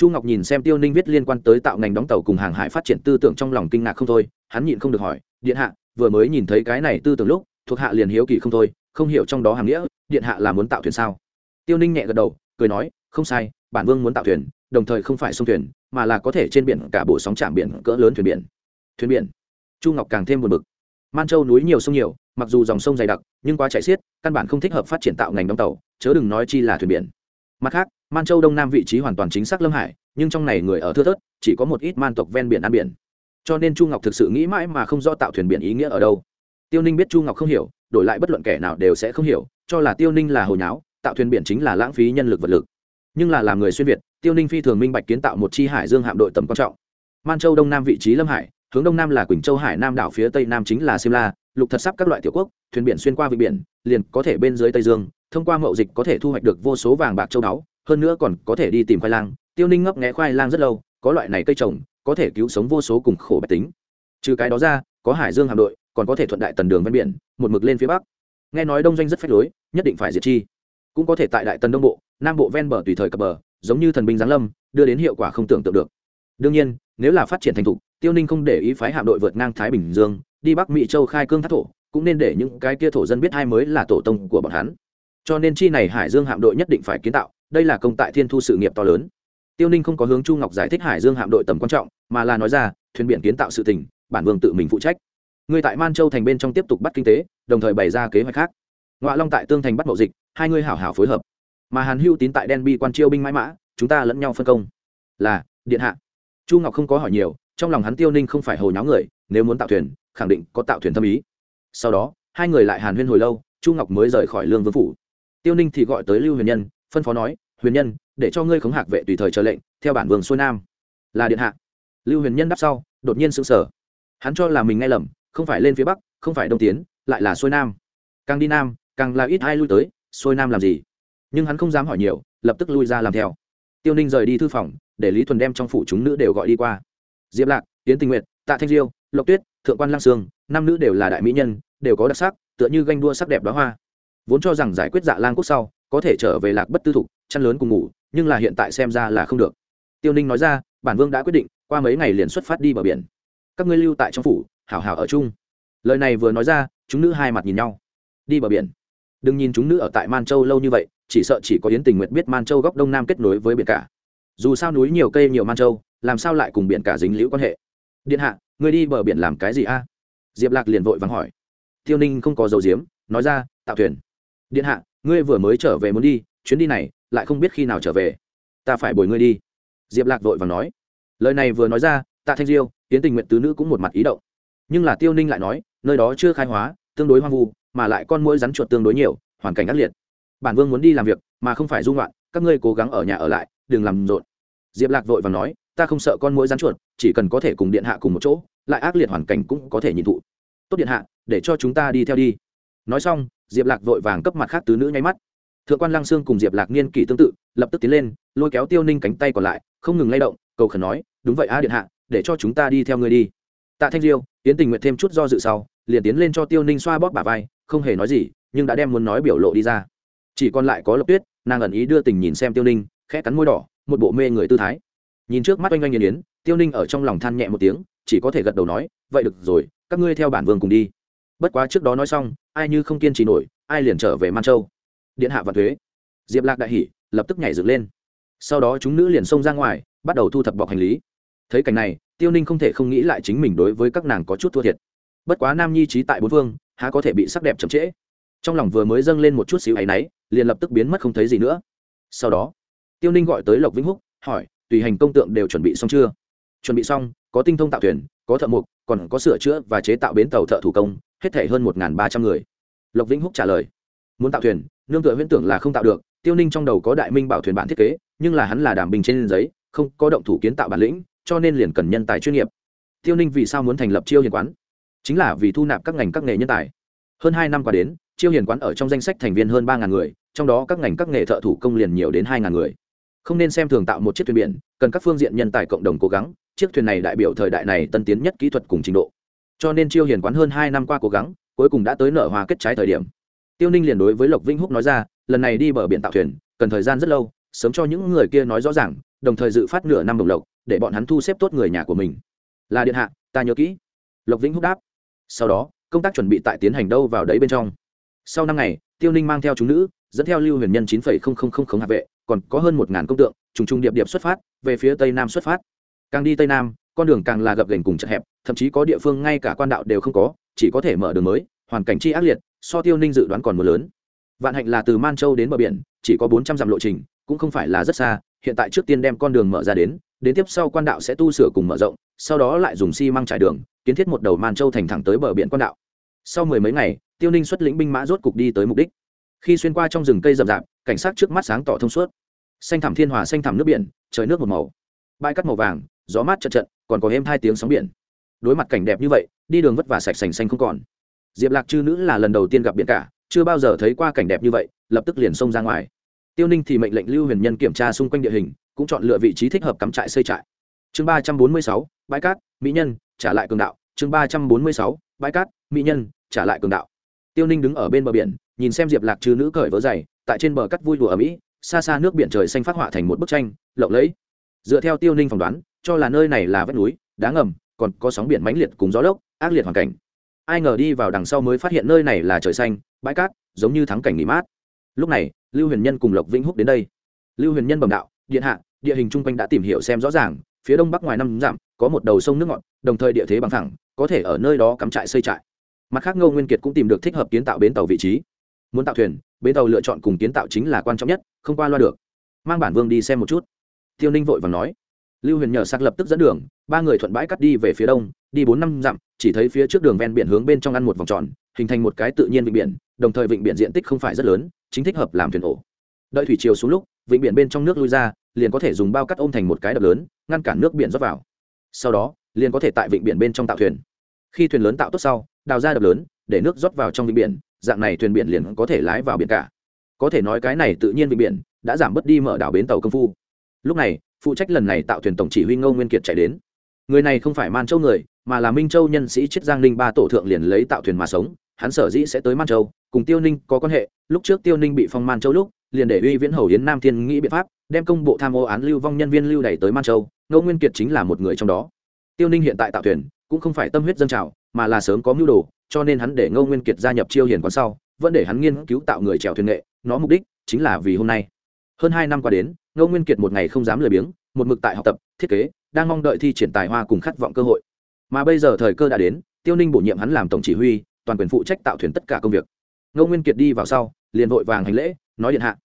chu ngọc nhìn xem tiêu ninh viết liên quan tới tạo ngành đóng tàu cùng hàng hải phát triển tư tưởng trong lòng kinh ngạc không thôi, hắn nhịn không được hỏi, điện hạ, vừa mới nhìn thấy cái này tư tưởng lúc, thuộc hạ liền hiếu kỳ không thôi, không hiểu trong đó hàng nghĩa, điện hạ là muốn tạo thuyền sao? Tiêu ninh nhẹ gật đầu, cười nói, không sai, bản vương muốn tạo thuyền, đồng thời không phải sông thuyền, mà là có thể trên biển cả bộ sóng trạm biển cỡ lớn thuyền biển. Thuyền biển. Chu ngọc càng thêm buồn bực. Man châu núi nhiều sông nhiều, mặc dù dòng sông dày đặc, nhưng quá chạy xiết, căn bản không thích hợp phát triển tạo ngành đóng tàu, chớ đừng nói chi là thuyền biển. Mặt khác man châu đông nam vị trí hoàn toàn chính xác lâm hải, nhưng trong này người ở thưa thớt, chỉ có một ít man tộc ven biển ăn biển. Cho nên chu ngọc thực sự nghĩ mãi mà không do tạo thuyền biển ý nghĩa ở đâu. Tiêu ninh biết chu ngọc không hiểu, đổi lại bất luận kẻ nào đều sẽ không hiểu, cho là tiêu ninh là hồi nháo, tạo thuyền biển chính là lãng phí nhân lực vật lực. Nhưng là làm người xuyên việt, tiêu ninh phi thường minh bạch kiến tạo một chi hải dương hạm đội tầm quan trọng. Man châu đông nam vị trí lâm hải, hướng đông nam là quỳnh châu hải, nam đảo phía tây nam chính là simla lục thật sắp các loại tiểu quốc, thuyền biển xuyên qua vị biển, liền có thể bên dưới tây dương, thông qua mậu dịch có thể thu hoạch được vô số vàng bạc châu báu hơn nữa còn có thể đi tìm khoai lang. Tiêu ninh ngấp nghẽ khoai lang rất lâu, có loại này cây trồng, có thể cứu sống vô số cùng khổ bạch tính. Trừ cái đó ra, có hải dương hạm đội, còn có thể thuận đại tần đường ven biển, một mực lên phía bắc. Nghe nói đông doanh rất phách lối, nhất định phải diệt chi. Cũng có thể tại đại tần đông bộ, nam bộ ven bờ tùy thời cập bờ, giống như thần binh giáng lâm, đưa đến hiệu quả không tưởng tượng được. Đương nhiên, nếu là phát triển thành thục, tiêu ninh không để ý phái hạm đội vượt ngang thái bình dương, đi bắc mỹ châu khai cương thác thổ, cũng nên để những cái kia thổ dân biết hai mới là tổ tông của bọn hắn. Cho nên chi này hải dương hạm đội nhất định phải kiến tạo đây là công tại thiên thu sự nghiệp to lớn. Tiêu ninh không có hướng chu ngọc giải thích hải dương hạm đội tầm quan trọng, mà là nói ra, thuyền biển kiến tạo sự tình, bản vương tự mình phụ trách. Người tại man châu thành bên trong tiếp tục bắt kinh tế, đồng thời bày ra kế hoạch khác. Ngoại long tại tương thành bắt mậu dịch, hai người hảo hảo phối hợp. Mà hàn hưu tín tại đen bi quan chiêu binh mãi mã, chúng ta lẫn nhau phân công. Là, điện hạ. Chu ngọc không có hỏi nhiều, trong lòng hắn tiêu ninh không phải hồi nháo người, nếu muốn tạo thuyền, khẳng định có tạo thuyền tâm ý. Sau đó, hai người lại hàn huyên hồi lâu, chu ngọc mới rời khỏi lương vương phủ. Tiêu ninh thì gọi tới lưu huyền nhân phân phó nói, huyền nhân, để cho ngươi khống hạc vệ tùy thời chờ lệnh, theo bản vương xuôi nam. Là điện hạ. Lưu huyền nhân đáp sau, đột nhiên sững sờ. Hắn cho là mình nghe lầm, không phải lên phía bắc, không phải đông tiến, lại là xuôi nam. Càng đi nam, càng là ít ai lui tới, xuôi nam làm gì? Nhưng hắn không dám hỏi nhiều, lập tức lui ra làm theo. Tiêu ninh rời đi thư phòng, để lý thuần đem trong phủ chúng nữ đều gọi đi qua. Diệp lạc tiến tình nguyện tạ thanh diêu, lộc tuyết, thượng quan lang sương, năm nữ đều là đại mỹ nhân, đều có đặc sắc, tựa như ganh đua sắc đẹp đó hoa. Vốn cho rằng giải quyết dạ lang quốc sau có thể trở về lạc bất tư thục, chăn lớn cùng ngủ, nhưng là hiện tại xem ra là không được. Tiêu ninh nói ra, bản vương đã quyết định, qua mấy ngày liền xuất phát đi bờ biển. Các ngươi lưu tại trong phủ, hảo hảo ở chung. Lời này vừa nói ra, chúng nữ hai mặt nhìn nhau. Đi bờ biển. Đừng nhìn chúng nữ ở tại man châu lâu như vậy, chỉ sợ chỉ có yến tình nguyện biết man châu góc đông nam kết nối với biển cả. Dù sao núi nhiều cây nhiều man châu, làm sao lại cùng biển cả dính liễu quan hệ? Điện hạ người đi bờ biển làm cái gì a? Diệp lạc liền vội vắng hỏi. Tiêu ninh không có dầu diếm nói ra, tạo thuyền. Điện hạ ngươi vừa mới trở về muốn đi, chuyến đi này, lại không biết khi nào trở về. Ta phải bồi ngươi đi. Diệp lạc vội vàng nói. Lời này vừa nói ra, tạ thanh diêu tiến tình nguyện tứ nữ cũng một mặt ý động. Nhưng là tiêu ninh lại nói, nơi đó chưa khai hóa, tương đối hoang vu, mà lại con mũi rắn chuột tương đối nhiều, hoàn cảnh ác liệt. Bản vương muốn đi làm việc, mà không phải dung loạn các ngươi cố gắng ở nhà ở lại, đừng làm rộn. Diệp lạc vội và nói, ta không sợ con mũi rắn chuột, chỉ cần có thể cùng điện hạ cùng một chỗ, lại ác liệt hoàn cảnh cũng có thể nhìn thụ. Tốt điện hạ, để cho chúng ta đi theo đi. Nói xong diệp lạc vội vàng cấp mặt khác tứ nữ nháy mắt. Thượng quan lăng sương cùng diệp lạc niên kỷ tương tự, lập tức tiến lên, lôi kéo tiêu ninh cánh tay còn lại, không ngừng lay động, cầu khẩn nói, đúng vậy a điện hạ, để cho chúng ta đi theo ngươi đi. Tạ thanh diêu tiến tình nguyện thêm chút do dự sau, liền tiến lên cho tiêu ninh xoa bóp bà vai, không hề nói gì, nhưng đã đem muốn nói biểu lộ đi ra. Chỉ còn lại có lộc tuyết, nàng ẩn ý đưa tình nhìn xem tiêu ninh, khẽ cắn môi đỏ, một bộ mê người tư thái. Nhìn trước mắt oanh oanh nghiền yến, tiêu ninh ở trong lòng than nhẹ một tiếng, chỉ có thể gật đầu nói, vậy được rồi, các ngươi theo bản vương cùng đi. Bất quá trước đó nói xong ai như không kiên trì nổi ai liền trở về man châu. Điện hạ và thuế. Diệp lạc đại hỉ lập tức nhảy dựng lên. Sau đó chúng nữ liền xông ra ngoài bắt đầu thu thập bọc hành lý. Thấy cảnh này tiêu ninh không thể không nghĩ lại chính mình đối với các nàng có chút thua thiệt. Bất quá nam nhi trí tại bốn vương, há có thể bị sắc đẹp chậm trễ. Trong lòng vừa mới dâng lên một chút xíu áy náy liền lập tức biến mất không thấy gì nữa. Sau đó tiêu ninh gọi tới lộc vĩnh húc hỏi tùy hành công tượng đều chuẩn bị xong chưa? Chuẩn bị xong có tinh thông tạo thuyền có thợ mộc, còn có sửa chữa và chế tạo bến tàu thợ thủ công, hết thể hơn một ba trăm người. Lộc vĩnh húc trả lời, muốn tạo thuyền, nương tựa huyễn tưởng là không tạo được, tiêu ninh trong đầu có đại minh bảo thuyền bản thiết kế, nhưng là hắn là đảm bình trên giấy, không có động thủ kiến tạo bản lĩnh, cho nên liền cần nhân tài chuyên nghiệp. Tiêu ninh vì sao muốn thành lập chiêu hiền quán? Chính là vì thu nạp các ngành các nghề nhân tài. Hơn hai năm qua đến, chiêu hiền quán ở trong danh sách thành viên hơn ba người, trong đó các ngành các nghề thợ thủ công liền nhiều đến hai người. Không nên xem thường tạo một chiếc thuyền biển, cần các phương diện nhân tài cộng đồng cố gắng chiếc thuyền này đại biểu thời đại này tân tiến nhất kỹ thuật cùng trình độ. Cho nên chiêu hiền quán hơn hai năm qua cố gắng, cuối cùng đã tới nở hoa kết trái thời điểm. Tiêu ninh liền đối với lộc vĩnh húc nói ra, lần này đi bờ biển tạo thuyền, cần thời gian rất lâu, sớm cho những người kia nói rõ ràng, đồng thời dự phát nửa năm đồng lộc, để bọn hắn thu xếp tốt người nhà của mình. Là điện hạ, ta nhớ kỹ. Lộc vĩnh húc đáp. Sau đó, công tác chuẩn bị tại tiến hành đâu vào đấy bên trong. Sau năm ngày, tiêu ninh mang theo chúng nữ, dẫn theo lưu huyền nhân chín phẩy không không không không hạ vệ, còn có hơn một ngàn công tượng, trùng trùng điệp điệp xuất phát, về phía tây nam xuất phát càng đi tây nam, con đường càng là gập ghềnh cùng chật hẹp, thậm chí có địa phương ngay cả quan đạo đều không có, chỉ có thể mở đường mới, hoàn cảnh chi ác liệt, so tiêu ninh dự đoán còn mưa lớn. Vạn hạnh là từ man châu đến bờ biển, chỉ có bốn trăm dặm lộ trình, cũng không phải là rất xa, hiện tại trước tiên đem con đường mở ra đến đến tiếp sau quan đạo sẽ tu sửa cùng mở rộng, sau đó lại dùng xi măng trải đường, kiến thiết một đầu man châu thành thẳng tới bờ biển quan đạo. Sau mười mấy ngày, tiêu ninh xuất lĩnh binh mã rốt cục đi tới mục đích. Khi xuyên qua trong rừng cây rậm rạp, cảnh sát trước mắt sáng tỏ thông suốt. Xanh thảm thiên hòa, xanh thảm nước biển, trời nước một màu. Bãi cắt màu vàng gió mát chật trận còn có êm hai tiếng sóng biển. Đối mặt cảnh đẹp như vậy, đi đường vất vả sạch sành xanh không còn. Diệp lạc chư nữ là lần đầu tiên gặp biển cả, chưa bao giờ thấy qua cảnh đẹp như vậy, lập tức liền xông ra ngoài. Tiêu ninh thì mệnh lệnh lưu huyền nhân kiểm tra xung quanh địa hình, cũng chọn lựa vị trí thích hợp cắm trại xây trại. Chương ba trăm bốn mươi sáu, bãi cát, mỹ nhân, trả lại cường đạo. Chương ba trăm bốn mươi sáu, bãi cát, mỹ nhân, trả lại cường đạo. Tiêu ninh đứng ở bên bờ biển, nhìn xem diệp lạc chư nữ cởi vớ dày tại trên bờ cắt vui đùa ở mỹ, xa xa nước biển trời xanh phát họa thành một bức tranh, lộng lẫy. Dựa theo tiêu ninh phỏng đoán cho là nơi này là vách núi, đá ngầm, còn có sóng biển mãnh liệt cùng gió lốc, ác liệt hoàn cảnh. Ai ngờ đi vào đằng sau mới phát hiện nơi này là trời xanh, bãi cát, giống như thắng cảnh nghỉ mát. Lúc này, lưu huyền nhân cùng lộc vĩnh húc đến đây. Lưu huyền nhân bẩm đạo, điện hạ, địa hình chung quanh đã tìm hiểu xem rõ ràng, phía đông bắc ngoài năm dặm, có một đầu sông nước ngọt, đồng thời địa thế bằng thẳng có thể ở nơi đó cắm trại xây trại. Mặt khác ngô nguyên kiệt cũng tìm được thích hợp kiến tạo bến tàu vị trí. Muốn tạo thuyền, bến tàu lựa chọn cùng kiến tạo chính là quan trọng nhất, không qua loa được. Mang bản vương đi xem một chút. Tiêu ninh vội và nói lưu huyền nhờ sạc lập tức dẫn đường, ba người thuận bãi cắt đi về phía đông, đi bốn năm dặm, chỉ thấy phía trước đường ven biển hướng bên trong ăn một vòng tròn, hình thành một cái tự nhiên vịnh biển, đồng thời vịnh biển diện tích không phải rất lớn, chính thích hợp làm thuyền ổ. Đợi thủy chiều xuống lúc, vịnh biển bên trong nước lui ra, liền có thể dùng bao cắt ôm thành một cái đập lớn, ngăn cản nước biển rót vào. Sau đó, liền có thể tại vịnh biển bên trong tạo thuyền. Khi thuyền lớn tạo tốt sau, đào ra đập lớn, để nước rót vào trong vịnh biển, dạng này thuyền biển liền có thể lái vào biển cả. Có thể nói cái này tự nhiên vịnh biển đã giảm bớt đi mở đảo bến tàu công phu. Lúc này phụ trách lần này tạo thuyền tổng chỉ huy ngô nguyên kiệt chạy đến. Người này không phải man châu người, mà là minh châu nhân sĩ chiết giang ninh ba tổ thượng liền lấy tạo thuyền mà sống, hắn sở dĩ sẽ tới man châu, cùng tiêu ninh có quan hệ, lúc trước tiêu ninh bị phong man châu lúc, liền để uy viễn hầu yến nam thiên nghĩ biện pháp, đem công bộ tham ô án lưu vong nhân viên lưu đẩy tới man châu, ngô nguyên kiệt chính là một người trong đó. Tiêu ninh hiện tại tạo thuyền, cũng không phải tâm huyết dân trào, mà là sớm có mưu đồ, cho nên hắn để ngô nguyên kiệt gia nhập chiêu hiền quán sau, vẫn để hắn nghiên cứu tạo người trèo thuyền nghệ, nó mục đích chính là vì hôm nay. Hơn hai năm qua đến ngô nguyên kiệt một ngày không dám lười biếng, một mực tại học tập, thiết kế, đang mong đợi thi triển tài hoa cùng khát vọng cơ hội. Mà bây giờ thời cơ đã đến, tiêu ninh bổ nhiệm hắn làm tổng chỉ huy, toàn quyền phụ trách tạo thuyền tất cả công việc. Ngô nguyên kiệt đi vào sau, liền vội vàng hành lễ, nói điện hạ.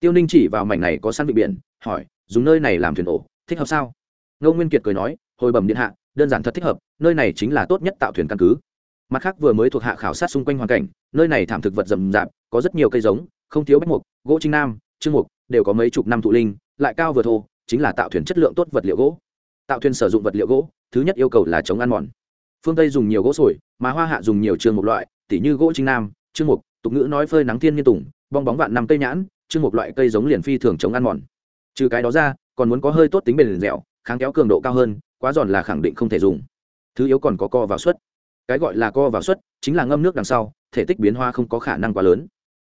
Tiêu ninh chỉ vào mảnh này có săn vị biển, hỏi, dùng nơi này làm thuyền ổ, thích hợp sao? Ngô nguyên kiệt cười nói, hồi bẩm điện hạ, đơn giản thật thích hợp, nơi này chính là tốt nhất tạo thuyền căn cứ. Mặt khác vừa mới thuộc hạ khảo sát xung quanh hoàn cảnh, nơi này thảm thực vật rậm rạp, có rất nhiều cây giống, không thiếu bách mục, gỗ trinh nam, trương mục, đều có mấy chục năm thụ linh lại cao vừa thô, chính là tạo thuyền chất lượng tốt vật liệu gỗ. Tạo thuyền sử dụng vật liệu gỗ, thứ nhất yêu cầu là chống ăn mòn. Phương tây dùng nhiều gỗ sồi, mà hoa hạ dùng nhiều trường một loại, tỉ như gỗ trinh nam, trương mục, tục ngữ nói phơi nắng thiên nhiên tùng, bong bóng vạn năm cây nhãn, trương mục loại cây giống liền phi thường chống ăn mòn. Trừ cái đó ra, còn muốn có hơi tốt tính bền dẻo, kháng kéo cường độ cao hơn, quá giòn là khẳng định không thể dùng. Thứ yếu còn có co vào suất. Cái gọi là co vào suất chính là ngâm nước đằng sau, thể tích biến hoa không có khả năng quá lớn.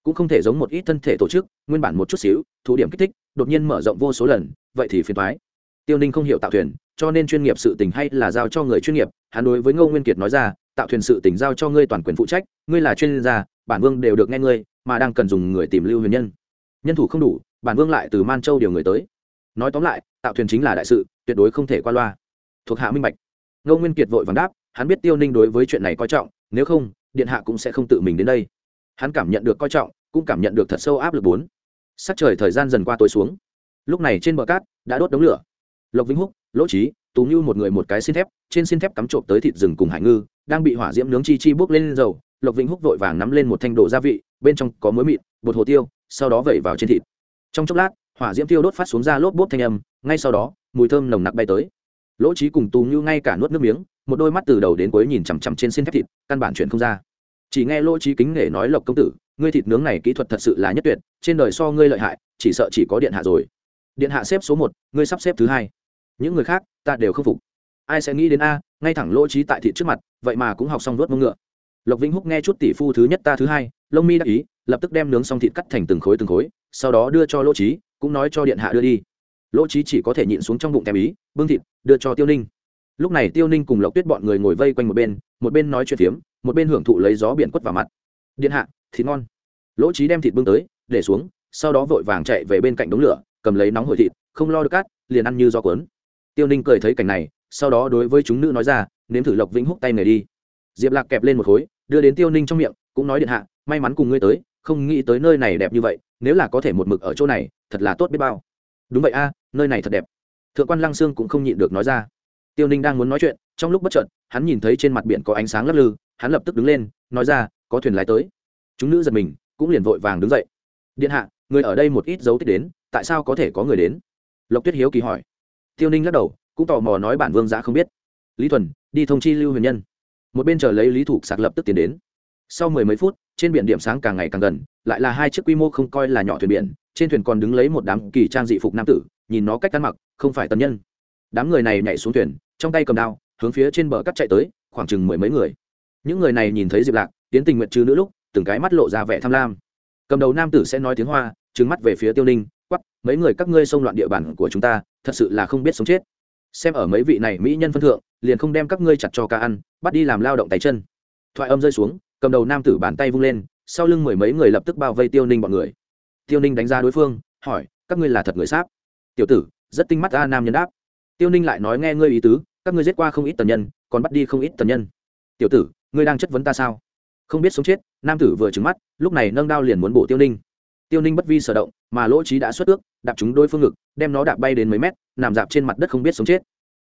Cũng không thể giống một ít thân thể tổ chức, nguyên bản một chút xíu thủ điểm kích thích đột nhiên mở rộng vô số lần, vậy thì phiền thoái tiêu ninh không hiểu tạo thuyền, cho nên chuyên nghiệp sự tình hay là giao cho người chuyên nghiệp, hắn đối với ngô nguyên kiệt nói ra, tạo thuyền sự tình giao cho ngươi toàn quyền phụ trách, ngươi là chuyên gia, bản vương đều được nghe ngươi, mà đang cần dùng người tìm lưu huyền nhân. Nhân thủ không đủ, bản vương lại từ man châu điều người tới. Nói tóm lại, tạo thuyền chính là đại sự, tuyệt đối không thể qua loa. Thuộc hạ minh bạch. Ngô nguyên kiệt vội vàng đáp, hắn biết tiêu ninh đối với chuyện này coi trọng, nếu không, điện hạ cũng sẽ không tự mình đến đây. Hắn cảm nhận được coi trọng, cũng cảm nhận được thật sâu áp lực bốn sắc trời thời gian dần qua tối xuống. Lúc này trên bờ cát đã đốt đống lửa. Lộc vĩnh húc, lỗ trí tú như một người một cái xin thép, trên xin thép cắm trộm tới thịt rừng cùng hải ngư, đang bị hỏa diễm nướng chi chi bốc lên dầu. Lộc vĩnh húc vội vàng nắm lên một thanh đồ gia vị, bên trong có muối mịn, bột hồ tiêu, sau đó vẩy vào trên thịt. Trong chốc lát, hỏa diễm tiêu đốt phát xuống ra lốp bốp thanh âm, ngay sau đó, mùi thơm nồng nặc bay tới. Lỗ trí cùng tú như ngay cả nuốt nước miếng, một đôi mắt từ đầu đến cuối nhìn chằm chằm trên xin thép thịt, căn bản chuyện không ra chỉ nghe lỗ trí kính nể nói lộc công tử, ngươi thịt nướng này kỹ thuật thật sự là nhất tuyệt, trên đời so ngươi lợi hại, chỉ sợ chỉ có điện hạ rồi. Điện hạ xếp số một, ngươi sắp xếp thứ hai. Những người khác, ta đều không phục. Ai sẽ nghĩ đến a, ngay thẳng lỗ trí tại thịt trước mặt, vậy mà cũng học xong vớt mông ngựa. Lộc vĩnh húc nghe chút tỷ phu thứ nhất ta thứ hai, lông mi đắc ý, lập tức đem nướng xong thịt cắt thành từng khối từng khối, sau đó đưa cho lỗ trí cũng nói cho điện hạ đưa đi. Lỗ trí chỉ có thể nhịn xuống trong bụng thèm ý, bưng thịt, đưa cho tiêu ninh. Lúc này tiêu ninh cùng lộc tuyết bọn người ngồi vây quanh một bên một bên nói chuyện phiếm một bên hưởng thụ lấy gió biển quất vào mặt. Điện hạ thịt ngon. Lỗ trí đem thịt bưng tới, để xuống, sau đó vội vàng chạy về bên cạnh đống lửa, cầm lấy nóng hổi thịt, không lo được cát, liền ăn như gió cuốn. Tiêu ninh cười thấy cảnh này, sau đó đối với chúng nữ nói ra, nếm thử lộc vĩnh húc tay này đi. Diệp lạc kẹp lên một khối, đưa đến tiêu ninh trong miệng, cũng nói, điện hạ, may mắn cùng ngươi tới, không nghĩ tới nơi này đẹp như vậy, nếu là có thể một mực ở chỗ này, thật là tốt biết bao. Đúng vậy a, nơi này thật đẹp. Thượng quan lăng sương cũng không nhịn được nói ra. Tiêu ninh đang muốn nói chuyện trong lúc bất chợt, hắn nhìn thấy trên mặt biển có ánh sáng lấp lư, hắn lập tức đứng lên, nói ra, có thuyền lái tới. Chúng nữ giật mình, cũng liền vội vàng đứng dậy. Điện hạ, người ở đây một ít dấu tích đến, tại sao có thể có người đến? Lộc tuyết hiếu kỳ hỏi. Tiêu ninh lắc đầu, cũng tò mò nói bản vương giã không biết. Lý thuần, đi thông chi lưu huyền nhân. Một bên chờ lấy lý thủ sạc lập tức tiến đến. Sau mười mấy phút, trên biển điểm sáng càng ngày càng gần, lại là hai chiếc quy mô không coi là nhỏ thuyền biển, trên thuyền còn đứng lấy một đám kỳ trang dị phục nam tử, nhìn nó cách ăn mặc, không phải tân nhân. Đám người này nhảy xuống thuyền, trong tay cầm đao hướng phía trên bờ cắt chạy tới, khoảng chừng mười mấy người. Những người này nhìn thấy diệp lạc tiến tình nguyện trừ nữ lúc, từng cái mắt lộ ra vẻ tham lam. Cầm đầu nam tử sẽ nói tiếng hoa trứng mắt về phía tiêu ninh quắp mấy người các ngươi xông loạn địa bàn của chúng ta, thật sự là không biết sống chết. Xem ở mấy vị này mỹ nhân phân thượng, liền không đem các ngươi chặt cho ca ăn, bắt đi làm lao động tay chân. Thoại âm rơi xuống, cầm đầu nam tử bàn tay vung lên, sau lưng mười mấy người lập tức bao vây tiêu ninh bọn người. Tiêu ninh đánh giá đối phương, hỏi, các ngươi là thật người sáp? Tiểu tử, rất tinh mắt a nam nhân đáp. Tiêu ninh lại nói nghe ngươi ý tứ các ngươi giết qua không ít tần nhân, còn bắt đi không ít tần nhân. Tiểu tử, ngươi đang chất vấn ta sao? Không biết sống chết, nam tử vừa trứng mắt, lúc này nâng đao liền muốn bổ tiêu ninh. Tiêu ninh bất vi sở động, mà lỗ trí đã xuất ước, đạp chúng đôi phương ngực, đem nó đạp bay đến mấy mét, nằm dạp trên mặt đất không biết sống chết.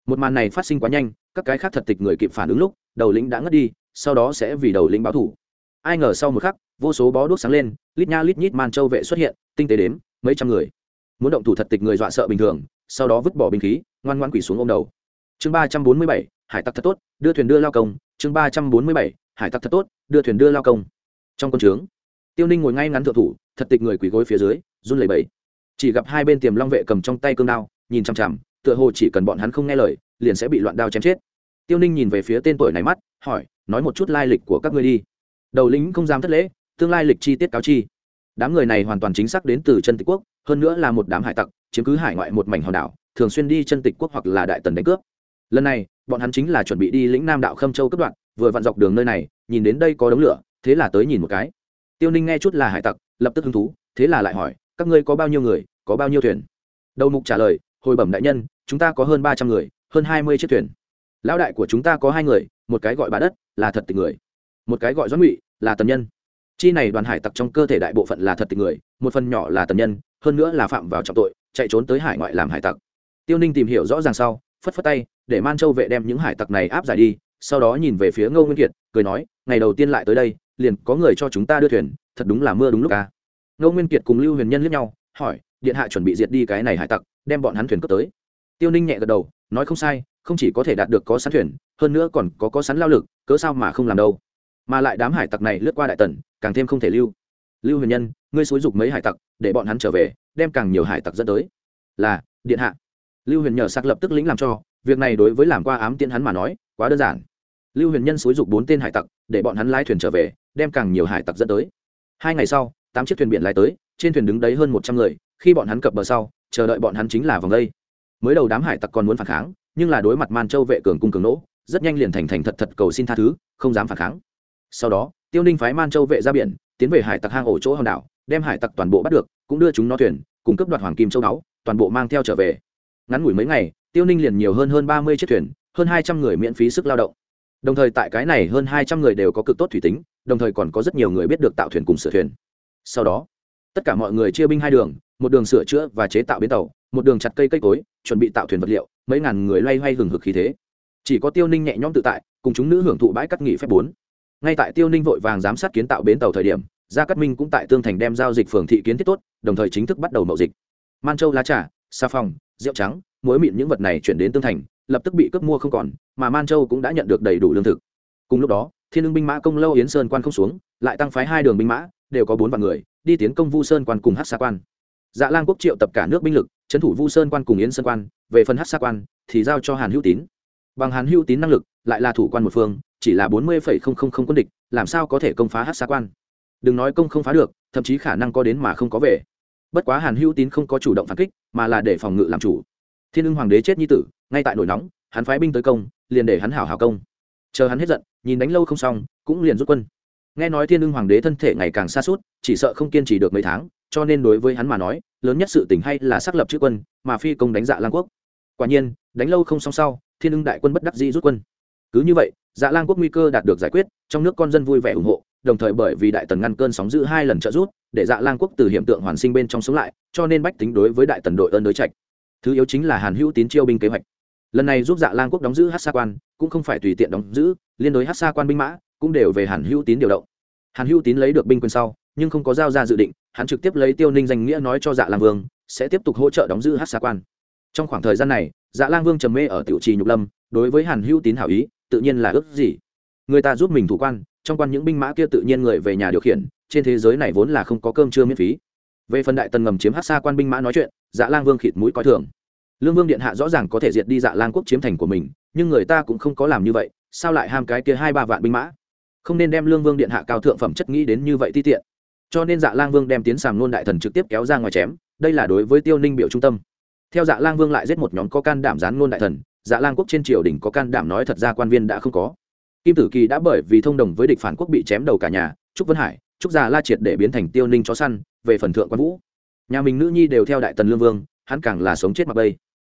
Một màn này phát sinh quá nhanh, các cái khác thật tịch người kịp phản ứng lúc, đầu lĩnh đã ngất đi, sau đó sẽ vì đầu lĩnh báo thủ. Ai ngờ sau một khắc, vô số bó đuốc sáng lên, lít nha lít nhít man châu vệ xuất hiện, tinh tế đếm, mấy trăm người. Muốn động thủ thật tịch người dọa sợ bình thường, sau đó vứt bỏ binh khí, ngoan ngoan quỷ xuống ôm đầu chương ba trăm bốn mươi bảy, hải tặc thật tốt, đưa thuyền đưa lao công. Chương ba trăm bốn mươi bảy, hải tặc thật tốt, đưa thuyền đưa lao công. Trong con trướng, tiêu ninh ngồi ngay ngắn thượng thủ, thật tịch người quỳ gối phía dưới, run lẩy bẩy. Chỉ gặp hai bên tiềm long vệ cầm trong tay cương đao, nhìn chằm chằm, tựa hồ chỉ cần bọn hắn không nghe lời, liền sẽ bị loạn đao chém chết. Tiêu ninh nhìn về phía tên tuổi này mắt, hỏi, nói một chút lai lịch của các ngươi đi. Đầu lính không dám thất lễ, tương lai lịch chi tiết cáo chi. Đám người này hoàn toàn chính xác đến từ chân tịch quốc, hơn nữa là một đám hải tặc, chiếm cứ hải ngoại một mảnh hòn đảo, thường xuyên đi chân tịch quốc hoặc là đại tần đánh cướp lần này, bọn hắn chính là chuẩn bị đi lĩnh nam đạo khâm châu cấp đoạn, vừa vặn dọc đường nơi này, nhìn đến đây có đống lửa, thế là tới nhìn một cái. Tiêu ninh nghe chút là hải tặc, lập tức hứng thú, thế là lại hỏi, các ngươi có bao nhiêu người, có bao nhiêu thuyền? Đầu mục trả lời, hồi bẩm đại nhân, chúng ta có hơn ba trăm người, hơn hai mươi chiếc thuyền. Lão đại của chúng ta có hai người, một cái gọi bà đất, là thật tình người. Một cái gọi doãn ngụy, là tần nhân. Chi này đoàn hải tặc trong cơ thể đại bộ phận là thật tình người, một phần nhỏ là tần nhân, hơn nữa là phạm vào trọng tội, chạy trốn tới hải ngoại làm hải tặc. Tiêu ninh tìm hiểu rõ ràng sau phất phất tay, để man châu vệ đem những hải tặc này áp giải đi, sau đó nhìn về phía ngô nguyên kiệt, cười nói, ngày đầu tiên lại tới đây, liền có người cho chúng ta đưa thuyền, thật đúng là mưa đúng lúc ca ngô nguyên kiệt cùng lưu huyền nhân lướt nhau, hỏi, điện hạ chuẩn bị diệt đi cái này hải tặc, đem bọn hắn thuyền cướp tới. Tiêu ninh nhẹ gật đầu, nói, không sai, không chỉ có thể đạt được có sẵn thuyền, hơn nữa còn có có sẵn lao lực, cớ sao mà không làm đâu? Mà lại đám hải tặc này lướt qua đại tần, càng thêm không thể lưu. Lưu huyền nhân, ngươi xúi dục mấy hải tặc, để bọn hắn trở về, đem càng nhiều hải tặc dẫn tới. Là, điện hạ lưu huyền nhờ sạc lập tức lĩnh làm cho, việc này đối với làm qua ám tiễn hắn mà nói, quá đơn giản. Lưu huyền nhân xúi dục bốn tên hải tặc, để bọn hắn lái thuyền trở về, đem càng nhiều hải tặc dẫn tới. Hai ngày sau, tám chiếc thuyền biển lái tới, trên thuyền đứng đấy hơn một trăm người, khi bọn hắn cập bờ sau, chờ đợi bọn hắn chính là vòng đây. Mới đầu đám hải tặc còn muốn phản kháng, nhưng là đối mặt man châu vệ cường cung cường nỗ, rất nhanh liền thành thành thật thật cầu xin tha thứ, không dám phản kháng. Sau đó, tiêu ninh phái man châu vệ ra biển, tiến về hải tặc hang ổ chỗ hòn đảo, đem hải tặc toàn bộ bắt được, cũng đưa chúng nó thuyền cung cấp đoạt hoàng kim châu đáo toàn bộ mang theo trở về ngắn ngủi mấy ngày, tiêu ninh liền nhiều hơn hơn ba mươi chiếc thuyền, hơn hai trăm người miễn phí sức lao động. Đồng thời tại cái này hơn hai trăm người đều có cực tốt thủy tính, đồng thời còn có rất nhiều người biết được tạo thuyền cùng sửa thuyền. Sau đó, tất cả mọi người chia binh hai đường, một đường sửa chữa và chế tạo bến tàu, một đường chặt cây cây cối, chuẩn bị tạo thuyền vật liệu, mấy ngàn người loay hoay hừng hực khí thế. Chỉ có tiêu ninh nhẹ nhõm tự tại, cùng chúng nữ hưởng thụ bãi cắt nghỉ phép bốn. Ngay tại tiêu ninh vội vàng giám sát kiến tạo bến tàu thời điểm, gia cát minh cũng tại tương thành đem giao dịch phường thị kiến thiết tốt, đồng thời chính thức bắt đầu mậu dịch. Man châu lá trà xà phòng rượu trắng, muối mịn những vật này chuyển đến tương thành, lập tức bị cướp mua không còn, mà man châu cũng đã nhận được đầy đủ lương thực. Cùng lúc đó, thiên lương binh mã công lâu yến sơn quan không xuống, lại tăng phái hai đường binh mã, đều có bốn vạn người, đi tiến công vu sơn quan cùng hát xa quan. Dạ lan quốc triệu tập cả nước binh lực, trấn thủ vu sơn quan cùng yến sơn quan, về phần hát xa quan thì giao cho hàn hữu tín. Bằng hàn hữu tín năng lực, lại là thủ quan một phương, chỉ là bốn mươi quân địch, làm sao có thể công phá hát xa quan? Đừng nói công không phá được, thậm chí khả năng có đến mà không có về bất quá hàn hữu tín không có chủ động phản kích mà là để phòng ngự làm chủ thiên ưng hoàng đế chết như tử ngay tại nổi nóng hắn phái binh tới công liền để hắn hảo hảo công chờ hắn hết giận nhìn đánh lâu không xong cũng liền rút quân nghe nói thiên ưng hoàng đế thân thể ngày càng xa suốt chỉ sợ không kiên trì được mấy tháng cho nên đối với hắn mà nói lớn nhất sự tình hay là xác lập chữ quân mà phi công đánh dạ lang quốc quả nhiên đánh lâu không xong sau thiên ưng đại quân bất đắc dĩ rút quân cứ như vậy dạ lang quốc nguy cơ đạt được giải quyết trong nước con dân vui vẻ ủng hộ đồng thời bởi vì đại tần ngăn cơn sóng giữ hai lần trợ rút để dạ lang quốc từ hiện tượng hoàn sinh bên trong sống lại, cho nên bách tính đối với đại tần đội ơn đối trạch. Thứ yếu chính là hàn hữu tín chiêu binh kế hoạch. Lần này giúp dạ lang quốc đóng giữ hát xa quan, cũng không phải tùy tiện đóng giữ, liên đối hát xa quan binh mã, cũng đều về hàn hữu tín điều động. Hàn hữu tín lấy được binh quyền sau, nhưng không có giao ra dự định, hắn trực tiếp lấy tiêu ninh danh nghĩa nói cho dạ lang vương, sẽ tiếp tục hỗ trợ đóng giữ hát xa quan. Trong khoảng thời gian này dạ lang vương trầm mê ở tiểu trì nhục lâm, đối với hàn hữu tín hảo ý, tự nhiên là ước gì. Người ta giúp mình thủ quan trong quan những binh mã kia tự nhiên người về nhà điều khiển, trên thế giới này vốn là không có cơm trưa miễn phí. Về phần đại tần ngầm chiếm hát xa quan binh mã nói chuyện dạ lang vương khịt mũi coi thường. Lương vương điện hạ rõ ràng có thể diệt đi dạ lang quốc chiếm thành của mình, nhưng người ta cũng không có làm như vậy, sao lại ham cái kia hai ba vạn binh mã? Không nên đem lương vương điện hạ cao thượng phẩm chất nghĩ đến như vậy ti tiện. Cho nên dạ lang vương đem tiến sàm nôn đại thần trực tiếp kéo ra ngoài chém, đây là đối với tiêu ninh biểu trung tâm. Theo dạ lang vương lại giết một nhóm có can đảm gián nôn đại thần dạ lang quốc trên triều đình có can đảm nói thật ra quan viên đã không có kim tử kỳ đã bởi vì thông đồng với địch phản quốc bị chém đầu cả nhà, trúc vân hải, trúc già la triệt để biến thành tiêu ninh chó săn, về phần thượng quan vũ. Nhà mình nữ nhi đều theo đại tần lương vương, hắn càng là sống chết mặc bây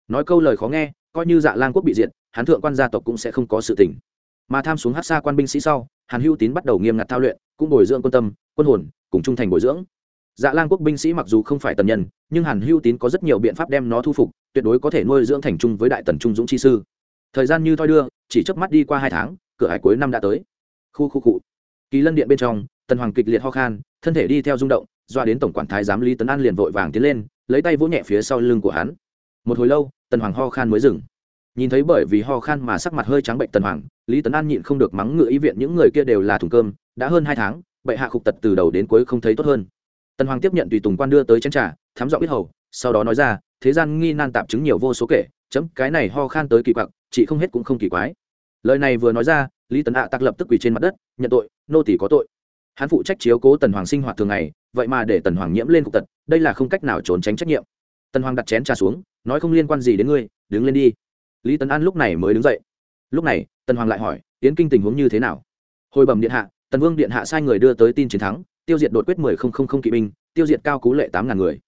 nói câu lời khó nghe, coi như dạ lang quốc bị diệt, hắn thượng quan gia tộc cũng sẽ không có sự tỉnh mà tham xuống hát xa quan binh sĩ sau, hàn hữu tín bắt đầu nghiêm ngặt thao luyện, cũng bồi dưỡng quân tâm, quân hồn, cùng trung thành bồi dưỡng. Dạ lang quốc binh sĩ mặc dù không phải tần nhân, nhưng hàn hữu tín có rất nhiều biện pháp đem nó thu phục, tuyệt đối có thể nuôi dưỡng thành trung với đại tần trung dũng chi sư thời gian như thoi đưa, chỉ trước mắt đi qua hai tháng, cửa hải cuối năm đã tới. Khu khu cụ kỳ lân điện bên trong, tần hoàng kịch liệt ho khan, thân thể đi theo rung động, doa đến tổng quản thái giám lý tấn an liền vội vàng tiến lên, lấy tay vỗ nhẹ phía sau lưng của hắn. Một hồi lâu, tần hoàng ho khan mới dừng. Nhìn thấy bởi vì ho khan mà sắc mặt hơi trắng bệnh tần hoàng, lý tấn an nhịn không được mắng ngựa ý viện những người kia đều là thùng cơm, đã hơn hai tháng, bệ hạ khục tật từ đầu đến cuối không thấy tốt hơn. Tần hoàng tiếp nhận tùy tùng quan đưa tới chén trà thám dọn biết hầu, sau đó nói ra, thế gian nghi nan tạp chứng nhiều vô số kể, chấm cái này ho khan tới kỳ quặc chị không hết cũng không kỳ quái. Lời này vừa nói ra, lý tấn ạ tặc lập tức quỳ trên mặt đất, nhận tội, nô tỷ có tội. Hắn phụ trách chiếu cố tần hoàng sinh hoạt thường ngày, vậy mà để tần hoàng nhiễm lên cục tật, đây là không cách nào trốn tránh trách nhiệm. Tần hoàng đặt chén trà xuống, nói không liên quan gì đến ngươi, đứng lên đi. Lý tấn an lúc này mới đứng dậy. Lúc này, tần hoàng lại hỏi tiến kinh tình huống như thế nào? Hồi bẩm điện hạ, tần vương điện hạ sai người đưa tới tin chiến thắng, tiêu diệt đột quyết mười không không không kỵ binh, tiêu diệt cao cú lệ tám ngàn người.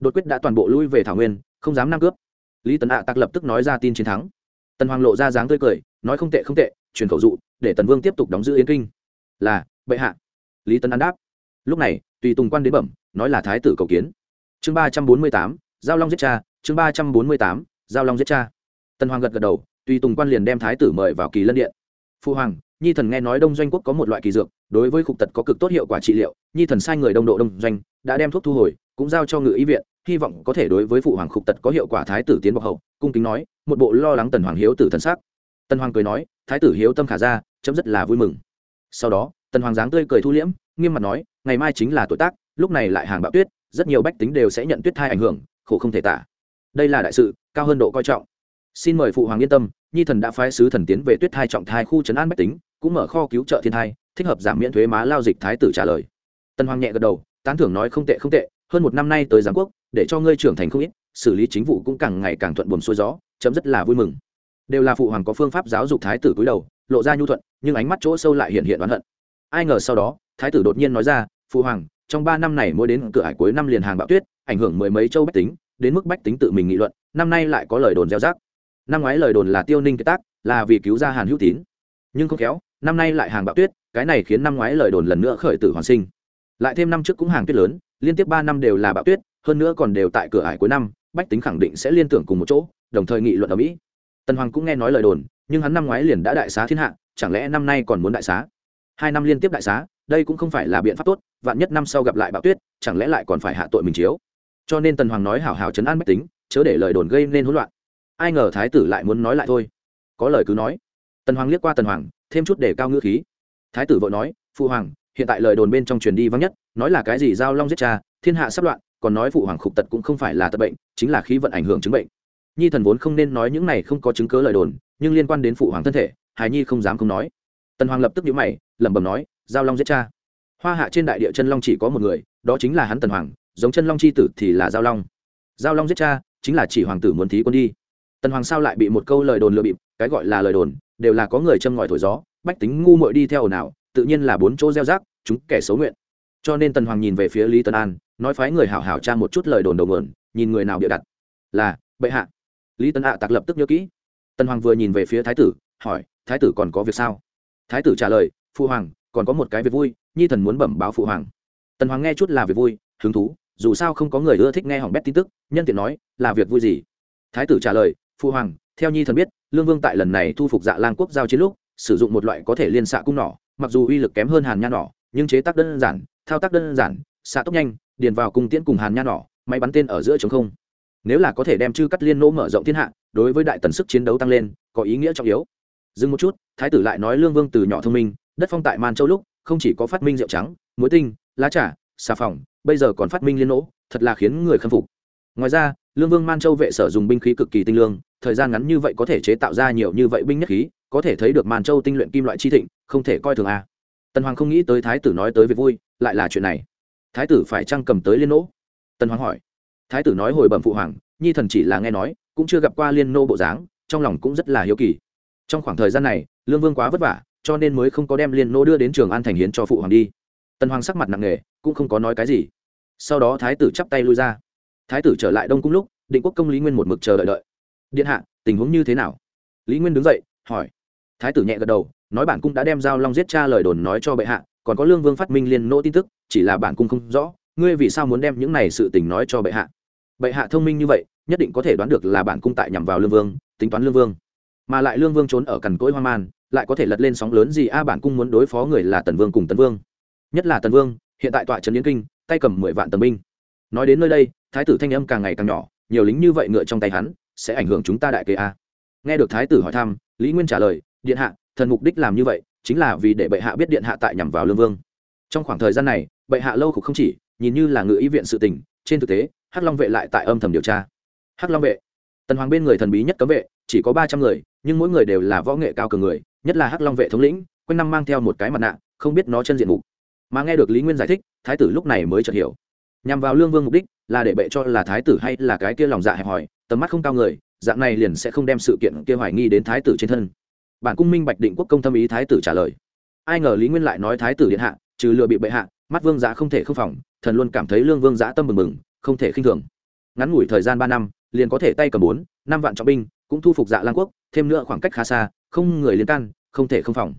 Đột quyết đã toàn bộ lui về thảo nguyên, không dám nam cướp. Lý tấn ạ tặc lập tức nói ra tin chiến thắng tần hoàng lộ ra dáng tươi cười, nói không tệ không tệ, truyền khẩu dụ, để tần vương tiếp tục đóng giữ yến kinh. Là, bệ hạ. Lý tấn an đáp. Lúc này, tùy tùng quan đến bẩm, nói là thái tử cầu kiến. Chương ba trăm bốn mươi tám, giao long giết cha, chương ba trăm bốn mươi tám, giao long giết cha. Tần hoàng gật gật đầu, tùy tùng quan liền đem thái tử mời vào kỳ lân điện. Phu hoàng, nhi thần nghe nói đông doanh quốc có một loại kỳ dược, đối với khục tật có cực tốt hiệu quả trị liệu, nhi thần sai người đông độ đông doanh, đã đem thuốc thu hồi, cũng giao cho ngự y viện hy vọng có thể đối với phụ hoàng khục tật có hiệu quả thái tử tiến bọc hậu, cung kính nói, một bộ lo lắng tần hoàng hiếu tử thần sắc. Tần hoàng cười nói, thái tử hiếu tâm khả ra, chấm rất là vui mừng. Sau đó, tần hoàng dáng tươi cười thu liễm, nghiêm mặt nói, ngày mai chính là tuổi tác, lúc này lại hàng bạo tuyết, rất nhiều bách tính đều sẽ nhận tuyết thai ảnh hưởng, khổ không thể tả. Đây là đại sự, cao hơn độ coi trọng. Xin mời phụ hoàng yên tâm, nhi thần đã phái sứ thần tiến về tuyết thai trọng thai khu trấn an bách tính, cũng mở kho cứu trợ thiên thai, thích hợp giảm miễn thuế má lao dịch thái tử trả lời. Tần hoàng nhẹ gật đầu, tán thưởng nói không tệ không tệ, hơn một năm nay tới giáng quốc để cho ngươi trưởng thành không ít, xử lý chính vụ cũng càng ngày càng thuận buồm xuôi gió, chấm rất là vui mừng. Đều là phụ hoàng có phương pháp giáo dục thái tử cúi đầu, lộ ra nhu thuận, nhưng ánh mắt chỗ sâu lại hiện hiện oán hận. Ai ngờ sau đó, thái tử đột nhiên nói ra, phụ hoàng, trong ba năm này mỗi đến cửa hải cuối năm liền hàng bão tuyết, ảnh hưởng mười mấy châu bách tính, đến mức bách tính tự mình nghị luận, năm nay lại có lời đồn gieo rác năm ngoái lời đồn là tiêu ninh kế tác, là vì cứu ra hàn hữu tín. Nhưng không khéo, năm nay lại hàng bão tuyết, cái này khiến năm ngoái lời đồn lần nữa khởi tử hoàn sinh. Lại thêm năm trước cũng hàng tuyết lớn, liên tiếp ba năm đều là bão tuyết hơn nữa còn đều tại cửa ải cuối năm, bách tính khẳng định sẽ liên tưởng cùng một chỗ, đồng thời nghị luận ở mỹ. Tần hoàng cũng nghe nói lời đồn, nhưng hắn năm ngoái liền đã đại xá thiên hạ, chẳng lẽ năm nay còn muốn đại xá? Hai năm liên tiếp đại xá, đây cũng không phải là biện pháp tốt, vạn nhất năm sau gặp lại bão tuyết, chẳng lẽ lại còn phải hạ tội mình chiếu? Cho nên tần hoàng nói hảo hảo chấn an bách tính, chớ để lời đồn gây nên hỗn loạn. Ai ngờ thái tử lại muốn nói lại thôi. Có lời cứ nói. Tần hoàng liếc qua tần hoàng, thêm chút để cao ngữ khí. Thái tử vội nói phụ hoàng, hiện tại lời đồn bên trong truyền đi vắng nhất, nói là cái gì giao long giết cha, thiên hạ sắp loạn còn nói phụ hoàng khục tật cũng không phải là tật bệnh, chính là khí vận ảnh hưởng chứng bệnh. Nhi thần vốn không nên nói những này không có chứng cớ lời đồn, nhưng liên quan đến phụ hoàng thân thể hài nhi không dám không nói. Tần hoàng lập tức nhíu mày, lẩm bẩm nói, giao long giết cha. Hoa hạ trên đại địa chân long chỉ có một người, đó chính là hắn tần hoàng, giống chân long c h i tử thì là giao long. Giao long giết cha, chính là chỉ hoàng tử muốn thí quân đi. Tần hoàng sao lại bị một câu lời đồn lừa bịp, cái gọi là lời đồn, đều là có người châm ngòi thổi gió, bách tính ngu mội đi theo ồn ào, tự nhiên là bốn chỗ gieo rác chúng kẻ xấu nguyện. Cho nên tần hoàng nhìn về phía lý tân an nói phái người hảo hảo tra một chút lời đồn đầu nguồn, nhìn người nào bịa đặt. Là, bệ hạ. Lý tân ạ tặc lập tức nhớ kỹ. Tân hoàng vừa nhìn về phía thái tử, hỏi, thái tử còn có việc sao? Thái tử trả lời phụ hoàng, còn có một cái việc vui, nhi thần muốn bẩm báo phụ hoàng. Tần hoàng nghe chút là việc vui, hứng thú, dù sao không có người ưa thích nghe hỏng bét tin tức, nhân tiện nói, là việc vui gì? Thái tử trả lời phụ hoàng, theo nhi thần biết, lương vương tại lần này thu phục dạ lang quốc giao chiến lúc, sử dụng một loại có thể liên xạ cung nỏ, mặc dù uy lực kém hơn hàn nha nỏ, nhưng chế tác đơn giản, thao tác đơn giản, xạ tốc nhanh điền vào cung tiễn cùng hàn nha nỏ, máy bắn tên ở giữa chống không. Nếu là có thể đem chư cắt liên nỗ mở rộng thiên hạ, đối với đại tần sức chiến đấu tăng lên, có ý nghĩa trọng yếu. Dừng một chút, thái tử lại nói lương vương từ nhỏ thông minh, đất phong tại man châu lúc, không chỉ có phát minh rượu trắng, muối tinh, lá trà, xà phòng, bây giờ còn phát minh liên nỗ, thật là khiến người khâm phục. Ngoài ra, lương vương man châu vệ sở dùng binh khí cực kỳ tinh lương, thời gian ngắn như vậy có thể chế tạo ra nhiều như vậy binh nhất khí, có thể thấy được man châu tinh luyện kim loại chi thịnh, không thể coi thường a. Tần hoàng không nghĩ tới thái tử nói tới việc vui, lại là chuyện này thái tử phải trăng cầm tới liên nỗ tần hoàng hỏi. Thái tử nói hồi bẩm phụ hoàng, nhi thần chỉ là nghe nói, cũng chưa gặp qua liên nô bộ dáng, trong lòng cũng rất là hiếu kỳ. Trong khoảng thời gian này, lương vương quá vất vả, cho nên mới không có đem liên nô đưa đến trường an thành hiến cho phụ hoàng đi. Tần hoàng sắc mặt nặng nề, cũng không có nói cái gì. Sau đó thái tử chắp tay lui ra. Thái tử trở lại đông cung lúc, định quốc công lý nguyên một mực chờ đợi đợi. Điện hạ, tình huống như thế nào? Lý nguyên đứng dậy, hỏi. Thái tử nhẹ gật đầu, nói bản cung đã đem giao long giết cha lời đồn nói cho bệ hạ còn có lương vương phát minh liên nỗ tin tức, chỉ là bản cung không rõ, ngươi vì sao muốn đem những này sự tình nói cho bệ hạ? Bệ hạ thông minh như vậy, nhất định có thể đoán được là bản cung tại nhằm vào lương vương, tính toán lương vương. Mà lại lương vương trốn ở cằn cỗi hoang man, lại có thể lật lên sóng lớn gì a, bản cung muốn đối phó người là tần vương cùng tần vương. Nhất là tần vương, hiện tại tọa trấn yến kinh, tay cầm mười vạn tần binh. Nói đến nơi đây, thái tử thanh âm càng ngày càng nhỏ, nhiều lính như vậy ngựa trong tay hắn, sẽ ảnh hưởng chúng ta đại kế a. Nghe được thái tử hỏi thăm, lý nguyên trả lời, điện hạ, thần mục đích làm như vậy chính là vì để bệ hạ biết điện hạ tại nhằm vào lương vương. Trong khoảng thời gian này, bệ hạ lâu khục không chỉ, nhìn như là ngự ý viện sự tình, trên thực tế, hắc long vệ lại tại âm thầm điều tra. Hắc long vệ, tần hoàng bên người thần bí nhất cấm vệ, chỉ có ba trăm người, nhưng mỗi người đều là võ nghệ cao cường người, nhất là hắc long vệ thống lĩnh, quanh năm mang theo một cái mặt nạ, không biết nó chân diện mục. Mà nghe được lý nguyên giải thích, thái tử lúc này mới chợt hiểu. Nhằm vào lương vương mục đích là để bệ cho là thái tử hay là cái kia lòng dạ hẹp hòi, tầm mắt không cao người, dạng này liền sẽ không đem sự kiện kia hoài nghi đến thái tử trên thân bản cung minh bạch định quốc công tâm ý thái tử trả lời. Ai ngờ lý nguyên lại nói thái tử điện hạ, trừ lừa bị bệ hạ, mắt vương giã không thể không phòng, thần luôn cảm thấy lương vương giã tâm mừng mừng không thể khinh thường. Ngắn ngủi thời gian ba năm, liền có thể tay cầm bốn, năm vạn trọng binh, cũng thu phục dạ lan quốc, thêm nữa khoảng cách khá xa, không người liên can, không thể không phòng.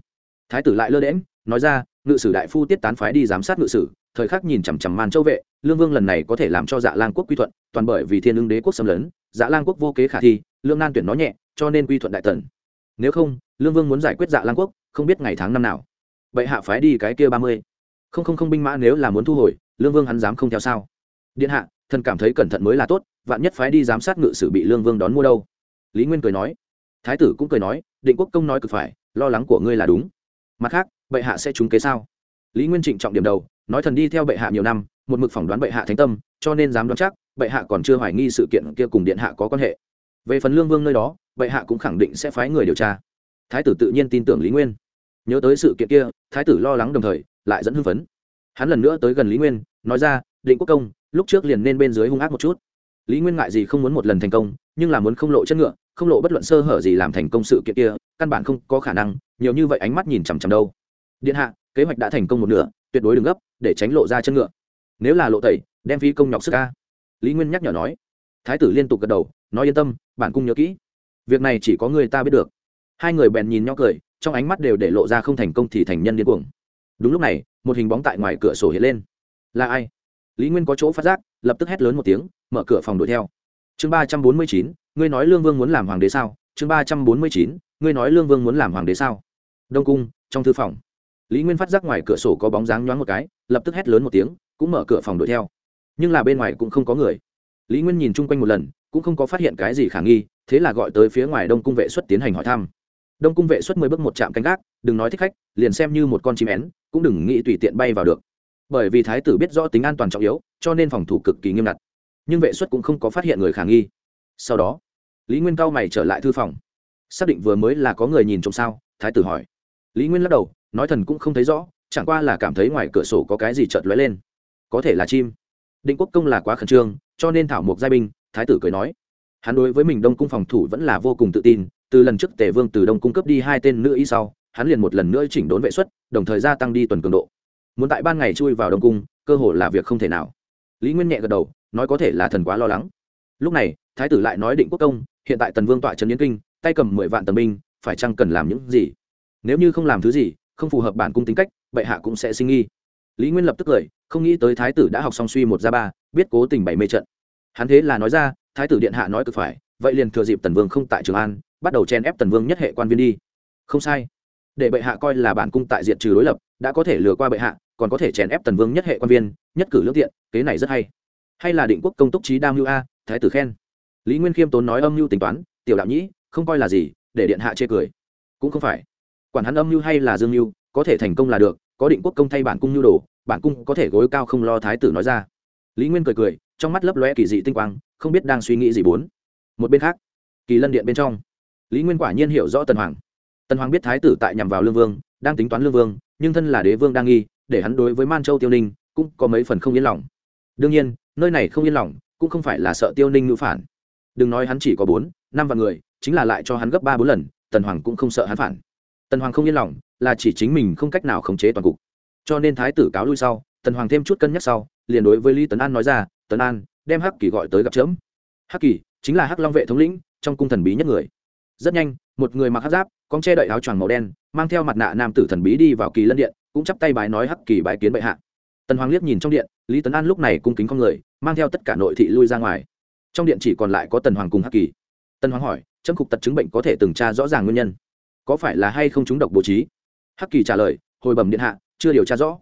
Thái tử lại lơ đễm nói ra, ngự sử đại phu tiết tán phái đi giám sát ngự sử, thời khắc nhìn chằm chằm man châu vệ, lương vương lần này có thể làm cho dạ lan quốc quy thuận, toàn bởi vì thiên ưng đế quốc xâm lấn dạ lan quốc vô kế khả thi, lương nan tuyển nó nhẹ, cho nên quy thuận đại tần nếu không, lương vương muốn giải quyết dạ lan quốc, không biết ngày tháng năm nào. Vậy hạ phái đi cái kia ba mươi. Không không không binh mã nếu là muốn thu hồi, lương vương hắn dám không theo sao? Điện hạ, thần cảm thấy cẩn thận mới là tốt, vạn nhất phái đi giám sát ngự sử bị lương vương đón mua đâu? Lý nguyên cười nói. Thái tử cũng cười nói, định quốc công nói cực phải, lo lắng của ngươi là đúng. Mặt khác, bệ hạ sẽ trúng kế sao? Lý nguyên trịnh trọng điểm đầu, nói thần đi theo bệ hạ nhiều năm, một mực phỏng đoán bệ hạ thánh tâm, cho nên dám đoán chắc, bệ hạ còn chưa hoài nghi sự kiện kia cùng điện hạ có quan hệ về phần lương vương nơi đó, bệ hạ cũng khẳng định sẽ phái người điều tra. Thái tử tự nhiên tin tưởng lý nguyên. Nhớ tới sự kiện kia, thái tử lo lắng đồng thời, lại dẫn hưng phấn. Hắn lần nữa tới gần lý nguyên, nói ra, định quốc công, lúc trước liền nên bên dưới hung ác một chút. Lý nguyên ngại gì không muốn một lần thành công, nhưng là muốn không lộ chất ngựa, không lộ bất luận sơ hở gì làm thành công sự kiện kia, căn bản không có khả năng, nhiều như vậy ánh mắt nhìn chằm chằm đâu. Điện hạ, kế hoạch đã thành công một nửa, tuyệt đối đừng gấp, để tránh lộ ra chân ngựa. Nếu là lộ tẩy, đem phí công nhọc sức ca lý nguyên nhắc nhở nói. Thái tử liên tục gật đầu, nói yên tâm bản cung nhớ kỹ. Việc này chỉ có người ta biết được. Hai người bèn nhìn nhau cười, trong ánh mắt đều để lộ ra không thành công thì thành nhân điên cuồng. Đúng lúc này, một hình bóng tại ngoài cửa sổ hiện lên. Là ai? Lý nguyên có chỗ phát giác, lập tức hét lớn một tiếng, mở cửa phòng đuổi theo. Chương ba trăm bốn mươi chín, ngươi nói lương vương muốn làm hoàng đế sao? Chương ba trăm bốn mươi chín, ngươi nói lương vương muốn làm hoàng đế sao? Đông cung, trong thư phòng. Lý nguyên phát giác ngoài cửa sổ có bóng dáng nhoáng một cái, lập tức hét lớn một tiếng, cũng mở cửa phòng đuổi theo. Nhưng là bên ngoài cũng không có người lý nguyên nhìn chung quanh một lần, cũng không có phát hiện cái gì khả nghi, thế là gọi tới phía ngoài đông cung vệ xuất tiến hành hỏi thăm. Đông cung vệ xuất mười bước một trạm canh gác, đừng nói thích khách, liền xem như một con chim én, cũng đừng nghĩ tùy tiện bay vào được. Bởi vì thái tử biết rõ tính an toàn trọng yếu, cho nên phòng thủ cực kỳ nghiêm ngặt. Nhưng vệ xuất cũng không có phát hiện người khả nghi. Sau đó, lý nguyên cao mày trở lại thư phòng. Xác định vừa mới là có người nhìn trộm sao? Thái tử hỏi. Lý nguyên lắc đầu, nói thần cũng không thấy rõ, chẳng qua là cảm thấy ngoài cửa sổ có cái gì chợt lóe lên. Có thể là chim định quốc công là quá khẩn trương, cho nên thảo mộc giai binh, thái tử cười nói. Hắn đối với mình đông cung phòng thủ vẫn là vô cùng tự tin, từ lần trước tề vương từ đông cung cấp đi hai tên nữ y sau, hắn liền một lần nữa chỉnh đốn vệ xuất, đồng thời gia tăng đi tuần cường độ. Muốn tại ban ngày chui vào đông cung, cơ hội là việc không thể nào. Lý nguyên nhẹ gật đầu, nói có thể là thần quá lo lắng. Lúc này, thái tử lại nói định quốc công, hiện tại tần vương tọa trấn yến kinh, tay cầm mười vạn tần binh, phải chăng cần làm những gì? Nếu như không làm thứ gì, không phù hợp bản cung tính cách, bệ hạ cũng sẽ sinh nghi lý nguyên lập tức cười, không nghĩ tới thái tử đã học xong suy một ra ba, biết cố tình bày mê trận. Hắn thế là nói ra, thái tử điện hạ nói cực phải, vậy liền thừa dịp tần vương không tại trường an, bắt đầu chen ép tần vương nhất hệ quan viên đi. Không sai. Để bệ hạ coi là bản cung tại diện trừ đối lập, đã có thể lừa qua bệ hạ, còn có thể chèn ép tần vương nhất hệ quan viên, nhất cử lương tiện, kế này rất hay. Hay là định quốc công túc trí đam mưu a, thái tử khen. Lý nguyên khiêm tốn nói âm mưu tính toán, tiểu đạo nhĩ, không coi là gì, để điện hạ chê cười. Cũng không phải. Quản hắn âm mưu hay là dương mưu, có thể thành công là được có định quốc công thay bản cung nhu đồ, bản cung có thể gối cao không lo thái tử nói ra. Lý nguyên cười cười, trong mắt lấp lóe kỳ dị tinh quang, không biết đang suy nghĩ gì bốn. Một bên khác, kỳ lân điện bên trong, lý nguyên quả nhiên hiểu rõ tần hoàng. Tần hoàng biết thái tử tại nhằm vào lương vương, đang tính toán lương vương, nhưng thân là đế vương đang nghi, để hắn đối với man châu tiêu ninh cũng có mấy phần không yên lòng. Đương nhiên, nơi này không yên lòng cũng không phải là sợ tiêu ninh ngữ phản. Đừng nói hắn chỉ có bốn, năm vạn người, chính là lại cho hắn gấp ba bốn lần, tần hoàng cũng không sợ hắn phản tần hoàng không yên lòng, là chỉ chính mình không cách nào khống chế toàn cục. Cho nên thái tử cáo lui sau, tần hoàng thêm chút cân nhắc sau, liền đối với lý tấn an nói ra, tấn an, đem hắc kỳ gọi tới gặp chớm. Hắc kỳ chính là hắc long vệ thống lĩnh, trong cung thần bí nhất người. Rất nhanh, một người mặc hắc giáp, con che đậy áo choàng màu đen, mang theo mặt nạ nam tử thần bí đi vào kỳ lân điện, cũng chắp tay bài nói hắc kỳ bài kiến bệ hạ. Tần hoàng liếc nhìn trong điện, lý tấn an lúc này cung kính con người, mang theo tất cả nội thị lui ra ngoài. Trong điện chỉ còn lại có tần hoàng cùng hắc kỳ. Tần hoàng hỏi châm cục tật chứng bệnh có thể từng tra rõ ràng nguyên nhân? Có phải là hay không chúng độc bố trí? Hắc kỳ trả lời, hồi bẩm điện hạ, chưa điều tra rõ.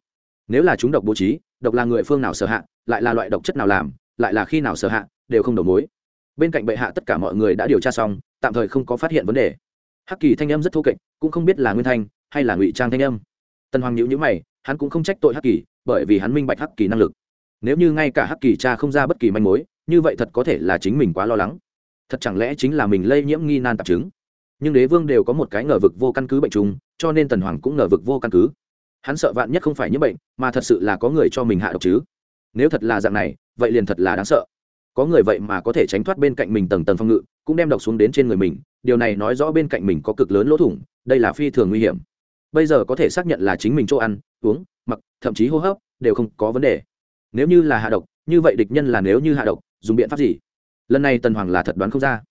Nếu là chúng độc bố trí, độc là người phương nào sở hạ, lại là loại độc chất nào làm, lại là khi nào sở hạ, đều không đầu mối. Bên cạnh bệ hạ tất cả mọi người đã điều tra xong, tạm thời không có phát hiện vấn đề. Hắc kỳ thanh âm rất thô kệch, cũng không biết là nguyên thanh, hay là ngụy trang thanh âm. Tần hoàng nhữ nhữ mày, hắn cũng không trách tội hắc kỳ, bởi vì hắn minh bạch hắc kỳ năng lực. Nếu như ngay cả hắc kỳ cha không ra bất kỳ manh mối, như vậy thật có thể là chính mình quá lo lắng. Thật chẳng lẽ chính là mình lây nhiễm nghi nan tạp chứng? Nhưng đế vương đều có một cái ngờ vực vô căn cứ bệnh trùng, cho nên tần hoàng cũng ngờ vực vô căn cứ. Hắn sợ vạn nhất không phải nhiễm bệnh, mà thật sự là có người cho mình hạ độc chứ. Nếu thật là dạng này, vậy liền thật là đáng sợ. Có người vậy mà có thể tránh thoát bên cạnh mình tầng tầng phong ngự, cũng đem độc xuống đến trên người mình, điều này nói rõ bên cạnh mình có cực lớn lỗ thủng, đây là phi thường nguy hiểm. Bây giờ có thể xác nhận là chính mình chỗ ăn, uống, mặc, thậm chí hô hấp, đều không có vấn đề. Nếu như là hạ độc, như vậy địch nhân là nếu như hạ độc, dùng biện pháp gì? Lần này tần hoàng là thật đoán không ra.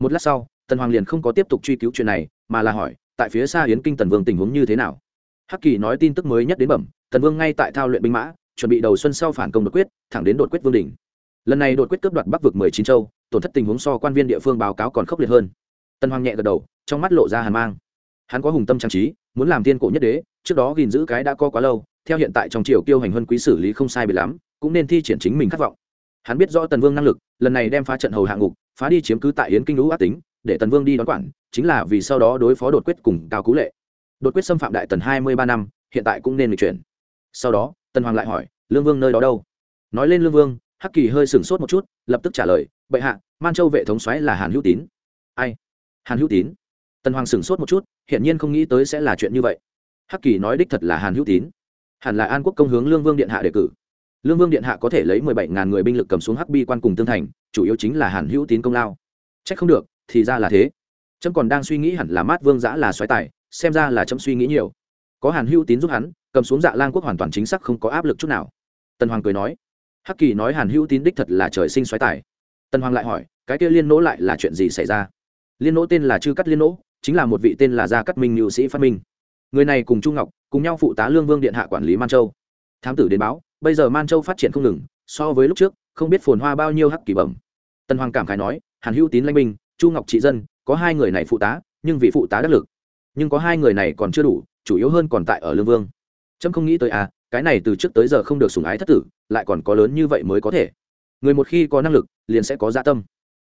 Một lát sau tần hoàng liền không có tiếp tục truy cứu chuyện này, mà là hỏi, tại phía xa yến kinh tần vương tình huống như thế nào? Hắc kỳ nói tin tức mới nhất đến bẩm, tần vương ngay tại thao luyện binh mã, chuẩn bị đầu xuân sau phản công đột quyết, thẳng đến đột quyết vương đỉnh. Lần này đột quyết cướp đoạt bắc vực mười chín châu, tổn thất tình huống so quan viên địa phương báo cáo còn khốc liệt hơn. Tần hoàng nhẹ gật đầu, trong mắt lộ ra hàn mang. Hắn có hùng tâm trang trí, muốn làm thiên cổ nhất đế, trước đó gìn giữ cái đã co quá lâu, theo hiện tại trong triều kiêu hành huân quý xử lý không sai bị lắm, cũng nên thi triển chính mình khát vọng. Hắn biết rõ tần vương năng lực, lần này đem phá trận hầu hạng ngục, phá đi chiếm cứ tại yến kinh lũ ác tính để tần vương đi đón quản, chính là vì sau đó đối phó đột quyết cùng cao cú lệ. Đột quyết xâm phạm đại tần hai mươi ba năm, hiện tại cũng nên lịch chuyển. Sau đó, tần hoàng lại hỏi, lương vương nơi đó đâu? Nói lên lương vương, hắc kỳ hơi sửng sốt một chút, lập tức trả lời, bệ hạ, man châu vệ thống xoáy là hàn hữu tín. Ai? Hàn hữu tín? Tần hoàng sửng sốt một chút, hiển nhiên không nghĩ tới sẽ là chuyện như vậy. Hắc kỳ nói đích thật là hàn hữu tín. Hẳn là an quốc công hướng lương vương điện hạ đề cử. Lương vương điện hạ có thể lấy mười bảy ngàn người binh lực cầm xuống hắc bi quan cùng tương thành, chủ yếu chính là hàn hữu tín công lao. C h ắ c không được thì ra là thế. Trâm còn đang suy nghĩ hẳn là mát vương giã là xoáy tài, xem ra là trâm suy nghĩ nhiều. Có hàn hữu tín giúp hắn, cầm xuống dạ lang quốc hoàn toàn chính xác không có áp lực chút nào. Tần hoàng cười nói, hắc kỳ nói hàn hữu tín đích thật là trời sinh xoáy tài. Tần hoàng lại hỏi, cái kia liên nỗ lại là chuyện gì xảy ra? Liên nỗ tên là chư cắt liên nỗ, chính là một vị tên là gia cắt minh nhu sĩ phát minh. Người này cùng chu ngọc, cùng nhau phụ tá lương vương điện hạ quản lý man châu. Thám tử đến báo, bây giờ man châu phát triển không ngừng, so với lúc trước, không biết phồn hoa bao nhiêu hắc kỳ bẩm. Tần hoàng cảm khai nói, hàn hữu tín lãnh binh chu ngọc trị dân, có hai người này phụ tá, nhưng vị phụ tá đắc lực. Nhưng có hai người này còn chưa đủ, chủ yếu hơn còn tại ở lương vương. Trâm không nghĩ tới à cái này từ trước tới giờ không được sùng ái thất tử, lại còn có lớn như vậy mới có thể. Người một khi có năng lực, liền sẽ có dạ tâm.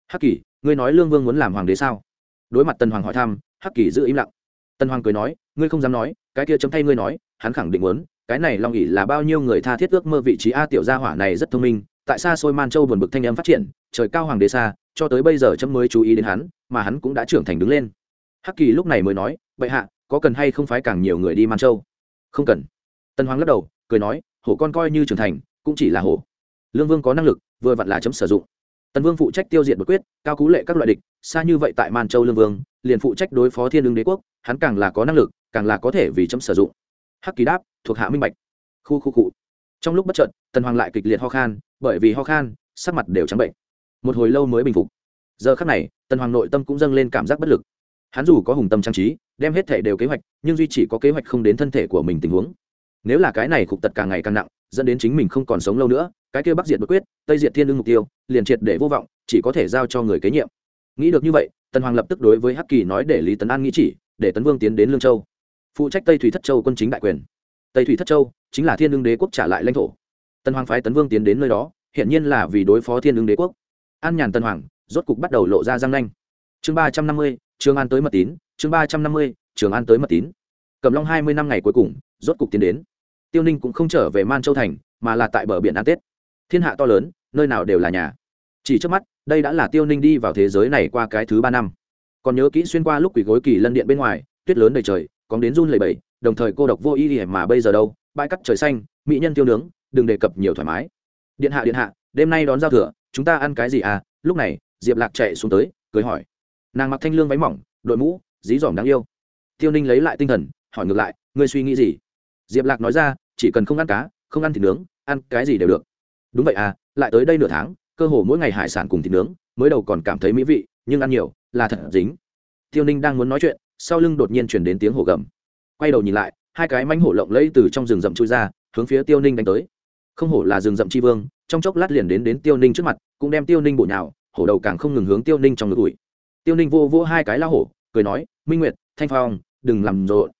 Hắc kỳ ngươi nói lương vương muốn làm hoàng đế sao? Đối mặt tần hoàng hỏi thăm, hắc kỳ giữ im lặng. Tần hoàng cười nói, ngươi không dám nói, cái kia chấm thay ngươi nói, hắn khẳng định muốn, cái này long ỉ là bao nhiêu người tha thiết ước mơ vị trí a tiểu gia hỏa này rất thông minh, tại sao xôi man châu buồn bực thanh âm phát triển, trời cao hoàng đế xa cho tới bây giờ chấm mới chú ý đến hắn, mà hắn cũng đã trưởng thành đứng lên. Hắc kỳ lúc này mới nói, bệ hạ, có cần hay không phái càng nhiều người đi man châu? Không cần. Tần hoàng lắc đầu, cười nói, hổ con coi như trưởng thành, cũng chỉ là hổ. Lương vương có năng lực, vừa vặn là chấm sử dụng. Tần vương phụ trách tiêu diệt bất quyết, cao cú lệ các loại địch, xa như vậy tại man châu lương vương, liền phụ trách đối phó thiên lương đế quốc, hắn càng là có năng lực, càng là có thể vì chấm sử dụng. Hắc kỳ đáp, thuộc hạ minh bạch. Khu khu cụ trong lúc bất trợn tần hoàng lại kịch liệt ho khan, bởi vì ho khan, sắc mặt đều trắng bệnh một hồi lâu mới bình phục. Giờ khắc này, tần hoàng nội tâm cũng dâng lên cảm giác bất lực. Hắn dù có hùng tâm trang trí, đem hết thể đều kế hoạch, nhưng duy chỉ có kế hoạch không đến thân thể của mình tình huống. Nếu là cái này khục tật càng ngày càng nặng, dẫn đến chính mình không còn sống lâu nữa, cái kia bắc diệt bất quyết, tây diệt thiên lương mục tiêu, liền triệt để vô vọng, chỉ có thể giao cho người kế nhiệm. Nghĩ được như vậy, tần hoàng lập tức đối với hắc kỳ nói để lý tấn an nghĩ chỉ, để tấn vương tiến đến lương châu. Phụ trách tây thủy thất châu quân chính đại quyền. Tây thủy thất châu chính là thiên lương đế quốc trả lại lãnh thổ. Tần hoàng phái tấn vương tiến đến nơi đó hiện nhiên là vì đối phó thiên lương đế quốc an nhàn tần hoàng, rốt cục bắt đầu lộ ra răng nanh. Chương ba trăm năm mươi, trường an tới mật tín, chương ba trăm năm mươi, trường an tới mật tín. Cầm long hai mươi năm ngày cuối cùng, rốt cục tiến đến. Tiêu ninh cũng không trở về man châu thành, mà là tại bờ biển an tết. Thiên hạ to lớn, nơi nào đều là nhà. Chỉ trước mắt, đây đã là tiêu ninh đi vào thế giới này qua cái thứ ba năm. Còn nhớ kỹ xuyên qua lúc quỷ gối kỳ lân điện bên ngoài, tuyết lớn đầy trời còn đến run lầy bầy đồng thời cô độc vô ý mà bây giờ đâu? Bãi cắt trời xanh, mỹ nhân tiêu nướng, đừng đề cập nhiều thoải mái điện hạ điện hạ đêm nay đón giao thừa chúng ta ăn cái gì à lúc này diệp lạc chạy xuống tới cười hỏi nàng mặc thanh lương váy mỏng đội mũ dí dỏm đáng yêu tiêu ninh lấy lại tinh thần hỏi ngược lại ngươi suy nghĩ gì diệp lạc nói ra chỉ cần không ăn cá không ăn thịt nướng ăn cái gì đều được đúng vậy à lại tới đây nửa tháng cơ hồ mỗi ngày hải sản cùng thịt nướng mới đầu còn cảm thấy mỹ vị nhưng ăn nhiều là thật dính tiêu ninh đang muốn nói chuyện sau lưng đột nhiên chuyển đến tiếng hổ gầm quay đầu nhìn lại hai cái mánh hổ lộng lẫy từ trong rừng rậm chui ra hướng phía tiêu ninh đánh tới không hổ là rừng rậm tri vương, trong chốc lát liền đến đến tiêu ninh trước mặt, cũng đem tiêu ninh bổ nhào, hổ đầu càng không ngừng hướng tiêu ninh trong ngực ủi. Tiêu ninh vô vô hai cái lao hổ, cười nói, minh nguyệt, thanh phong, đừng làm rộn.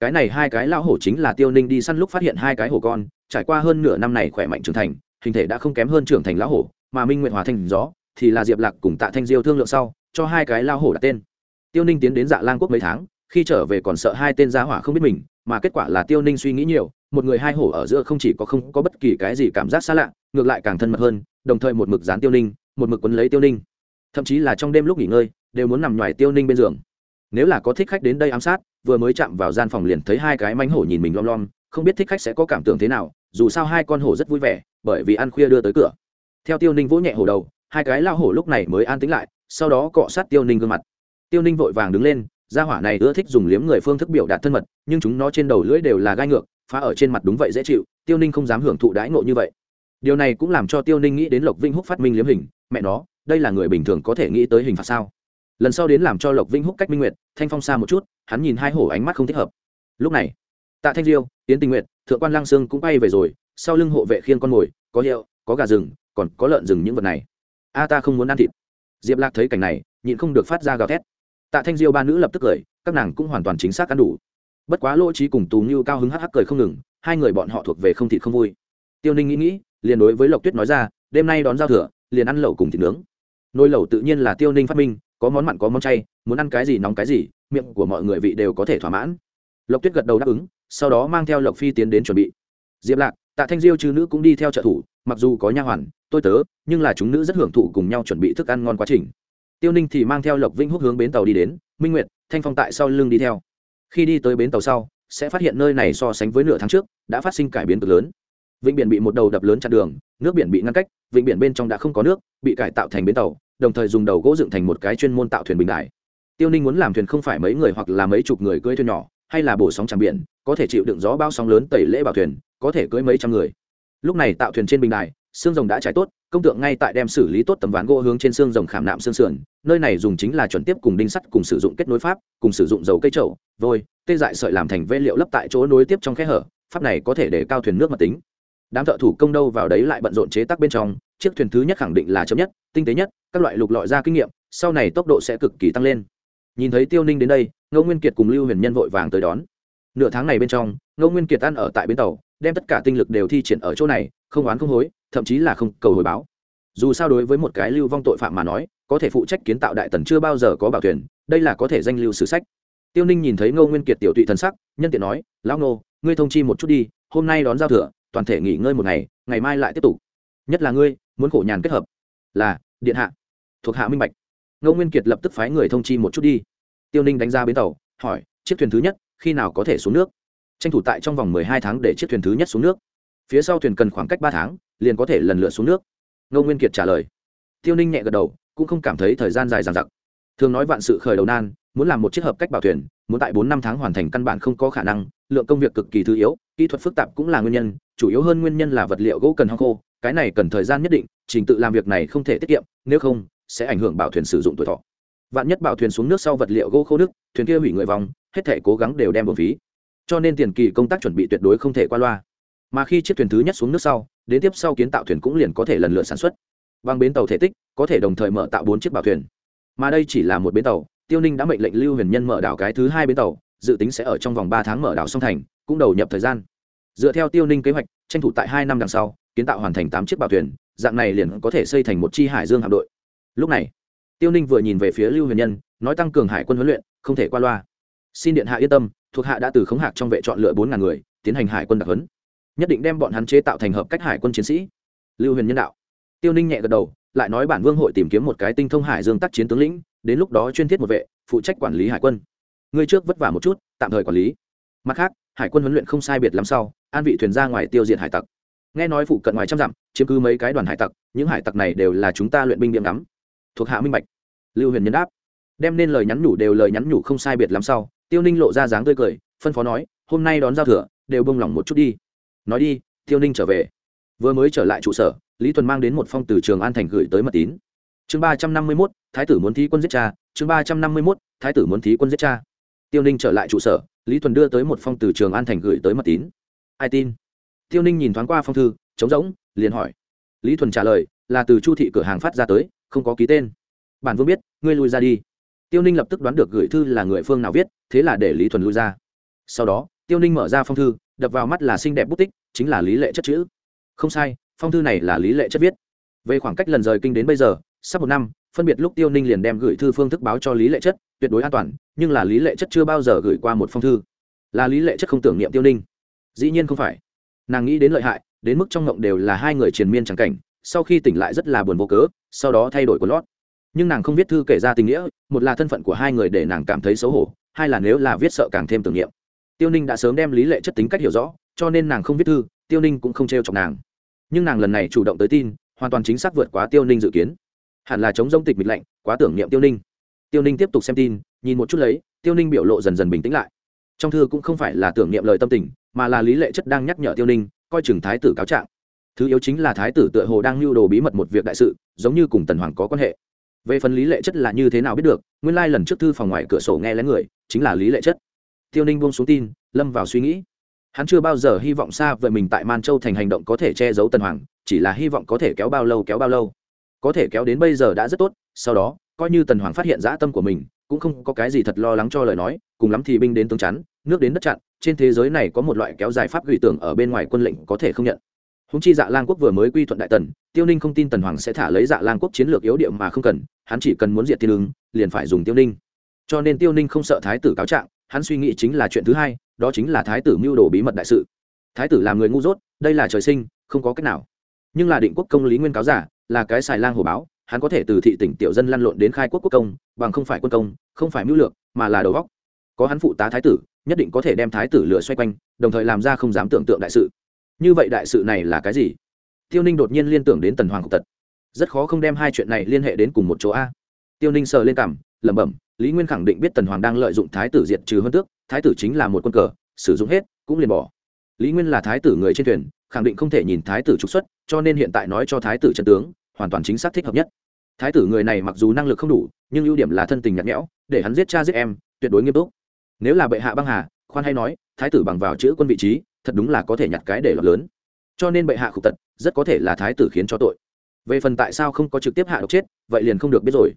Cái này hai cái lao hổ chính là tiêu ninh đi săn lúc phát hiện hai cái hổ con, trải qua hơn nửa năm này khỏe mạnh trưởng thành, hình thể đã không kém hơn trưởng thành lão hổ, mà minh nguyệt hòa thành gió, thì là diệp lạc cùng tạ thanh diêu thương lượng sau, cho hai cái lao hổ đặt tên. Tiêu ninh tiến đến dạ lang quốc mấy tháng, khi trở về còn sợ hai tên gia hỏa không biết mình, mà kết quả là tiêu ninh suy nghĩ nhiều một người hai hổ ở giữa không chỉ có không có bất kỳ cái gì cảm giác xa lạ, ngược lại càng thân mật hơn, đồng thời một mực dán tiêu ninh, một mực quấn lấy tiêu ninh. Thậm chí là trong đêm lúc nghỉ ngơi, đều muốn nằm ngoài tiêu ninh bên giường. Nếu là có thích khách đến đây ám sát, vừa mới chạm vào gian phòng liền thấy hai cái mánh hổ nhìn mình lom lom, không biết thích khách sẽ có cảm tưởng thế nào, dù sao hai con hổ rất vui vẻ, bởi vì ăn khuya đưa tới cửa. Theo tiêu ninh vỗ nhẹ hổ đầu, hai cái lao hổ lúc này mới an tính lại, sau đó cọ sát tiêu ninh gương mặt. Tiêu ninh vội vàng đứng lên, gia hỏa này ưa thích dùng liếm người phương thức biểu đạt thân mật, nhưng chúng nó trên đầu lưỡi đều là gai ngược phá ở trên mặt đúng vậy dễ chịu tiêu ninh không dám hưởng thụ đãi ngộ như vậy. Điều này cũng làm cho tiêu ninh nghĩ đến lộc vinh húc phát minh liếm hình. Mẹ nó đây là người bình thường có thể nghĩ tới hình phạt sao? Lần sau đến làm cho lộc vinh húc cách minh nguyệt thanh phong xa một chút hắn nhìn hai hổ ánh mắt không thích hợp. Lúc này tạ thanh diêu tiến tình nguyệt, thượng quan lang sương cũng bay về rồi sau lưng hộ vệ khiêng con mồi có hiệu có gà rừng còn có lợn rừng những vật này. A ta không muốn ăn thịt. Diệp lạc thấy cảnh này nhịn không được phát ra gào thét. Tạ thanh diêu ba nữ lập tức cười các nàng cũng hoàn toàn chính xác ăn đủ bất quá lỗ trí cùng tù như cao hứng hắc hắc cười không ngừng, hai người bọn họ thuộc về không thịt không vui. Tiêu ninh nghĩ nghĩ, liền đối với lộc tuyết nói ra, đêm nay đón giao thừa, liền ăn lẩu cùng thịt nướng. Nồi lẩu tự nhiên là tiêu ninh phát minh, có món mặn có món chay, muốn ăn cái gì nóng cái gì, miệng của mọi người vị đều có thể thỏa mãn. Lộc tuyết gật đầu đáp ứng, sau đó mang theo lộc phi tiến đến chuẩn bị. Diệp lạc, tạ thanh diêu chứ nữ cũng đi theo trợ thủ, mặc dù có nha hoàn, tôi tớ, nhưng là chúng nữ rất hưởng thụ cùng nhau chuẩn bị thức ăn ngon quá trình. Tiêu ninh thì mang theo lộc vĩnh húc hướng bến tàu đi đến, minh nguyệt, thanh phong tại sau lưng đi theo khi đi tới bến tàu sau, sẽ phát hiện nơi này so sánh với nửa tháng trước, đã phát sinh cải biến cực lớn. Vịnh biển bị một đầu đập lớn chặn đường, nước biển bị ngăn cách, vịnh biển bên trong đã không có nước, bị cải tạo thành bến tàu, đồng thời dùng đầu gỗ dựng thành một cái chuyên môn tạo thuyền bình đại. Tiêu ninh muốn làm thuyền không phải mấy người hoặc là mấy chục người cưỡi thuyền nhỏ, hay là bổ sóng tràng biển, có thể chịu đựng gió bao sóng lớn tẩy lễ bảo thuyền, có thể cưỡi mấy trăm người. Lúc này tạo thuyền trên bình đài xương rồng đã trải tốt, công tượng ngay tại đem xử lý tốt tấm ván gỗ hướng trên xương rồng khảm nạm xương sườn, nơi này dùng chính là chuẩn tiếp cùng đinh sắt cùng sử dụng kết nối pháp, cùng sử dụng dầu cây trậu vôi, tê dại sợi làm thành vê liệu lấp tại chỗ nối tiếp trong khe hở, pháp này có thể để cao thuyền nước mật tính. Đám thợ thủ công đâu vào đấy lại bận rộn chế tác bên trong, chiếc thuyền thứ nhất khẳng định là chậm nhất, tinh tế nhất, các loại lục lọi ra kinh nghiệm, sau này tốc độ sẽ cực kỳ tăng lên. Nhìn thấy tiêu ninh đến đây, ngô nguyên kiệt cùng lưu huyền nhân vội vàng tới đón. Nửa tháng này bên trong, ngô nguyên kiệt ăn ở tại bến tàu, đem tất cả tinh lực đều thi triển ở chỗ này không oán không hối, thậm chí là không cầu hồi báo. Dù sao đối với một cái lưu vong tội phạm mà nói, có thể phụ trách kiến tạo đại tần chưa bao giờ có bảo thuyền, đây là có thể danh lưu sử sách. Tiêu ninh nhìn thấy ngô nguyên kiệt tiểu tụy thần sắc, nhân tiện nói, lão ngô, ngươi thông chi một chút đi, hôm nay đón giao thừa, toàn thể nghỉ ngơi một ngày ngày mai lại tiếp tục. Nhất là ngươi, muốn khổ nhàn kết hợp. Là, điện hạ. Thuộc hạ minh bạch. Ngô nguyên kiệt lập tức phái người thông chi một chút đi. Tiêu ninh đánh ra bến tàu, hỏi, chiếc thuyền thứ nhất, khi nào có thể xuống nước? Tranh thủ tại trong vòng mười hai tháng để chiếc thuyền thứ nhất xuống nước phía sau thuyền cần khoảng cách ba tháng, liền có thể lần lượt xuống nước. Ngô nguyên kiệt trả lời. Tiêu ninh nhẹ gật đầu, cũng không cảm thấy thời gian dài dằng dặc. Thường nói vạn sự khởi đầu nan, muốn làm một chiếc hợp cách bảo thuyền, muốn tại bốn năm tháng hoàn thành căn bản không có khả năng, lượng công việc cực kỳ thứ yếu, kỹ thuật phức tạp cũng là nguyên nhân, chủ yếu hơn nguyên nhân là vật liệu gỗ cần hong khô, cái này cần thời gian nhất định, trình tự làm việc này không thể tiết kiệm, nếu không, sẽ ảnh hưởng bảo thuyền sử dụng tuổi thọ. Vạn nhất bảo thuyền xuống nước sau vật liệu gỗ khô nước thuyền kia hủy người vòng hết thể cố gắng đều đem bổn phí. Cho nên tiền kỳ công tác chuẩn bị tuyệt đối không thể qua loa mà khi chiếc thuyền thứ nhất xuống nước sau, đến tiếp sau kiến tạo thuyền cũng liền có thể lần lượt sản xuất. Bằng bến tàu thể tích có thể đồng thời mở tạo bốn chiếc bảo thuyền. Mà đây chỉ là một bến tàu, tiêu ninh đã mệnh lệnh lưu huyền nhân mở đảo cái thứ hai bến tàu, dự tính sẽ ở trong vòng ba tháng mở đảo song thành, cũng đầu nhập thời gian. Dựa theo tiêu ninh kế hoạch, tranh thủ tại hai năm đằng sau, kiến tạo hoàn thành tám chiếc bảo thuyền, dạng này liền có thể xây thành một chi hải dương hạm đội. Lúc này, tiêu ninh vừa nhìn về phía lưu huyền nhân, nói tăng cường hải quân huấn luyện, không thể qua loa. Xin điện hạ yên tâm, thuộc hạ đã từ khống hạc trong vệ chọn lựa bốn ngàn người, tiến hành hải quân đặc huấn nhất định đem bọn hắn chế tạo thành hợp cách hải quân chiến sĩ. Lưu huyền nhân đạo. Tiêu ninh nhẹ gật đầu, lại nói bản vương hội tìm kiếm một cái tinh thông hải dương tác chiến tướng lĩnh, đến lúc đó chuyên thiết một vệ, phụ trách quản lý hải quân. Ngươi trước vất vả một chút, tạm thời quản lý. Mặt khác, hải quân huấn luyện không sai biệt lắm sau, an vị thuyền ra ngoài tiêu diệt hải tặc. Nghe nói phụ cận ngoài trăm dặm, chiếm cứ mấy cái đoàn hải tặc, những hải tặc này đều là chúng ta luyện binh điểm ngắm. Thuộc hạ minh bạch. Lưu huyền nhân đáp. Đem nên lời nhắn nhủ đều lời nhắn nhủ không sai biệt lắm sau, tiêu ninh lộ ra dáng tươi cười, phân phó nói, hôm nay đón giao thừa, đều bông lỏng một chút đi nói đi, tiêu ninh trở về. Vừa mới trở lại trụ sở, lý tuần mang đến một phong từ trường an thành gửi tới mật tín. Chương ba trăm năm mươi mốt, thái tử muốn thí quân giết cha. Chương ba trăm năm mươi mốt, thái tử muốn thí quân giết cha. Tiêu ninh trở lại trụ sở, lý tuần đưa tới một phong từ trường an thành gửi tới mật tín. Ai tin? Tiêu ninh nhìn thoáng qua phong thư, trống rỗng, liền hỏi. Lý thuần trả lời, là từ chu thị cửa hàng phát ra tới, không có ký tên. Bản vương biết, ngươi lui ra đi. Tiêu ninh lập tức đoán được gửi thư là người phương nào viết, thế là để lý thuần lui ra. Sau đó, tiêu ninh mở ra phong thư đập vào mắt là xinh đẹp bút tích, chính là lý lệ chất chữ. Không sai, phong thư này là lý lệ chất viết. Về khoảng cách lần rời kinh đến bây giờ, sắp một năm, phân biệt lúc tiêu ninh liền đem gửi thư phương thức báo cho lý lệ chất, tuyệt đối an toàn, nhưng là lý lệ chất chưa bao giờ gửi qua một phong thư. Là lý lệ chất không tưởng niệm tiêu ninh. Dĩ nhiên không phải. Nàng nghĩ đến lợi hại, đến mức trong ngộng đều là hai người triền miên trắng cảnh, sau khi tỉnh lại rất là buồn vô cớ, sau đó thay đổi của lót. Nhưng nàng không viết thư kể ra tình nghĩa, một là thân phận của hai người để nàng cảm thấy xấu hổ, hai là nếu là viết sợ càng thêm tưởng niệm tiêu ninh đã sớm đem lý lệ chất tính cách hiểu rõ, cho nên nàng không viết thư, tiêu ninh cũng không t r e o chọc nàng. Nhưng nàng lần này chủ động tới tin, hoàn toàn chính xác vượt quá tiêu ninh dự kiến. Hẳn là chống g tịch mịch lạnh, quá tưởng niệm tiêu ninh. Tiêu ninh tiếp tục xem tin, nhìn một chút lấy, tiêu ninh biểu lộ dần dần bình tĩnh lại. Trong thư cũng không phải là tưởng niệm lời tâm tình, mà là lý lệ chất đang nhắc nhở tiêu ninh, coi chừng thái tử cáo trạng. Thứ yếu chính là thái tử tựa hồ đang lưu đồ bí mật một việc đại sự, giống như cùng tần hoàng có quan hệ. Về phần lý lệ chất là như thế nào biết được, nguyên lai lần trước thư phòng ngoài cửa sổ nghe lén người, chính là lý lệ chất tiêu ninh buông xuống tin, lâm vào suy nghĩ. Hắn chưa bao giờ hy vọng xa vời mình tại man châu thành hành động có thể che giấu tần hoàng, chỉ là hy vọng có thể kéo bao lâu kéo bao lâu. Có thể kéo đến bây giờ đã rất tốt, sau đó, coi như tần hoàng phát hiện dã tâm của mình, cũng không có cái gì thật lo lắng cho lời nói, cùng lắm thì binh đến tướng chắn, nước đến đất chặn, trên thế giới này có một loại kéo dài pháp gửi tưởng ở bên ngoài quân lệnh có thể không nhận. Húng chi dạ lang quốc vừa mới quy thuận đại tần, tiêu ninh không tin tần hoàng sẽ thả lấy dạ lang quốc chiến lược yếu điệu mà không cần, hắn chỉ cần muốn diệt thiên ứng, liền phải dùng tiêu ninh. Cho nên tiêu ninh không sợ thái tử cáo trạng hắn suy nghĩ chính là chuyện thứ hai, đó chính là thái tử mưu đồ bí mật đại sự. Thái tử là người ngu dốt, đây là trời sinh, không có cách nào. Nhưng là định quốc công lý nguyên cáo giả, là cái xài lang hồ báo, hắn có thể từ thị tỉnh tiểu dân lăn lộn đến khai quốc quốc công, bằng không phải quân công, không phải mưu lược, mà là đầu góc có hắn phụ tá thái tử, nhất định có thể đem thái tử lửa xoay quanh, đồng thời làm ra không dám tưởng tượng đại sự. Như vậy đại sự này là cái gì? Tiêu ninh đột nhiên liên tưởng đến tần hoàng cục tật. Rất khó không đem hai chuyện này liên hệ đến cùng một chỗ a. Tiêu ninh sờ lên cảm lẩm bẩm lý nguyên khẳng định biết tần hoàng đang lợi dụng thái tử diệt trừ hơn tước, thái tử chính là một quân cờ, sử dụng hết, cũng liền bỏ. Lý nguyên là thái tử người trên thuyền, khẳng định không thể nhìn thái tử trục xuất, cho nên hiện tại nói cho thái tử trận tướng, hoàn toàn chính xác thích hợp nhất. Thái tử người này mặc dù năng lực không đủ, nhưng ưu điểm là thân tình nhạt nhẽo, để hắn giết cha giết em, tuyệt đối nghiêm túc. Nếu là bệ hạ băng hà, khoan hay nói, thái tử bằng vào chữ quân vị trí, thật đúng là có thể nhặt cái để lọt lớn. Cho nên bệ hạ khục tật, rất có thể là thái tử khiến cho tội. Về phần tại sao không có trực tiếp hạ độc chết, vậy liền không được biết rồi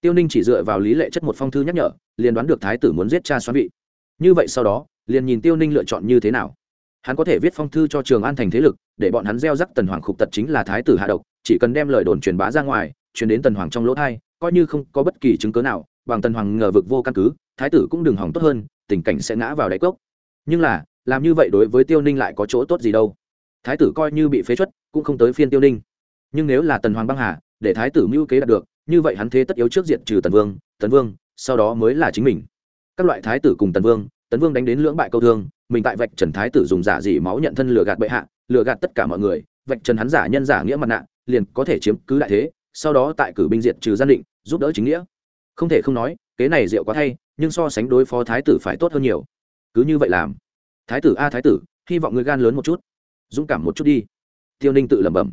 tiêu ninh chỉ dựa vào lý lệ chất một phong thư nhắc nhở, liền đoán được thái tử muốn giết cha xoắn vị. Như vậy sau đó, liền nhìn tiêu ninh lựa chọn như thế nào. Hắn có thể viết phong thư cho trường an thành thế lực, để bọn hắn gieo rắc tần hoàng khục tật chính là thái tử hạ độc, chỉ cần đem lời đồn truyền bá ra ngoài, truyền đến tần hoàng trong lỗ thai, coi như không có bất kỳ chứng cớ nào, bằng tần hoàng ngờ vực vô căn cứ, thái tử cũng đừng hỏng tốt hơn, tình cảnh sẽ ngã vào đáy cốc. Nhưng là, làm như vậy đối với tiêu ninh lại có chỗ tốt gì đâu. Thái tử coi như bị phế chuất, cũng không tới phiên tiêu ninh. Nhưng nếu là tần hoàng băng hà, để thái tử mưu kế đạt được như vậy hắn thế tất yếu trước diện trừ tần vương tần vương, sau đó mới là chính mình. Các loại thái tử cùng tần vương tần vương đánh đến lưỡng bại câu thương, mình tại vạch trần thái tử dùng giả dị máu nhận thân lừa gạt bệ hạ, lừa gạt tất cả mọi người, vạch trần hắn giả nhân giả nghĩa mặt nạ, liền có thể chiếm cứ đại thế, sau đó tại cử binh diệt trừ gian định, giúp đỡ chính nghĩa. Không thể không nói, kế này rượu quá thay, nhưng so sánh đối phó thái tử phải tốt hơn nhiều. Cứ như vậy làm. Thái tử a thái tử, hy vọng người gan lớn một chút. Dũng cảm một chút đi. Tiêu ninh tự lẩm bẩm.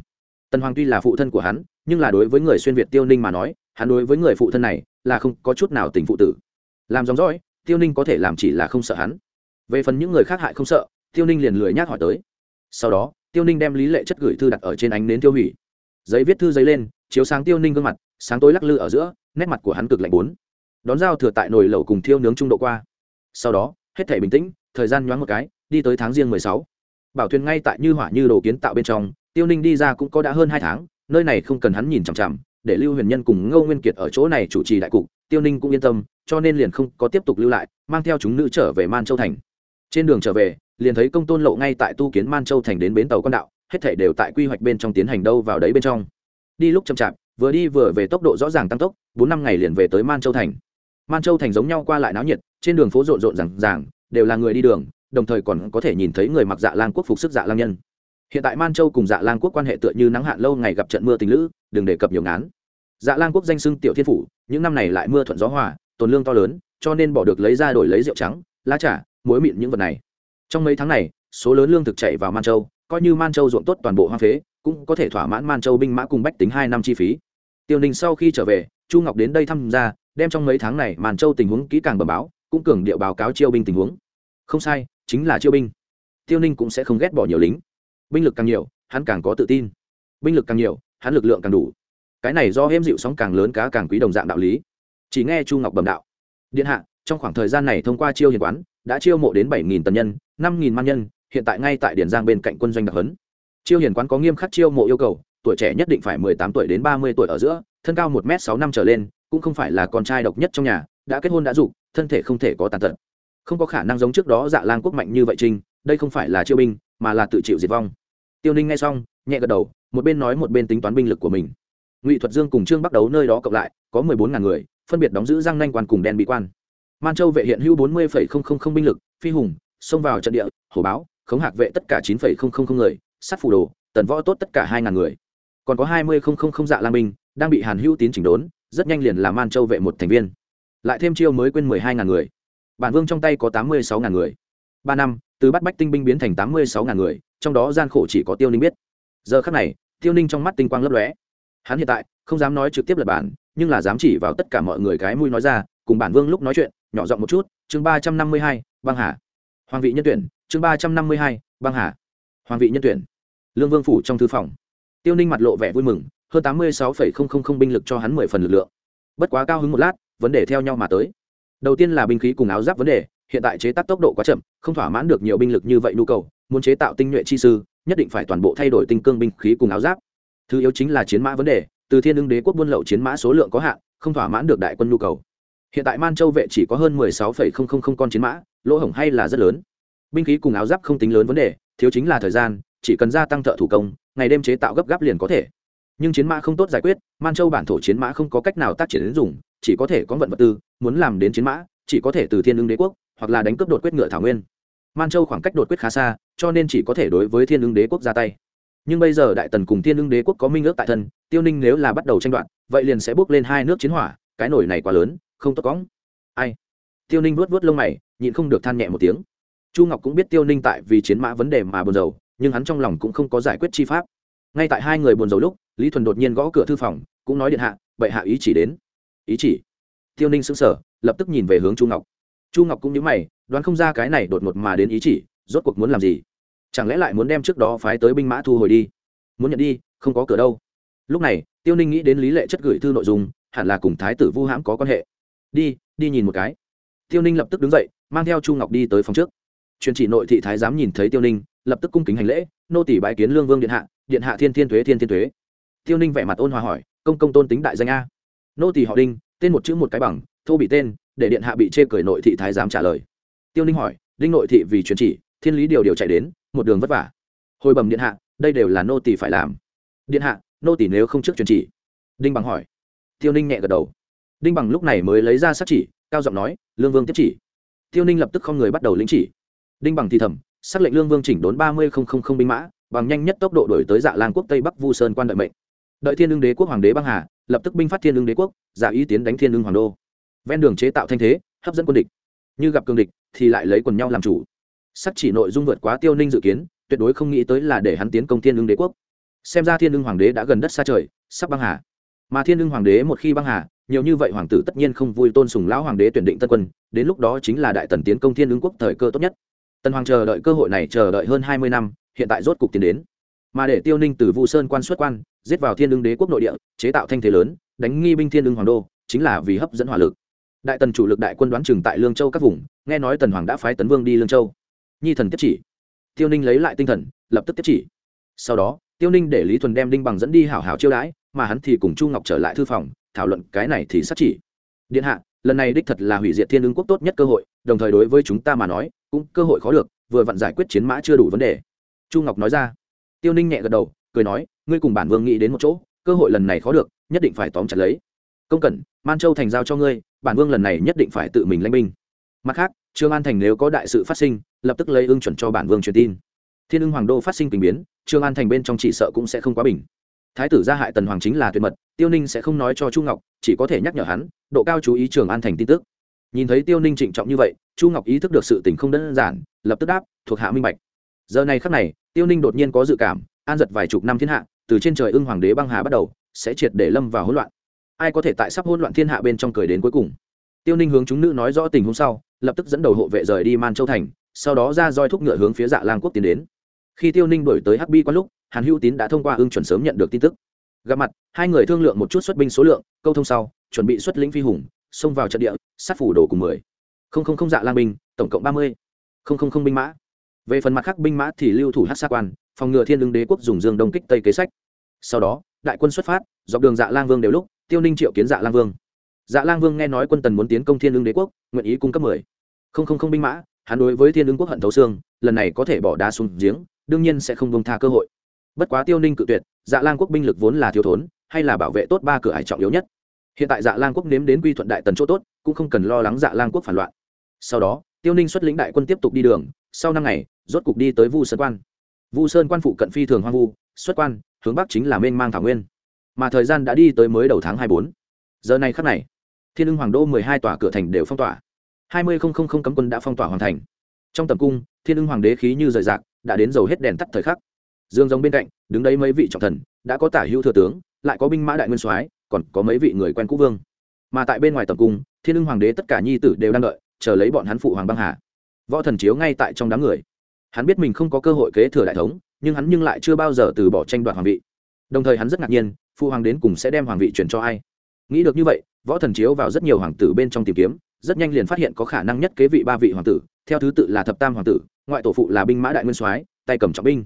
Tần hoàng tuy là phụ thân của hắn nhưng là đối với người xuyên việt tiêu ninh mà nói, hắn đối với người phụ thân này là không có chút nào tình phụ tử. Làm dòng dõi, tiêu ninh có thể làm chỉ là không sợ hắn. Về phần những người khác hại không sợ, tiêu ninh liền lười nhác hỏi tới. Sau đó, tiêu ninh đem lý lệ chất gửi thư đặt ở trên ánh nến tiêu hủy. Giấy viết thư giấy lên, chiếu sáng tiêu ninh gương mặt, sáng tối lắc lư ở giữa, nét mặt của hắn cực lạnh bốn. Đón dao thừa tại nồi lẩu cùng thiêu nướng trung độ qua. Sau đó, hết thể bình tĩnh, thời gian nhoáng một cái, đi tới tháng riêng mười sáu. Bảo thuyền ngay tại như hỏa như đồ kiến tạo bên trong, tiêu ninh đi ra cũng có đã hơn hai tháng nơi này không cần hắn nhìn chằm chằm, để lưu huyền nhân cùng ngô nguyên kiệt ở chỗ này chủ trì đại cục, tiêu ninh cũng yên tâm, cho nên liền không có tiếp tục lưu lại, mang theo chúng nữ trở về man châu thành. Trên đường trở về, liền thấy công tôn lộ ngay tại tu kiến man châu thành đến bến tàu con đạo, hết thể đều tại quy hoạch bên trong tiến hành đâu vào đấy bên trong. Đi lúc chậm chạp, vừa đi vừa về tốc độ rõ ràng tăng tốc, bốn năm ngày liền về tới man châu thành. Man châu thành giống nhau qua lại náo nhiệt, trên đường phố rộn rộn rằng ràng, đều là người đi đường, đồng thời còn có thể nhìn thấy người mặc dạ lang quốc phục sức dạ lang nhân hiện tại man châu cùng dạ lang quốc quan hệ tựa như nắng hạn lâu ngày gặp trận mưa tình lữ, đừng đề cập nhiều ngán. Dạ lang quốc danh sưng tiểu thiên phủ, những năm này lại mưa thuận gió hòa, tồn lương to lớn, cho nên bỏ được lấy ra đổi lấy rượu trắng, lá trà, muối mịn những vật này. Trong mấy tháng này, số lớn lương thực chạy vào man châu, coi như man châu ruộng tốt toàn bộ hoa phế, cũng có thể thỏa mãn man châu binh mã cùng bách tính hai năm chi phí. Tiêu ninh sau khi trở về, chu ngọc đến đây thăm gia, đem trong mấy tháng này man châu tình huống kỹ càng bờ báo, cũng cường điệu báo cáo chiêu binh tình huống. Không sai, chính là chiêu binh. Tiêu ninh cũng sẽ không ghét bỏ nhiều lính binh lực càng nhiều, hắn càng có tự tin. Binh lực càng nhiều, hắn lực lượng càng đủ. Cái này do hêm dịu sóng càng lớn cá càng quý đồng dạng đạo lý. Chỉ nghe chu ngọc bẩm đạo. Điện hạ, trong khoảng thời gian này thông qua chiêu hiền quán, đã chiêu mộ đến bảy nghìn tần nhân, năm nghìn man nhân, hiện tại ngay tại điển giang bên cạnh quân doanh đặc hấn chiêu hiền quán có nghiêm khắc chiêu mộ yêu cầu, tuổi trẻ nhất định phải mười tám tuổi đến ba mươi tuổi ở giữa, thân cao một m sáu năm trở lên, cũng không phải là con trai độc nhất trong nhà, đã kết hôn đã dục, thân thể không thể có tàn tật. Không có khả năng giống trước đó dạ lang quốc mạnh như vậy trinh đây không phải là chiêu binh, mà là tự chịu diệt vong tiêu ninh nghe xong, nhẹ gật đầu, một bên nói một bên tính toán binh lực của mình. Ngụy thuật dương cùng trương bắt đấu nơi đó cộng lại, có mười bốn ngàn người, phân biệt đóng giữ giang nanh quan cùng đen bị quan. Man châu vệ hiện hữu bốn mươi phẩy không không không binh lực, phi hùng, xông vào trận địa, hổ báo, khống hạc vệ tất cả chín phẩy không không không người sát phủ đồ, tần võ tốt tất cả hai ngàn người. Còn có hai mươi không không không dạ lang binh, đang bị hàn hữu tín chỉnh đốn, rất nhanh liền là man châu vệ một thành viên. Lại thêm chiêu mới quên mười hai ngàn người. Bản vương trong tay có tám mươi sáu ngàn người. Ba năm từ bắt bách tinh binh biến thành tám mươi sáu ngàn người, trong đó gian khổ chỉ có tiêu ninh biết. Giờ khắc này, tiêu ninh trong mắt tinh quang lấp lóe. Hắn hiện tại, không dám nói trực tiếp là bản, nhưng là dám chỉ vào tất cả mọi người cái mũi nói ra, cùng bản vương lúc nói chuyện, nhỏ giọng một chút, chương ba trăm năm mươi hai, băng hà. Hoàng vị nhân tuyển, chương ba trăm năm mươi hai, băng hà. Hoàng vị nhân tuyển. Lương vương phủ trong thư phòng. Tiêu ninh mặt lộ vẻ vui mừng, hơn tám mươi sáu binh lực cho hắn mười phần lực lượng. Bất quá cao hứng một lát, vấn đề theo nhau mà tới. Đầu tiên là binh khí cùng áo giáp vấn đề hiện tại chế tác tốc độ quá chậm, không thỏa mãn được nhiều binh lực như vậy nhu cầu, muốn chế tạo tinh nhuệ chi sư, nhất định phải toàn bộ thay đổi tinh cương binh khí cùng áo giáp. Thứ yếu chính là chiến mã vấn đề, từ thiên ưng đế quốc buôn lậu chiến mã số lượng có hạn, không thỏa mãn được đại quân nhu cầu. Hiện tại man châu vệ chỉ có hơn mười sáu phẩy không không không con chiến mã, lỗ hổng hay là rất lớn. Binh khí cùng áo giáp không tính lớn vấn đề, thiếu chính là thời gian, chỉ cần gia tăng thợ thủ công, ngày đêm chế tạo gấp gáp liền có thể. Nhưng chiến mã không tốt giải quyết, man châu bản thổ chiến mã không có cách nào tác triển đến dùng, chỉ có thể có vận vật tư, muốn làm đến chiến mã, chỉ có thể từ thiên ưng đế quốc hoặc là đánh cướp đột quyết ngựa thảo nguyên. Man châu khoảng cách đột quyết khá xa, cho nên chỉ có thể đối với thiên ứng đế quốc ra tay. Nhưng bây giờ đại tần cùng thiên ứng đế quốc có minh ước tại thân, tiêu ninh nếu là bắt đầu tranh đoạt, vậy liền sẽ bước lên hai nước chiến hỏa, cái nổi này quá lớn, không tốt cóng. Ai? Tiêu ninh vuốt vuốt lông mày, nhịn không được than nhẹ một tiếng. Chu ngọc cũng biết tiêu ninh tại vì chiến mã vấn đề mà buồn rầu, nhưng hắn trong lòng cũng không có giải quyết chi pháp. Ngay tại hai người buồn rầu lúc, lý thuần đột nhiên gõ cửa thư phòng, cũng nói điện hạ, bệ hạ ý chỉ đến. Ý chỉ? Tiêu ninh sững sờ, lập tức nhìn về hướng chu ngọc chu ngọc cũng nhớ mày, đoán không ra cái này đột ngột mà đến ý chỉ, rốt cuộc muốn làm gì? Chẳng lẽ lại muốn đem trước đó phái tới binh mã thu hồi đi? Muốn nhận đi, không có cửa đâu. Lúc này, tiêu ninh nghĩ đến lý lệ chất gửi thư nội dung, hẳn là cùng thái tử vu hãm có quan hệ. Đi đi nhìn một cái. Tiêu ninh lập tức đứng dậy, mang theo chu ngọc đi tới phòng trước. Truyền chỉ nội thị thái giám nhìn thấy tiêu ninh, lập tức cung kính hành lễ, nô tỷ bái kiến lương vương điện hạ điện hạ thiên thiên thuế, thiên thiên thuế. Tiêu ninh vẻ mặt ôn hòa hỏi, công công tôn tính đại danh a? Nô tỷ họ đinh, tên một chữ một cái bằng thô bị tên, để điện hạ bị chê cười nội thị thái giám trả lời. Tiêu ninh hỏi, đinh nội thị vì truyền chỉ, thiên lý điều điều chạy đến, một đường vất vả. Hồi bẩm điện hạ, đây đều là nô tỷ phải làm. Điện hạ, nô tỷ nếu không trước truyền chỉ? Đinh bằng hỏi. Tiêu ninh nhẹ gật đầu. Đinh bằng lúc này mới lấy ra sắc chỉ, cao giọng nói, lương vương tiếp chỉ. Tiêu ninh lập tức không người bắt đầu lĩnh chỉ. Đinh bằng thì thầm xác lệnh lương vương chỉnh đốn ba mươi binh mã, bằng nhanh nhất tốc độ đổi tới dạ lan quốc tây bắc vu sơn quan đợi mệnh. Đợi thiên lương đế quốc hoàng đế băng hà, lập tức binh phát thiên lương đế quốc, giả ý tiến đánh thiên lương hoàng đô ven đường chế tạo thanh thế, hấp dẫn quân địch. Như gặp cường địch thì lại lấy quần nhau làm chủ. Sắc chỉ nội dung vượt quá tiêu ninh dự kiến, tuyệt đối không nghĩ tới là để hắn tiến công thiên lương đế quốc. Xem ra thiên lương hoàng đế đã gần đất xa trời, sắp băng hà. Mà thiên lương hoàng đế một khi băng hà, nhiều như vậy hoàng tử tất nhiên không vui tôn sùng lão hoàng đế tuyển định tân quân, đến lúc đó chính là đại tần tiến công thiên lương quốc thời cơ tốt nhất. Tần hoàng chờ đợi cơ hội này chờ đợi hơn hai mươi năm, hiện tại rốt cục tiến đến. Mà để tiêu ninh từ vu sơn quan xuất quan, giết vào thiên lương đế quốc nội địa, chế tạo thanh thế lớn, đánh nghi binh thiên lương hoàng đô, chính là vì hấp dẫn hỏa lực đại tần chủ lực đại quân đoán chừng tại lương châu các vùng, nghe nói tần hoàng đã phái tấn vương đi lương châu. Nhi thần tiếp chỉ. Tiêu ninh lấy lại tinh thần, lập tức tiếp chỉ. Sau đó, tiêu ninh để lý thuần đem đinh bằng dẫn đi hảo hảo chiêu đãi, mà hắn thì cùng chu ngọc trở lại thư phòng, thảo luận cái này thì sát chỉ. Điện hạ, lần này đích thật là hủy diệt thiên ứng quốc tốt nhất cơ hội, đồng thời đối với chúng ta mà nói, cũng cơ hội khó được, vừa vặn giải quyết chiến mã chưa đủ vấn đề. Chu ngọc nói ra. Tiêu ninh nhẹ gật đầu, cười nói, ngươi cùng bản vương nghĩ đến một chỗ, cơ hội lần này khó được, nhất định phải tóm chặt lấy công cẩn, man châu thành giao cho ngươi, bản vương lần này nhất định phải tự mình lãnh binh. Mặt khác trương an thành nếu có đại sự phát sinh, lập tức lấy ưng chuẩn cho bản vương truyền tin. Thiên ưng hoàng đô phát sinh tình biến trương an thành bên trong chỉ sợ cũng sẽ không quá bình. Thái tử gia hại tần hoàng chính là tuyệt mật, tiêu ninh sẽ không nói cho chu ngọc, chỉ có thể nhắc nhở hắn, độ cao chú ý trường an thành tin tức. Nhìn thấy tiêu ninh trịnh trọng như vậy, chu ngọc ý thức được sự tình không đơn giản, lập tức đáp, thuộc hạ minh bạch. Giờ này khắc này, tiêu ninh đột nhiên có dự cảm, an giật vài chục năm thiên hạ, từ trên trời ưng hoàng đế băng hà bắt đầu, sẽ triệt để lâm vào hỗn loạn ai có thể tại sắp hỗn loạn thiên hạ bên trong cười đến cuối cùng. Tiêu ninh hướng chúng nữ nói rõ tình huống sau, lập tức dẫn đầu hộ vệ rời đi man châu thành, sau đó ra roi thúc ngựa hướng phía dạ lang quốc tiến đến. Khi tiêu ninh đổi tới hắc bi qua lúc, hàn hữu tín đã thông qua ưng chuẩn sớm nhận được tin tức. Gặp mặt, hai người thương lượng một chút xuất binh số lượng, câu thông sau, chuẩn bị xuất lĩnh phi hùng, xông vào trận địa, sát phủ đồ cùng mười. Không không không dạ lang binh, tổng cộng ba mươi. Không không không binh mã. Về phần mặt khác binh mã thì lưu thủ hát xa quan, phòng ngừa thiên lương đế quốc dùng dương đông kích tây kế sách. Sau đó, đại quân xuất phát, dọc đường dạ lang vương đều lúc tiêu ninh triệu kiến dạ lang vương. Dạ lang vương nghe nói quân tần muốn tiến công thiên lương đế quốc, nguyện ý cung cấp mười. Không không không binh mã, hắn đối với thiên lương quốc hận thấu xương, lần này có thể bỏ đá xuống giếng, đương nhiên sẽ không bông tha cơ hội. Bất quá tiêu ninh cự tuyệt dạ lang quốc binh lực vốn là thiếu thốn, hay là bảo vệ tốt ba cửa hải trọng yếu nhất. Hiện tại dạ lang quốc nếm đến quy thuận đại tần chỗ tốt, cũng không cần lo lắng dạ lang quốc phản loạn. Sau đó, tiêu ninh xuất lĩnh đại quân tiếp tục đi đường, sau năm ngày, rốt cục đi tới vu sơn quan. Vu sơn quan phụ cận phi thường hoang vu, xuất quan, hướng bắc chính là mênh mang thảo nguyên mà thời gian đã đi tới mới đầu tháng hai bốn. Giờ này khắc này, thiên ưng hoàng đô mười hai tòa cửa thành đều phong tỏa. hai mươi không không không cấm quân đã phong tỏa hoàn thành. Trong tầm cung, thiên ưng hoàng đế khí như rời rạc, đã đến dầu hết đèn tắt thời khắc. Dương giống bên cạnh, đứng đấy mấy vị trọng thần, đã có tả hữu thừa tướng, lại có binh mã đại nguyên soái, còn có mấy vị người quen cũ vương. Mà tại bên ngoài tầm cung, thiên ưng hoàng đế tất cả nhi tử đều đang đợi, chờ lấy bọn hắn phụ hoàng băng hà. Võ thần chiếu ngay tại trong đám người. Hắn biết mình không có cơ hội kế thừa đại thống, nhưng hắn nhưng lại chưa bao giờ từ bỏ tranh đoạt hoàng vị đồng thời hắn rất ngạc nhiên, phụ hoàng đến cùng sẽ đem hoàng vị chuyển cho ai? Nghĩ được như vậy, võ thần chiếu vào rất nhiều hoàng tử bên trong tìm kiếm, rất nhanh liền phát hiện có khả năng nhất kế vị ba vị hoàng tử, theo thứ tự là thập tam hoàng tử, ngoại tổ phụ là binh mã đại nguyên soái, tay cầm trọng binh.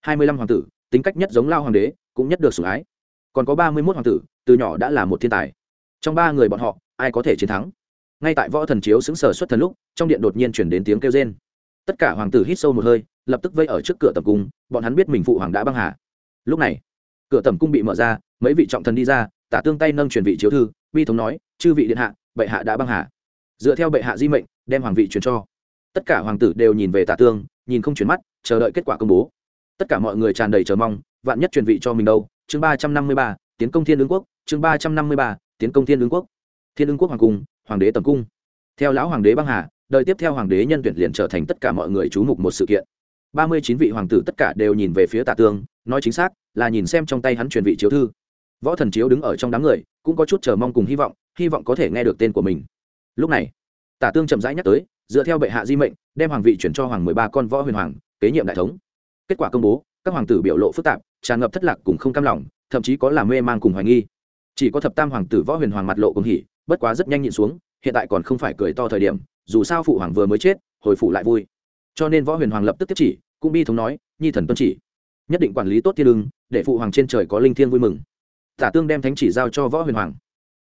Hai mươi lăm hoàng tử, tính cách nhất giống lao hoàng đế, cũng nhất được sủng ái. Còn có ba mươi mốt hoàng tử, từ nhỏ đã là một thiên tài. Trong ba người bọn họ, ai có thể chiến thắng? Ngay tại võ thần chiếu xứng sở xuất thần lúc, trong điện đột nhiên chuyển đến tiếng kêu rên. Tất cả hoàng tử hít sâu một hơi, lập tức vây ở trước cửa tập cung, bọn hắn biết mình phụ hoàng đã băng hà. Lúc này cửa tầm cung bị mở ra, mấy vị trọng thần đi ra, tả tương tay nâng truyền vị chiếu thư, bi thống nói, chư vị điện hạ, bệ hạ đã băng hà. Dựa theo bệ hạ di mệnh, đem hoàng vị truyền cho. Tất cả hoàng tử đều nhìn về tả tương, nhìn không chuyển mắt, chờ đợi kết quả công bố. Tất cả mọi người tràn đầy chờ mong, vạn nhất truyền vị cho mình đâu? Chương ba trăm năm mươi ba, tiến công thiên ứng quốc. Chương ba trăm năm mươi ba, tiến công thiên ứng quốc. Thiên ứng quốc hoàng cung, hoàng đế tầm cung. Theo lão hoàng đế băng hà, đời tiếp theo hoàng đế nhân tuyển liền trở thành tất cả mọi người chú mục một sự kiện ba mươi chín vị hoàng tử tất cả đều nhìn về phía tả tương, nói chính xác, là nhìn xem trong tay hắn truyền vị chiếu thư. Võ thần chiếu đứng ở trong đám người, cũng có chút chờ mong cùng hy vọng hy vọng có thể nghe được tên của mình. Lúc này tả tương chậm rãi nhắc tới, dựa theo bệ hạ di mệnh, đem hoàng vị chuyển cho hoàng mười ba con võ huyền hoàng, kế nhiệm đại thống. Kết quả công bố, các hoàng tử biểu lộ phức tạp, tràn ngập thất lạc cùng không cam lòng, thậm chí có làm mê mang cùng hoài nghi. Chỉ có thập tam hoàng tử võ huyền hoàng mặt lộ cùng hỉ, bất quá rất nhanh nhịn xuống, hiện tại còn không phải cười to thời điểm, dù sao phụ hoàng vừa mới chết, hồi phụ lại vui cho nên võ huyền hoàng lập tức tiếp chỉ, cũng bi thống nói, nhi thần tuân chỉ, nhất định quản lý tốt thiên lương để phụ hoàng trên trời có linh thiêng vui mừng. Tả tương đem thánh chỉ giao cho võ huyền hoàng.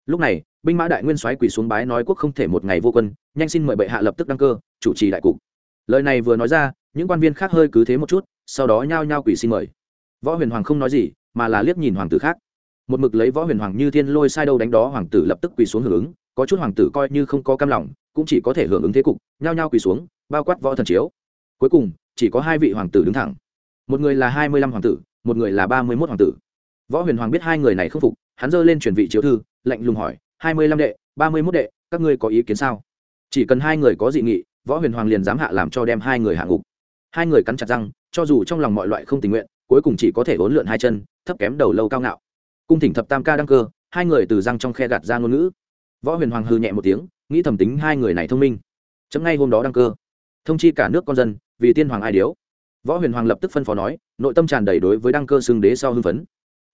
Lúc này, binh mã đại nguyên soái quỳ xuống bái nói quốc không thể một ngày vô quân, nhanh xin mời bệ hạ lập tức đăng cơ, chủ trì đại cục. Lời này vừa nói ra, những quan viên khác hơi cứ thế một chút, sau đó nhao nhao quỳ xin mời. Võ huyền hoàng không nói gì, mà là liếc nhìn hoàng tử khác. Một mực lấy võ huyền hoàng như thiên lôi sai đâu đánh đó, hoàng tử lập tức quỳ xuống hưởng ứng, có chút hoàng tử coi như không có cam lòng, cũng chỉ có thể hưởng ứng thế cục, nhao nhao quỳ xuống, bao quát võ thần chiếu cuối cùng, chỉ có hai vị hoàng tử đứng thẳng. Một người là hai mươi lăm hoàng tử, một người là ba mươi mốt hoàng tử. Võ huyền hoàng biết hai người này không phục, hắn giơ lên truyền vị chiếu thư, lạnh lùng hỏi, hai mươi lăm đệ, ba mươi mốt đệ, các ngươi có ý kiến sao? Chỉ cần hai người có dị nghị, võ huyền hoàng liền dám hạ làm cho đem hai người hạ ngục. Hai người cắn chặt răng, cho dù trong lòng mọi loại không tình nguyện, cuối cùng chỉ có thể vốn lượn hai chân, thấp kém đầu lâu cao ngạo. Cung thỉnh thập tam ca đăng cơ, hai người từ răng trong khe gạt ra ngôn ngữ. Võ huyền hoàng hư nhẹ một tiếng, nghĩ thầm tính hai người này thông minh. Chấm ngay hôm đó đăng cơ. Thông chi cả nước con dân vì tiên hoàng ai điếu. Võ huyền hoàng lập tức phân phó nói, nội tâm tràn đầy đối với đăng cơ xưng đế sau hưng phấn.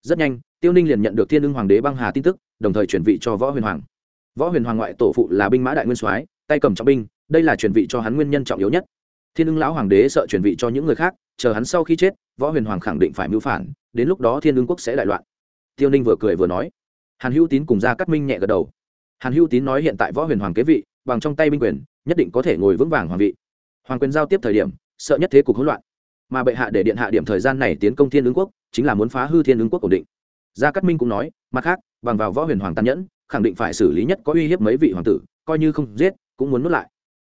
Rất nhanh, tiêu ninh liền nhận được thiên ưng hoàng đế băng hà tin tức, đồng thời chuyển vị cho võ huyền hoàng. Võ huyền hoàng ngoại tổ phụ là binh mã đại nguyên soái, tay cầm trọng binh, đây là chuyển vị cho hắn nguyên nhân trọng yếu nhất. Thiên ưng lão hoàng đế sợ chuyển vị cho những người khác, chờ hắn sau khi chết, võ huyền hoàng khẳng định phải mưu phản, đến lúc đó thiên ưng quốc sẽ đại loạn. Tiêu ninh vừa cười vừa nói. Hàn hữu tín cùng ra cắt minh nhẹ gật đầu. Hàn hữu tín nói hiện tại võ huyền hoàng kế vị, bằng trong tay binh quyền, nhất định có thể ngồi vững vàng hoàng vị hoàng quyền giao tiếp thời điểm, sợ nhất thế cục hỗn loạn. Mà bệ hạ để điện hạ điểm thời gian này tiến công thiên ứng quốc, chính là muốn phá hư thiên ứng quốc ổn định. Gia cát minh cũng nói, mặt khác, bằng vào võ huyền hoàng tàn nhẫn, khẳng định phải xử lý nhất có uy hiếp mấy vị hoàng tử, coi như không giết, cũng muốn nuốt lại.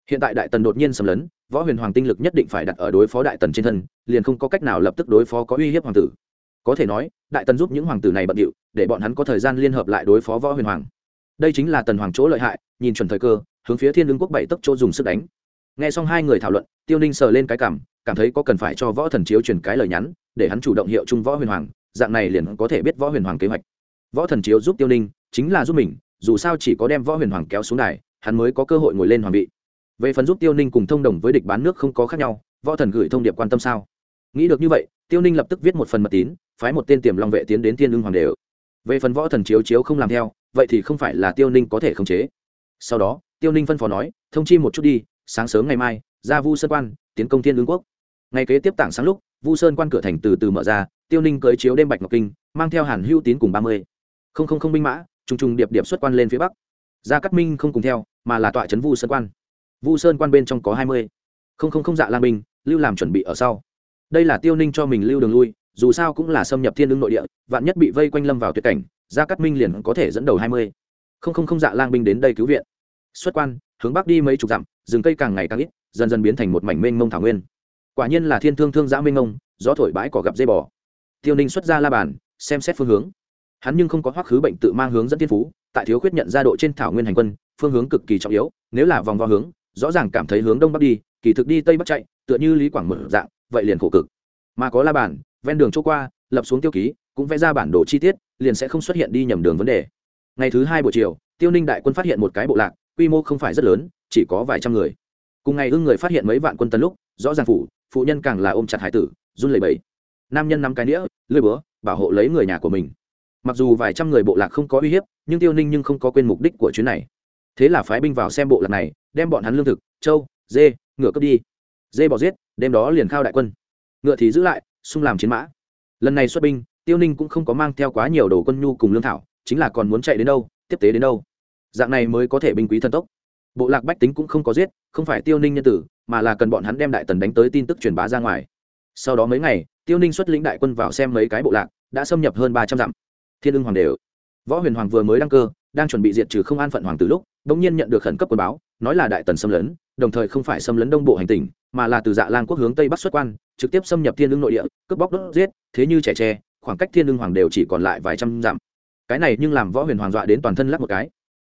Hiện tại đại tần đột nhiên xâm lấn, võ huyền hoàng tinh lực nhất định phải đặt ở đối phó đại tần trên thân, liền không có cách nào lập tức đối phó có uy hiếp hoàng tử. Có thể nói, đại tần giúp những hoàng tử này bận điệu, để bọn hắn có thời gian liên hợp lại đối phó võ huyền hoàng. Đây chính là tần hoàng chỗ lợi hại, nhìn chuẩn thời cơ, hướng phía thiên lương quốc bảy tốc chỗ dùng sức đánh nghe xong hai người thảo luận, tiêu ninh sờ lên cái cảm cảm thấy có cần phải cho võ thần chiếu truyền cái lời nhắn, để hắn chủ động hiệu chung võ huyền hoàng, dạng này liền có thể biết võ huyền hoàng kế hoạch. Võ thần chiếu giúp tiêu ninh, chính là giúp mình, dù sao chỉ có đem võ huyền hoàng kéo xuống đài, hắn mới có cơ hội ngồi lên hoàng vị. Về phần giúp tiêu ninh cùng thông đồng với địch bán nước không có khác nhau, võ thần gửi thông điệp quan tâm sao? Nghĩ được như vậy, tiêu ninh lập tức viết một phần mật tín, phái một tên tiềm long vệ tiến đến thiên lương hoàng đều về phần võ thần chiếu chiếu không làm theo, vậy thì không phải là tiêu ninh có thể khống chế. Sau đó, tiêu ninh phân phó nói, thông chi một chút đi sáng sớm ngày mai, ra vu sơn quan, tiến công thiên lương quốc. Ngày kế tiếp tảng sáng lúc, vu sơn quan cửa thành từ từ mở ra, tiêu ninh cưới chiếu đêm bạch ngọc kinh, mang theo hàn hưu tín cùng ba mươi. Không không không binh mã, trùng trùng điệp điệp xuất quan lên phía bắc. Gia cát minh không cùng theo, mà là tọa trấn vu sơn quan. Vu sơn quan bên trong có hai mươi. Không không không dạ lang binh, lưu làm chuẩn bị ở sau. Đây là tiêu ninh cho mình lưu đường lui, dù sao cũng là xâm nhập thiên lương nội địa, vạn nhất bị vây quanh lâm vào tuyệt cảnh, gia cát minh liền có thể dẫn đầu hai mươi. Không không không dạ lang binh đến đây cứu viện. Xuất quan hướng bắc đi mấy chục dặm, rừng cây càng ngày càng ít, dần dần biến thành một mảnh mênh mông thảo nguyên. Quả nhiên là thiên thương thương giã mênh mông, gió thổi bãi cỏ gặp dây bò. Tiêu ninh xuất ra la bàn, xem xét phương hướng. Hắn nhưng không có hoắc khứ bệnh tự mang hướng dẫn tiên phú, tại thiếu khuyết nhận ra độ trên thảo nguyên hành quân, phương hướng cực kỳ trọng yếu, nếu là vòng vo hướng, rõ ràng cảm thấy hướng đông bắc đi, kỳ thực đi tây bắc chạy, tựa như lý quảng mở dạng, vậy liền khổ cực. Mà có la bàn, ven đường chỗ qua, lập xuống tiêu ký, cũng vẽ ra bản đồ chi tiết, liền sẽ không xuất hiện đi nhầm đường vấn đề. Ngày thứ hai buổi chiều, tiêu ninh đại quân phát hiện một cái bộ lạc quy mô không phải rất lớn, chỉ có vài trăm người. Cùng ngày ưng người phát hiện mấy vạn quân tấn lúc, rõ ràng phủ, phụ nhân càng là ôm chặt hải tử, run lẩy bẩy. Nam nhân nắm cái đĩa lưỡi búa, bảo hộ lấy người nhà của mình. Mặc dù vài trăm người bộ lạc không có uy hiếp, nhưng tiêu ninh nhưng không có quên mục đích của chuyến này. Thế là phái binh vào xem bộ lạc này, đem bọn hắn lương thực, trâu, dê, ngựa cướp đi. Dê bỏ giết, đêm đó liền khao đại quân. Ngựa thì giữ lại xung làm chiến mã. Lần này xuất binh, tiêu ninh cũng không có mang theo quá nhiều đồ quân nhu cùng lương thảo, chính là còn muốn chạy đến đâu, tiếp tế đến đâu dạng này mới có thể binh quý thần tốc. Bộ lạc bách tính cũng không có giết, không phải tiêu ninh nhân tử, mà là cần bọn hắn đem đại tần đánh tới tin tức truyền bá ra ngoài. Sau đó mấy ngày, tiêu ninh xuất lĩnh đại quân vào xem mấy cái bộ lạc, đã xâm nhập hơn ba trăm dặm. Thiên ưng hoàng đều. Võ huyền hoàng vừa mới đăng cơ, đang chuẩn bị diệt trừ không an phận hoàng từ lúc đ ỗ n g nhiên nhận được khẩn cấp quân báo, nói là đại tần xâm lấn, đồng thời không phải xâm lấn đông bộ hành tỉnh, mà là từ dạ lan quốc hướng tây bắc xuất quan, trực tiếp xâm nhập thiên ưng nội địa, cướp bóc đốt giết, thế như trẻ tre, khoảng cách thiên ưng hoàng đều chỉ còn lại vài trăm dặm. Cái này nhưng làm võ huyền hoàng dọa đến toàn thân lắp một cái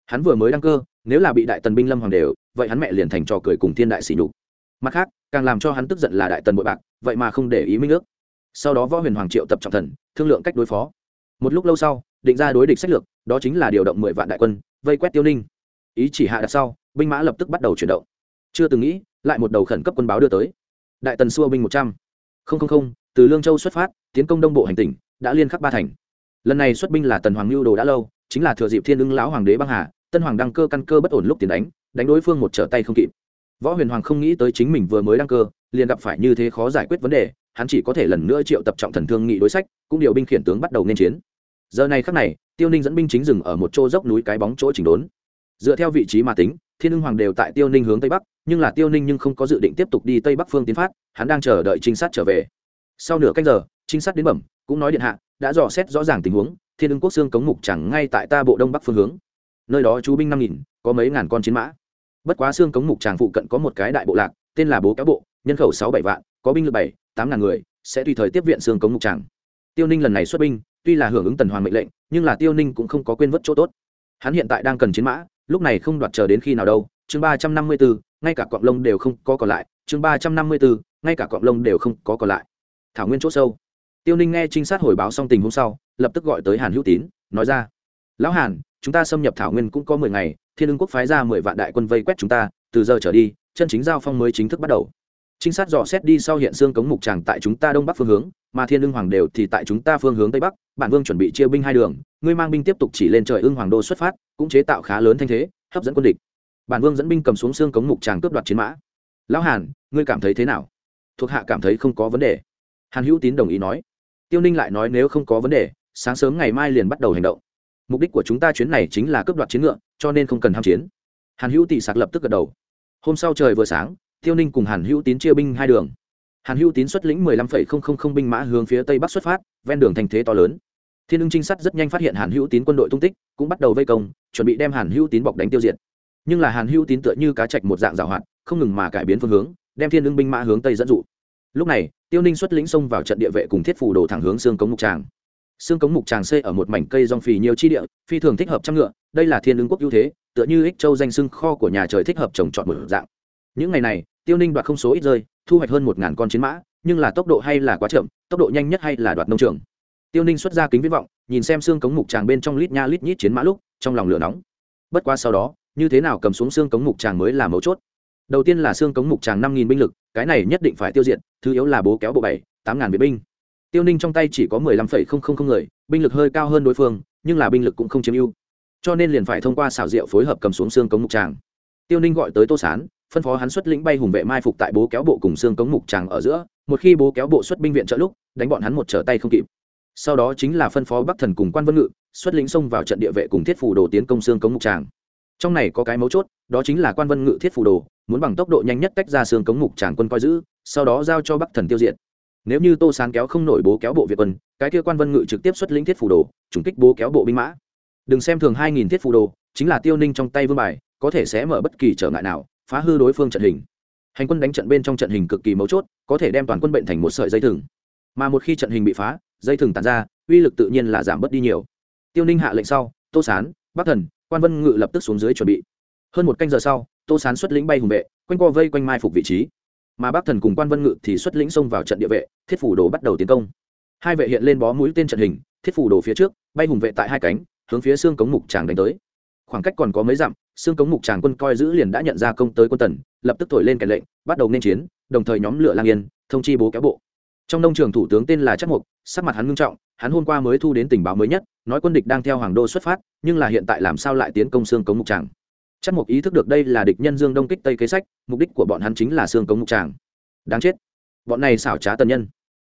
hắn vừa mới đăng cơ, nếu là bị đại tần binh lâm hoàng đều, vậy hắn mẹ liền thành trò cười cùng thiên đại sỉ nhục. Mặt khác, càng làm cho hắn tức giận là đại tần bội bạc, vậy mà không để ý minh ước. Sau đó võ huyền hoàng triệu tập trọng thần, thương lượng cách đối phó. Một lúc lâu sau, định ra đối địch sách lược, đó chính là điều động mười vạn đại quân, vây quét tiêu ninh. Ý chỉ hạ đặt sau, binh mã lập tức bắt đầu chuyển động. Chưa từng nghĩ, lại một đầu khẩn cấp quân báo đưa tới. Đại tần xua binh một trăm. Linh từ lương châu xuất phát, tiến công đông bộ hành tỉnh, đã liên khắc ba thành. Lần này xuất binh là tần hoàng lưu đồ đã lâu, chính là thừa dịp thiên ưng lão hoàng đế băng hà tân hoàng đăng cơ căn cơ bất ổn lúc tiền đánh đánh đối phương một trở tay không kịp. Võ huyền hoàng không nghĩ tới chính mình vừa mới đăng cơ, liền gặp phải như thế khó giải quyết vấn đề, hắn chỉ có thể lần nữa triệu tập trọng thần thương nghị đối sách, cũng điều binh khiển tướng bắt đầu nên chiến. Giờ này khắc này, tiêu ninh dẫn binh chính dừng ở một chỗ dốc núi cái bóng chỗ chỉnh đốn. Dựa theo vị trí mà tính, thiên ưng hoàng đều tại tiêu ninh hướng tây bắc, nhưng là tiêu ninh nhưng không có dự định tiếp tục đi tây bắc phương tiến phát, hắn đang chờ đợi trinh sát trở về. Sau nửa canh giờ, trinh sát đến bẩm, cũng nói điện hạ, đã dò xét rõ ràng tình huống, thiên ưng quốc xương cống mục chẳng ngay tại ta bộ đông bắc phương hướng nơi đó chú binh năm nghìn, có mấy ngàn con chiến mã. Bất quá xương cống mục tràng phụ cận có một cái đại bộ lạc, tên là bố kéo bộ, nhân khẩu sáu bảy vạn, có binh lực bảy, tám ngàn người, sẽ tùy thời tiếp viện xương cống mục tràng. Tiêu ninh lần này xuất binh, tuy là hưởng ứng tần hoàng mệnh lệnh, nhưng là tiêu ninh cũng không có quên vất chỗ tốt. Hắn hiện tại đang cần chiến mã, lúc này không đoạt chờ đến khi nào đâu, chương ba trăm năm mươi bốn ngay cả cọng lông đều không có còn lại, chương ba trăm năm mươi bốn ngay cả cọng lông đều không có còn lại. Thảo nguyên chỗ sâu. Tiêu ninh nghe trinh sát hồi báo xong tình hôm sau, lập tức gọi tới hàn hữu tín, nói ra. Lão hàn chúng ta xâm nhập thảo nguyên cũng có mười ngày, thiên ưng quốc phái ra mười vạn đại quân vây quét chúng ta, từ giờ trở đi, chân chính giao phong mới chính thức bắt đầu. Trinh sát dò xét đi sau hiện xương cống mục tràng tại chúng ta đông bắc phương hướng, mà thiên ưng hoàng đều thì tại chúng ta phương hướng tây bắc, bản vương chuẩn bị chia binh hai đường, ngươi mang binh tiếp tục chỉ lên trời ưng hoàng đô xuất phát, cũng chế tạo khá lớn thanh thế, hấp dẫn quân địch. Bản vương dẫn binh cầm xuống xương cống mục tràng cướp đoạt chiến mã. Lão hàn, ngươi cảm thấy thế nào? Thuộc hạ cảm thấy không có vấn đề. Hàn hữu tín đồng ý nói. Tiêu ninh lại nói nếu không có vấn đề, sáng sớm ngày mai liền bắt đầu hành động mục đích của chúng ta chuyến này chính là cướp đoạt chiến ngựa, cho nên không cần ham chiến. Hàn hữu tỷ sạc lập tức gật đầu. Hôm sau trời vừa sáng, tiêu ninh cùng hàn hữu tín chia binh hai đường. Hàn hữu tín xuất lĩnh mười lăm phẩy không không không binh mã hướng phía tây bắc xuất phát, ven đường thành thế to lớn. Thiên ưng trinh sát rất nhanh phát hiện hàn hữu tín quân đội tung tích, cũng bắt đầu vây công, chuẩn bị đem hàn hữu tín bọc đánh tiêu diệt. Nhưng là hàn hữu tín tựa như cá chạch một dạng g hoạt, không ngừng mà cải biến phương hướng, đem thiên ưng binh mã hướng tây dẫn dụ. Lúc này, tiêu ninh xuất lĩnh xông vào trận địa vệ cùng thiết phủ đồ thẳng hướng xương cống mục tràng xương cống mục tràng xây ở một mảnh cây rong phì nhiều chi địa, phi thường thích hợp trăm ngựa, đây là thiên ứng quốc ưu thế, tựa như ích châu danh xưng kho của nhà trời thích hợp trồng trọt một dạng. Những ngày này, tiêu ninh đoạt không số ít rơi, thu hoạch hơn một ngàn con chiến mã, nhưng là tốc độ hay là quá chậm, tốc độ nhanh nhất hay là đoạt nông trường. Tiêu ninh xuất ra kính viễn vọng, nhìn xem xương cống mục tràng bên trong lít nha lít nhít chiến mã lúc, trong lòng lửa nóng. Bất qua sau đó, như thế nào cầm xuống xương cống mục tràng mới là mấu chốt. Đầu tiên là xương cống mục tràng năm nghìn binh lực, cái này nhất định phải tiêu diệt, thứ yếu là bố kéo bộ bảy, tám ngàn vệ binh tiêu ninh trong tay chỉ có mười lăm phẩy không không không người, binh lực hơi cao hơn đối phương, nhưng là binh lực cũng không chiếm ưu. Cho nên liền phải thông qua xảo diệu phối hợp cầm xuống xương cống mục tràng. Tiêu ninh gọi tới tô sán, phân phó hắn xuất lĩnh bay hùng vệ mai phục tại bố kéo bộ cùng xương cống mục tràng ở giữa, một khi bố kéo bộ xuất binh viện trợ lúc, đánh bọn hắn một trở tay không kịp. Sau đó chính là phân phó bắc thần cùng quan vân ngự, xuất lĩnh xông vào trận địa vệ cùng thiết phủ đồ tiến công xương cống mục tràng. Trong này có cái mấu chốt, đó chính là quan vân ngự thiết phủ đồ, muốn bằng tốc độ nhanh nhất tách ra xương cống mục tràng quân coi giữ, sau đó giao cho bắc thần tiêu diệt nếu như tô sán kéo không nổi bố kéo bộ việt quân, cái kia quan vân ngự trực tiếp xuất lĩnh thiết phủ đồ chủng kích bố kéo bộ binh mã. Đừng xem thường hai nghìn thiết phủ đồ, chính là tiêu ninh trong tay vương bài, có thể sẽ mở bất kỳ trở ngại nào, phá hư đối phương trận hình. Hành quân đánh trận bên trong trận hình cực kỳ mấu chốt, có thể đem toàn quân bệnh thành một sợi dây thừng. Mà một khi trận hình bị phá, dây thừng tàn ra, uy lực tự nhiên là giảm bớt đi nhiều. Tiêu ninh hạ lệnh sau, tô sán, bắc thần, quan vân ngự lập tức xuống dưới chuẩn bị. Hơn một canh giờ sau, tô sán xuất lĩnh bay hùng vệ, quanh co vây quanh mai phục vị trí mà bác thần cùng quan vân ngự thì xuất lĩnh xông vào trận địa vệ, thiết phủ đồ bắt đầu tiến công. Hai vệ hiện lên bó mũi tên trận hình, thiết phủ đồ phía trước, bay hùng vệ tại hai cánh, hướng phía xương cống mục tràng đánh tới. Khoảng cách còn có mấy dặm, xương cống mục tràng quân coi giữ liền đã nhận ra công tới quân tần, lập tức thổi lên kèn lệnh, bắt đầu nên chiến, đồng thời nhóm lửa lang yên, thông chi bố kéo bộ. Trong nông trường thủ tướng tên là chắc mục, sắc mặt hắn ngưng trọng, hắn hôm qua mới thu đến tình báo mới nhất, nói quân địch đang theo hoàng đô xuất phát, nhưng là hiện tại làm sao lại tiến công xương cống mục tràng? Chắc mục ý thức được đây là địch nhân dương đông kích tây kế sách, mục đích của bọn hắn chính là xương cống mục tràng. Đáng chết. Bọn này xảo trá tần nhân.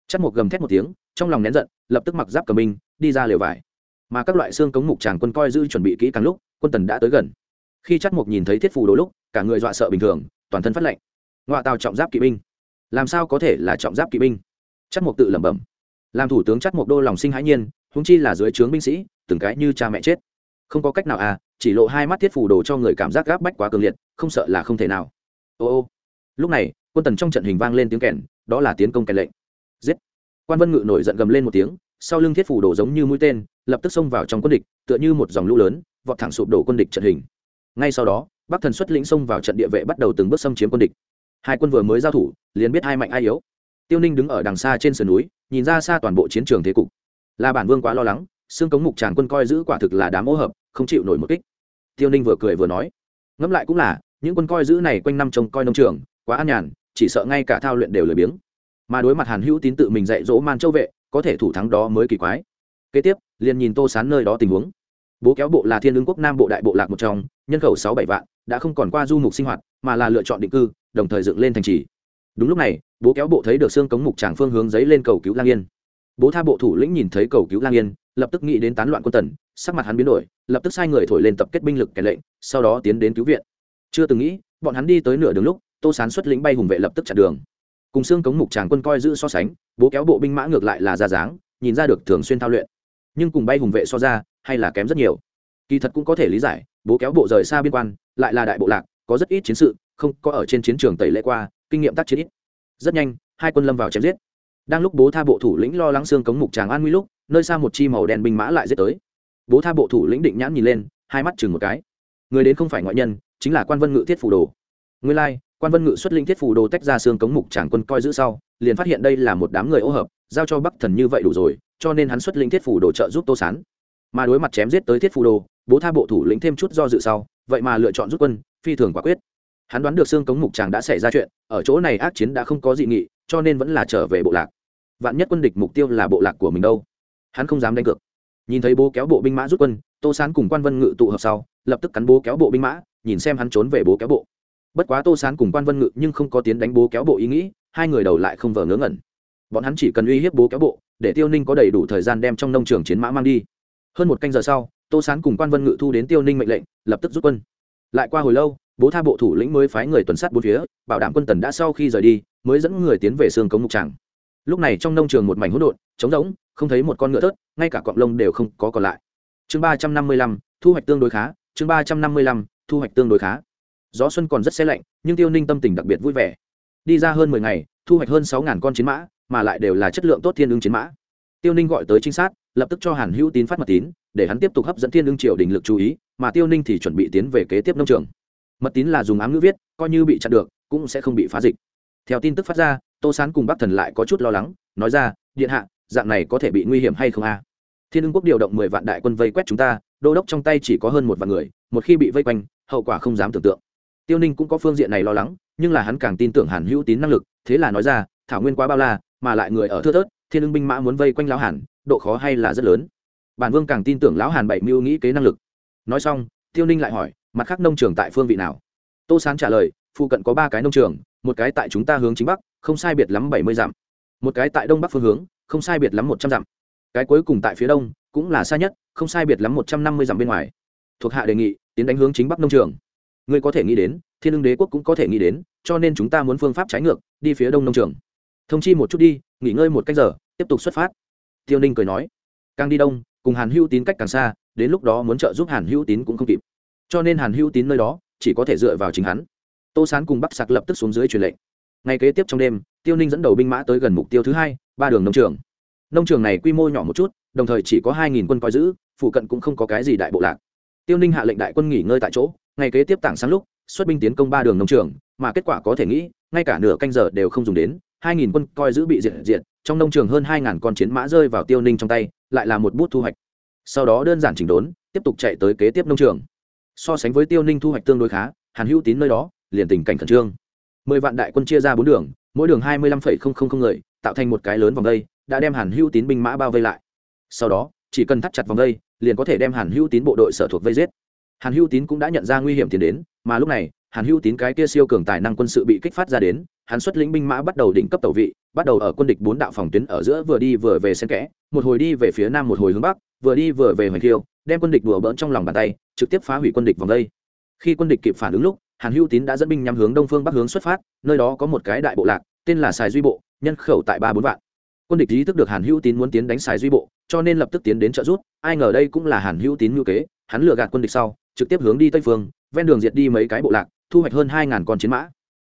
Chắc mục gầm thét một tiếng, trong lòng nén giận, lập tức mặc giáp cờ minh đi ra lều vải. Mà các loại xương cống mục tràng quân coi giữ chuẩn bị kỹ càng lúc, quân tần đã tới gần. Khi chắc mục nhìn thấy thiết phù đồ lúc, cả người dọa sợ bình thường, toàn thân phát lệnh ngoại tàu trọng giáp kỵ binh. Làm sao có thể là trọng giáp kỵ binh? Chắc mục tự lẩm bẩm. Làm thủ tướng chắc mục đô lòng sinh hãi nhiên húng chi là dưới trướng binh sĩ, từng cái như cha mẹ chết. Không có cách nào à chỉ lộ hai mắt thiết phủ đồ cho người cảm giác gáp bách quá cường liệt, không sợ là không thể nào. Ô ô. Lúc này, quân tần trong trận hình vang lên tiếng kèn, đó là tiến công kèn lệnh. Giết. Quan vân ngự nổi giận gầm lên một tiếng, sau lưng thiết phủ đồ giống như mũi tên, lập tức xông vào trong quân địch, tựa như một dòng lũ lớn, vọt thẳng sụp đổ quân địch trận hình. Ngay sau đó, bắc thần xuất lĩnh xông vào trận địa vệ bắt đầu từng bước xâm chiếm quân địch. Hai quân vừa mới giao thủ, liền biết hai mạnh ai yếu. Tiêu ninh đứng ở đằng xa trên sườn núi, nhìn ra xa toàn bộ chiến trường thế cục. Là bản vương quá lo lắng, xương cống mục tràn quân coi giữ quả thực là đám ô hợp, không chịu nổi một kích tiêu ninh vừa cười vừa nói. Ngẫm lại cũng là, những quân coi giữ này quanh năm trông coi nông trường, quá an nhàn, chỉ sợ ngay cả thao luyện đều lười biếng. Mà đối mặt hàn hữu tín tự mình dạy dỗ man châu vệ, có thể thủ thắng đó mới kỳ quái. Kế tiếp, liền nhìn tô sán nơi đó tình huống. Bố kéo bộ là thiên Lương quốc nam bộ đại bộ lạc một trong, nhân khẩu sáu bảy vạn, đã không còn qua du mục sinh hoạt, mà là lựa chọn định cư, đồng thời dựng lên thành trì. Đúng lúc này, bố kéo bộ thấy được xương cống mục tràng phương hướng giấy lên cầu cứu lang yên. Bố tha bộ thủ lĩnh nhìn thấy cầu cứu lang yên, lập tức nghĩ đến tán loạn quân tần sắc mặt hắn biến đổi, lập tức sai người thổi lên tập kết binh lực kẻ lệnh, sau đó tiến đến cứu viện. Chưa từng nghĩ, bọn hắn đi tới nửa đường lúc, tô sán xuất lĩnh bay hùng vệ lập tức chặn đường. Cùng xương cống mục tràng quân coi giữ so sánh, bố kéo bộ binh mã ngược lại là ra dáng, nhìn ra được thường xuyên thao luyện. Nhưng cùng bay hùng vệ so ra, hay là kém rất nhiều. Kỳ thật cũng có thể lý giải, bố kéo bộ rời xa biên quan, lại là đại bộ lạc, có rất ít chiến sự, không có ở trên chiến trường tẩy lễ qua, kinh nghiệm tác chiến ít. Rất nhanh, hai quân lâm vào chém giết. Đang lúc bố tha bộ thủ lĩnh lo lắng xương cống mục tràng an nguy lúc, nơi xa một chi màu đen binh mã lại giết tới bố tha bộ thủ lĩnh định nhãn nhìn lên, hai mắt chừng một cái. Người đến không phải ngoại nhân, chính là quan vân ngự thiết phủ đồ. Nguyên lai, quan vân ngự xuất linh thiết phủ đồ tách ra xương cống mục tràng quân coi giữ sau, liền phát hiện đây là một đám người ô hợp, giao cho bắc thần như vậy đủ rồi, cho nên hắn xuất linh thiết phủ đồ trợ giúp tô sán. Mà đối mặt chém giết tới thiết phủ đồ, bố tha bộ thủ lĩnh thêm chút do dự sau, vậy mà lựa chọn rút quân, phi thường quả quyết. Hắn đoán được xương cống mục tràng đã xảy ra chuyện, ở chỗ này ác chiến đã không có dị nghị, cho nên vẫn là trở về bộ lạc. Vạn nhất quân địch mục tiêu là bộ lạc của mình đâu? Hắn không dám đánh cược nhìn thấy bố kéo bộ binh mã rút quân, tô sán cùng quan vân ngự tụ hợp sau, lập tức cắn bố kéo bộ binh mã, nhìn xem hắn trốn về bố kéo bộ. Bất quá tô sán cùng quan vân ngự nhưng không có tiến đánh bố kéo bộ ý nghĩ, hai người đầu lại không vờ ngớ ngẩn. Bọn hắn chỉ cần uy hiếp bố kéo bộ, để tiêu ninh có đầy đủ thời gian đem trong nông trường chiến mã mang đi. Hơn một canh giờ sau, tô sán cùng quan vân ngự thu đến tiêu ninh mệnh lệnh, lập tức rút quân. Lại qua hồi lâu, bố tha bộ thủ lĩnh mới phái người tuần sát bốn phía, bảo đảm quân tần đã sau khi rời đi, mới dẫn người tiến về xương cống mục tràng lúc này trong nông trường một mảnh hỗn độn, trống rỗng, không thấy một con ngựa thớt, ngay cả cọng lông đều không có còn lại. Chương ba trăm năm mươi lăm, thu hoạch tương đối khá, chương ba trăm năm mươi lăm, thu hoạch tương đối khá. Gió xuân còn rất xe lạnh, nhưng tiêu ninh tâm tình đặc biệt vui vẻ. Đi ra hơn mười ngày, thu hoạch hơn sáu ngàn con chiến mã, mà lại đều là chất lượng tốt thiên ứng chiến mã. Tiêu ninh gọi tới trinh sát, lập tức cho hàn hữu tín phát mật tín, để hắn tiếp tục hấp dẫn thiên ứng triều đình lực chú ý, mà tiêu ninh thì chuẩn bị tiến về kế tiếp nông trường. Mật tín là dùng ám ngữ viết, coi như bị chặn được, cũng sẽ không bị phá dịch. Theo tin tức phát ra tô sán cùng bắc thần lại có chút lo lắng, nói ra, điện hạ, dạng này có thể bị nguy hiểm hay không a? Thiên ưng quốc điều động mười vạn đại quân vây quét chúng ta, đô đốc trong tay chỉ có hơn một vạn người, một khi bị vây quanh, hậu quả không dám tưởng tượng. Tiêu ninh cũng có phương diện này lo lắng, nhưng là hắn càng tin tưởng hàn hữu tín năng lực, thế là nói ra, thảo nguyên quá bao la, mà lại người ở thưa thớt, thiên ưng binh mã muốn vây quanh lão hàn, độ khó hay là rất lớn. Bản vương càng tin tưởng lão hàn bảy mưu nghĩ kế năng lực. Nói xong, tiêu ninh lại hỏi, mặt khác nông trường tại phương vị nào? Tô sán trả lời, phụ cận có ba cái nông trường một cái tại chúng ta hướng chính bắc, không sai biệt lắm bảy mươi dặm. Một cái tại đông bắc phương hướng, không sai biệt lắm một trăm dặm. Cái cuối cùng tại phía đông, cũng là xa nhất, không sai biệt lắm một trăm năm mươi dặm bên ngoài. Thuộc hạ đề nghị, tiến đánh hướng chính bắc nông trường. Ngươi có thể nghĩ đến, thiên hưng đế quốc cũng có thể nghĩ đến, cho nên chúng ta muốn phương pháp trái ngược, đi phía đông nông trường. Thông chi một chút đi, nghỉ ngơi một cách giờ, tiếp tục xuất phát. Tiêu ninh cười nói. Càng đi đông, cùng hàn hữu tín cách càng xa, đến lúc đó muốn trợ giúp hàn hữu tín cũng không kịp. Cho nên hàn hữu tín nơi đó, chỉ có thể dựa vào chính hắn tô sán cùng bắc sạc lập tức xuống dưới truyền lệnh. Ngay kế tiếp trong đêm, tiêu ninh dẫn đầu binh mã tới gần mục tiêu thứ hai, ba đường nông trường. Nông trường này quy mô nhỏ một chút, đồng thời chỉ có hai nghìn quân coi giữ, phụ cận cũng không có cái gì đại bộ lạc. Tiêu ninh hạ lệnh đại quân nghỉ ngơi tại chỗ, ngay kế tiếp tảng sáng lúc, xuất binh tiến công ba đường nông trường, mà kết quả có thể nghĩ, ngay cả nửa canh giờ đều không dùng đến, hai nghìn quân coi giữ bị diệt diệt, trong nông trường hơn hai ngàn con chiến mã rơi vào tiêu ninh trong tay, lại là một bút thu hoạch. Sau đó đơn giản chỉnh đốn, tiếp tục chạy tới kế tiếp nông trường. So sánh với tiêu ninh thu hoạch tương đối khá, hàn hữu tín nơi đó liền tình cảnh khẩn trương. Mười vạn đại quân chia ra bốn đường, mỗi đường hai mươi lăm phẩy không không không người, tạo thành một cái lớn vòng vây đã đem hàn hữu tín binh mã bao vây lại. Sau đó, chỉ cần thắt chặt vòng vây liền có thể đem hàn hữu tín bộ đội sở thuộc vây giết. Hàn hữu tín cũng đã nhận ra nguy hiểm tiến đến, mà lúc này, hàn hữu tín cái kia siêu cường tài năng quân sự bị kích phát ra đến, hắn xuất lĩnh binh mã bắt đầu đỉnh cấp tẩu vị, bắt đầu ở quân địch bốn đạo phòng tuyến ở giữa vừa đi vừa về xen kẽ, một hồi đi về phía nam một hồi hướng bắc, vừa đi vừa về hoành khiêu, đem quân địch đùa bỡn trong lòng bàn tay, trực tiếp phá hủy quân địch vòng đây. Khi quân địch kịp phản ứng lúc hàn hữu tín đã dẫn binh nhắm hướng đông phương bắc hướng xuất phát, nơi đó có một cái đại bộ lạc, tên là sài duy bộ, nhân khẩu tại ba bốn vạn. Quân địch ý thức được hàn hữu tín muốn tiến đánh sài duy bộ, cho nên lập tức tiến đến trợ giúp, ai ngờ đây cũng là hàn hữu tín ngữ kế, hắn lừa gạt quân địch sau, trực tiếp hướng đi tây phương, ven đường diệt đi mấy cái bộ lạc, thu hoạch hơn hai ngàn con chiến mã.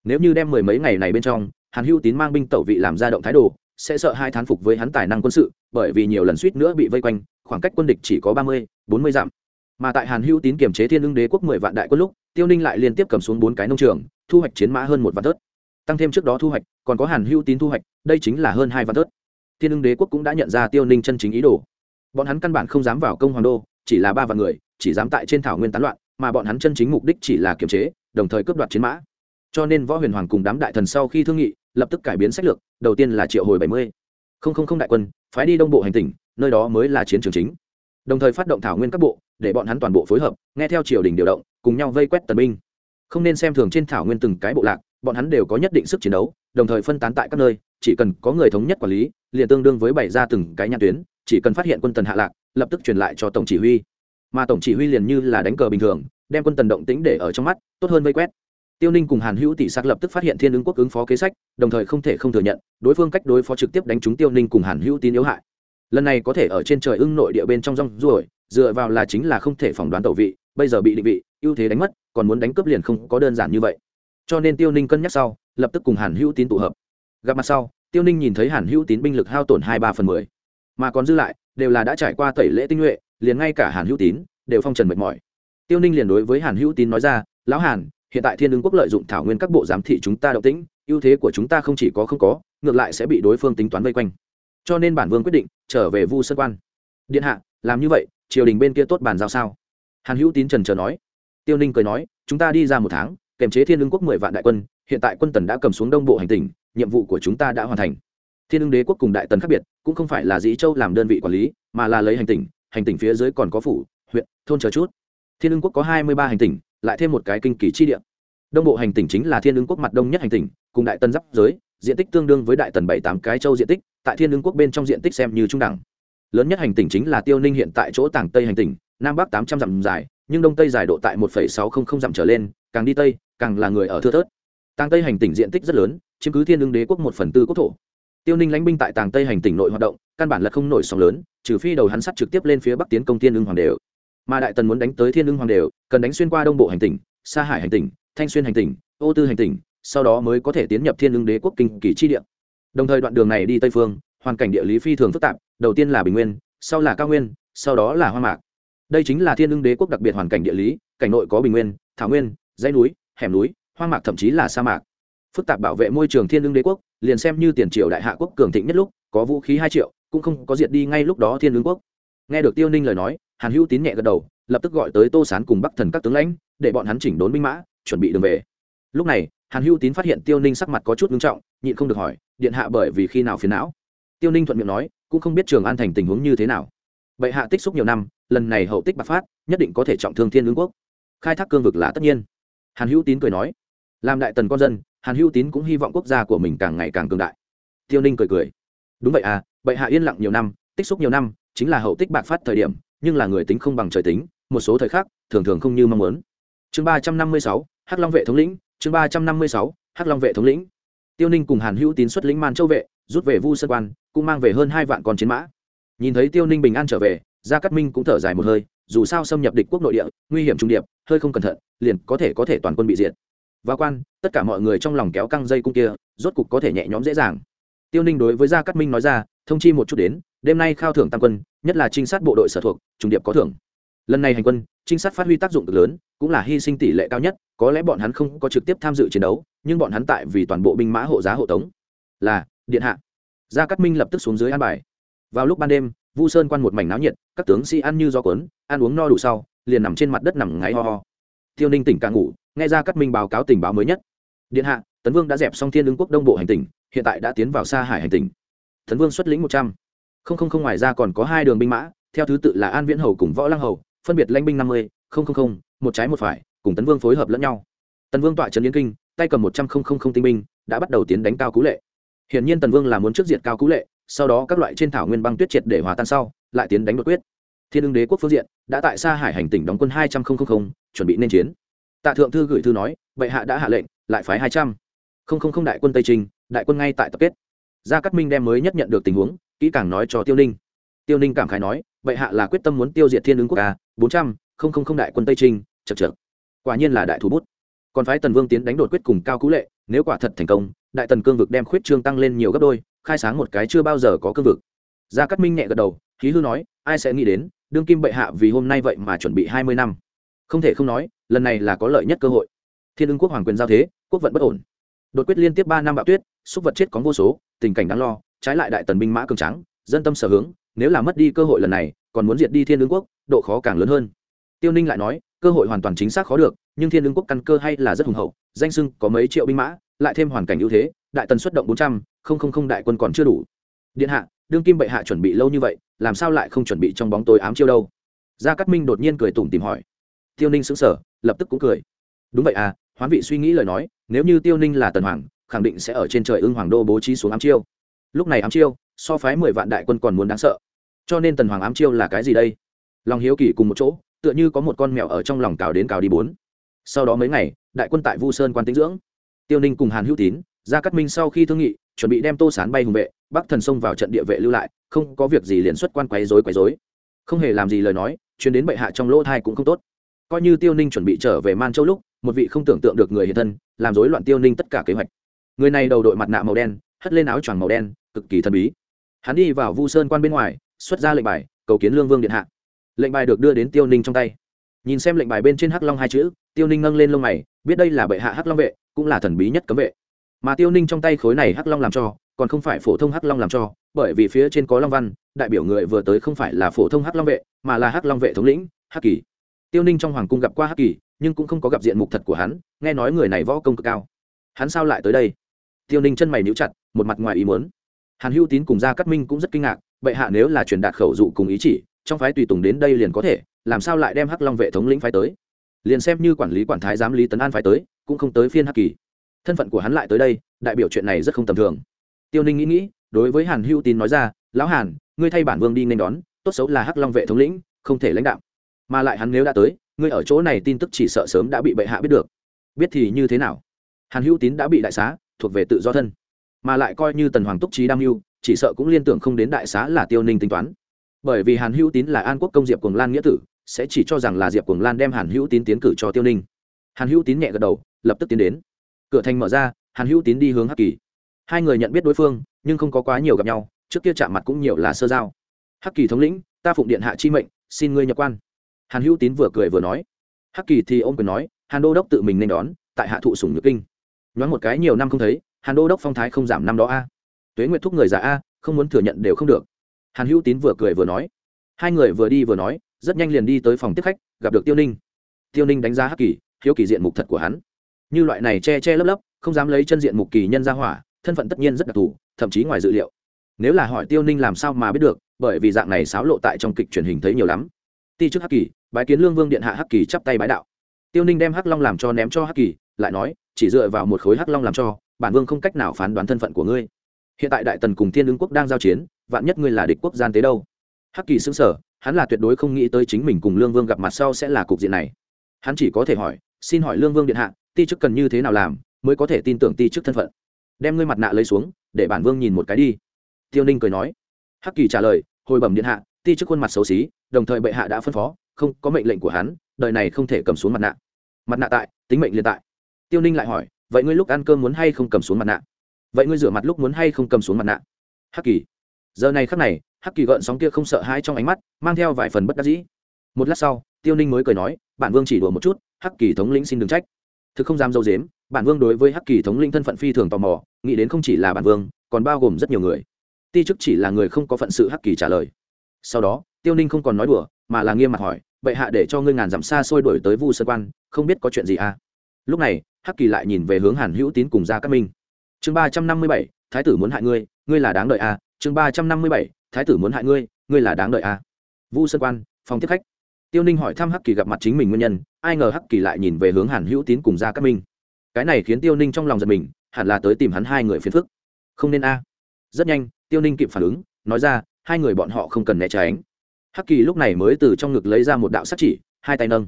Nếu như đem mười mấy ngày này bên trong, hàn hữu tín mang binh tẩu vị làm ra động thái đồ, sẽ sợ hai thán phục với hắn tài năng quân sự, bởi vì nhiều lần suýt nữa bị vây quanh, khoảng cách quân địch chỉ có ba mươi, bốn mươi dặm. Mà tại hàn hữu tín kiểm chế thiên ưng đế quốc mười vạn đại quân lúc tiêu ninh lại liên tiếp cầm xuống bốn cái nông trường, thu hoạch chiến mã hơn một vạn tớt. Tăng thêm trước đó thu hoạch, còn có hàn hữu tín thu hoạch, đây chính là hơn hai vạn tớt. Thiên ưng đế quốc cũng đã nhận ra tiêu ninh chân chính ý đồ. Bọn hắn căn bản không dám vào công hoàng đô, chỉ là ba vạn người, chỉ dám tại trên thảo nguyên tán loạn, mà bọn hắn chân chính mục đích chỉ là kiềm chế, đồng thời cướp đoạt chiến mã. Cho nên võ huyền hoàng cùng đám đại thần sau khi thương nghị, lập tức cải biến sách lược, đầu tiên là triệu hồi bảy mươi. Không không không đại quân, phái đi đông bộ hành tỉnh, nơi đó mới là chiến trường chính. Đồng thời phát động thảo nguyên các bộ, để bọn hắn toàn bộ phối hợp, nghe theo triều đình điều động cùng nhau vây quét tần binh. Không nên xem thường trên thảo nguyên từng cái bộ lạc, bọn hắn đều có nhất định sức chiến đấu, đồng thời phân tán tại các nơi, chỉ cần có người thống nhất quản lý, liền tương đương với bày ra từng cái nhãn tuyến, chỉ cần phát hiện quân tần hạ lạc, lập tức truyền lại cho tổng chỉ huy. Mà tổng chỉ huy liền như là đánh cờ bình thường, đem quân tần động tính để ở trong mắt, tốt hơn vây quét. Tiêu ninh cùng hàn hữu tỷ sắc lập tức phát hiện thiên ứng quốc ứng phó kế sách, đồng thời không thể không thừa nhận, đối phương cách đối phó trực tiếp đánh trúng tiêu ninh cùng hàn hữu tín yếu hại. Lần này có thể ở trên trời ưng nội địa bên trong rong ruổi, dựa vào là chính là không thể phỏng đoán tẩu vị bây giờ bị định vị, ưu thế đánh mất, còn muốn đánh cướp liền không có đơn giản như vậy. Cho nên tiêu ninh cân nhắc sau, lập tức cùng hàn hữu tín tụ hợp. Gặp mặt sau, tiêu ninh nhìn thấy hàn hữu tín binh lực hao tổn hai ba phần mười, mà còn dư lại, đều là đã trải qua tẩy lễ tinh nhuệ, liền ngay cả hàn hữu tín đều phong trần mệt mỏi. Tiêu ninh liền đối với hàn hữu tín nói ra, lão hàn, hiện tại thiên ứng quốc lợi dụng thảo nguyên các bộ giám thị chúng ta động tĩnh, ưu thế của chúng ta không chỉ có không có, ngược lại sẽ bị đối phương tính toán vây quanh. Cho nên bản vương quyết định trở về vu sơn quan. Điện hạ, làm như vậy, triều đình bên kia tốt bàn giao sao? Hàn hữu tín trần trờ nói. Tiêu ninh cười nói, chúng ta đi ra một tháng kèm chế thiên ứng quốc mười vạn đại quân, hiện tại quân tần đã cầm xuống đông bộ hành tỉnh, nhiệm vụ của chúng ta đã hoàn thành. Thiên ưng đế quốc cùng đại tần khác biệt, cũng không phải là dĩ châu làm đơn vị quản lý, mà là lấy hành tỉnh hành tỉnh phía dưới còn có phủ, huyện, thôn chờ chút. Thiên ưng quốc có hai mươi ba hành tỉnh, lại thêm một cái kinh kỳ chi địa. Đông bộ hành tỉnh chính là thiên ưng quốc mặt đông nhất hành tỉnh, cùng đại tần giáp giới, diện tích tương đương với đại tần bảy tám cái châu diện tích, tại thiên ưng quốc bên trong diện tích xem như trung đẳng. Lớn nhất hành tỉnh chính là tiêu ninh hiện tại chỗ tảng tây hành tỉnh nam bắc tám trăm dặm dài, nhưng đông tây dài độ tại một sáu trăm linh dặm trở lên, càng đi tây, càng là người ở thưa thớt. Tàng tây hành tỉnh diện tích rất lớn, chiếm cứ thiên ưng đế quốc một phần tư quốc thổ. Tiêu ninh lãnh binh tại tàng tây hành tỉnh nội hoạt động, căn bản là không nổi sóng lớn, trừ phi đầu hắn sắt trực tiếp lên phía bắc tiến công thiên ưng hoàng đều mà đại tần muốn đánh tới thiên ưng hoàng đều cần đánh xuyên qua đông bộ hành tỉnh, sa hải hành tỉnh, thanh xuyên hành tỉnh, ô tư hành tỉnh, sau đó mới có thể tiến nhập thiên ưng đế quốc kinh kỳ chi địa. Đồng thời đoạn đường này đi tây phương, hoàn cảnh địa lý phi thường phức tạp, đầu tiên là bình nguyên, sau là cao nguyên, sau đó là hoa mạc đây chính là thiên ưng đế quốc đặc biệt hoàn cảnh địa lý, cảnh nội có bình nguyên, thảo nguyên, dãy núi, hẻm núi, hoang mạc thậm chí là sa mạc. Phức tạp bảo vệ môi trường thiên ưng đế quốc, liền xem như tiền triệu đại hạ quốc cường thịnh nhất lúc, có vũ khí hai triệu, cũng không có diệt đi ngay lúc đó thiên ưng quốc. Nghe được tiêu ninh lời nói, hàn hữu tín nhẹ gật đầu, lập tức gọi tới tô sán cùng bắc thần các tướng lãnh, để bọn hắn chỉnh đốn binh mã, chuẩn bị đường về. Lúc này, hàn hữu tín phát hiện tiêu ninh sắc mặt có chút nghiêm trọng, nhịn không được hỏi, điện hạ bởi vì khi nào phiền não? Tiêu ninh thuận miệng nói, cũng không biết trường an thành tình huống như thế nào. Bệ hạ tích xúc nhiều năm lần này hậu tích bạc phát, nhất định có thể trọng thương thiên ứng quốc. Khai thác cương vực là tất nhiên. Hàn hữu tín cười nói, làm đại tần con dân, hàn hữu tín cũng hy vọng quốc gia của mình càng ngày càng cường đại. Tiêu ninh cười cười, đúng vậy à bệ hạ yên lặng nhiều năm, tích xúc nhiều năm, chính là hậu tích bạc phát thời điểm, nhưng là người tính không bằng trời tính, một số thời khắc, thường thường không như mong muốn. Chương ba trăm năm mươi sáu, hắc long vệ thống lĩnh, chương ba trăm năm mươi sáu, hắc long vệ thống lĩnh. Tiêu ninh cùng hàn hữu tín xuất lĩnh man châu vệ, rút về vu sơn quan, cũng mang về hơn hai vạn con chiến mã. Nhìn thấy tiêu ninh bình an trở về gia cát minh cũng thở dài một hơi, dù sao xâm nhập địch quốc nội địa, nguy hiểm trung điệp, hơi không cẩn thận, liền có thể có thể toàn quân bị diệt. Và quan, tất cả mọi người trong lòng kéo căng dây cung kia, rốt cục có thể nhẹ nhõm dễ dàng. Tiêu ninh đối với gia cát minh nói ra, thông chi một chút đến, đêm nay khao thưởng tam quân, nhất là trinh sát bộ đội sở thuộc trung điệp có thưởng. Lần này hành quân, trinh sát phát huy tác dụng cực lớn, cũng là hy sinh tỷ lệ cao nhất, có lẽ bọn hắn không có trực tiếp tham dự chiến đấu, nhưng bọn hắn tại vì toàn bộ binh mã hộ giá hộ tống. Là, điện hạ. Gia cát minh lập tức xuống dưới an bài. Vào lúc ban đêm vu sơn quan một mảnh náo nhiệt, các tướng sĩ ăn như gió cuốn, ăn uống no đủ sau, liền nằm trên mặt đất nằm ngáy ho ho. Tiêu ninh tỉnh càng ngủ, nghe ra cát minh báo cáo tình báo mới nhất. Điện hạ, tấn vương đã dẹp xong thiên ứng quốc đông bộ hành tỉnh, hiện tại đã tiến vào xa hải hành tỉnh. Tấn vương xuất lĩnh một trăm. Không không không ngoài ra còn có hai đường binh mã, theo thứ tự là an viễn hầu cùng võ lăng hầu, phân biệt lãnh binh năm mươi, không không không, một trái một phải, cùng tấn vương phối hợp lẫn nhau. Tấn vương tọa trấn yên kinh, tay cầm một trăm không không không tinh binh, đã bắt đầu tiến đánh cao cú lệ. Hiển nhiên tần vương là muốn trước diện cao cú lệ sau đó các loại trên thảo nguyên băng tuyết triệt để hòa tan sau, lại tiến đánh đột quyết. Thiên ưng đế quốc phương diện đã tại xa hải hành tỉnh đóng quân hai trăm linh chuẩn bị nên chiến. Tạ thượng thư gửi thư nói, bệ hạ đã hạ lệnh, lại phái hai trăm linh đại quân tây trình, đại quân ngay tại tập kết. Gia cát minh đem mới nhất nhận được tình huống, kỹ càng nói cho tiêu ninh. Tiêu ninh cảm khái nói, bệ hạ là quyết tâm muốn tiêu diệt thiên ứng quốc ca bốn trăm linh đại quân tây trinh chật chật quả nhiên là đại thủ bút. Còn phái tần vương tiến đánh đột quyết cùng cao cú lệ, nếu quả thật thành công đại tần cương vực đem khuyết trương tăng lên nhiều gấp đôi, khai sáng một cái chưa bao giờ có cương vực. Gia cát minh nhẹ gật đầu khí hư nói, ai sẽ nghĩ đến, đương kim bệ hạ vì hôm nay vậy mà chuẩn bị hai mươi năm. Không thể không nói, lần này là có lợi nhất cơ hội. Thiên ưng quốc hoàng quyền giao thế, quốc vận bất ổn. Đột quyết liên tiếp ba năm bạo tuyết súc vật chết có vô số, tình cảnh đáng lo, trái lại đại tần binh mã cường trắng dân tâm sở hướng, nếu là mất đi cơ hội lần này, còn muốn diệt đi thiên ưng quốc, độ khó càng lớn hơn. Tiêu ninh lại nói, cơ hội hoàn toàn chính xác khó được nhưng thiên lương quốc căn cơ hay là rất hùng hậu, danh sưng có mấy triệu binh mã, lại thêm hoàn cảnh ưu thế, đại tần xuất động bốn trăm linh đại quân còn chưa đủ. Điện hạ, đương kim bệ hạ chuẩn bị lâu như vậy, làm sao lại không chuẩn bị trong bóng tối ám chiêu đâu? Gia cát minh đột nhiên cười tủm tìm hỏi. Tiêu ninh sững sờ, lập tức cũng cười. Đúng vậy à hoán vị suy nghĩ lời nói, nếu như tiêu ninh là tần hoàng, khẳng định sẽ ở trên trời ưng hoàng đô bố trí xuống ám chiêu. Lúc này ám chiêu, so phái mười vạn đại quân còn muốn đáng sợ. Cho nên tần hoàng ám chiêu là cái gì đây? Lòng hiếu kỳ cùng một chỗ, tựa như có một con mèo ở trong lòng cào đến cào đi bốn sau đó mấy ngày, đại quân tại vu sơn quan tĩnh dưỡng. Tiêu ninh cùng hàn hữu tín ra cắt minh sau khi thương nghị, chuẩn bị đem tô sán bay hùng vệ, bắc thần sông vào trận địa vệ lưu lại, không có việc gì liền xuất quan quấy dối quấy dối không hề làm gì lời nói, chuyến đến bệ hạ trong lỗ thai cũng không tốt. Coi như tiêu ninh chuẩn bị trở về man châu lúc, một vị không tưởng tượng được người hiện thân, làm rối loạn tiêu ninh tất cả kế hoạch. Người này đầu đội mặt nạ màu đen, hất lên áo choàng màu đen, cực kỳ thần bí. Hắn đi vào vu sơn quan bên ngoài, xuất ra lệnh bài, cầu kiến lương vương điện hạ. Lệnh bài được đưa đến tiêu ninh trong tay. Nhìn xem lệnh bài bên trên hắc long hai chữ tiêu ninh ngâng lên lông mày, biết đây là bệ hạ hắc long vệ, cũng là thần bí nhất cấm vệ. Mà tiêu ninh trong tay khối này hắc long làm cho, còn không phải phổ thông hắc long làm cho, bởi vì phía trên có long văn, đại biểu người vừa tới không phải là phổ thông hắc long vệ, mà là hắc long vệ thống lĩnh, hắc kỳ. Tiêu ninh trong hoàng cung gặp qua hắc kỳ, nhưng cũng không có gặp diện mục thật của hắn, nghe nói người này võ công cực cao. Hắn sao lại tới đây? Tiêu ninh chân mày níu chặt, một mặt ngoài ý muốn. Hàn hữu tín cùng gia cát minh cũng rất kinh ngạc, bệ hạ nếu là truyền đạt khẩu dụ cùng ý chỉ, trong phái tùy tùng đến đây liền có thể, làm sao lại đem hắc long vệ thống lĩnh phái tới? Liền xem như quản lý quản thái giám lý tấn an phải tới, cũng không tới phiên hắc kỳ. Thân phận của hắn lại tới đây, đại biểu chuyện này rất không tầm thường. Tiêu ninh nghĩ nghĩ, đối với hàn hữu tín nói ra, lão hàn, ngươi thay bản vương đi nên đón, tốt xấu là hắc long vệ thống lĩnh, không thể lãnh đạo. Mà lại hắn nếu đã tới, ngươi ở chỗ này tin tức chỉ sợ sớm đã bị bệ hạ biết được. Biết thì như thế nào? Hàn hữu tín đã bị đại xá, thuộc về tự do thân. Mà lại coi như tần hoàng túc trí đam mưu, chỉ sợ cũng liên tưởng không đến đại xá là tiêu ninh tính toán. Bởi vì hàn hữu tín là an quốc công diệp cùng lan nghĩa tử sẽ chỉ cho rằng là diệp cuồng lan đem hàn hữu tín tiến cử cho tiêu ninh. Hàn hữu tín nhẹ gật đầu, lập tức tiến đến. Cửa thành mở ra, hàn hữu tín đi hướng hắc kỳ. Hai người nhận biết đối phương, nhưng không có quá nhiều gặp nhau, trước kia chạm mặt cũng nhiều là sơ giao. Hắc kỳ thống lĩnh, ta phụng điện hạ chi mệnh, xin ngươi nhập quan. Hàn hữu tín vừa cười vừa nói. Hắc kỳ thì ô m quyền nói, hàn đô đốc tự mình nên đón, tại hạ thụ sủng nhược kinh. Nhoáng một cái nhiều năm không thấy, hàn đô đốc phong thái không giảm năm đó a. Tuế nguyệt thúc người già a, không muốn thừa nhận đều không được. Hàn hữu tín vừa cười vừa nói. Hai người vừa đi vừa nói rất nhanh liền đi tới phòng tiếp khách, gặp được tiêu ninh. Tiêu ninh đánh giá hắc kỳ, hiếu kỳ diện mục thật của hắn. Như loại này che che lấp lấp, không dám lấy chân diện mục kỳ nhân ra hỏa, thân phận tất nhiên rất đặc thù, thậm chí ngoài dự liệu. Nếu là hỏi tiêu ninh làm sao mà biết được, bởi vì dạng này xáo lộ tại trong kịch truyền hình thấy nhiều lắm. Ti trước hắc kỳ, bái kiến lương vương điện hạ hắc kỳ chắp tay bái đạo. Tiêu ninh đem hắc long làm cho ném cho hắc kỳ, lại nói, chỉ dựa vào một khối hắc long làm cho, bản vương không cách nào phán đoán thân phận của ngươi. Hiện tại đại tần cùng thiên ứng quốc đang giao chiến, vạn nhất ngươi là địch quốc gian tế đâu? Hắc kỳ xứng sở hắn là tuyệt đối không nghĩ tới chính mình cùng lương vương gặp mặt sau sẽ là cục diện này. Hắn chỉ có thể hỏi, xin hỏi lương vương điện hạ, ti chức cần như thế nào làm mới có thể tin tưởng ti chức thân phận? Đem ngươi mặt nạ lấy xuống, để bản vương nhìn một cái đi. Tiêu ninh cười nói. Hắc kỳ trả lời, hồi bẩm điện hạ, ti chức khuôn mặt xấu xí, đồng thời bệ hạ đã phân phó, không có mệnh lệnh của hắn, đời này không thể cầm xuống mặt nạ. Mặt nạ tại, tính mệnh liên tại. Tiêu ninh lại hỏi, vậy ngươi lúc ăn cơm muốn hay không cầm xuống mặt nạ? Vậy ngươi rửa mặt lúc muốn hay không cầm xuống mặt nạ? Hắc kỳ. Giờ này khắc này hắc kỳ gợn sóng kia không sợ hãi trong ánh mắt, mang theo vài phần bất đắc dĩ. Một lát sau, tiêu ninh mới cười nói, bản vương chỉ đùa một chút, hắc kỳ thống lĩnh xin đừng trách. Thực không dám dâu dếm, bản vương đối với hắc kỳ thống lĩnh thân phận phi thường tò mò, nghĩ đến không chỉ là bản vương, còn bao gồm rất nhiều người. Ti chức chỉ là người không có phận sự hắc kỳ trả lời. Sau đó, tiêu ninh không còn nói đùa, mà là nghiêm mặt hỏi, bệ hạ để cho ngươi ngàn dặm xa xôi đổi tới vu sơ quan, không biết có chuyện gì à? Lúc này, hắc kỳ lại nhìn về hướng hàn hữu tín cùng gia cát minh. Chương ba trăm năm mươi bảy, thái tử muốn hại ngươi ngươi là đáng đợi à? Chương ba trăm năm mươi bảy thái tử muốn hại ngươi ngươi là đáng đợi à? Vu sơn quan, phòng tiếp khách. Tiêu ninh hỏi thăm hắc kỳ gặp mặt chính mình nguyên nhân, ai ngờ hắc kỳ lại nhìn về hướng hàn hữu tín cùng gia cát minh. Cái này khiến tiêu ninh trong lòng giật mình, hẳn là tới tìm hắn hai người phiền phức. Không nên a. À. rất nhanh, tiêu ninh kịp phản ứng, nói ra, hai người bọn họ không cần né tránh. Hắc kỳ lúc này mới từ trong ngực lấy ra một đạo sắc chỉ, hai tay nâng.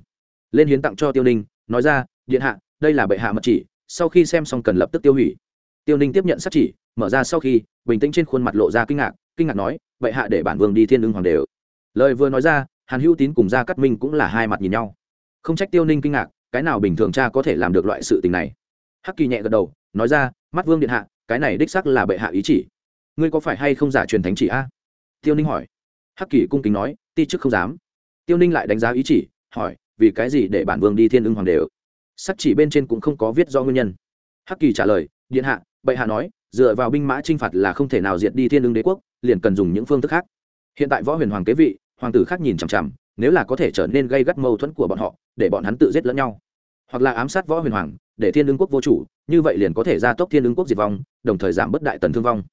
Lên hiến tặng cho tiêu ninh, nói ra, điện hạ, đây là bệ hạ mật chỉ, sau khi xem xong cần lập tức tiêu hủy. Tiêu ninh tiếp nhận sắc chỉ, mở ra sau khi, bình tĩnh trên khuôn mặt lộ ra kinh ngạc kinh ngạc nói, vậy hạ để bản vương đi thiên ưng hoàng đều. Lời vừa nói ra, hàn hữu tín cùng gia cát minh cũng là hai mặt nhìn nhau. Không trách tiêu ninh kinh ngạc, cái nào bình thường cha có thể làm được loại sự tình này. Hắc kỳ nhẹ gật đầu, nói ra, mắt vương điện hạ, cái này đích sắc là bệ hạ ý chỉ. Ngươi có phải hay không giả truyền thánh chỉ a? Tiêu ninh hỏi. Hắc kỳ cung kính nói, ti chức không dám. Tiêu ninh lại đánh giá ý chỉ, hỏi, vì cái gì để bản vương đi thiên ưng hoàng đều? Sắc chỉ bên trên cũng không có viết do nguyên nhân. Hắc kỳ trả lời, điện hạ, bệ hạ nói, dựa vào binh mã t r i n h phạt là không thể nào diệt đi thiên ưng đế quốc liền cần dùng những phương thức khác. Hiện tại võ huyền hoàng kế vị, hoàng tử khác nhìn chằm chằm, nếu là có thể trở nên gây gắt mâu thuẫn của bọn họ, để bọn hắn tự giết lẫn nhau. Hoặc là ám sát võ huyền hoàng, để thiên ứng quốc vô chủ, như vậy liền có thể ra tốc thiên ứng quốc diệt vong, đồng thời giảm bớt đại tần thương vong.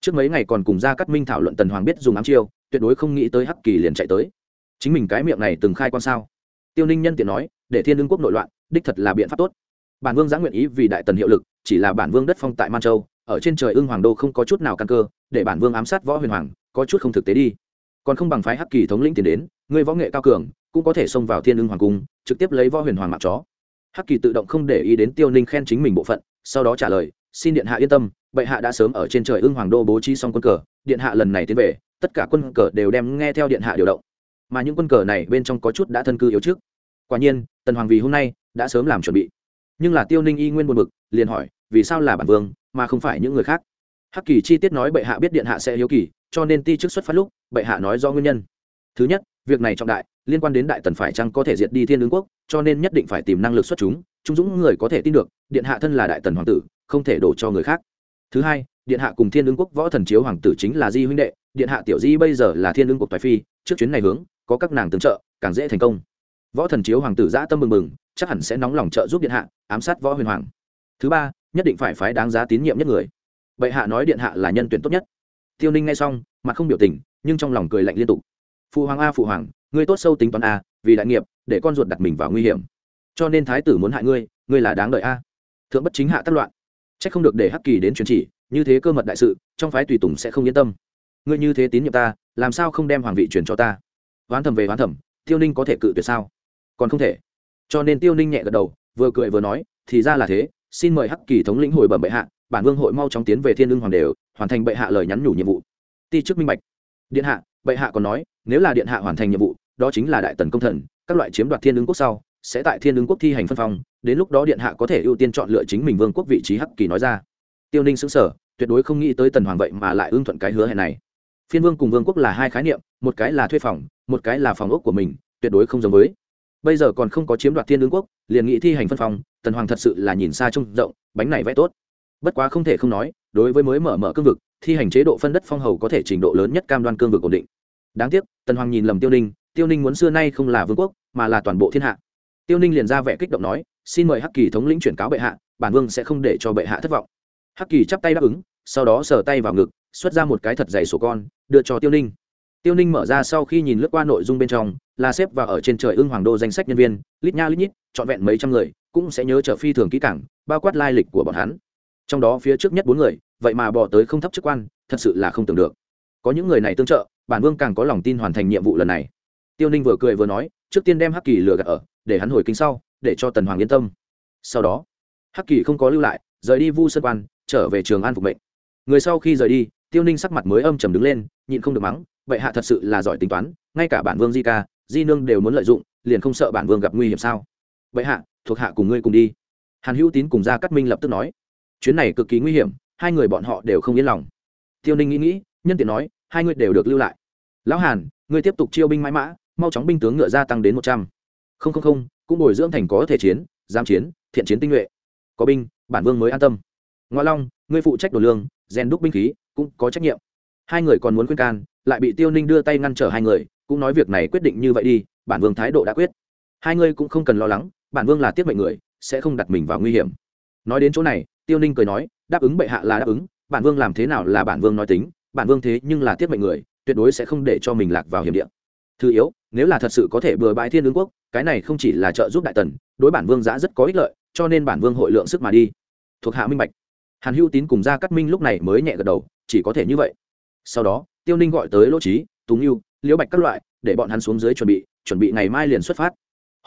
Trước mấy ngày còn cùng gia cắt minh thảo luận tần hoàng biết dùng ám chiêu, tuyệt đối không nghĩ tới hắc kỳ liền chạy tới. Chính mình cái miệng này từng khai quan sao? Tiêu ninh nhân tiện nói, để thiên lương quốc nội loạn, đích thật là biện pháp tốt. Bản vương giã nguyện ý vì đại tần hiệu lực, chỉ là bản vương đất phong tại man châu ở trên trời ưng hoàng đô không có chút nào căn cơ, để bản vương ám sát võ huyền hoàng, có chút không thực tế đi. Còn không bằng phái hắc kỳ thống lĩnh tiền đến, người võ nghệ cao cường, cũng có thể xông vào thiên ưng hoàng cung, trực tiếp lấy võ huyền hoàng mặc chó. Hắc kỳ tự động không để ý đến tiêu ninh khen chính mình bộ phận, sau đó trả lời, xin điện hạ yên tâm, bệ hạ đã sớm ở trên trời ưng hoàng đô bố trí xong quân cờ, điện hạ lần này tiến về, tất cả quân cờ đều đem nghe theo điện hạ điều động. Mà những quân cờ này bên trong có chút đã thân cư yếu trước. Quả nhiên, tần hoàng vì hôm nay đã sớm làm chuẩn bị. Nhưng là tiêu ninh y nguyên buồn b ự c liền hỏi, vì sao là bản vương mà không phải những người khác. Hắc kỳ chi tiết nói bệ hạ biết điện hạ sẽ hiếu kỳ, cho nên ti chức xuất phát lúc, bệ hạ nói do nguyên nhân. Thứ nhất, việc này trọng đại, liên quan đến đại tần phải chăng có thể diệt đi thiên ứng quốc, cho nên nhất định phải tìm năng lực xuất chúng chúng dũng người có thể tin được, điện hạ thân là đại tần hoàng tử, không thể đổ cho người khác. Thứ hai, điện hạ cùng thiên ứng quốc võ thần chiếu hoàng tử chính là di huynh đệ, điện hạ tiểu di bây giờ là thiên ứng quốc tài phi, trước chuyến này hướng, có các nàng tương trợ, càng dễ thành công. Võ thần chiếu hoàng tử giã tâm mừng mừng, chắc hẳn sẽ nóng lòng trợ giúp điện hạ, ám sát võ huyền hoàng. Thứ ba nhất định phải phái đáng giá tín nhiệm nhất người. Bệ hạ nói điện hạ là nhân tuyển tốt nhất. Tiêu ninh nghe xong, mặt không biểu tình, nhưng trong lòng cười lạnh liên tục. Phụ hoàng a, phụ hoàng, ngươi tốt sâu tính toán a, vì đại nghiệp, để con ruột đặt mình vào nguy hiểm. Cho nên thái tử muốn hại ngươi ngươi là đáng đợi a. Thượng bất chính hạ tất loạn. C h ắ c không được để hắc kỳ đến truyền chỉ, như thế cơ mật đại sự, trong phái tùy tùng sẽ không yên tâm. Ngươi như thế tín nhiệm ta, làm sao không đem hoàng vị truyền cho ta? Hoán thầm về hoán thầm, tiêu ninh có thể cự tuyệt sao? Còn không thể. Cho nên tiêu ninh nhẹ gật đầu, vừa cười vừa nói, thì ra là thế xin mời hắc kỳ thống lĩnh hồi bẩm bệ hạ, bản vương hội mau chóng tiến về thiên lương hoàng đều, hoàn thành bệ hạ lời nhắn nhủ nhiệm vụ. Ti chức minh bạch. Điện hạ, bệ hạ còn nói, nếu là điện hạ hoàn thành nhiệm vụ, đó chính là đại tần công thần, các loại chiếm đoạt thiên lương quốc sau, sẽ tại thiên lương quốc thi hành phân phong, đến lúc đó điện hạ có thể ưu tiên chọn lựa chính mình vương quốc vị trí hắc kỳ nói ra. Tiêu ninh xứng sở tuyệt đối không nghĩ tới tần hoàng vậy mà lại ưng thuận cái hứa hẹn này. Phiên vương cùng vương quốc là hai khái niệm, một cái là thuê phòng, một cái là phòng ốc của mình, tuyệt đối không giống với. Bây giờ còn không có chiếm đoạt thiên lương quốc, liền nghị thi hành phân phong tần hoàng thật sự là nhìn xa trông rộng, bánh này vẽ tốt. Bất quá không thể không nói, đối với mới mở mở cương vực, thi hành chế độ phân đất phong hầu có thể trình độ lớn nhất cam đoan cương vực ổn định. Đáng tiếc, tần hoàng nhìn lầm tiêu ninh tiêu ninh muốn xưa nay không là vương quốc, mà là toàn bộ thiên hạ. Tiêu ninh liền ra vẻ kích động nói, xin mời hắc kỳ thống lĩnh chuyển cáo bệ hạ, bản vương sẽ không để cho bệ hạ thất vọng. Hắc kỳ chắp tay đáp ứng, sau đó sờ tay vào ngực, xuất ra một cái thật dày sổ con, đưa cho tiêu ninh. Tiêu ninh mở ra sau khi nhìn lướt qua nội dung bên trong, là xếp vào ở trên trời ưng hoàng đô danh sách nhân viên, lít nha lít nhít, trọn vẹn mấy trăm người cũng sẽ nhớ trở phi thường kỹ càng, bao quát lai lịch của bọn hắn. Trong đó phía trước nhất bốn người vậy mà bỏ tới không thấp chức quan thật sự là không tưởng được. Có những người này tương trợ bản vương càng có lòng tin hoàn thành nhiệm vụ lần này. Tiêu ninh vừa cười vừa nói trước tiên đem hắc kỳ lừa gạt ở để hắn hồi kinh sau để cho tần hoàng yên tâm. Sau đó hắc kỳ không có lưu lại rời đi vu sơn quan trở về trường an phục mệnh. Người sau khi rời đi tiêu ninh sắc mặt mới âm trầm đứng lên nhịn không được mắng bệ hạ thật sự là giỏi tính toán ngay cả bản vương di ca di nương đều muốn lợi dụng liền không sợ bản vương gặp nguy hiểm sao? Bệ hạ thuộc hạ cùng ngươi cùng đi. Hàn hữu tín cùng gia cắt minh lập tức nói. Chuyến này cực kỳ nguy hiểm, hai người bọn họ đều không yên lòng. Tiêu ninh nghĩ nghĩ, nhân tiện nói, hai người đều được lưu lại. Lão hàn, ngươi tiếp tục chiêu binh mãi mã, mau chóng binh tướng ngựa gia tăng đến một trăm. Không không không, cũng bồi dưỡng thành có thể chiến, giam chiến, thiện chiến tinh nhuệ. Có binh, bản vương mới an tâm. Ngoại long, ngươi phụ trách đồ lương, rèn đúc binh khí, cũng có trách nhiệm. Hai người còn muốn khuyên can, lại bị tiêu ninh đưa tay ngăn trở hai người, cũng nói việc này quyết định như vậy đi, bản vương thái độ đã quyết. Hai ngươi cũng không cần lo lắng bản vương là tiết mệnh người, sẽ không đặt mình vào nguy hiểm. Nói đến chỗ này, tiêu ninh cười nói, đáp ứng bệ hạ là đáp ứng, bản vương làm thế nào là bản vương nói tính, bản vương thế nhưng là tiết mệnh người, tuyệt đối sẽ không để cho mình lạc vào hiểm địa. Thứ yếu, nếu là thật sự có thể bừa bãi thiên ứng quốc, cái này không chỉ là trợ giúp đại tần, đối bản vương giã rất có ích lợi, cho nên bản vương hội lượng sức mà đi. Thuộc hạ minh bạch. Hàn hữu tín cùng gia cát minh lúc này mới nhẹ gật đầu, chỉ có thể như vậy. Sau đó, tiêu ninh gọi tới lỗ trí túng yêu liễu bạch các loại, để bọn hắn xuống dưới chuẩn bị chuẩn bị ngày mai liền xuất phát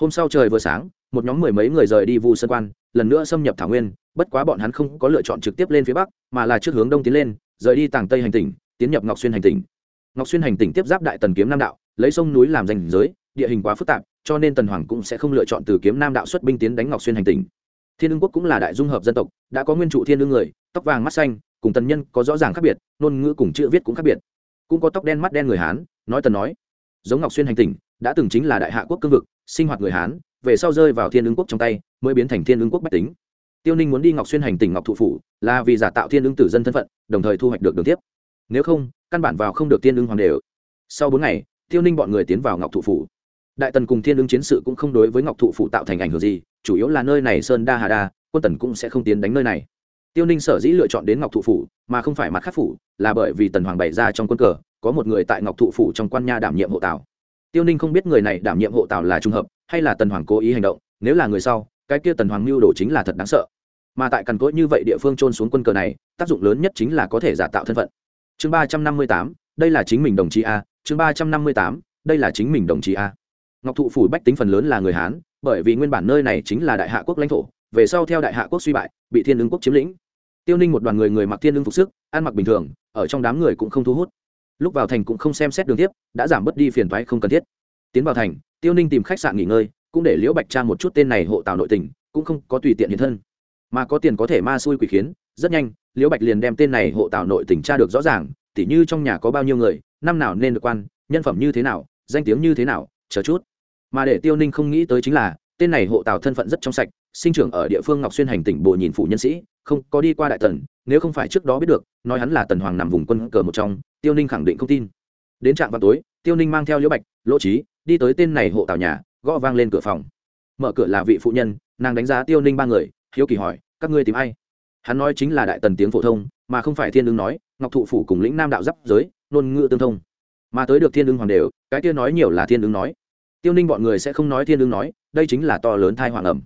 hôm sau trời vừa sáng, một nhóm mười mấy người rời đi vu sơn quan, lần nữa xâm nhập thảo nguyên, bất quá bọn hắn không có lựa chọn trực tiếp lên phía bắc, mà là trước hướng đông tiến lên, rời đi tàng tây hành tỉnh, tiến nhập ngọc xuyên hành tỉnh. Ngọc xuyên hành tỉnh tiếp giáp đại tần kiếm nam đạo, lấy sông núi làm danh giới, địa hình quá phức tạp, cho nên tần hoàng cũng sẽ không lựa chọn từ kiếm nam đạo xuất binh tiến đánh ngọc xuyên hành tỉnh. Thiên ương quốc cũng là đại dung hợp dân tộc, đã có nguyên trụ thiên ương người, tóc vàng mắt xanh, cùng tần nhân có rõ ràng khác biệt, ngôn ngữ cùng chữ viết cũng khác biệt. Cũng có tóc đen mắt đen người hán, nói tần nói giống ngọc xuyên hành tỉnh, đã từng chính là đại hạ quốc cương vực, sinh hoạt người hán, về sau rơi vào thiên ứng quốc trong tay, mới biến thành thiên ứng quốc bách tính. Tiêu ninh muốn đi ngọc xuyên hành tỉnh ngọc thụ phủ, là vì giả tạo thiên ứng tử dân thân phận, đồng thời thu hoạch được đường tiếp. Nếu không, căn bản vào không được thiên ứng hoàng đều sau bốn ngày, tiêu ninh bọn người tiến vào ngọc thụ phủ. Đại tần cùng thiên ứng chiến sự cũng không đối với ngọc thụ phủ tạo thành ảnh hưởng gì, chủ yếu là nơi này sơn đa hà đa, quân tần cũng sẽ không tiến đánh nơi này. Tiêu ninh sở dĩ lựa chọn đến ngọc thụ phủ, mà không phải mặt khắc phủ, là bởi vì tần hoàng bày ra trong quân cờ có một người tại ngọc thụ phủ trong quan nha đảm nhiệm hộ tào tiêu ninh không biết người này đảm nhiệm hộ tào là trung hợp hay là tần hoàng cố ý hành động, nếu là người sau, cái kia tần hoàng mưu đồ chính là thật đáng sợ. Mà tại cằn cỗi như vậy địa phương trôn xuống quân cờ này, tác dụng lớn nhất chính là có thể giả tạo thân phận. Chương ba trăm năm mươi tám, đây là chính mình đồng chí a, chương ba trăm năm mươi tám, đây là chính mình đồng chí a. Ngọc thụ phủ bách tính phần lớn là người hán, bởi vì nguyên bản nơi này chính là đại hạ quốc lãnh thổ, về sau theo đại hạ quốc suy bại, bị thiên ứng quốc chiếm lĩnh. Tiêu ninh một đoàn người người mặc thiên ứng phục sức, ăn mặc bình thường, ở trong đám người cũng không thu hút lúc vào thành cũng không xem xét đường tiếp, đã giảm bớt đi phiền thoái không cần thiết. Tiến vào thành, tiêu ninh tìm khách sạn nghỉ ngơi, cũng để liễu bạch tra một chút tên này hộ tào nội tình, cũng không có tùy tiện hiện thân. Mà có tiền có thể ma xui quỷ khiến, rất nhanh, liễu bạch liền đem tên này hộ tào nội tình tra được rõ ràng, tỉ như trong nhà có bao nhiêu người, năm nào nên được quan, nhân phẩm như thế nào, danh tiếng như thế nào, chờ chút. Mà để tiêu ninh không nghĩ tới chính là, tên này hộ tào thân phận rất trong sạch, sinh trưởng ở địa phương ngọc xuyên hành tỉnh bộ nhìn phủ nhân sĩ, không có đi qua đại tần, nếu không phải trước đó biết được, nói hắn là tần hoàng nằm vùng quân cờ một trong tiêu ninh khẳng định không tin. Đến trạm vào tối, tiêu ninh mang theo liễu bạch, lỗ trí đi tới tên này hộ tào nhà, gõ vang lên cửa phòng. Mở cửa là vị phụ nhân, nàng đánh giá tiêu ninh ba người, hiếu kỳ hỏi, các ngươi tìm ai? Hắn nói chính là đại tần tiếng phổ thông, mà không phải thiên ứng nói, ngọc thụ phủ cùng lĩnh nam đạo giáp giới, ngôn ngữ tương thông. Mà tới được thiên ứng hoàng đều, cái kia nói nhiều là thiên ứng nói. Tiêu ninh bọn người sẽ không nói thiên ứng nói, đây chính là to lớn thai hoàng ẩm.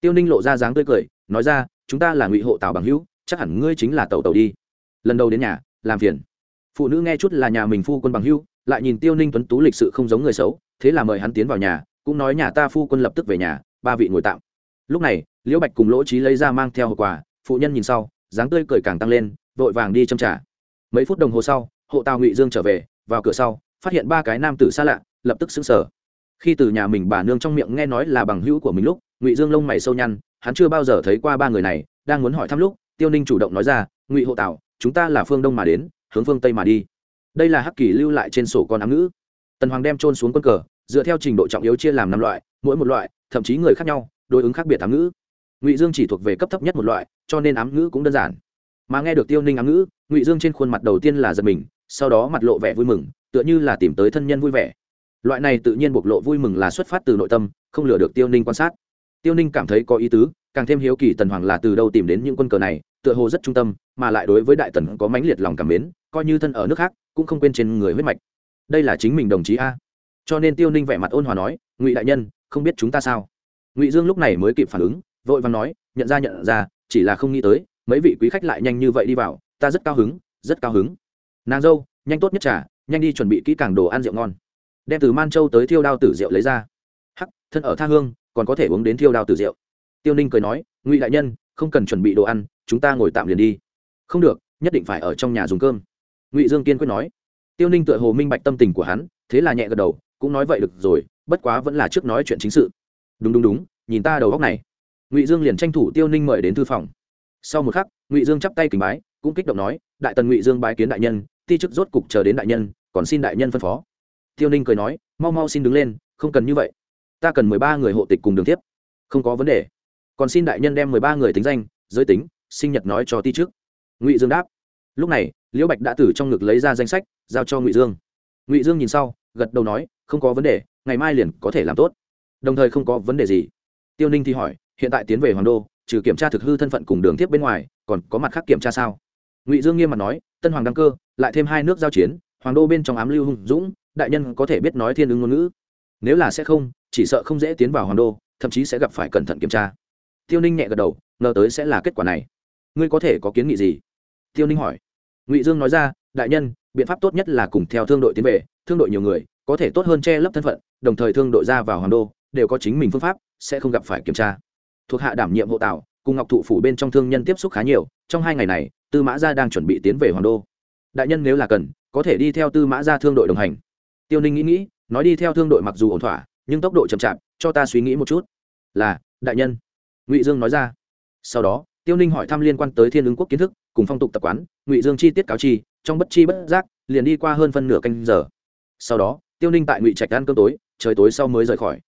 Tiêu ninh lộ ra dáng tươi cười, nói ra, chúng ta là ngụy hộ tào bằng hữu, chắc hẳn ngươi chính là tàu tàu đi. Lần đầu đến nhà, làm phiền phụ nữ nghe chút là nhà mình phu quân bằng hữu lại nhìn tiêu ninh tuấn tú lịch sự không giống người xấu thế là mời hắn tiến vào nhà cũng nói nhà ta phu quân lập tức về nhà ba vị ngồi tạm. Lúc này liễu bạch cùng lỗ trí lấy ra mang theo hậu quả phụ nhân nhìn sau dáng tươi cười càng tăng lên vội vàng đi châm trả mấy phút đồng hồ sau hộ tàu ngụy dương trở về vào cửa sau phát hiện ba cái nam tử xa lạ lập tức xứng sở khi từ nhà mình bà nương trong miệng nghe nói là bằng hữu của mình lúc ngụy dương lông mày sâu nhăn hắn chưa bao giờ thấy qua ba người này đang muốn hỏi thăm lúc tiêu ninh chủ động nói ra ngụy hộ tào, chúng ta là phương đông mà đến hướng phương tây mà đi. Đây là hắc kỳ lưu lại trên sổ con ám ngữ. Tần hoàng đem trôn xuống quân cờ, dựa theo trình độ trọng yếu chia làm năm loại, mỗi một loại, thậm chí người khác nhau, đối ứng khác biệt ám ngữ. Ngụy dương chỉ thuộc về cấp thấp nhất một loại, cho nên ám ngữ cũng đơn giản. Mà nghe được tiêu ninh ám ngữ, ngụy dương trên khuôn mặt đầu tiên là giật mình, sau đó mặt lộ vẻ vui mừng, tựa như là tìm tới thân nhân vui vẻ. Loại này tự nhiên bộc lộ vui mừng là xuất phát từ nội tâm, không lừa được tiêu ninh quan sát. Tiêu ninh cảm thấy có ý tứ, càng thêm hiếu kỳ tần hoàng là từ đâu tìm đến những quân cờ này, tựa hồ rất trung tâm, mà lại đối với đại tần có mãnh liệt lòng cảm mến coi như thân ở nước khác, cũng không quên trên người huyết mạch. Đây là chính mình đồng chí a. Cho nên tiêu ninh vẻ mặt ôn hòa nói, ngụy đại nhân, không biết chúng ta sao? Ngụy dương lúc này mới kịp phản ứng, vội vàng nói, nhận ra nhận ra, chỉ là không nghĩ tới, mấy vị quý khách lại nhanh như vậy đi vào, ta rất cao hứng, rất cao hứng. Nàng dâu, nhanh tốt nhất trả nhanh đi chuẩn bị kỹ càng đồ ăn rượu ngon. Đem từ man châu tới thiêu đao tử rượu lấy ra. Hắc, thân ở tha hương, còn có thể uống đến thiêu đao tử rượu. Tiêu ninh cười nói, ngụy đại nhân, không cần chuẩn bị đồ ăn, chúng ta ngồi tạm liền đi. Không được, nhất định phải ở trong nhà dùng cơm ngụy dương kiên quyết nói tiêu ninh tựa hồ minh bạch tâm tình của hắn thế là nhẹ gật đầu cũng nói vậy được rồi bất quá vẫn là trước nói chuyện chính sự đúng đúng đúng nhìn ta đầu góc này ngụy dương liền tranh thủ tiêu ninh mời đến thư phòng sau một khắc ngụy dương chắp tay kính bái cũng kích động nói đại tần ngụy dương bái kiến đại nhân ti chức rốt cục chờ đến đại nhân còn xin đại nhân phân phó tiêu ninh cười nói mau mau xin đứng lên không cần như vậy ta cần mười ba người hộ tịch cùng đường tiếp không có vấn đề còn xin đại nhân đem mười ba người tính danh giới tính sinh nhật nói cho ti trước ngụy dương đáp lúc này, liễu bạch đã từ trong ngực lấy ra danh sách, giao cho ngụy dương. Ngụy dương nhìn sau, gật đầu nói, không có vấn đề, ngày mai liền có thể làm tốt. Đồng thời không có vấn đề gì. Tiêu ninh thì hỏi, hiện tại tiến về hoàng đô, trừ kiểm tra thực hư thân phận cùng đường tiếp bên ngoài, còn có mặt khác kiểm tra sao? Ngụy dương nghiêm mặt nói, tân hoàng đăng cơ, lại thêm hai nước giao chiến, hoàng đô bên trong ám lưu hùng dũng, đại nhân có thể biết nói thiên ứng ngôn ngữ. Nếu là sẽ không, chỉ sợ không dễ tiến vào hoàng đô, thậm chí sẽ gặp phải cẩn thận kiểm tra. Tiêu ninh nhẹ gật đầu, ngờ tới sẽ là kết quả này. Ngươi có thể có kiến nghị gì? Tiêu ninh hỏi ngụy dương nói ra, đại nhân, biện pháp tốt nhất là cùng theo thương đội tiến về, thương đội nhiều người, có thể tốt hơn che lấp thân phận, đồng thời thương đội ra vào hoàng đô, đều có chính mình phương pháp, sẽ không gặp phải kiểm tra. Thuộc hạ đảm nhiệm hộ tảo, cùng ngọc thụ phủ bên trong thương nhân tiếp xúc khá nhiều, trong hai ngày này, tư mã gia đang chuẩn bị tiến về hoàng đô. Đại nhân nếu là cần, có thể đi theo tư mã gia thương đội đồng hành. Tiêu ninh nghĩ nghĩ, nói đi theo thương đội mặc dù ổn thỏa, nhưng tốc độ chậm chạp, cho ta suy nghĩ một chút. Là, đại nhân. Ngụy dương nói ra. Sau đó, tiêu ninh hỏi thăm liên quan tới thiên ứng quốc kiến thức cùng phong tục tập quán, ngụy dương chi tiết cáo chi, trong bất chi bất giác, liền đi qua hơn phân nửa canh giờ. Sau đó, tiêu ninh tại ngụy trạch ăn cơm tối, trời tối sau mới rời khỏi.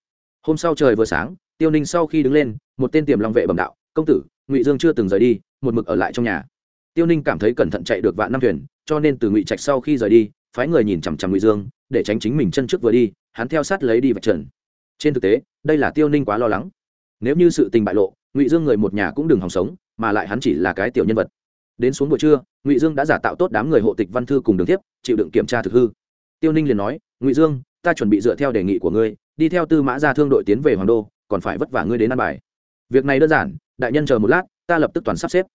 Hôm sau trời vừa sáng, tiêu ninh sau khi đứng lên, một tên tiềm long vệ bẩm đạo, công tử, ngụy dương chưa từng rời đi, một mực ở lại trong nhà. Tiêu ninh cảm thấy cẩn thận chạy được vạn năm thuyền, cho nên từ ngụy trạch sau khi rời đi, phái người nhìn chằm chằm ngụy dương, để tránh chính mình chân trước vừa đi, hắn theo sát lấy đi vạch trần. Trên thực tế, đây là tiêu ninh quá lo lắng. Nếu như sự tình bại lộ, ngụy dương người một nhà cũng đừng hòng sống, mà lại hắn chỉ là cái tiểu nhân vật đến xuống buổi trưa, ngụy dương đã giả tạo tốt đám người hộ tịch văn thư cùng đường tiếp chịu đựng kiểm tra thực hư. Tiêu ninh liền nói, ngụy dương, ta chuẩn bị dựa theo đề nghị của ngươi, đi theo tư mã ra thương đội tiến về hoàng đô, còn phải vất vả ngươi đến ăn bài. Việc này đơn giản, đại nhân chờ một lát, ta lập tức toàn sắp xếp.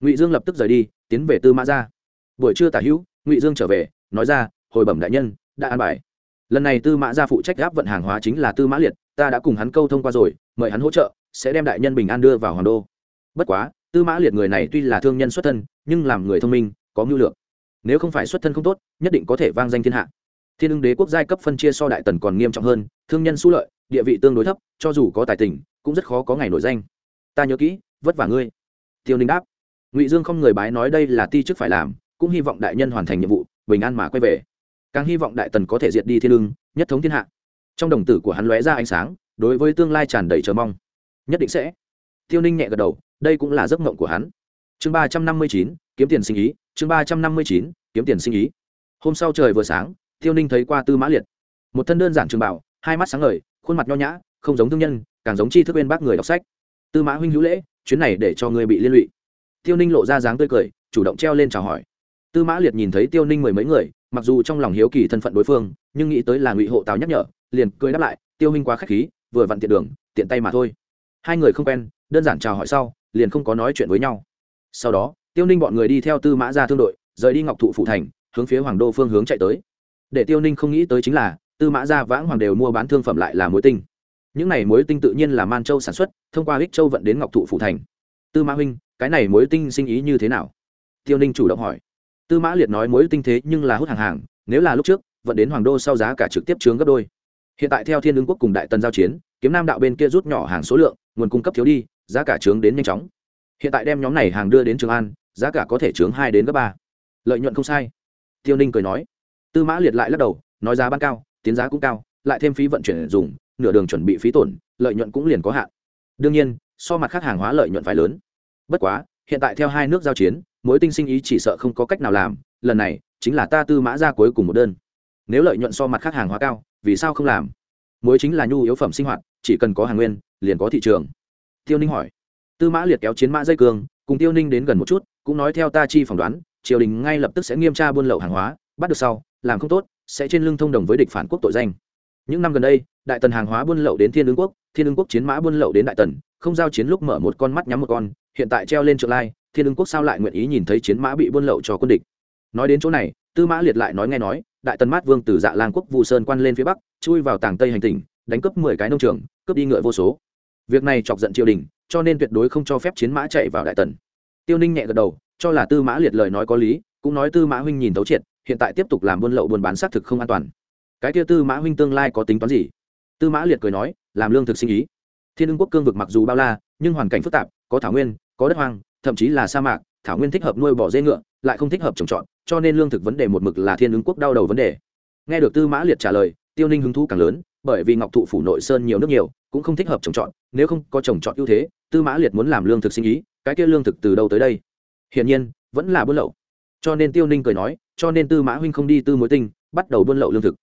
Ngụy dương lập tức rời đi, tiến về tư mã ra buổi trưa tả hữu, ngụy dương trở về, nói ra, hồi bẩm đại nhân, đã ăn bài. Lần này tư mã ra phụ trách gáp vận hàng hóa chính là tư mã liệt, ta đã cùng hắn câu thông qua rồi, mời hắn hỗ trợ, sẽ đem đại nhân bình an đưa vào hoàng đô. Bất quá tư mã liệt người này tuy là thương nhân xuất thân, nhưng làm người thông minh, có mưu lược. Nếu không phải xuất thân không tốt, nhất định có thể vang danh thiên hạ. Thiên ưng đế quốc giai cấp phân chia so đại tần còn nghiêm trọng hơn, thương nhân su lợi, địa vị tương đối thấp, cho dù có tài tình, cũng rất khó có ngày nổi danh. Ta nhớ kỹ, vất vả ngươi. Tiêu ninh đáp. Ngụy dương không người bái nói đây là ti chức phải làm, cũng hy vọng đại nhân hoàn thành nhiệm vụ, bình an mà quay về. Càng hy vọng đại tần có thể diệt đi thiên ưng, nhất thống thiên hạ. Trong đồng tử của hắn lóe ra ánh sáng, đối với tương lai tràn đầy chờ mong. Nhất định sẽ. Tiêu ninh nhẹ gật đầu đây cũng là giấc mộng của hắn. Chương ba trăm năm mươi chín, kiếm tiền sinh ý, chương ba trăm năm mươi chín, kiếm tiền sinh ý. Hôm sau trời vừa sáng, tiêu ninh thấy qua tư mã liệt. Một thân đơn giản trường bảo hai mắt sáng ngời, khuôn mặt nho nhã, không giống thương nhân, càng giống chi thức bên bác người đọc sách. Tư mã huynh hữu lễ, chuyến này để cho người bị liên lụy. Tiêu ninh lộ ra dáng tươi cười, chủ động treo lên chào hỏi. Tư mã liệt nhìn thấy tiêu ninh mười mấy người, mặc dù trong lòng hiếu kỳ thân phận đối phương, nhưng nghĩ tới là ngụy hộ tào nhắc nhở, liền cười đáp lại, tiêu huynh quá k h á c h khí, vừa vặn tiện đường, tiện tay mà thôi. Hai người không quen, đơn giản chào hỏi sau liền không có nói chuyện với nhau. Sau đó, tiêu ninh bọn người đi theo tư mã ra thương đội, rời đi ngọc thụ phụ thành, hướng phía hoàng đô phương hướng chạy tới. Để tiêu ninh không nghĩ tới chính là, tư mã gia vãng hoàng đều mua bán thương phẩm lại là muối tinh. Những này muối tinh tự nhiên là man châu sản xuất, thông qua hích châu vận đến ngọc thụ phụ thành. Tư mã huynh, cái này muối tinh sinh ý như thế nào? Tiêu ninh chủ động hỏi. Tư mã liệt nói muối tinh thế nhưng là hút hàng hàng, nếu là lúc trước, vận đến hoàng đô sau giá cả trực tiếp chướng gấp đôi. Hiện tại theo thiên ứng quốc cùng đại tần giao chiến, kiếm nam đạo bên kia rút nhỏ hàng số lượng, nguồn cung cấp thiếu đi giá cả trướng đến nhanh chóng. Hiện tại đem nhóm này hàng đưa đến trường an, giá cả có thể trướng hai đến gấp ba. Lợi nhuận không sai. Tiêu ninh cười nói. Tư mã liệt lại lắc đầu, nói giá bán cao, tiến giá cũng cao, lại thêm phí vận chuyển dùng, nửa đường chuẩn bị phí tổn, lợi nhuận cũng liền có hạn. Đương nhiên, so mặt khác hàng hóa lợi nhuận phải lớn. Bất quá, hiện tại theo hai nước giao chiến, mối tinh sinh ý chỉ sợ không có cách nào làm, lần này, chính là ta tư mã ra cuối cùng một đơn. Nếu lợi nhuận so mặt khác hàng hóa cao, vì sao không làm? Muối chính là nhu yếu phẩm sinh hoạt, chỉ cần có hàng nguyên, liền có thị trường tiêu ninh hỏi. Tư mã liệt kéo chiến mã dây cương cùng tiêu ninh đến gần một chút, cũng nói theo ta chi phỏng đoán, triều đình ngay lập tức sẽ nghiêm tra buôn lậu hàng hóa, bắt được sau, làm không tốt, sẽ trên lưng thông đồng với địch phản quốc tội danh. Những năm gần đây, đại tần hàng hóa buôn lậu đến thiên ứng quốc, thiên ứng quốc chiến mã buôn lậu đến đại tần, không giao chiến lúc mở một con mắt nhắm một con, hiện tại treo lên trượng lai, thiên ứng quốc sao lại nguyện ý nhìn thấy chiến mã bị buôn lậu cho quân địch? Nói đến chỗ này, tư mã liệt lại nói nghe nói, đại tần mát vương từ dạ lang quốc vu sơn quan lên phía bắc, chui vào tàng tây hành tỉnh, đánh cướp mười cái nông trường, cướp đi ngựa vô số việc này chọc giận triều đình, cho nên tuyệt đối không cho phép chiến mã chạy vào đại tần. Tiêu ninh nhẹ gật đầu, cho là tư mã liệt lời nói có lý, cũng nói tư mã huynh nhìn thấu triệt, hiện tại tiếp tục làm buôn lậu buôn bán xác thực không an toàn. Cái kia tư mã huynh tương lai có tính toán gì? Tư mã liệt cười nói, làm lương thực sinh ý. Thiên ưng quốc cương vực mặc dù bao la, nhưng hoàn cảnh phức tạp, có thảo nguyên, có đất hoang, thậm chí là sa mạc, thảo nguyên thích hợp nuôi bò dê ngựa, lại không thích hợp trồng trọt, cho nên lương thực vấn đề một mực là thiên ứng quốc đau đầu vấn đề. Nghe được tư mã liệt trả lời, tiêu ninh hứng thú càng lớn, bởi vì ngọc thụ phủ nội sơn nhiều nước nhiều, cũng không thích hợp trồng trọt nếu không có trồng trọt ưu thế, tư mã liệt muốn làm lương thực sinh ý, cái kia lương thực từ đâu tới đây? Hiển nhiên, vẫn là buôn lậu. Cho nên tiêu ninh cười nói, cho nên tư mã huynh không đi tư mối tinh, bắt đầu buôn lậu lương thực.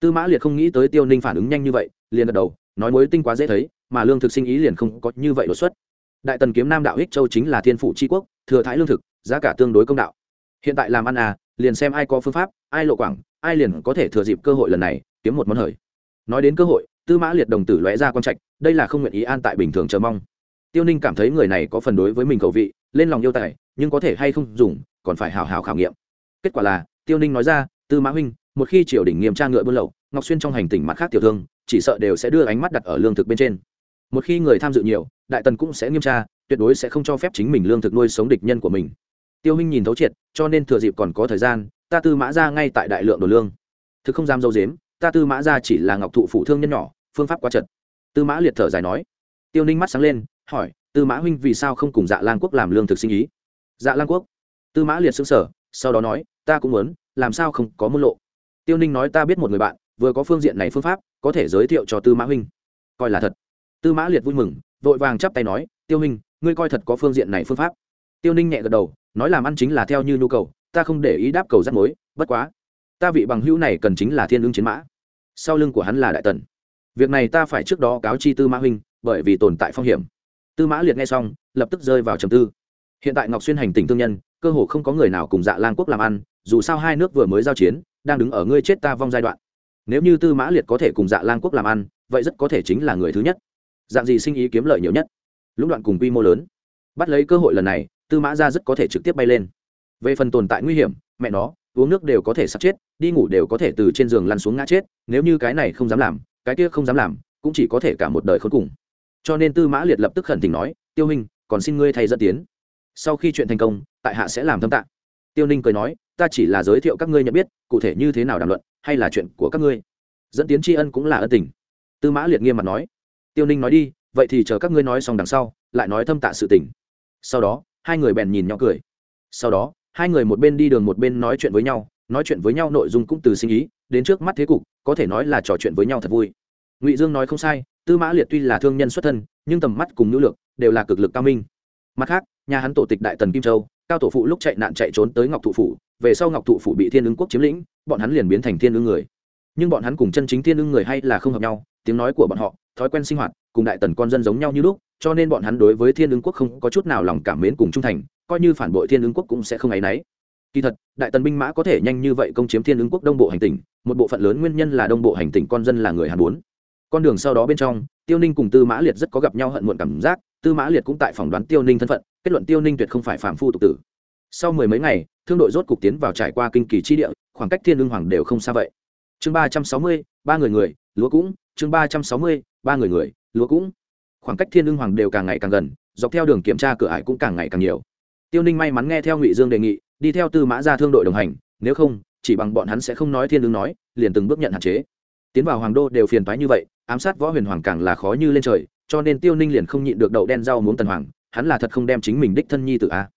Tư mã liệt không nghĩ tới tiêu ninh phản ứng nhanh như vậy, liền gật đầu, nói mối tinh quá dễ thấy, mà lương thực sinh ý liền không có như vậy đột xuất. Đại tần kiếm nam đạo ích châu chính là thiên phụ tri quốc, thừa thái lương thực, giá cả tương đối công đạo. Hiện tại làm ăn à liền xem ai có phương pháp, ai lộ quảng, ai liền có thể thừa dịp cơ hội lần này, kiếm một món hời. Nói đến cơ hội tư mã liệt đồng tử lóe ra quan trạch, đây là không nguyện ý an tại bình thường chờ mong. Tiêu ninh cảm thấy người này có phần đối với mình cầu vị, lên lòng yêu tài, nhưng có thể hay không dùng, còn phải hào hào khảo nghiệm. Kết quả là, tiêu ninh nói ra, tư mã huynh, một khi triều đình nghiêm tra ngựa buôn lậu, ngọc xuyên trong hành tỉnh mặt khác tiểu thương, chỉ sợ đều sẽ đưa ánh mắt đặt ở lương thực bên trên. Một khi người tham dự nhiều, đại tần cũng sẽ nghiêm tra, tuyệt đối sẽ không cho phép chính mình lương thực nuôi sống địch nhân của mình. Tiêu huynh nhìn thấu triệt, cho nên thừa dịp còn có thời gian, ta tư mã ra ngay tại đại lượng đồ lương. Thực không dám dâu dếm ta tư mã ra chỉ là ngọc thụ phụ thương nhân nhỏ, phương pháp quá chật. Tư mã liệt thở dài nói. Tiêu ninh mắt sáng lên, hỏi, tư mã huynh vì sao không cùng dạ lan quốc làm lương thực sinh ý? Dạ lan quốc? Tư mã liệt xứng sở sau đó nói, ta cũng muốn, làm sao không có môn lộ? Tiêu ninh nói, ta biết một người bạn, vừa có phương diện này phương pháp, có thể giới thiệu cho tư mã huynh. Coi là thật. Tư mã liệt vui mừng, vội vàng chắp tay nói, tiêu huynh, ngươi coi thật có phương diện này phương pháp. Tiêu ninh nhẹ gật đầu, nói, làm ăn chính là theo như nhu cầu, ta không để ý đáp cầu rắt mối, bất quá, ta vị bằng hữu này cần chính là thiên lương chiến mã sau lưng của hắn là đại tần. Việc này ta phải trước đó cáo chi tư mã huynh, bởi vì tồn tại phong hiểm. Tư mã liệt nghe xong, lập tức rơi vào trầm tư. Hiện tại ngọc xuyên hành tỉnh thương nhân, cơ hồ không có người nào cùng dạ lan quốc làm ăn, dù sao hai nước vừa mới giao chiến, đang đứng ở ngươi chết ta vong giai đoạn. Nếu như tư mã liệt có thể cùng dạ lan quốc làm ăn, vậy rất có thể chính là người thứ nhất. Dạng gì sinh ý kiếm lợi nhiều nhất? Lũng đoạn cùng quy mô lớn. Bắt lấy cơ hội lần này, tư mã ra rất có thể trực tiếp bay lên. Về phần tồn tại nguy hiểm, mẹ nó uống nước đều có thể sắp chết, đi ngủ đều có thể từ trên giường lăn xuống ngã chết, nếu như cái này không dám làm, cái kia không dám làm, cũng chỉ có thể cả một đời khốn cùng. Cho nên tư mã liệt lập tức khẩn tình nói, tiêu hình còn xin ngươi thay dẫn tiến. Sau khi chuyện thành công, tại hạ sẽ làm thâm tạng tiêu ninh cười nói, ta chỉ là giới thiệu các ngươi nhận biết, cụ thể như thế nào đàm luận, hay là chuyện của các ngươi. Dẫn tiến tri ân cũng là ân tình. Tư mã liệt nghiêm mặt nói, tiêu ninh nói đi, vậy thì chờ các ngươi nói xong đằng sau, lại nói thâm tạ sự tình. Sau đó, hai người bèn nhìn nhau cười. Sau đó hai người một bên đi đường một bên nói chuyện với nhau, nói chuyện với nhau nội dung cũng từ sinh ý đến trước mắt thế cục, có thể nói là trò chuyện với nhau thật vui. Ngụy dương nói không sai, tư mã liệt tuy là thương nhân xuất thân, nhưng tầm mắt cùng nữ lực đều là cực lực cao minh. Mặt khác, nhà hắn tổ tịch đại tần kim châu, cao tổ phụ lúc chạy nạn chạy trốn tới ngọc thụ phủ, về sau ngọc thụ phủ bị thiên ứng quốc chiếm lĩnh, bọn hắn liền biến thành thiên ứng người. Nhưng bọn hắn cùng chân chính thiên ứng người hay là không hợp nhau, tiếng nói của bọn họ, thói quen sinh hoạt cùng đại tần con dân giống nhau như lúc, cho nên bọn hắn đối với thiên ứng quốc không có chút nào lòng cảm mến cùng trung thành coi như phản bội thiên ứng quốc cũng sẽ không áy náy. Kỳ thật, đại tần binh mã có thể nhanh như vậy công chiếm thiên ứng quốc đông bộ hành tỉnh, một bộ phận lớn nguyên nhân là đông bộ hành tỉnh con dân là người hàn bốn. Con đường sau đó bên trong, tiêu ninh cùng tư mã liệt rất có gặp nhau hận muộn cảm giác, tư mã liệt cũng tại phỏng đoán tiêu ninh thân phận, kết luận tiêu ninh tuyệt không phải phạm phu tục tử. Sau mười mấy ngày, thương đội rốt cục tiến vào trải qua kinh kỳ chi địa, khoảng cách thiên ưng hoàng đều không xa vậy. Chương ba trăm sáu mươi, ba người người, lúa cũng. Chương ba trăm sáu mươi, ba người người, lúa cũng. Khoảng cách thiên ưng hoàng đều càng ngày càng gần, dọc theo đường kiểm tra cửa ải cũng càng ngày càng nhiều tiêu ninh may mắn nghe theo ngụy dương đề nghị, đi theo tư mã ra thương đội đồng hành, nếu không, chỉ bằng bọn hắn sẽ không nói thiên ưng nói, liền từng bước nhận hạn chế. Tiến vào hoàng đô đều phiền toái như vậy, ám sát võ huyền hoàng càng là khó như lên trời, cho nên tiêu ninh liền không nhịn được đậu đen rau muốn tần hoàng, hắn là thật không đem chính mình đích thân nhi tử a.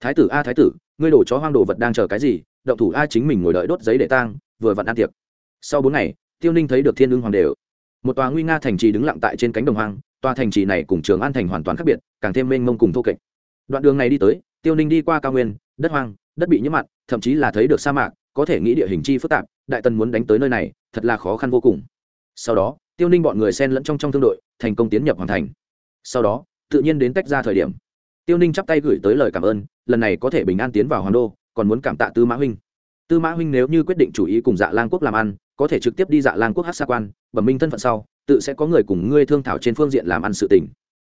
Thái tử a, thái tử, ngươi đổ chó hoang đồ vật đang chờ cái gì? Động thủ a, chính mình ngồi đợi đốt giấy để tang, vừa vặn ăn tiệc. Sau bốn ngày, tiêu ninh thấy được thiên ưng hoàng đều một tòa nguy nga thành trì đứng lặng tại trên cánh đồng hoang, tòa thành trì này cùng trường an thành hoàn toàn khác biệt, càng thêm mênh mông cùng thô kệch. Đoạn đường này đi tới tiêu ninh đi qua cao nguyên, đất hoang, đất bị nhiễm mặn, thậm chí là thấy được sa mạc, có thể nghĩ địa hình chi phức tạp, đại tần muốn đánh tới nơi này, thật là khó khăn vô cùng. Sau đó, tiêu ninh bọn người xen lẫn trong trong thương đội, thành công tiến nhập hoàn thành. Sau đó, tự nhiên đến tách ra thời điểm. Tiêu ninh chắp tay gửi tới lời cảm ơn, lần này có thể bình an tiến vào hoàng đô, còn muốn cảm tạ tư mã huynh. Tư mã huynh nếu như quyết định chủ ý cùng dạ lang quốc làm ăn, có thể trực tiếp đi dạ lang quốc hát xa quan, bẩm minh thân phận sau, tự sẽ có người cùng ngươi thương thảo trên phương diện làm ăn sự tình.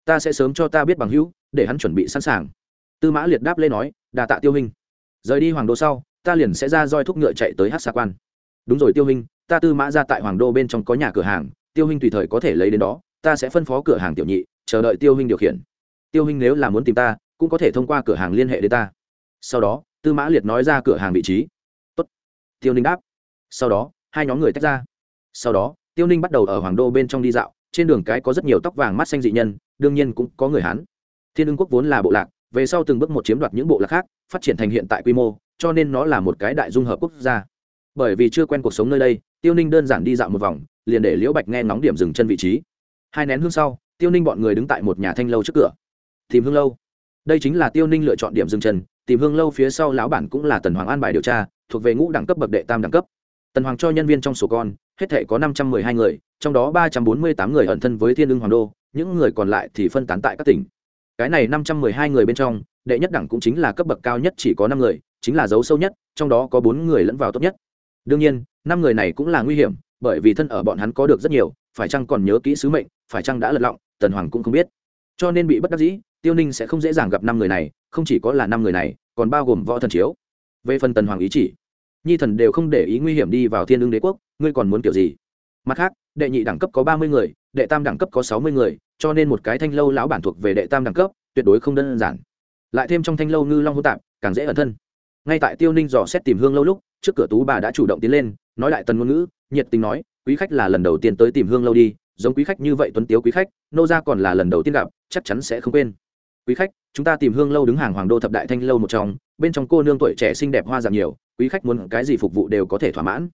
Ta sẽ sớm cho ta biết bằng hữu, để hắn chuẩn bị sẵn sàng tư mã liệt đáp lên nói, đà tạ tiêu hình rời đi hoàng đô sau, ta liền sẽ ra roi thúc ngựa chạy tới hát xa quan. Đúng rồi tiêu hình ta tư mã ra tại hoàng đô bên trong có nhà cửa hàng, tiêu hình tùy thời có thể lấy đến đó, ta sẽ phân phó cửa hàng tiểu nhị, chờ đợi tiêu hình điều khiển. Tiêu hình nếu là muốn tìm ta, cũng có thể thông qua cửa hàng liên hệ đến ta. Sau đó, tư mã liệt nói ra cửa hàng vị trí. Tốt. tiêu ninh đáp. Sau đó, hai nhóm người tách ra. Sau đó, tiêu ninh bắt đầu ở hoàng đô bên trong đi dạo, trên đường cái có rất nhiều tóc vàng mắt xanh dị nhân, đương nhiên cũng có người hán. Thiên ưng quốc vốn là bộ lạc về sau từng bước một chiếm đoạt những bộ lạc khác, phát triển thành hiện tại quy mô, cho nên nó là một cái đại dung hợp quốc gia. Bởi vì chưa quen cuộc sống nơi đây, tiêu ninh đơn giản đi dạo một vòng, liền để liễu bạch nghe ngóng điểm dừng chân vị trí. Hai nén hương sau, tiêu ninh bọn người đứng tại một nhà thanh lâu trước cửa. Tìm hương lâu. Đây chính là tiêu ninh lựa chọn điểm dừng chân, tìm hương lâu phía sau lão bản cũng là tần hoàng an bài điều tra, thuộc về ngũ đẳng cấp bậc đệ tam đẳng cấp. Tần hoàng cho nhân viên trong sổ con, hết thể có năm trăm mười hai người, trong đó ba trăm bốn mươi tám người ẩn thân với thiên ưng hoàng đô, những người còn lại thì phân tán tại các tỉnh cái này năm trăm mười hai người bên trong, đệ nhất đẳng cũng chính là cấp bậc cao nhất chỉ có năm người, chính là dấu sâu nhất, trong đó có bốn người lẫn vào tốt nhất. Đương nhiên, năm người này cũng là nguy hiểm, bởi vì thân ở bọn hắn có được rất nhiều, phải chăng còn nhớ kỹ sứ mệnh, phải chăng đã lật lọng, tần hoàng cũng không biết. Cho nên bị bất đắc dĩ, tiêu ninh sẽ không dễ dàng gặp năm người này, không chỉ có là năm người này, còn bao gồm võ thần chiếu. Về phần tần hoàng ý chỉ, nhi thần đều không để ý nguy hiểm đi vào thiên lương đế quốc, ngươi còn muốn kiểu gì? Mặt khác, đệ nhị đẳng cấp có ba mươi người, đệ tam đẳng cấp có sáu mươi người, cho nên một cái thanh lâu lão bản thuộc về đệ tam đẳng cấp, tuyệt đối không đơn giản. Lại thêm trong thanh lâu ngư long hô tạp, càng dễ ẩn thân. Ngay tại tiêu ninh dò xét tìm hương lâu lúc, trước cửa tú bà đã chủ động tiến lên, nói lại tần ngôn ngữ, nhiệt tình nói, quý khách là lần đầu tiên tới tìm hương lâu đi, giống quý khách như vậy tuấn tiếu quý khách, nô ra còn là lần đầu tiên gặp, chắc chắn sẽ không quên. Quý khách, chúng ta tìm hương lâu đứng hàng hoàng đô thập đại thanh lâu một trong, bên trong cô nương tuổi trẻ xinh đẹp hoa dạng nhiều, quý khách muốn cái gì phục vụ đều có thể thỏa mãn.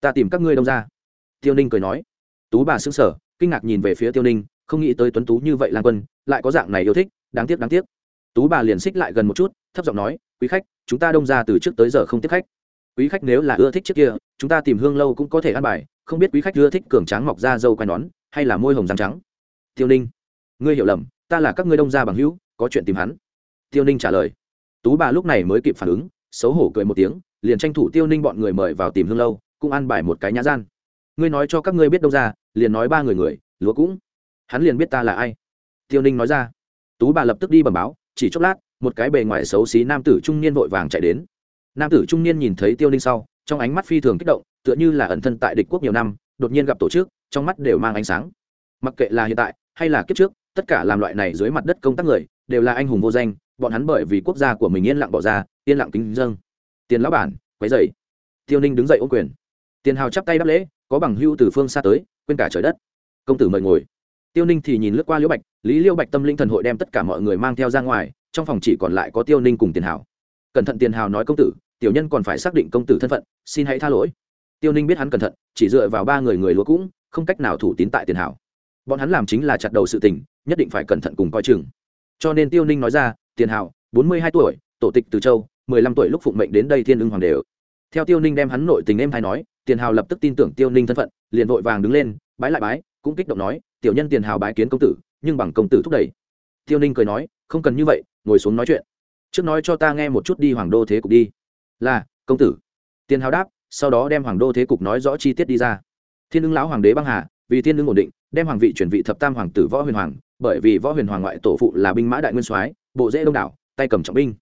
Ta tìm các ngươi đông ra tiêu ninh cười nói. Tú bà xứng sở kinh ngạc nhìn về phía tiêu ninh, không nghĩ tới tuấn tú như vậy lan quân, lại có dạng này yêu thích, đáng tiếc đáng tiếc. Tú bà liền xích lại gần một chút, thấp giọng nói, quý khách, chúng ta đông ra từ trước tới giờ không tiếp khách. Quý khách nếu là ưa thích trước kia, chúng ta tìm hương lâu cũng có thể ăn bài, không biết quý khách ưa thích cường tráng mọc da dâu quai nón, hay là môi hồng răng trắng. Tiêu ninh, ngươi hiểu lầm, ta là các ngươi đông gia bằng hữu, có chuyện tìm hắn. Tiêu ninh trả lời. Tú bà lúc này mới kịp phản ứng, xấu hổ cười một tiếng, liền tranh thủ tiêu ninh bọn người mời vào tìm hương lâu, cũng ăn bài một cái nhã gian ngươi nói cho các ngươi biết đâu ra, liền nói ba người người, lúa cũng. Hắn liền biết ta là ai. Tiêu ninh nói ra. Tú bà lập tức đi bẩm báo, chỉ chốc lát, một cái bề ngoài xấu xí nam tử trung niên vội vàng chạy đến. Nam tử trung niên nhìn thấy tiêu ninh sau, trong ánh mắt phi thường kích động, tựa như là ẩn thân tại địch quốc nhiều năm, đột nhiên gặp tổ chức, trong mắt đều mang ánh sáng. Mặc kệ là hiện tại, hay là kiếp trước, tất cả làm loại này dưới mặt đất công tác người, đều là anh hùng vô danh, bọn hắn bởi vì quốc gia của mình yên lặng bỏ ra, yên lặng kính dâng tiền lão bản, quấy dậy tiêu ninh đứng dậy ô quyền. Tiền hào chắp tay đáp lễ có bằng hưu từ phương xa tới, quên cả trời đất. Công tử mời ngồi. Tiêu ninh thì nhìn lướt qua liễu bạch, lý liễu bạch tâm linh thần hội đem tất cả mọi người mang theo ra ngoài, trong phòng chỉ còn lại có tiêu ninh cùng tiền hào. Cẩn thận tiền hào nói công tử, tiểu nhân còn phải xác định công tử thân phận, xin hãy tha lỗi. Tiêu ninh biết hắn cẩn thận, chỉ dựa vào ba người người lúa cũng, không cách nào thủ tín tại tiền hào. Bọn hắn làm chính là chặt đầu sự tình, nhất định phải cẩn thận cùng coi chừng. Cho nên tiêu ninh nói ra, tiền hào, bốn mươi hai tuổi, tổ tịch từ châu, mười lăm tuổi lúc phụng mệnh đến đây thiên ưng hoàng đều theo tiêu ninh đem hắn nội tình em hay nói tiền hào lập tức tin tưởng tiêu ninh thân phận, liền vội vàng đứng lên, bái lại bái, cũng kích động nói, tiểu nhân tiền hào bái kiến công tử, nhưng bằng công tử thúc đẩy. Tiêu ninh cười nói, không cần như vậy, ngồi xuống nói chuyện. Trước nói cho ta nghe một chút đi hoàng đô thế cục đi. Là, công tử. Tiền hào đáp, sau đó đem hoàng đô thế cục nói rõ chi tiết đi ra. Thiên ứng lão hoàng đế băng hà, vì thiên ứng ổn định, đem hoàng vị chuyển vị thập tam hoàng tử võ huyền hoàng, bởi vì võ huyền hoàng ngoại tổ phụ là binh mã đại nguyên soái, bộ dễ đông đảo, tay cầm trọng binh.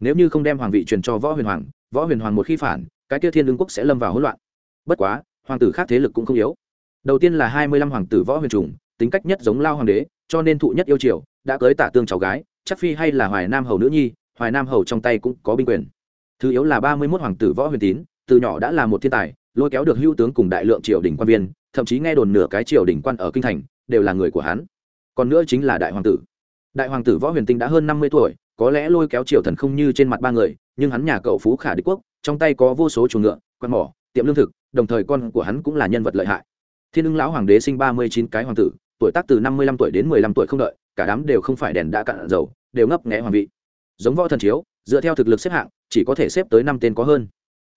Nếu như không đem hoàng vị truyền cho võ huyền hoàng, võ huyền hoàng một khi phản, cái kia thiên ứng quốc sẽ lâm vào hỗn loạn bất quá, hoàng tử khác thế lực cũng không yếu. Đầu tiên là hai mươi lăm hoàng tử võ huyền trùng, tính cách nhất giống lao hoàng đế, cho nên thụ nhất yêu triều, đã cưới tả tương cháu gái, chắc phi hay là hoài nam hầu nữ nhi, hoài nam hầu trong tay cũng có binh quyền. Thứ yếu là ba mươi mốt hoàng tử võ huyền tín, từ nhỏ đã là một thiên tài, lôi kéo được hữu tướng cùng đại lượng triều đình quan viên, thậm chí nghe đồn nửa cái triều đình quan ở kinh thành, đều là người của hắn. Còn nữa chính là đại hoàng tử. Đại hoàng tử võ huyền tinh đã hơn năm mươi tuổi, có lẽ lôi kéo triều thần không như trên mặt ba người, nhưng hắn nhà cậu phú khả đế quốc, trong tay có vô số chuồng ngựa quan mỏ tiệm lương thực, đồng thời con của hắn cũng là nhân vật lợi hại. Thiên ưng lão hoàng đế sinh ba mươi chín cái hoàng tử, tuổi tác từ năm mươi lăm tuổi đến mười lăm tuổi không đợi, cả đám đều không phải đèn đã cạn dầu, đều ngấp nghẽ hoàng vị. Giống võ thần chiếu, dựa theo thực lực xếp hạng, chỉ có thể xếp tới năm tên có hơn.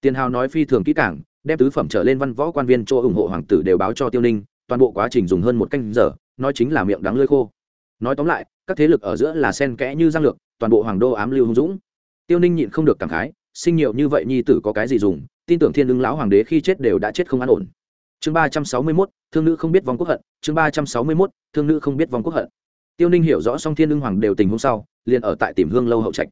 Tiền hào nói phi thường kỹ cảng đem tứ phẩm trở lên văn võ quan viên cho ủng hộ hoàng tử đều báo cho tiêu ninh, toàn bộ quá trình dùng hơn một canh giờ, nói chính là miệng đắng lơi khô. Nói tóm lại, các thế lực ở giữa là sen kẽ như giang lược, toàn bộ hoàng đô ám lưu hung dũng. Tiêu ninh nhịn không được cảm khái, sinh nhiều như vậy nhi tử có cái gì dùng tin tưởng thiên ứng lão hoàng đế khi chết đều đã chết không an ổn. Chương ba trăm sáu mươi mốt, thương nữ không biết vong quốc hận. Chương ba trăm sáu mươi mốt, thương nữ không biết vong quốc hận. Tiêu ninh hiểu rõ song thiên ưng hoàng đều tình hôm sau, liền ở tại tìm hương lâu hậu trạch.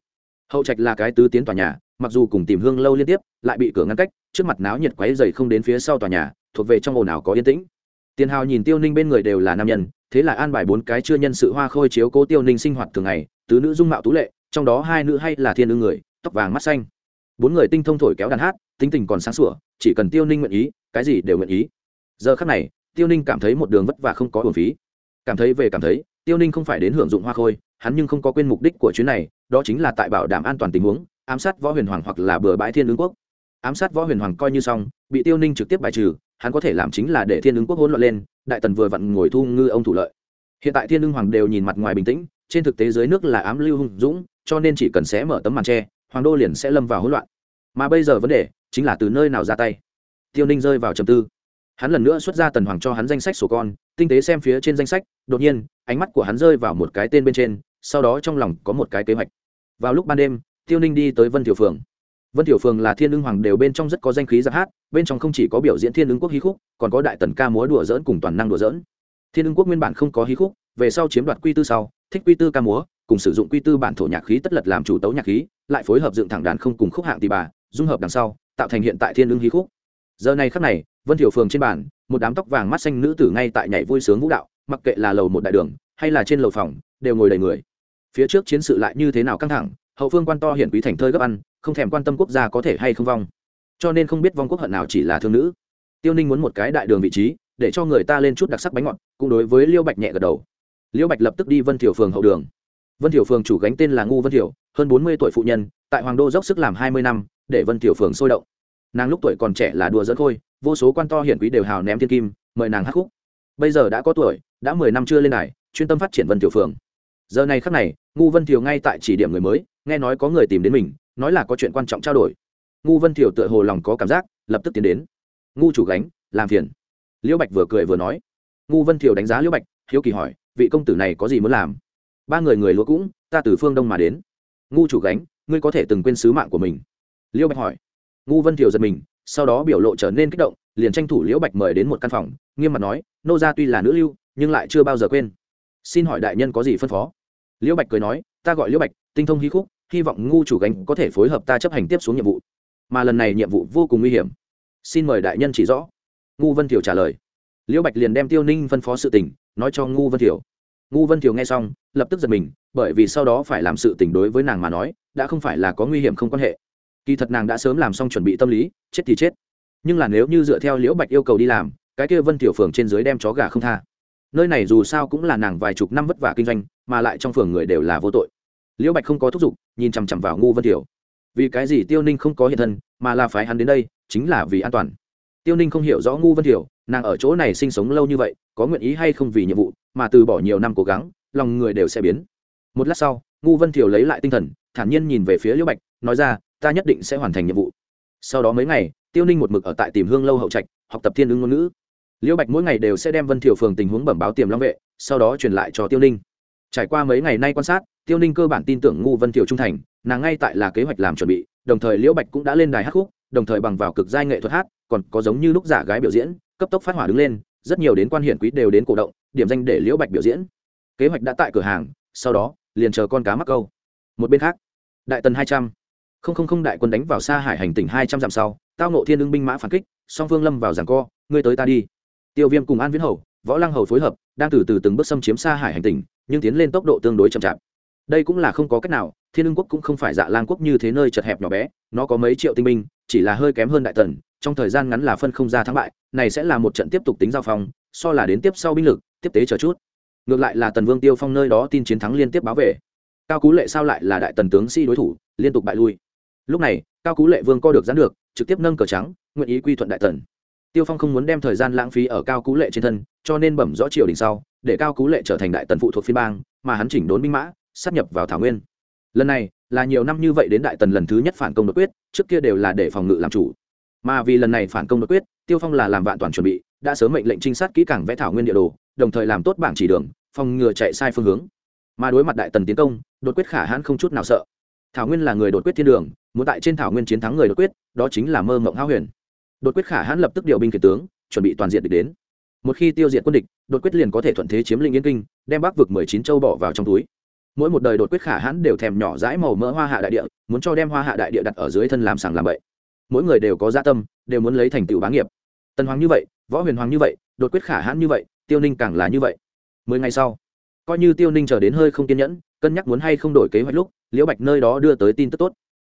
Hậu trạch là cái tứ tiến tòa nhà, mặc dù cùng tìm hương lâu liên tiếp, lại bị cửa ngăn cách, trước mặt náo nhiệt quáy dày không đến phía sau tòa nhà, thuộc về trong ồn ào có yên tĩnh. Tiền hào nhìn tiêu ninh bên người đều là nam nhân, thế là an bài bốn cái chưa nhân sự hoa khôi chiếu cố tiêu ninh sinh hoạt thường ngày, tứ nữ dung mạo tú lệ, trong đó hai nữ hay là thiên ưng người, tóc vàng mắt xanh. Bốn người tinh thông thổi kéo đàn hát tính tình còn sáng sủa, chỉ cần tiêu ninh nguyện ý, cái gì đều nguyện ý. Giờ khắc này, tiêu ninh cảm thấy một đường vất vả không có hồn phí. Cảm thấy về cảm thấy, tiêu ninh không phải đến hưởng dụng hoa khôi, hắn nhưng không có quên mục đích của chuyến này, đó chính là tại bảo đảm an toàn tình huống, ám sát võ huyền hoàng hoặc là bừa bãi thiên ứng quốc. Ám sát võ huyền hoàng coi như xong, bị tiêu ninh trực tiếp bài trừ, hắn có thể làm chính là để thiên ứng quốc hỗn loạn lên, đại tần vừa vặn ngồi thu ngư ông thủ lợi. Hiện tại thiên ưng hoàng đều nhìn mặt ngoài bình tĩnh, trên thực tế dưới nước là ám lưu hung dũng, cho nên chỉ cần xé mở tấm màn tre, hoàng đô liền sẽ lâm vào hỗn loạn. Mà bây giờ vấn đề chính là từ nơi nào ra tay? Tiêu ninh rơi vào trầm tư. Hắn lần nữa xuất ra tần hoàng cho hắn danh sách sổ con, tinh tế xem phía trên danh sách, đột nhiên, ánh mắt của hắn rơi vào một cái tên bên trên, sau đó trong lòng có một cái kế hoạch. Vào lúc ban đêm, tiêu ninh đi tới vân thiểu phường. Vân thiểu phường là thiên ưng hoàng đều bên trong rất có danh khí giáp hát, bên trong không chỉ có biểu diễn thiên ưng quốc hí khúc, còn có đại tần ca múa đùa dỡn cùng toàn năng đùa dỡn thiên ưng quốc nguyên bản không có hí khúc, về sau chiếm đoạt quy tư sau, thích quy tư ca múa, cùng sử dụng quy tư bản thổ nhạc khí tất lật làm chủ tấu nhạc khí, lại phối hợp dựng thẳng đàn không cùng khúc hạng tì bà, dung hợp đằng sau tạo thành hiện tại thiên ưng hí khúc. Giờ này khắc này, vân thiểu phường trên bàn, một đám tóc vàng mắt xanh nữ tử ngay tại nhảy vui sướng vũ đạo, mặc kệ là lầu một đại đường, hay là trên lầu phòng, đều ngồi đầy người. Phía trước chiến sự lại như thế nào căng thẳng, hậu phương quan to hiển quý thành thơi gấp ăn, không thèm quan tâm quốc gia có thể hay không vong. Cho nên không biết vong quốc hận nào chỉ là thương nữ. Tiêu ninh muốn một cái đại đường vị trí, để cho người ta lên chút đặc sắc bánh ngọt, cũng đối với liêu bạch nhẹ gật đầu. Liêu bạch lập tức đi vân thiểu phường hậu đường. Vân thiểu phường chủ gánh tên là ngu vân thiểu, hơn bốn mươi tuổi phụ nhân, tại hoàng đô dốc sức làm hai mươi năm để vân Tiểu phường sôi động. Nàng lúc tuổi còn trẻ là đùa dẫn khôi, vô số quan to hiển quý đều hào ném thiên kim, mời nàng hát khúc. Bây giờ đã có tuổi, đã mười năm chưa lên đài, chuyên tâm phát triển vân tiểu phường giờ này khắc này, ngu vân thiều ngay tại chỉ điểm người mới, nghe nói có người tìm đến mình, nói là có chuyện quan trọng trao đổi. Ngu vân thiều tựa hồ lòng có cảm giác, lập tức tiến đến. Ngu chủ gánh, làm phiền. Liễu bạch vừa cười vừa nói. Ngu vân thiều đánh giá liễu bạch, hiếu kỳ hỏi, vị công tử này có gì muốn làm? Ba người người lúa cũng, ta từ phương đông mà đến. Ngu chủ gánh, ngươi có thể từng quên sứ mạng của mình liễu bạch hỏi. Ngu vân thiều giật mình, sau đó biểu lộ trở nên kích động, liền tranh thủ liễu bạch mời đến một căn phòng, nghiêm mặt nói, nô gia tuy là nữ lưu, nhưng lại chưa bao giờ quên. Xin hỏi đại nhân có gì phân phó? Liễu bạch cười nói, ta gọi liễu bạch, tinh thông hy khúc, hy vọng ngu chủ gánh có thể phối hợp ta chấp hành tiếp xuống nhiệm vụ. Mà lần này nhiệm vụ vô cùng nguy hiểm. Xin mời đại nhân chỉ rõ. Ngu vân thiều trả lời. Liễu bạch liền đem tiêu ninh phân phó sự tình, nói cho ngu vân thiều. Ngu vân thiều nghe xong, lập tức giật mình, bởi vì sau đó phải làm sự tình đối với nàng mà nói, đã không phải là có nguy hiểm không quan hệ kỳ thật nàng đã sớm làm xong chuẩn bị tâm lý chết thì chết. Nhưng là nếu như dựa theo liễu bạch yêu cầu đi làm cái kia vân Tiểu phường trên dưới đem chó gà không tha. Nơi này dù sao cũng là nàng vài chục năm vất vả kinh doanh mà lại trong phường người đều là vô tội. Liễu bạch không có thúc giục nhìn chằm chằm vào ngu vân Tiểu. vì cái gì tiêu ninh không có hiện thân mà là phái hắn đến đây chính là vì an toàn. Tiêu ninh không hiểu rõ ngu vân Tiểu, nàng ở chỗ này sinh sống lâu như vậy có nguyện ý hay không vì nhiệm vụ mà từ bỏ nhiều năm cố gắng lòng người đều sẽ biến. Một lát sau ngu vân thiều lấy lại tinh thần thản nhiên nhìn về phía liễu bạch nói ra ta nhất định sẽ hoàn thành nhiệm vụ. Sau đó mấy ngày, tiêu ninh một mực ở tại tìm hương lâu hậu trạch, học tập thiên ứng ngôn ngữ. Liễu bạch mỗi ngày đều sẽ đem vân thiều phường tình huống bẩm báo tiềm long vệ, sau đó truyền lại cho tiêu ninh. Trải qua mấy ngày nay quan sát, tiêu ninh cơ bản tin tưởng ngu vân thiều trung thành, nàng ngay tại là kế hoạch làm chuẩn bị, đồng thời liễu bạch cũng đã lên đài hát khúc, đồng thời bằng vào cực giai nghệ thuật hát, còn có giống như lúc giả gái biểu diễn, cấp tốc phát hỏa đứng lên, rất nhiều đến quan hiển quý đều đến cổ động, điểm danh để liễu bạch biểu diễn. Kế hoạch đã tại cửa hàng, sau đó, liền chờ con cá mắc câu. Một bên khác, đại tần hai trăm không không không đại quân đánh vào xa hải hành tỉnh hai trăm dặm sau, tao nộ thiên ưng binh mã phản kích, song phương lâm vào giảng co, ngươi tới ta đi. Tiêu viêm cùng an viễn hầu, võ lăng hầu phối hợp, đang từ từ từng bước xâm chiếm xa hải hành tỉnh, nhưng tiến lên tốc độ tương đối chậm chạp. Đây cũng là không có cách nào, thiên ưng quốc cũng không phải dạ lang quốc như thế nơi chật hẹp nhỏ bé, nó có mấy triệu tinh binh, chỉ là hơi kém hơn đại tần, trong thời gian ngắn là phân không ra thắng bại, này sẽ là một trận tiếp tục tính giao phong, so là đến tiếp sau binh lực, tiếp tế chờ chút. Ngược lại là tần vương tiêu phong nơi đó tin chiến thắng liên tiếp báo về. Cao cú lệ sao lại là đại tần tướng si đối thủ, liên tục bại lui lúc này, cao cú lệ vương co được gián được, trực tiếp nâng cờ trắng, nguyện ý quy thuận đại tần. Tiêu phong không muốn đem thời gian lãng phí ở cao cú lệ trên thân, cho nên bẩm rõ triều đình sau, để cao cú lệ trở thành đại tần phụ thuộc phiên bang, mà hắn chỉnh đốn binh mã sắp nhập vào thảo nguyên. Lần này, là nhiều năm như vậy đến đại tần lần thứ nhất phản công đột quyết, trước kia đều là để phòng ngự làm chủ. Mà vì lần này phản công đột quyết, tiêu phong là làm vạn toàn chuẩn bị, đã sớm mệnh lệnh trinh sát kỹ càng vẽ thảo nguyên địa đồ, đồng thời làm tốt bảng chỉ đường, phòng ngừa chạy sai phương hướng. Mà đối mặt đại tần tiến công, đột quyết khả hãn không chút nào sợ thảo nguyên là người đột quyết thiên đường, muốn tại trên thảo nguyên chiến thắng người đột quyết, đó chính là mơ mộng hao huyền. Đột quyết khả hãn lập tức điều binh kiệt tướng, chuẩn bị toàn diện địch đến. Một khi tiêu diệt quân địch, đột quyết liền có thể thuận thế chiếm lĩnh yên kinh, đem bắc vực mười chín châu bỏ vào trong túi. Mỗi một đời đột quyết khả hãn đều thèm nhỏ dãi màu mỡ hoa hạ đại địa, muốn cho đem hoa hạ đại địa đặt ở dưới thân làm sàng làm bậy. Mỗi người đều có gia tâm, đều muốn lấy thành tựu bá nghiệp. Tần hoàng như vậy, võ huyền hoàng như vậy, đột quyết khả hãn như vậy, tiêu ninh càng là như vậy. Mười ngày sau coi như tiêu ninh chờ đến hơi không kiên nhẫn, cân nhắc muốn hay không đổi kế hoạch lúc, liễu bạch nơi đó đưa tới tin tức tốt.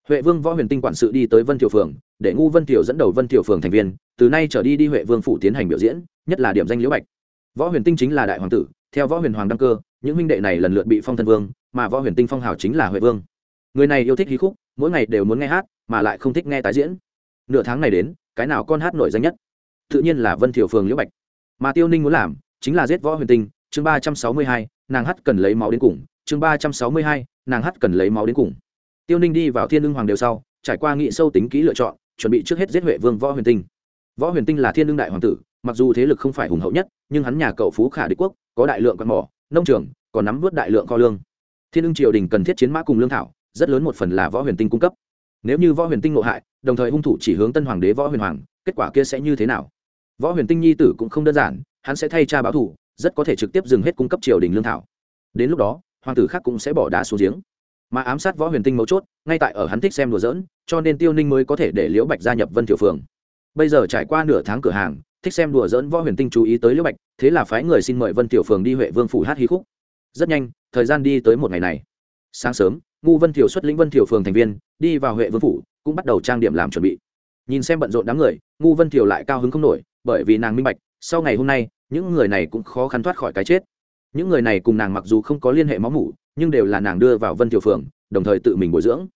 Huệ vương võ huyền tinh quản sự đi tới vân thiểu phường, để ngu vân thiểu dẫn đầu vân thiểu phường thành viên, từ nay trở đi đi huệ vương phủ tiến hành biểu diễn, nhất là điểm danh liễu bạch. Võ huyền tinh chính là đại hoàng tử, theo võ huyền hoàng đăng cơ, những huynh đệ này lần lượt bị phong thân vương, mà võ huyền tinh phong hào chính là huệ vương. Người này yêu thích hí khúc, mỗi ngày đều muốn nghe hát, mà lại không thích nghe tái diễn. Nửa tháng này đến, cái nào con hát nổi danh nhất? Tự nhiên là vân thiểu phường liễu bạch. Mà tiêu ninh muốn làm, chính là giết võ huyền tinh chương ba trăm sáu mươi hai, nàng hắt cần lấy máu đến cùng, chương ba trăm sáu mươi hai, nàng hắt cần lấy máu đến cùng. Tiêu ninh đi vào thiên lương hoàng đều sau, trải qua nghị sâu tính kỹ lựa chọn, chuẩn bị trước hết giết huệ vương võ huyền tinh. Võ huyền tinh là thiên lương đại hoàng tử, mặc dù thế lực không phải hùng hậu nhất, nhưng hắn nhà cậu phú khả đế quốc, có đại lượng quân mỏ, nông trường, còn nắm vớt đại lượng kho lương. Thiên lương triều đình cần thiết chiến mã cùng lương thảo, rất lớn một phần là võ huyền tinh cung cấp. Nếu như võ huyền tinh ngộ hại, đồng thời hung thủ chỉ hướng tân hoàng đế võ huyền hoàng, kết quả kia sẽ như thế nào? Võ huyền tinh nhi tử cũng không đơn giản, hắn sẽ thay cha báo thủ rất có thể trực tiếp dừng hết cung cấp triều đình lương thảo. Đến lúc đó, hoàng tử khác cũng sẽ bỏ đá xuống giếng. Mà ám sát võ huyền tinh mấu chốt, ngay tại ở hắn thích xem đùa dỡn cho nên tiêu ninh mới có thể để liễu bạch gia nhập vân thiểu phường. Bây giờ trải qua nửa tháng cửa hàng, thích xem đùa dỡn võ huyền tinh chú ý tới liễu bạch, thế là phái người xin mời vân tiểu phường đi huệ vương phủ hát hí khúc. Rất nhanh, thời gian đi tới một ngày này. Sáng sớm, ngu vân thiểu xuất lĩnh vân thiểu phường thành viên, đi vào huệ vương phủ, cũng bắt đầu trang điểm làm chuẩn bị. Nhìn xem bận rộn đám người, ngu vân thiểu lại cao hứng không nổi, bởi vì nàng minh bạch, sau ngày hôm nay những người này cũng khó khăn thoát khỏi cái chết. Những người này cùng nàng mặc dù không có liên hệ máu mủ, nhưng đều là nàng đưa vào vân tiểu phường đồng thời tự mình bồi dưỡng.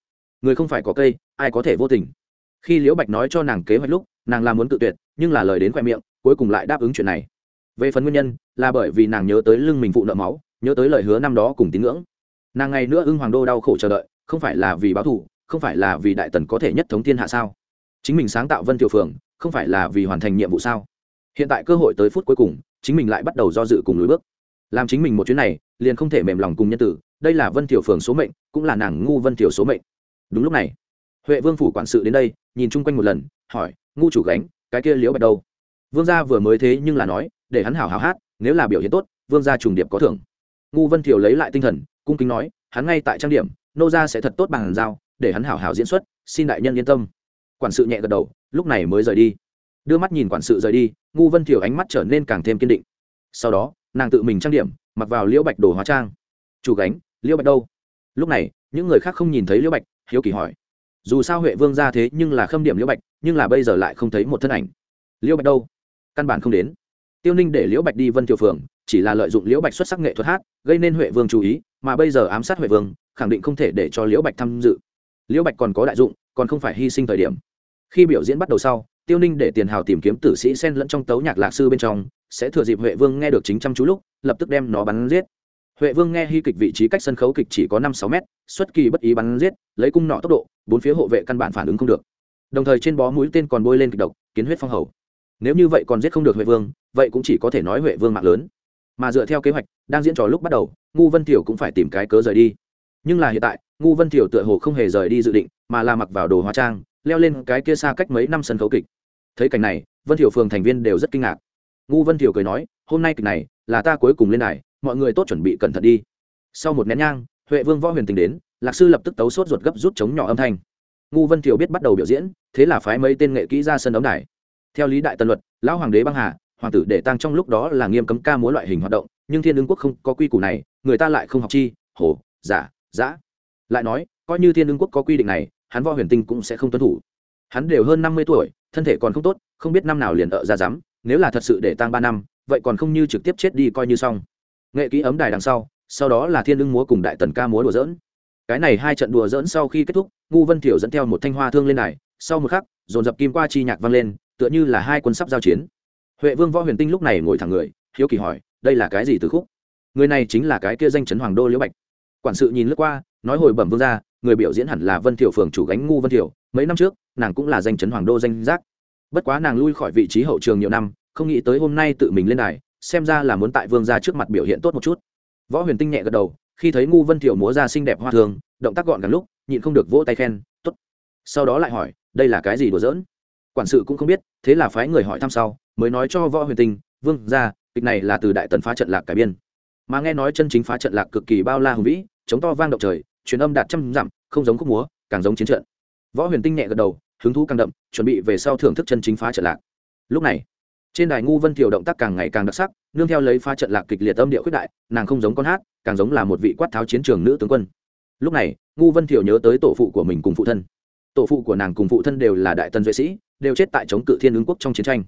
Người không phải có cây, ai có thể vô tình. Khi liễu bạch nói cho nàng kế hoạch lúc, nàng làm muốn tự tuyệt, nhưng là lời đến khoe miệng, cuối cùng lại đáp ứng chuyện này. Về phần nguyên nhân, là bởi vì nàng nhớ tới lưng mình phụ nợ máu, nhớ tới lời hứa năm đó cùng tín ngưỡng. Nàng ngày nữa ưng hoàng đô đau khổ chờ đợi, không phải là vì báo thù, không phải là vì đại tần có thể nhất thống thiên hạ sao? Chính mình sáng tạo vân tiểu phường không phải là vì hoàn thành nhiệm vụ sao? Hiện tại cơ hội tới phút cuối cùng, chính mình lại bắt đầu do dự cùng lùi bước. Làm chính mình một chuyến này, liền không thể mềm lòng cùng nhân tử, đây là vân tiểu phường số mệnh, cũng là nàng ngu vân tiểu số mệnh. Đúng lúc này, huệ vương phủ quản sự đến đây, nhìn chung quanh một lần, hỏi, ngu chủ gánh, cái kia liễu bạch đâu? Vương gia vừa mới thế nhưng là nói, để hắn hảo hảo hát, nếu là biểu hiện tốt, vương gia trùng điệp có thưởng. Ngu vân thiểu lấy lại tinh thần, cung kính nói, hắn ngay tại trang điểm, nô gia sẽ thật tốt bằng giao, để hắn hảo hảo diễn xuất, xin đại nhân yên tâm. Quản sự nhẹ gật đầu, lúc này mới rời đi. Đưa mắt nhìn quản sự rời đi ngu vân thiểu ánh mắt trở nên càng thêm kiên định. Sau đó, nàng tự mình trang điểm, mặc vào liễu bạch đồ hóa trang. Chủ gánh, liễu bạch đâu? Lúc này, những người khác không nhìn thấy liễu bạch, hiếu kỳ hỏi. Dù sao huệ vương ra thế nhưng là khâm điểm liễu bạch, nhưng là bây giờ lại không thấy một thân ảnh. Liễu bạch đâu? Căn bản không đến. Tiêu ninh để liễu bạch đi vân tiểu phường chỉ là lợi dụng liễu bạch xuất sắc nghệ thuật hát, gây nên huệ vương chú ý, mà bây giờ ám sát huệ vương, khẳng định không thể để cho liễu bạch tham dự. Liễu bạch còn có đại dụng, còn không phải hy sinh thời điểm. Khi biểu diễn bắt đầu sau tiêu ninh để tiền hào tìm kiếm tử sĩ sen lẫn trong tấu nhạc lạc sư bên trong, sẽ thừa dịp huệ vương nghe được chính chăm chú lúc, lập tức đem nó bắn giết. Huệ vương nghe hy kịch vị trí cách sân khấu kịch chỉ có năm sáu mét, xuất kỳ bất ý bắn giết, lấy cung nọ tốc độ, bốn phía hộ vệ căn bản phản ứng không được. Đồng thời trên bó mũi tên còn bôi lên kịch độc, kiến huyết phong hầu. Nếu như vậy còn giết không được huệ vương, vậy cũng chỉ có thể nói huệ vương mạng lớn. Mà dựa theo kế hoạch, đang diễn trò lúc bắt đầu, ngu vân thiểu cũng phải tìm cái cớ rời đi. Nhưng là hiện tại, ngu vân thiểu tựa hồ không hề rời đi dự định, mà là mặc vào đồ hóa trang, leo lên cái kia xa cách mấy năm sân khấu kịch thấy cảnh này, vân thiểu phường thành viên đều rất kinh ngạc. Ngu vân thiểu cười nói, hôm nay kịch này, là ta cuối cùng lên này mọi người tốt chuẩn bị cẩn thận đi. Sau một nén nhang, huệ vương võ huyền tình đến, lạc sư lập tức tấu sốt ruột gấp rút chống nhỏ âm thanh. Ngu vân thiểu biết bắt đầu biểu diễn, thế là phái mấy tên nghệ kỹ ra sân ống đài. Theo lý đại tân luật, lão hoàng đế băng hà, hoàng tử để tăng trong lúc đó là nghiêm cấm ca múa loại hình hoạt động, nhưng thiên ứng quốc không có quy củ này, người ta lại không học chi hồ giả giã lại nói, coi như thiên ứng quốc có quy định này, hắn võ huyền tinh cũng sẽ không tuân thủ. Hắn đều hơn năm mươi tuổi thân thể còn không tốt, không biết năm nào liền ở ra dám, nếu là thật sự để tăng ba năm, vậy còn không như trực tiếp chết đi coi như xong. Nghệ kỹ ấm đài đằng sau sau đó là thiên lưng múa cùng đại tần ca múa đùa dỡn cái này hai trận đùa dỡn sau khi kết thúc, ngu vân thiểu dẫn theo một thanh hoa thương lên đài, sau một khắc, dồn dập kim qua chi nhạc vang lên, tựa như là hai quân sắp giao chiến. Huệ vương võ huyền tinh lúc này ngồi thẳng người, hiếu kỳ hỏi, đây là cái gì từ khúc? Người này chính là cái kia danh chấn hoàng đô liễu bạch. Quản sự nhìn lướt qua, nói hồi bẩm vương ra người biểu diễn hẳn là vân thiểu phường chủ gánh ngu vân thiểu mấy năm trước, nàng cũng là danh chấn hoàng đô danh giác. Bất quá nàng lui khỏi vị trí hậu trường nhiều năm, không nghĩ tới hôm nay tự mình lên đài, xem ra là muốn tại vương ra trước mặt biểu hiện tốt một chút. Võ huyền tinh nhẹ gật đầu, khi thấy ngu vân thiểu múa ra xinh đẹp hoa thường, động tác gọn gàng lúc, nhịn không được vỗ tay khen t ố t sau đó lại hỏi, đây là cái gì đùa giỡn? Quản sự cũng không biết, thế là phái người hỏi thăm sau, mới nói cho võ huyền tinh, vương ra kịch này là từ đại tần phá trận lạc cải biên. Mà nghe nói chân chính phá trận lạc cực kỳ bao la hùng vĩ, chống to vang động trời, truyền âm đạt trăm dặm, không giống khúc múa, càng giống chiến trận võ huyền tinh nhẹ gật đầu, hứng thú càng đậm, chuẩn bị về sau thưởng thức chân chính phá trận lạc. Lúc này, trên đài ngu vân thiều động tác càng ngày càng đặc sắc, nương theo lấy phá trận lạc kịch liệt âm điệu khuyết đại, nàng không giống con hát, càng giống là một vị quát tháo chiến trường nữ tướng quân. Lúc này, ngu vân thiều nhớ tới tổ phụ của mình cùng phụ thân. Tổ phụ của nàng cùng phụ thân đều là đại tân duệ sĩ, đều chết tại chống cự thiên ứng quốc trong chiến tranh.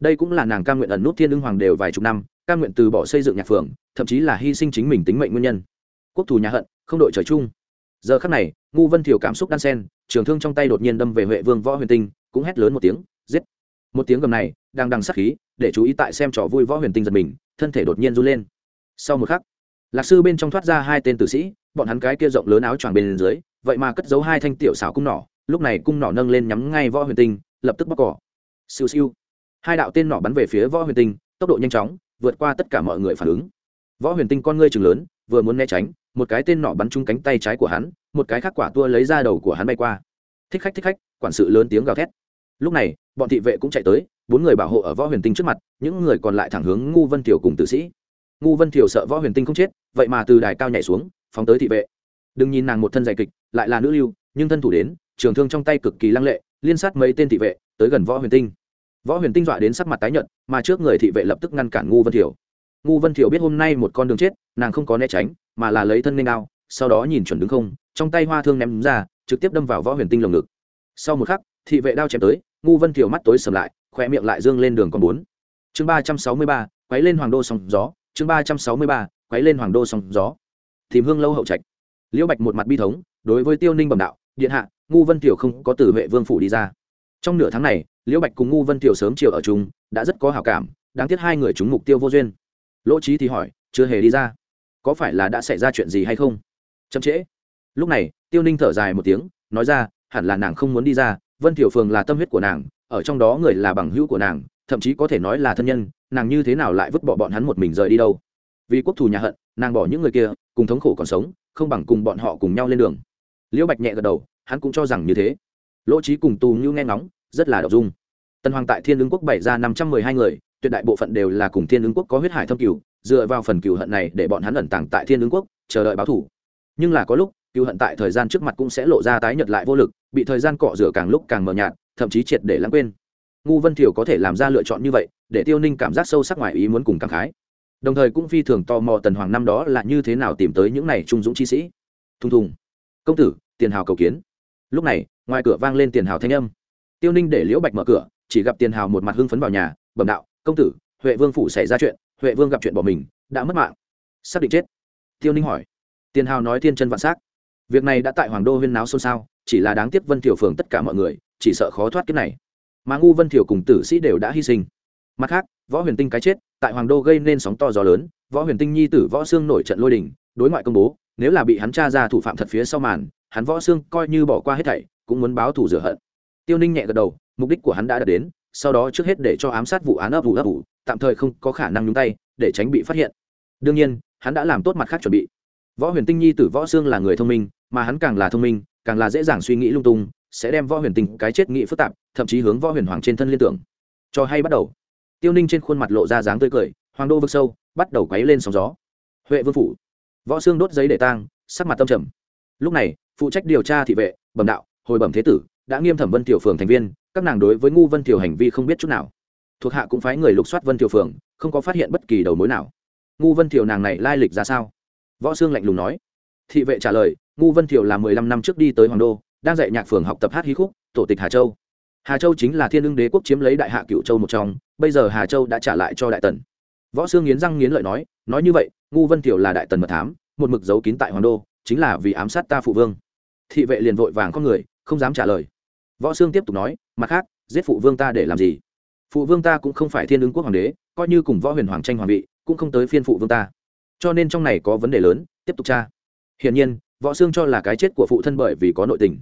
Đây cũng là nàng ca nguyện ẩn nút thiên ứng hoàng đều vài chục năm, ca nguyện từ bỏ xây dựng nhạc phường, thậm chí là hy sinh chính mình tính mệnh nguyên nhân. Quốc thù nhà hận, không đội trời chung. Giờ khắc này, ngu vân Thiều cảm xúc đan sen trường thương trong tay đột nhiên đâm về huệ vương võ huyền tinh, cũng hét lớn một tiếng, giết. Một tiếng gầm này, đang đằng sắc khí, để chú ý tại xem trò vui võ huyền tinh giật mình, thân thể đột nhiên run lên. Sau một khắc, lạc sư bên trong thoát ra hai tên tử sĩ, bọn hắn cái kia rộng lớn áo choàng bên dưới, vậy mà cất giấu hai thanh tiểu xảo cung nỏ, lúc này cung nỏ nâng lên nhắm ngay võ huyền tinh, lập tức bóc cỏ. Siêu siêu. Hai đạo tên nỏ bắn về phía võ huyền tinh, tốc độ nhanh chóng, vượt qua tất cả mọi người phản ứng. Võ huyền tinh con ngươi chừng lớn vừa muốn né tránh, một cái tên nọ bắn trúng cánh tay trái của hắn, một cái khác quả tua lấy ra đầu của hắn bay qua. Thích khách thích khách, quản sự lớn tiếng gào thét. Lúc này, bọn thị vệ cũng chạy tới, bốn người bảo hộ ở võ huyền tinh trước mặt, những người còn lại thẳng hướng ngu vân thiều cùng tử sĩ. Ngu vân thiều sợ võ huyền tinh không chết, vậy mà từ đài cao nhảy xuống, phóng tới thị vệ. Đừng nhìn nàng một thân dày kịch, lại là nữ lưu, nhưng thân thủ đến, trường thương trong tay cực kỳ lăng lệ, liên sát mấy tên thị vệ, tới gần võ huyền tinh. Võ huyền tinh dọa đến sắc mặt tái nhợt, mà trước người thị vệ lập tức ngăn cản ngu vân thiều ngu vân thiểu biết hôm nay một con đường chết, nàng không có né tránh, mà là lấy thân nên đao, sau đó nhìn chuẩn đứng không, trong tay hoa thương ném ra, trực tiếp đâm vào võ huyền tinh lồng ngực. Sau một khắc, thị vệ đao chém tới, ngu vân thiểu mắt tối sầm lại khoe miệng lại dương lên đường còn bốn. Chương ba trăm sáu mươi ba, quấy lên hoàng đô sóng gió. Chương ba trăm sáu mươi ba, quấy lên hoàng đô sóng gió. Tìm hương lâu hậu trạch. Liễu bạch một mặt bi thống, đối với tiêu ninh bẩm đạo, điện hạ, ngu vân thiểu không có từ vệ vương phủ đi ra. Trong nửa tháng này, liễu bạch cùng ngu vân thiểu sớm chiều ở chung, đã rất có hảo cảm, đáng tiếc hai người chúng mục tiêu vô duyên lỗ trí thì hỏi, chưa hề đi ra, có phải là đã xảy ra chuyện gì hay không? Chậm trễ. Lúc này, tiêu ninh thở dài một tiếng, nói ra, hẳn là nàng không muốn đi ra, vân thiểu phường là tâm huyết của nàng, ở trong đó người là bằng hữu của nàng, thậm chí có thể nói là thân nhân, nàng như thế nào lại vứt bỏ bọn hắn một mình rời đi đâu? Vì quốc thù nhà hận, nàng bỏ những người kia, cùng thống khổ còn sống, không bằng cùng bọn họ cùng nhau lên đường. Liễu bạch nhẹ gật đầu, hắn cũng cho rằng như thế. Lỗ trí cùng tù như nghe ngóng, rất là đ dung. Tân hoàng tại thiên Lương quốc bảy ra năm trăm mười hai người tuyệt đại bộ phận đều là cùng thiên ứng quốc có huyết hải thâm cửu, dựa vào phần cửu hận này để bọn hắn ẩn tàng tại thiên ứng quốc, chờ đợi báo thủ. Nhưng là có lúc, cửu hận tại thời gian trước mặt cũng sẽ lộ ra tái nhật lại vô lực, bị thời gian cọ rửa càng lúc càng mờ nhạt, thậm chí triệt để lãng quên. Ngu vân thiểu có thể làm ra lựa chọn như vậy, để tiêu ninh cảm giác sâu sắc ngoài ý muốn cùng cảm khái. Đồng thời cũng phi thường tò mò tần hoàng năm đó là như thế nào tìm tới những này trung dũng chi sĩ. Thùng thùng. Công tử, tiền hào cầu kiến. Lúc này, ngoài cửa vang lên tiền hào thanh âm. Tiêu ninh để liễu bạch mở cửa, chỉ gặp tiền hào một mặt hưng phấn vào nhà, bẩm đạo công tử, huệ vương phủ xảy ra chuyện, huệ vương gặp chuyện bỏ mình, đã mất mạng. Xác định chết. Tiêu ninh hỏi. Tiền hào nói thiên chân vạn s á c việc này đã tại hoàng đô huyên náo xôn xao, chỉ là đáng tiếc vân thiểu phường tất cả mọi người, chỉ sợ khó thoát kiếp này. Mà ngu vân thiểu cùng tử sĩ đều đã hy sinh. Mặt khác, võ huyền tinh cái chết, tại hoàng đô gây nên sóng to gió lớn, võ huyền tinh nhi tử võ xương nổi trận lôi đình, đối ngoại công bố, nếu là bị hắn tra ra thủ phạm thật phía sau màn, hắn võ xương coi như bỏ qua hết thảy, cũng muốn báo thủ rửa hận. Tiêu ninh nhẹ gật đầu, mục đích của hắn đã đạt đến sau đó trước hết để cho ám sát vụ án ấp ủ ấp ủ, tạm thời không có khả năng nhúng tay, để tránh bị phát hiện. Đương nhiên, hắn đã làm tốt mặt khác chuẩn bị. Võ huyền tinh nhi tử võ xương là người thông minh, mà hắn càng là thông minh, càng là dễ dàng suy nghĩ lung tung, sẽ đem võ huyền tinh cái chết nghĩ phức tạp, thậm chí hướng võ huyền hoàng trên thân liên tưởng. Cho hay bắt đầu. Tiêu ninh trên khuôn mặt lộ ra dáng tươi cười, hoàng đô vực sâu, bắt đầu quấy lên sóng gió. Huệ vương phủ. Võ xương đốt giấy để tang, sắc mặt tâm trầm. Lúc này, phụ trách điều tra thị vệ, bẩm đạo, hồi bẩm thế tử, đã nghiêm thẩm vân tiểu phường thành viên các nàng đối với ngu vân thiều hành vi không biết chút nào. Thuộc hạ cũng phái người lục soát vân thiều phường, không có phát hiện bất kỳ đầu mối nào. Ngu vân thiều nàng này lai lịch ra sao? Võ Sương lạnh lùng nói. Thị vệ trả lời, ngu vân thiều là mười lăm năm trước đi tới hoàng đô, đang dạy nhạc phường học tập hát hí khúc, tổ tịch hà châu. Hà châu chính là thiên ưng đế quốc chiếm lấy đại hạ cựu châu một trong, bây giờ hà châu đã trả lại cho đại tần. Võ Sương nghiến răng nghiến lợi nói nói như vậy, ngu vân thiều là đại tần mật thám, một mực giấu kín tại hoàng đô, chính là vì ám sát ta phụ vương. Thị vệ liền vội vàng con người, không dám trả lời võ Sương tiếp tục nói, mặt khác, giết phụ vương ta để làm gì? Phụ vương ta cũng không phải thiên ứng quốc hoàng đế, coi như cùng võ huyền hoàng tranh hoàng vị, cũng không tới phiên phụ vương ta. Cho nên trong này có vấn đề lớn, tiếp tục tra. Hiển nhiên, võ Sương cho là cái chết của phụ thân bởi vì có nội tình.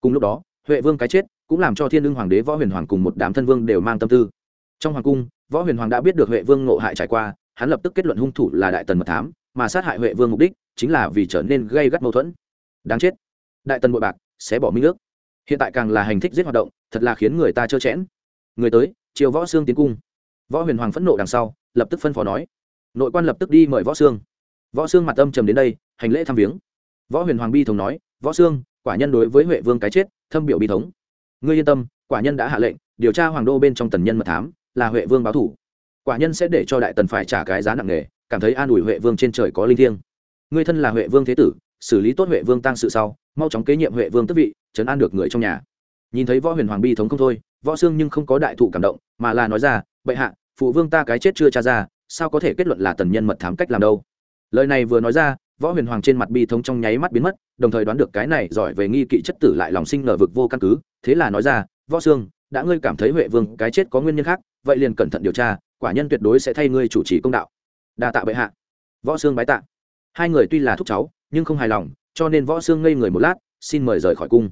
Cùng lúc đó, huệ vương cái chết cũng làm cho thiên lương hoàng đế võ huyền hoàng cùng một đám thân vương đều mang tâm tư. Trong hoàng cung, võ huyền hoàng đã biết được huệ vương ngộ hại trải qua, hắn lập tức kết luận hung thủ là đại tần mật thám, mà sát hại huệ vương mục đích chính là vì trở nên gây gắt mâu thuẫn. Đáng chết. Đại tần bội bạc sẽ bỏ minh ước hiện tại càng là hành thích giết hoạt động, thật là khiến người ta trơ chẽn người tới chiều võ xương tiến cung. Võ huyền hoàng phẫn nộ đằng sau, lập tức phân phó nói. Nội quan lập tức đi mời võ xương. Võ xương mặt âm trầm đến đây, hành lễ thăm viếng. Võ huyền hoàng bi thống nói, võ xương, quả nhân đối với huệ vương cái chết, thâm biểu bi thống. Ngươi yên tâm, quả nhân đã hạ lệnh, điều tra hoàng đô bên trong tần nhân mật thám, là huệ vương báo thủ. Quả nhân sẽ để cho đại tần phải trả cái giá nặng nề, cảm thấy an ủi huệ vương trên trời có linh thiêng. Ngươi thân là huệ vương thế tử, xử lý tốt huệ vương tăng sự sau, mau chóng kế nhiệm huệ vương tức vị chấn an được người trong nhà. Nhìn thấy võ huyền hoàng bi thống không thôi, võ xương nhưng không có đại thụ cảm động, mà là nói ra, bệ hạ, phụ vương ta cái chết chưa tra ra, sao có thể kết luận là tần nhân mật thám cách làm đâu? Lời này vừa nói ra, võ huyền hoàng trên mặt bi thống trong nháy mắt biến mất, đồng thời đoán được cái này giỏi về nghi kỵ chất tử lại lòng sinh ngờ vực vô căn cứ, thế là nói ra, võ sương đã ngươi cảm thấy huệ vương cái chết có nguyên nhân khác, vậy liền cẩn thận điều tra, quả nhân tuyệt đối sẽ thay ngươi chủ trì công đạo. Đa tạ bệ hạ. Võ sương bái tạ. Hai người tuy là thúc cháu, nhưng không hài lòng, cho nên võ sương ngây người một lát, xin mời rời khỏi cung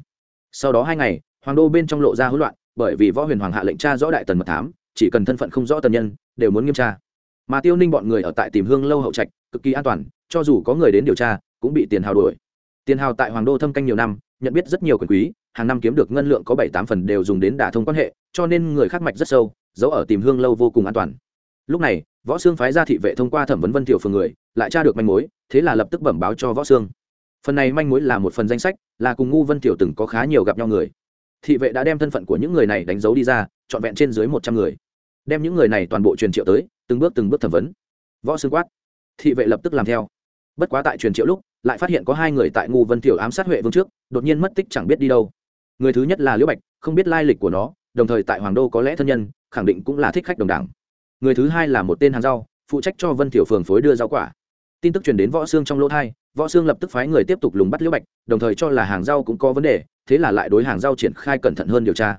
sau đó hai ngày, hoàng đô bên trong lộ ra hỗn loạn, bởi vì võ huyền hoàng hạ lệnh tra rõ đại tần mật thám, chỉ cần thân phận không rõ tần nhân, đều muốn nghiêm tra. Mà tiêu ninh bọn người ở tại tìm hương lâu hậu trạch, cực kỳ an toàn, cho dù có người đến điều tra, cũng bị tiền hào đuổi. Tiền hào tại hoàng đô thâm canh nhiều năm, nhận biết rất nhiều quyền quý, hàng năm kiếm được ngân lượng có bảy tám phần đều dùng đến đả thông quan hệ, cho nên người khác mạch rất sâu giấu ở tìm hương lâu vô cùng an toàn. Lúc này, võ sương phái ra thị vệ thông qua thẩm vấn vân tiểu phường người, lại tra được manh mối, thế là lập tức bẩm báo cho võ sương phần này manh mối là một phần danh sách, là cùng ngu vân tiểu từng có khá nhiều gặp nhau người. Thị vệ đã đem thân phận của những người này đánh dấu đi ra, trọn vẹn trên dưới một trăm người. Đem những người này toàn bộ truyền triệu tới, từng bước từng bước thẩm vấn. Võ sương quát. Thị vệ lập tức làm theo. Bất quá tại truyền triệu lúc, lại phát hiện có hai người tại ngu vân tiểu ám sát huệ vương trước, đột nhiên mất tích chẳng biết đi đâu. Người thứ nhất là liễu bạch, không biết lai lịch của nó, đồng thời tại hoàng đô có lẽ thân nhân, khẳng định cũng là thích khách đồng đảng. Người thứ hai là một tên hàng rau, phụ trách cho vân tiểu phường phối đưa rau quả tin tức truyền đến võ xương trong lỗ thai, võ xương lập tức phái người tiếp tục lùng bắt liễu bạch, đồng thời cho là hàng rau cũng có vấn đề, thế là lại đối hàng rau triển khai cẩn thận hơn điều tra.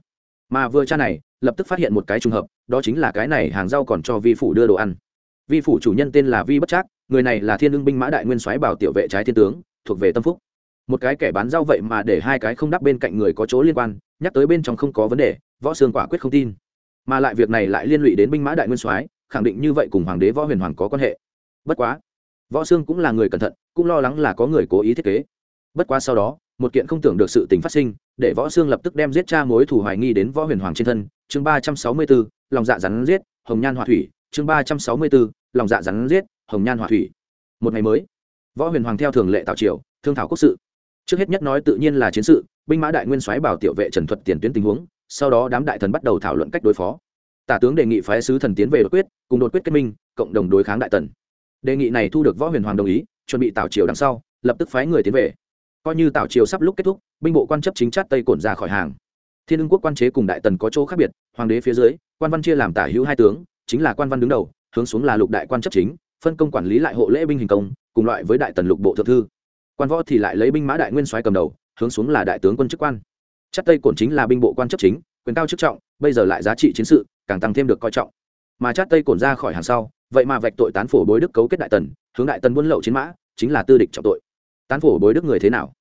Mà vừa tra này, lập tức phát hiện một cái trùng hợp, đó chính là cái này hàng rau còn cho vi phủ đưa đồ ăn. Vi phủ chủ nhân tên là vi bất trác, người này là thiên ưng binh mã đại nguyên soái bảo tiểu vệ trái thiên tướng, thuộc về tâm phúc. Một cái kẻ bán rau vậy mà để hai cái không đắp bên cạnh người có chỗ liên quan, nhắc tới bên trong không có vấn đề, võ sương quả quyết không tin. Mà lại việc này lại liên lụy đến binh mã đại nguyên soái, khẳng định như vậy cùng hoàng đế võ huyền hoàng có quan hệ. Bất quá võ sương cũng là người cẩn thận, cũng lo lắng là có người cố ý thiết kế. Bất quá sau đó, một kiện không tưởng được sự tình phát sinh, để võ sương lập tức đem giết cha mối thủ hoài nghi đến võ huyền hoàng trên thân. Chương ba trăm sáu mươi bốn, lòng dạ rắn giết, hồng nhan hòa thủy. Chương ba trăm sáu mươi bốn, lòng dạ rắn giết, hồng nhan hòa thủy. Một ngày mới, võ huyền hoàng theo thường lệ tạo triều, thương thảo quốc sự. Trước hết nhất nói tự nhiên là chiến sự, binh mã đại nguyên soái bảo tiểu vệ trần thuật tiền tuyến tình huống, sau đó đám đại thần bắt đầu thảo luận cách đối phó. Tả tướng đề nghị phái sứ thần tiến về đột quyết, cùng đột quyết kết minh, cộng đồng đối kháng đại tần đề nghị này thu được võ huyền hoàng đồng ý, chuẩn bị tạo triều đằng sau, lập tức phái người tiến về. Coi như tạo triều sắp lúc kết thúc, binh bộ quan chấp chính chát tây cổn ra khỏi hàng. Thiên ưng quốc quan chế cùng đại tần có chỗ khác biệt, hoàng đế phía dưới, quan văn chia làm tả hữu hai tướng, chính là quan văn đứng đầu, hướng xuống là lục đại quan chấp chính, phân công quản lý lại hộ lễ binh hình công, cùng loại với đại tần lục bộ thượng thư. Quan võ thì lại lấy binh mã đại nguyên soái cầm đầu, hướng xuống là đại tướng quân chức quan. Chắc tây cổn chính là binh bộ quan chấp chính, quyền cao chức trọng, bây giờ lại giá trị chiến sự, càng tăng thêm được coi trọng. Mà chát tây cổn ra khỏi hàng sau vậy mà vạch tội tán phổ bối đức cấu kết đại tần, hướng đại tần buôn lậu chiến mã, chính là tư địch trọng tội. Tán phổ bối đức người thế nào?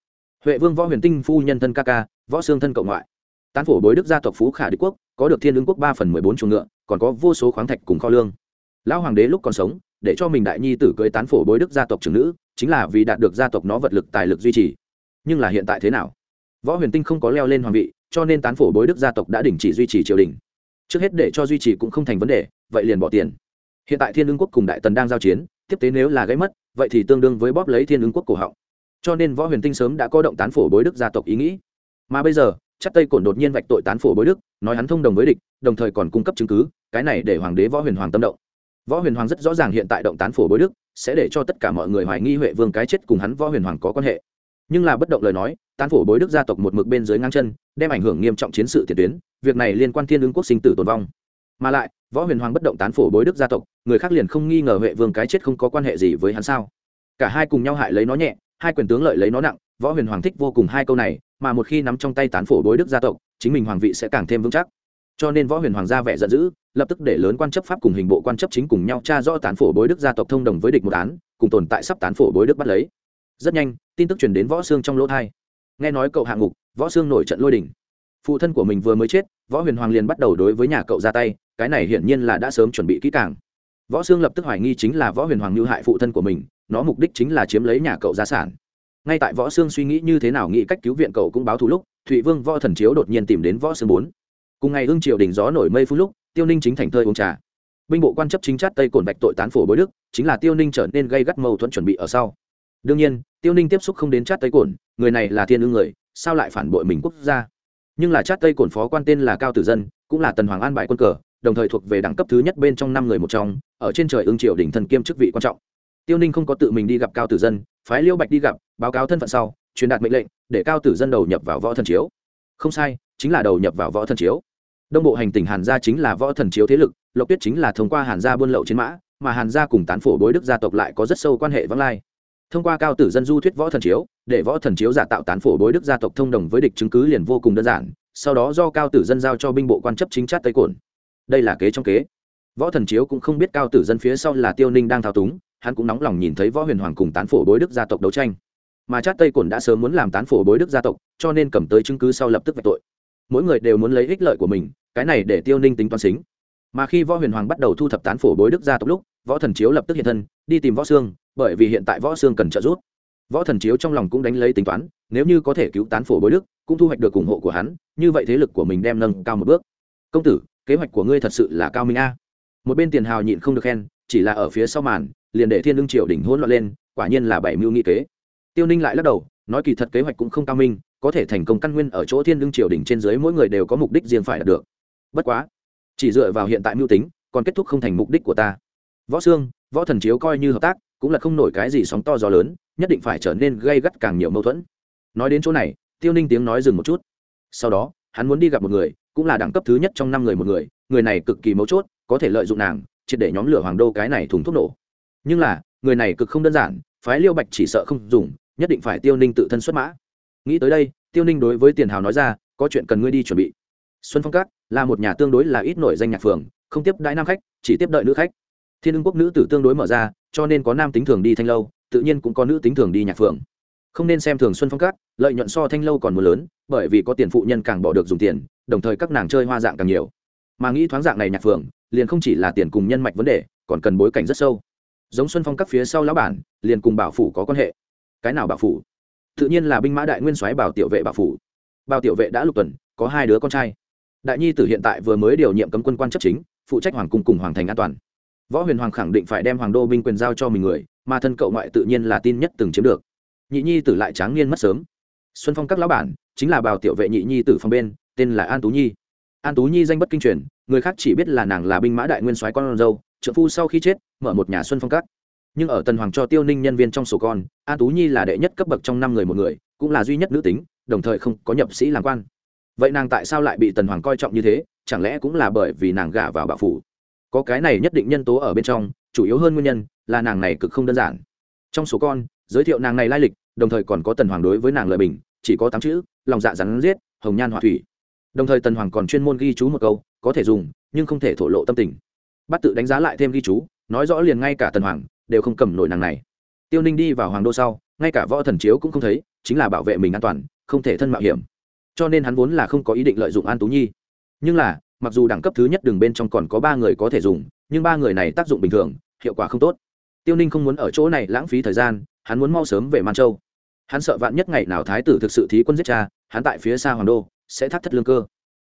Huệ vương võ huyền tinh phu nhân thân ca ca, võ xương thân cộng ngoại. Tán phổ bối đức gia tộc phú khả đế quốc, có được thiên ứng quốc ba phần mười bốn chuồng ngựa, còn có vô số khoáng thạch cùng kho lương. Lão hoàng đế lúc còn sống, để cho mình đại nhi tử cưới tán phổ bối đức gia tộc trưởng nữ, chính là vì đạt được gia tộc nó vật lực tài lực duy trì. Nhưng là hiện tại thế nào? Võ huyền tinh không có leo lên hoàng vị, cho nên tán phổ bối đức gia tộc đã đình chỉ duy trì triều đình. Trước hết để cho duy trì cũng không thành vấn đề, vậy liền bỏ tiền hiện tại thiên ứng quốc cùng đại tần đang giao chiến, tiếp tế nếu là gãy mất, vậy thì tương đương với bóp lấy thiên ứng quốc cổ họng. Cho nên võ huyền tinh sớm đã có động tán phổ bối đức gia tộc ý nghĩ. Mà bây giờ, chắc tây cổn đột nhiên vạch tội tán phổ bối đức, nói hắn thông đồng với địch, đồng thời còn cung cấp chứng cứ, cái này để hoàng đế võ huyền hoàng tâm động. Võ huyền hoàng rất rõ ràng hiện tại động tán phổ bối đức sẽ để cho tất cả mọi người hoài nghi huệ vương cái chết cùng hắn võ huyền hoàng có quan hệ. Nhưng là bất động lời nói, tán phổ bối đức gia tộc một mực bên dưới ngang chân, đem ảnh hưởng nghiêm trọng chiến sự tiền tuyến, việc này liên quan thiên ứng quốc sinh tử tồn vong. Mà lại võ huyền hoàng bất động tán phổ bối đức gia tộc, người khác liền không nghi ngờ huệ vương cái chết không có quan hệ gì với hắn sao? Cả hai cùng nhau hại lấy nó nhẹ, hai quyền tướng lợi lấy nó nặng, võ huyền hoàng thích vô cùng hai câu này, mà một khi nắm trong tay tán phổ bối đức gia tộc, chính mình hoàng vị sẽ càng thêm vững chắc. Cho nên võ huyền hoàng gia vẻ giận dữ, lập tức để lớn quan chấp pháp cùng hình bộ quan chấp chính cùng nhau tra rõ tán phổ bối đức gia tộc thông đồng với địch một án, cùng tồn tại sắp tán phổ bối đức bắt lấy. Rất nhanh, tin tức truyền đến võ xương trong lỗ thai. Nghe nói cậu hạ ngục, võ xương nổi trận lôi đình. Phụ thân của mình vừa mới chết, võ huyền hoàng liền bắt đầu đối với nhà cậu ra tay cái này hiển nhiên là đã sớm chuẩn bị kỹ càng. Võ xương lập tức hoài nghi chính là võ huyền hoàng như hại phụ thân của mình, nó mục đích chính là chiếm lấy nhà cậu gia sản. Ngay tại võ xương suy nghĩ như thế nào nghĩ cách cứu viện cậu cũng báo thù lúc, thụy vương võ thần chiếu đột nhiên tìm đến võ xương bốn. Cùng ngày hưng triều đình gió nổi mây phút lúc, tiêu ninh chính thành thơi uống trà. Binh bộ quan chấp chính chát tây cổn bạch tội tán phổ bối đức, chính là tiêu ninh trở nên gây gắt mâu thuẫn chuẩn bị ở sau. Đương nhiên, tiêu ninh tiếp xúc không đến chát tây cổn, người này là thiên ưng người, sao lại phản bội mình quốc gia? Nhưng là chát tây cổn phó quan tên là cao tử dân, cũng là tần hoàng an bài quân cờ đồng thời thuộc về đẳng cấp thứ nhất bên trong năm người một trong, ở trên trời ưng triều đỉnh thần kiêm chức vị quan trọng. Tiêu ninh không có tự mình đi gặp cao tử dân, phái liêu bạch đi gặp, báo cáo thân phận sau, truyền đạt mệnh lệnh, để cao tử dân đầu nhập vào võ thần chiếu. Không sai, chính là đầu nhập vào võ thần chiếu. Đông bộ hành tỉnh hàn gia chính là võ thần chiếu thế lực, lộc tuyết chính là thông qua hàn gia buôn lậu chiến mã, mà hàn gia cùng tán phổ đối đức gia tộc lại có rất sâu quan hệ vắng lai. Thông qua cao tử dân du thuyết võ thần chiếu, để võ thần chiếu giả tạo tán phổ bối đức gia tộc thông đồng với địch chứng cứ liền vô cùng đơn giản, sau đó do cao tử dân giao cho binh bộ quan chấp chính chát tây cồn đây là kế trong kế. Võ thần chiếu cũng không biết cao tử dân phía sau là tiêu ninh đang thao túng, hắn cũng nóng lòng nhìn thấy võ huyền hoàng cùng tán phổ bối đức gia tộc đấu tranh. Mà chát tây cồn đã sớm muốn làm tán phổ bối đức gia tộc, cho nên cầm tới chứng cứ sau lập tức vạch tội. Mỗi người đều muốn lấy ích lợi của mình, cái này để tiêu ninh tính toán xính. Mà khi võ huyền hoàng bắt đầu thu thập tán phổ bối đức gia tộc lúc, võ thần chiếu lập tức hiện thân, đi tìm võ sương, bởi vì hiện tại võ sương cần trợ giúp. Võ thần chiếu trong lòng cũng đánh lấy tính toán, nếu như có thể cứu tán phổ bối đức, cũng thu hoạch được ủng hộ của hắn, như vậy thế lực của mình đem nâng cao một bước. Công tử kế hoạch của ngươi thật sự là cao minh a. Một bên tiền hào nhịn không được khen chỉ là ở phía sau màn liền để thiên lương triều đỉnh hỗn loạn lên quả nhiên là bảy mưu nghị kế. Tiêu ninh lại lắc đầu nói kỳ thật kế hoạch cũng không cao minh có thể thành công căn nguyên ở chỗ thiên lương triều đỉnh trên dưới mỗi người đều có mục đích riêng phải đạt được. Bất quá chỉ dựa vào hiện tại mưu tính còn kết thúc không thành mục đích của ta. Võ Sương, võ thần chiếu coi như hợp tác cũng là không nổi cái gì sóng to gió lớn nhất định phải trở nên gây gắt càng nhiều mâu thuẫn. Nói đến chỗ này tiêu ninh tiếng nói dừng một chút. Sau đó hắn muốn đi gặp một người cũng là đẳng cấp thứ nhất trong năm người một người người này cực kỳ mấu chốt, có thể lợi dụng nàng, triệt để nhóm lửa hoàng đô cái này thùng thuốc nổ. Nhưng là, người này cực không đơn giản, phái liêu bạch chỉ sợ không dùng, nhất định phải tiêu ninh tự thân xuất mã. Nghĩ tới đây, tiêu ninh đối với tiền hào nói ra, có chuyện cần ngươi đi chuẩn bị. Xuân phong cát là một nhà tương đối là ít nổi danh nhạc phường, không tiếp đãi nam khách, chỉ tiếp đợi nữ khách. Thiên ưng quốc nữ tử tương đối mở ra, cho nên có nam tính thường đi thanh lâu, tự nhiên cũng có nữ tính thường đi nhạc phường không nên xem thường xuân phong các, lợi nhuận so thanh lâu còn mưa lớn, bởi vì có tiền phụ nhân càng bỏ được dùng tiền, đồng thời các nàng chơi hoa dạng càng nhiều. Mà nghĩ thoáng dạng này nhạc phường liền không chỉ là tiền cùng nhân mạch vấn đề, còn cần bối cảnh rất sâu. Giống xuân phong các phía sau lão bản, liền cùng bảo phủ có quan hệ. Cái nào bảo phủ? Tự nhiên là binh mã đại nguyên soái bảo tiểu vệ bảo phủ. Bảo tiểu vệ đã lục tuần, có hai đứa con trai. Đại nhi tử hiện tại vừa mới điều nhiệm cấm quân quan chấp chính, phụ trách hoàng cung cùng hoàng thành an toàn. Võ huyền hoàng khẳng định phải đem hoàng đô binh quyền giao cho mình người, mà thân cậu ngoại tự nhiên là tin nhất từng chiếm được nhị nhi tử lại tráng niên mất sớm. Xuân phong các lão bản, chính là bào tiểu vệ nhị nhi tử phong bên, tên là an tú nhi. An tú nhi danh bất kinh truyền, người khác chỉ biết là nàng là binh mã đại nguyên soái con dâu, trợ phu sau khi chết, mở một nhà xuân phong các. Nhưng ở tần hoàng cho tiêu ninh nhân viên trong sổ con, an tú nhi là đệ nhất cấp bậc trong năm người một người, cũng là duy nhất nữ tính, đồng thời không có nhập sĩ làm quan. Vậy nàng tại sao lại bị tần hoàng coi trọng như thế? Chẳng lẽ cũng là bởi vì nàng gả vào bạo phủ? Có cái này nhất định nhân tố ở bên trong, chủ yếu hơn nguyên nhân là nàng này cực không đơn giản. Trong số con, giới thiệu nàng này lai lịch đồng thời còn có tần hoàng đối với nàng lợi bình, chỉ có tám chữ, lòng dạ rắn giết, hồng nhan hòa thủy. Đồng thời tần hoàng còn chuyên môn ghi chú một câu, có thể dùng, nhưng không thể thổ lộ tâm tình. Bắt tự đánh giá lại thêm ghi chú, nói rõ liền ngay cả tần hoàng đều không cầm nổi nàng này. Tiêu ninh đi vào hoàng đô sau, ngay cả võ thần chiếu cũng không thấy, chính là bảo vệ mình an toàn, không thể thân mạo hiểm. Cho nên hắn vốn là không có ý định lợi dụng an tú nhi. Nhưng là, mặc dù đẳng cấp thứ nhất đường bên trong còn có ba người có thể dùng, nhưng ba người này tác dụng bình thường, hiệu quả không tốt. Tiêu ninh không muốn ở chỗ này lãng phí thời gian hắn muốn mau sớm về man châu. Hắn sợ vạn nhất ngày nào thái tử thực sự thí quân giết cha, hắn tại phía xa hoàng đô, sẽ thắt thất lương cơ.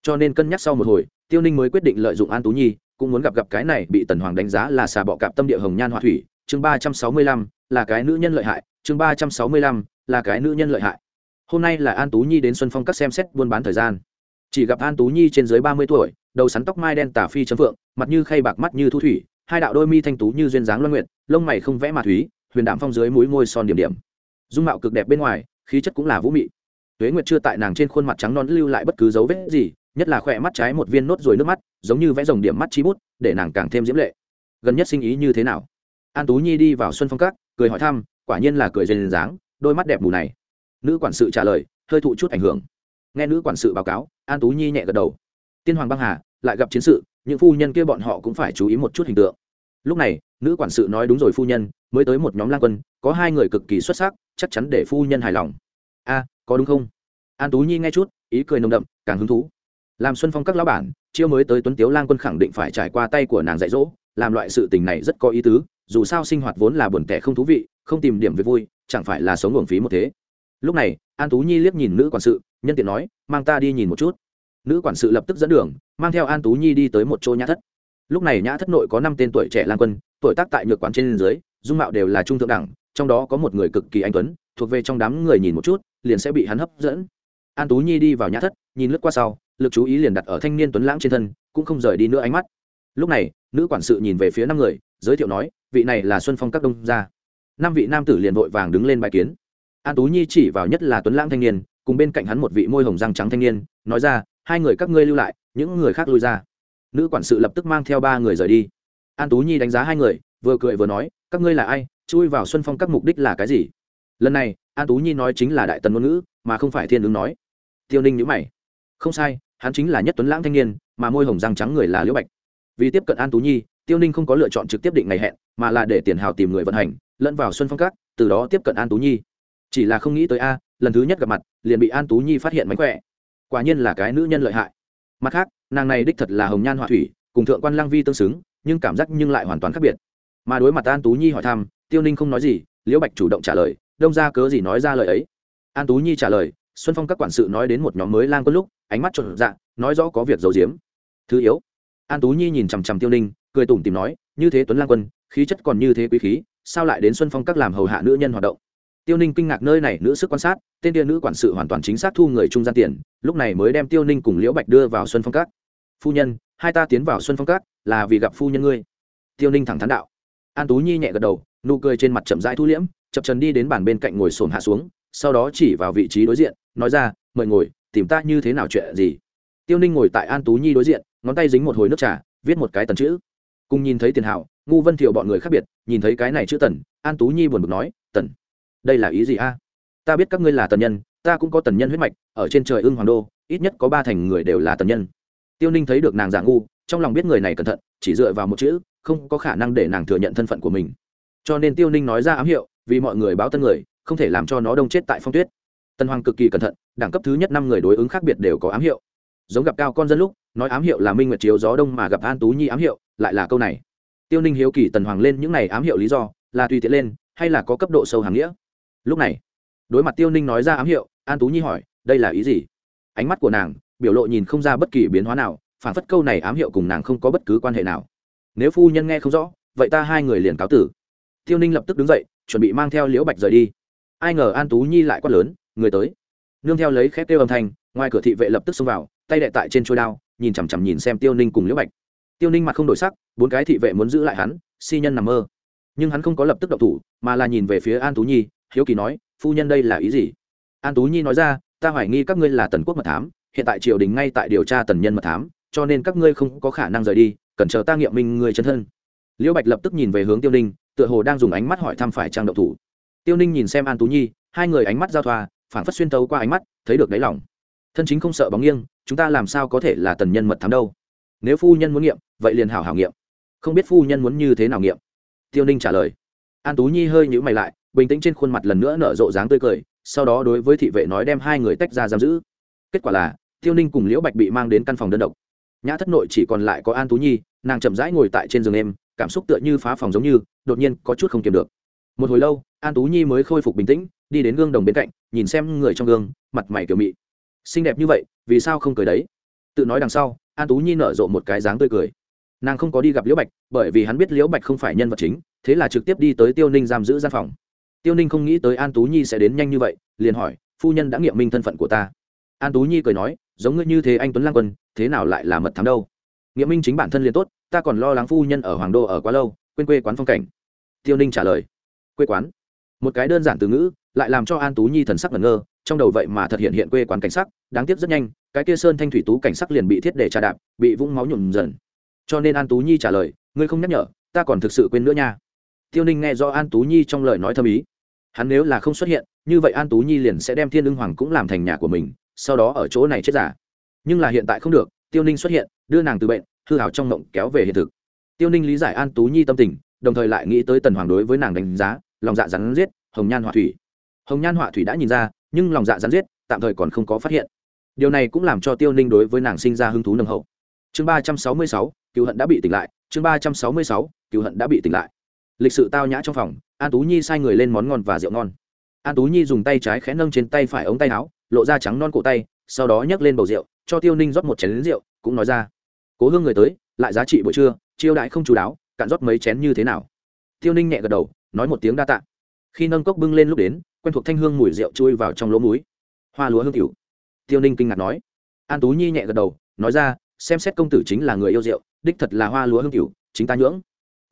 Cho nên cân nhắc sau một hồi, tiêu ninh mới quyết định lợi dụng an tú nhi, cũng muốn gặp gặp cái này bị tần hoàng đánh giá là xà bọ cạp tâm địa hồng nhan họa thủy, chương ba trăm sáu mươi lăm, là cái nữ nhân lợi hại, chương ba trăm sáu mươi lăm, là cái nữ nhân lợi hại. Hôm nay là an tú nhi đến xuân phong các xem xét buôn bán thời gian. Chỉ gặp an tú nhi trên dưới ba mươi tuổi, đầu sắn tóc mai đen tả phi chấm phượng, mặt như khay bạc mắt như thu thủy, hai đạo đôi mi thanh tú như duyên dáng loan nguyện lông mày không vẽ mà thúy huyền đạm phong dưới mũi môi son điểm điểm. Dung mạo cực đẹp bên ngoài, khí chất cũng là vũ mị. Tuế nguyệt chưa tại nàng trên khuôn mặt trắng non lưu lại bất cứ dấu vết gì, nhất là khỏe mắt trái một viên nốt ruồi nước mắt, giống như vẽ dòng điểm mắt chi bút, để nàng càng thêm diễm lệ. Gần nhất sinh ý như thế nào? An tú nhi đi vào xuân phong các, cười hỏi thăm, quả nhiên là cười dền dáng, đôi mắt đẹp mù này. Nữ quản sự trả lời, hơi thụ chút ảnh hưởng. Nghe nữ quản sự báo cáo, an tú nhi nhẹ gật đầu. Tiên hoàng băng hà, lại gặp chiến sự, những phu nhân kia bọn họ cũng phải chú ý một chút hình tượng lúc này, nữ quản sự nói đúng rồi phu nhân, mới tới một nhóm lang quân, có hai người cực kỳ xuất sắc, chắc chắn để phu nhân hài lòng. A, có đúng không? An tú nhi nghe chút, ý cười nồng đậm, càng hứng thú. Làm xuân phong các lão bản, chiêu mới tới tuấn tiếu lang quân khẳng định phải trải qua tay của nàng dạy dỗ, làm loại sự tình này rất có ý tứ, dù sao sinh hoạt vốn là buồn tẻ không thú vị, không tìm điểm về vui, chẳng phải là sống uổng phí một thế. Lúc này, an tú nhi liếc nhìn nữ quản sự, nhân tiện nói, mang ta đi nhìn một chút. Nữ quản sự lập tức dẫn đường, mang theo an tú nhi đi tới một chỗ nhã thất lúc này nhã thất nội có năm tên tuổi trẻ lang quân, tuổi tác tại nhược quán trên dưới, dung mạo đều là trung thượng đẳng, trong đó có một người cực kỳ anh tuấn, thuộc về trong đám người nhìn một chút, liền sẽ bị hắn hấp dẫn. An tú nhi đi vào nhã thất, nhìn lướt qua sau, lực chú ý liền đặt ở thanh niên tuấn lãng trên thân, cũng không rời đi nữa ánh mắt. Lúc này, nữ quản sự nhìn về phía năm người, giới thiệu nói, vị này là xuân phong các đông gia. Năm vị nam tử liền vội vàng đứng lên bài kiến. An tú nhi chỉ vào nhất là tuấn lãng thanh niên, cùng bên cạnh hắn một vị môi hồng răng trắng thanh niên, nói ra, hai người các ngươi lưu lại, những người khác lui ra nữ quản sự lập tức mang theo ba người rời đi. An tú nhi đánh giá hai người, vừa cười vừa nói, các ngươi là ai? Chui vào xuân phong các mục đích là cái gì? Lần này, an tú nhi nói chính là đại tần ngôn ngữ, mà không phải thiên ứng nói. Tiêu ninh nhữ mày. Không sai, hắn chính là nhất tuấn lãng thanh niên, mà môi hồng răng trắng người là liễu bạch. Vì tiếp cận an tú nhi, tiêu ninh không có lựa chọn trực tiếp định ngày hẹn, mà là để tiền hào tìm người vận hành, lẫn vào xuân phong các, từ đó tiếp cận an tú nhi. Chỉ là không nghĩ tới a, lần thứ nhất gặp mặt, liền bị an tú nhi phát hiện mánh khỏe. Quả nhiên là cái nữ nhân lợi hại mặt khác, nàng này đích thật là hồng nhan họa thủy, cùng thượng quan lang vi tương xứng, nhưng cảm giác nhưng lại hoàn toàn khác biệt. Mà đối mặt an tú nhi hỏi thăm, tiêu ninh không nói gì, liễu bạch chủ động trả lời, đông ra cớ gì nói ra lời ấy? An tú nhi trả lời, xuân phong các quản sự nói đến một nhóm mới lang quân lúc, ánh mắt trộn dạ nói rõ có việc giấu giếm. Thứ yếu. An tú nhi nhìn chằm chằm tiêu ninh, cười tủm tìm nói, như thế tuấn lang quân, khí chất còn như thế quý khí, sao lại đến xuân phong các làm hầu hạ nữ nhân hoạt động? Tiêu ninh kinh ngạc nơi này nữ sức quan sát, tên tiên nữ quản sự hoàn toàn chính xác thu người trung gian tiền, lúc này mới đem tiêu ninh cùng liễu bạch đưa vào xuân phong các. Phu nhân, hai ta tiến vào xuân phong các là vì gặp phu nhân ngươi. Tiêu ninh thẳng thắn đạo. An tú nhi nhẹ gật đầu, nụ cười trên mặt chậm rãi thu liễm, chập trần đi đến bàn bên cạnh ngồi xổm hạ xuống, sau đó chỉ vào vị trí đối diện, nói ra, mời ngồi, tìm ta như thế nào chuyện gì? Tiêu ninh ngồi tại an tú nhi đối diện, ngón tay dính một hồi nước trà, viết một cái tần chữ. Cùng nhìn thấy tiền hảo ngu vân thiệu bọn người khác biệt, nhìn thấy cái này chữ tần, an tú nhi buồn bực nói, tần đây là ý gì a? Ta biết các ngươi là tần nhân, ta cũng có tần nhân huyết mạch, ở trên trời ưng hoàng đô, ít nhất có ba thành người đều là tần nhân. Tiêu ninh thấy được nàng giả ngu, trong lòng biết người này cẩn thận, chỉ dựa vào một chữ, không có khả năng để nàng thừa nhận thân phận của mình. Cho nên tiêu ninh nói ra ám hiệu, vì mọi người báo tân người, không thể làm cho nó đông chết tại phong tuyết. Tân hoàng cực kỳ cẩn thận, đẳng cấp thứ nhất năm người đối ứng khác biệt đều có ám hiệu. Giống gặp cao con dân lúc, nói ám hiệu là minh nguyệt chiếu gió đông mà gặp an tú nhi ám hiệu, lại là câu này. Tiêu ninh hiếu kỳ tần hoàng lên những này ám hiệu lý do, là tùy tiện lên, hay là có cấp độ sâu hàng nghĩa? Lúc này, đối mặt tiêu ninh nói ra ám hiệu, an tú nhi hỏi, đây là ý gì? Ánh mắt của nàng biểu lộ nhìn không ra bất kỳ biến hóa nào, phản phất câu này ám hiệu cùng nàng không có bất cứ quan hệ nào. Nếu phu nhân nghe không rõ, vậy ta hai người liền cáo tử. Tiêu ninh lập tức đứng dậy, chuẩn bị mang theo liễu bạch rời đi. Ai ngờ an tú nhi lại quát lớn, người tới. Nương theo lấy khép tiêu âm thanh, ngoài cửa thị vệ lập tức xông vào, tay đệ tại trên trôi đao, nhìn chằm chằm nhìn xem tiêu ninh cùng liễu bạch. Tiêu ninh mặt không đổi sắc, bốn cái thị vệ muốn giữ lại hắn, si nhân nằm mơ. Nhưng hắn không có lập tức độc thủ, mà là nhìn về phía an tú nhi hiếu kỳ nói, phu nhân đây là ý gì? An tú nhi nói ra, ta hoài nghi các ngươi là tần quốc mật thám, hiện tại triều đình ngay tại điều tra tần nhân mật thám, cho nên các ngươi không có khả năng rời đi, cần chờ ta nghiệm minh người chân thân. Liễu bạch lập tức nhìn về hướng tiêu ninh, tựa hồ đang dùng ánh mắt hỏi thăm phải trang động thủ. Tiêu ninh nhìn xem an tú nhi, hai người ánh mắt giao thoa phản phất xuyên tấu qua ánh mắt, thấy được đáy lòng. Thân chính không sợ bóng nghiêng, chúng ta làm sao có thể là tần nhân mật thám đâu? Nếu phu nhân muốn nghiệm, vậy liền hảo hảo nghiệm. Không biết phu nhân muốn như thế nào nghiệm? Tiêu ninh trả lời an tú nhi hơi nhữ mày lại, bình tĩnh trên khuôn mặt lần nữa nở rộ dáng tươi cười, sau đó đối với thị vệ nói đem hai người tách ra giam giữ. Kết quả là, tiêu ninh cùng liễu bạch bị mang đến căn phòng đơn độc. Nhã thất nội chỉ còn lại có an tú nhi, nàng chậm rãi ngồi tại trên giường em cảm xúc tựa như phá phòng giống như, đột nhiên có chút không kiềm được. Một hồi lâu, an tú nhi mới khôi phục bình tĩnh, đi đến gương đồng bên cạnh, nhìn xem người trong gương, mặt mày kiểu mị. Xinh đẹp như vậy, vì sao không cười đấy? Tự nói đằng sau, an tú nhi nở rộ một cái dáng tươi cười. Nàng không có đi gặp liễu bạch, bởi vì hắn biết liễu bạch không phải nhân vật chính thế là trực tiếp đi tới tiêu ninh giam giữ gian phòng. Tiêu ninh không nghĩ tới an tú nhi sẽ đến nhanh như vậy, liền hỏi, phu nhân đã nghiệm minh thân phận của ta? An tú nhi cười nói, giống ngươi như thế anh tuấn lang quân, thế nào lại là mật thám đâu? Nghiệm minh chính bản thân liền tốt, ta còn lo lắng phu nhân ở hoàng đô ở quá lâu, quên quê quán phong cảnh. Tiêu ninh trả lời, quê quán? Một cái đơn giản từ ngữ, lại làm cho an tú nhi thần sắc ngẩn ngơ, trong đầu vậy mà thật hiện hiện quê quán cảnh sắc, đáng tiếc rất nhanh, cái kia sơn thanh thủy tú cảnh sắc liền bị thiết để trà đạp, bị vũng máu nhuộm dần. Cho nên an tú nhi trả lời, ngươi không nhắc nhở, ta còn thực sự quên nữa nha tiêu ninh nghe do an tú nhi trong lời nói thâm ý. Hắn nếu là không xuất hiện, như vậy an tú nhi liền sẽ đem thiên ưng hoàng cũng làm thành nhà của mình, sau đó ở chỗ này chết giả. Nhưng là hiện tại không được, tiêu ninh xuất hiện, đưa nàng từ bệnh, hư hảo trong mộng kéo về hiện thực. Tiêu ninh lý giải an tú nhi tâm tình, đồng thời lại nghĩ tới tần hoàng đối với nàng đánh giá, lòng dạ rắn giết, hồng nhan họa thủy. Hồng nhan họa thủy đã nhìn ra, nhưng lòng dạ rắn giết, tạm thời còn không có phát hiện. Điều này cũng làm cho tiêu ninh đối với nàng sinh ra hứng thú nâng hậu. Chương ba trăm sáu mươi sáu, cựu hận đã bị tỉnh lại, chương ba trăm sáu mươi sáu, cựu hận đã bị tỉnh lại lịch sự tao nhã trong phòng, an tú nhi sai người lên món ngon và rượu ngon. An tú nhi dùng tay trái khẽ nâng trên tay phải ống tay áo, lộ ra trắng non cổ tay, sau đó nhấc lên bầu rượu, cho tiêu ninh rót một chén rượu, cũng nói ra. Cố hương người tới, lại giá trị buổi trưa, chiêu đãi không chú đáo, cạn rót mấy chén như thế nào? Tiêu ninh nhẹ gật đầu, nói một tiếng đa tạ. Khi nâng cốc bưng lên lúc đến, quen thuộc thanh hương mùi rượu chui vào trong lỗ múi hoa lúa hương cựu tiêu ninh kinh ngạc nói. An tú nhi nhẹ gật đầu, nói ra, xem xét công tử chính là người yêu rượu, đích thật là hoa lúa hương cựu chính ta nhưỡng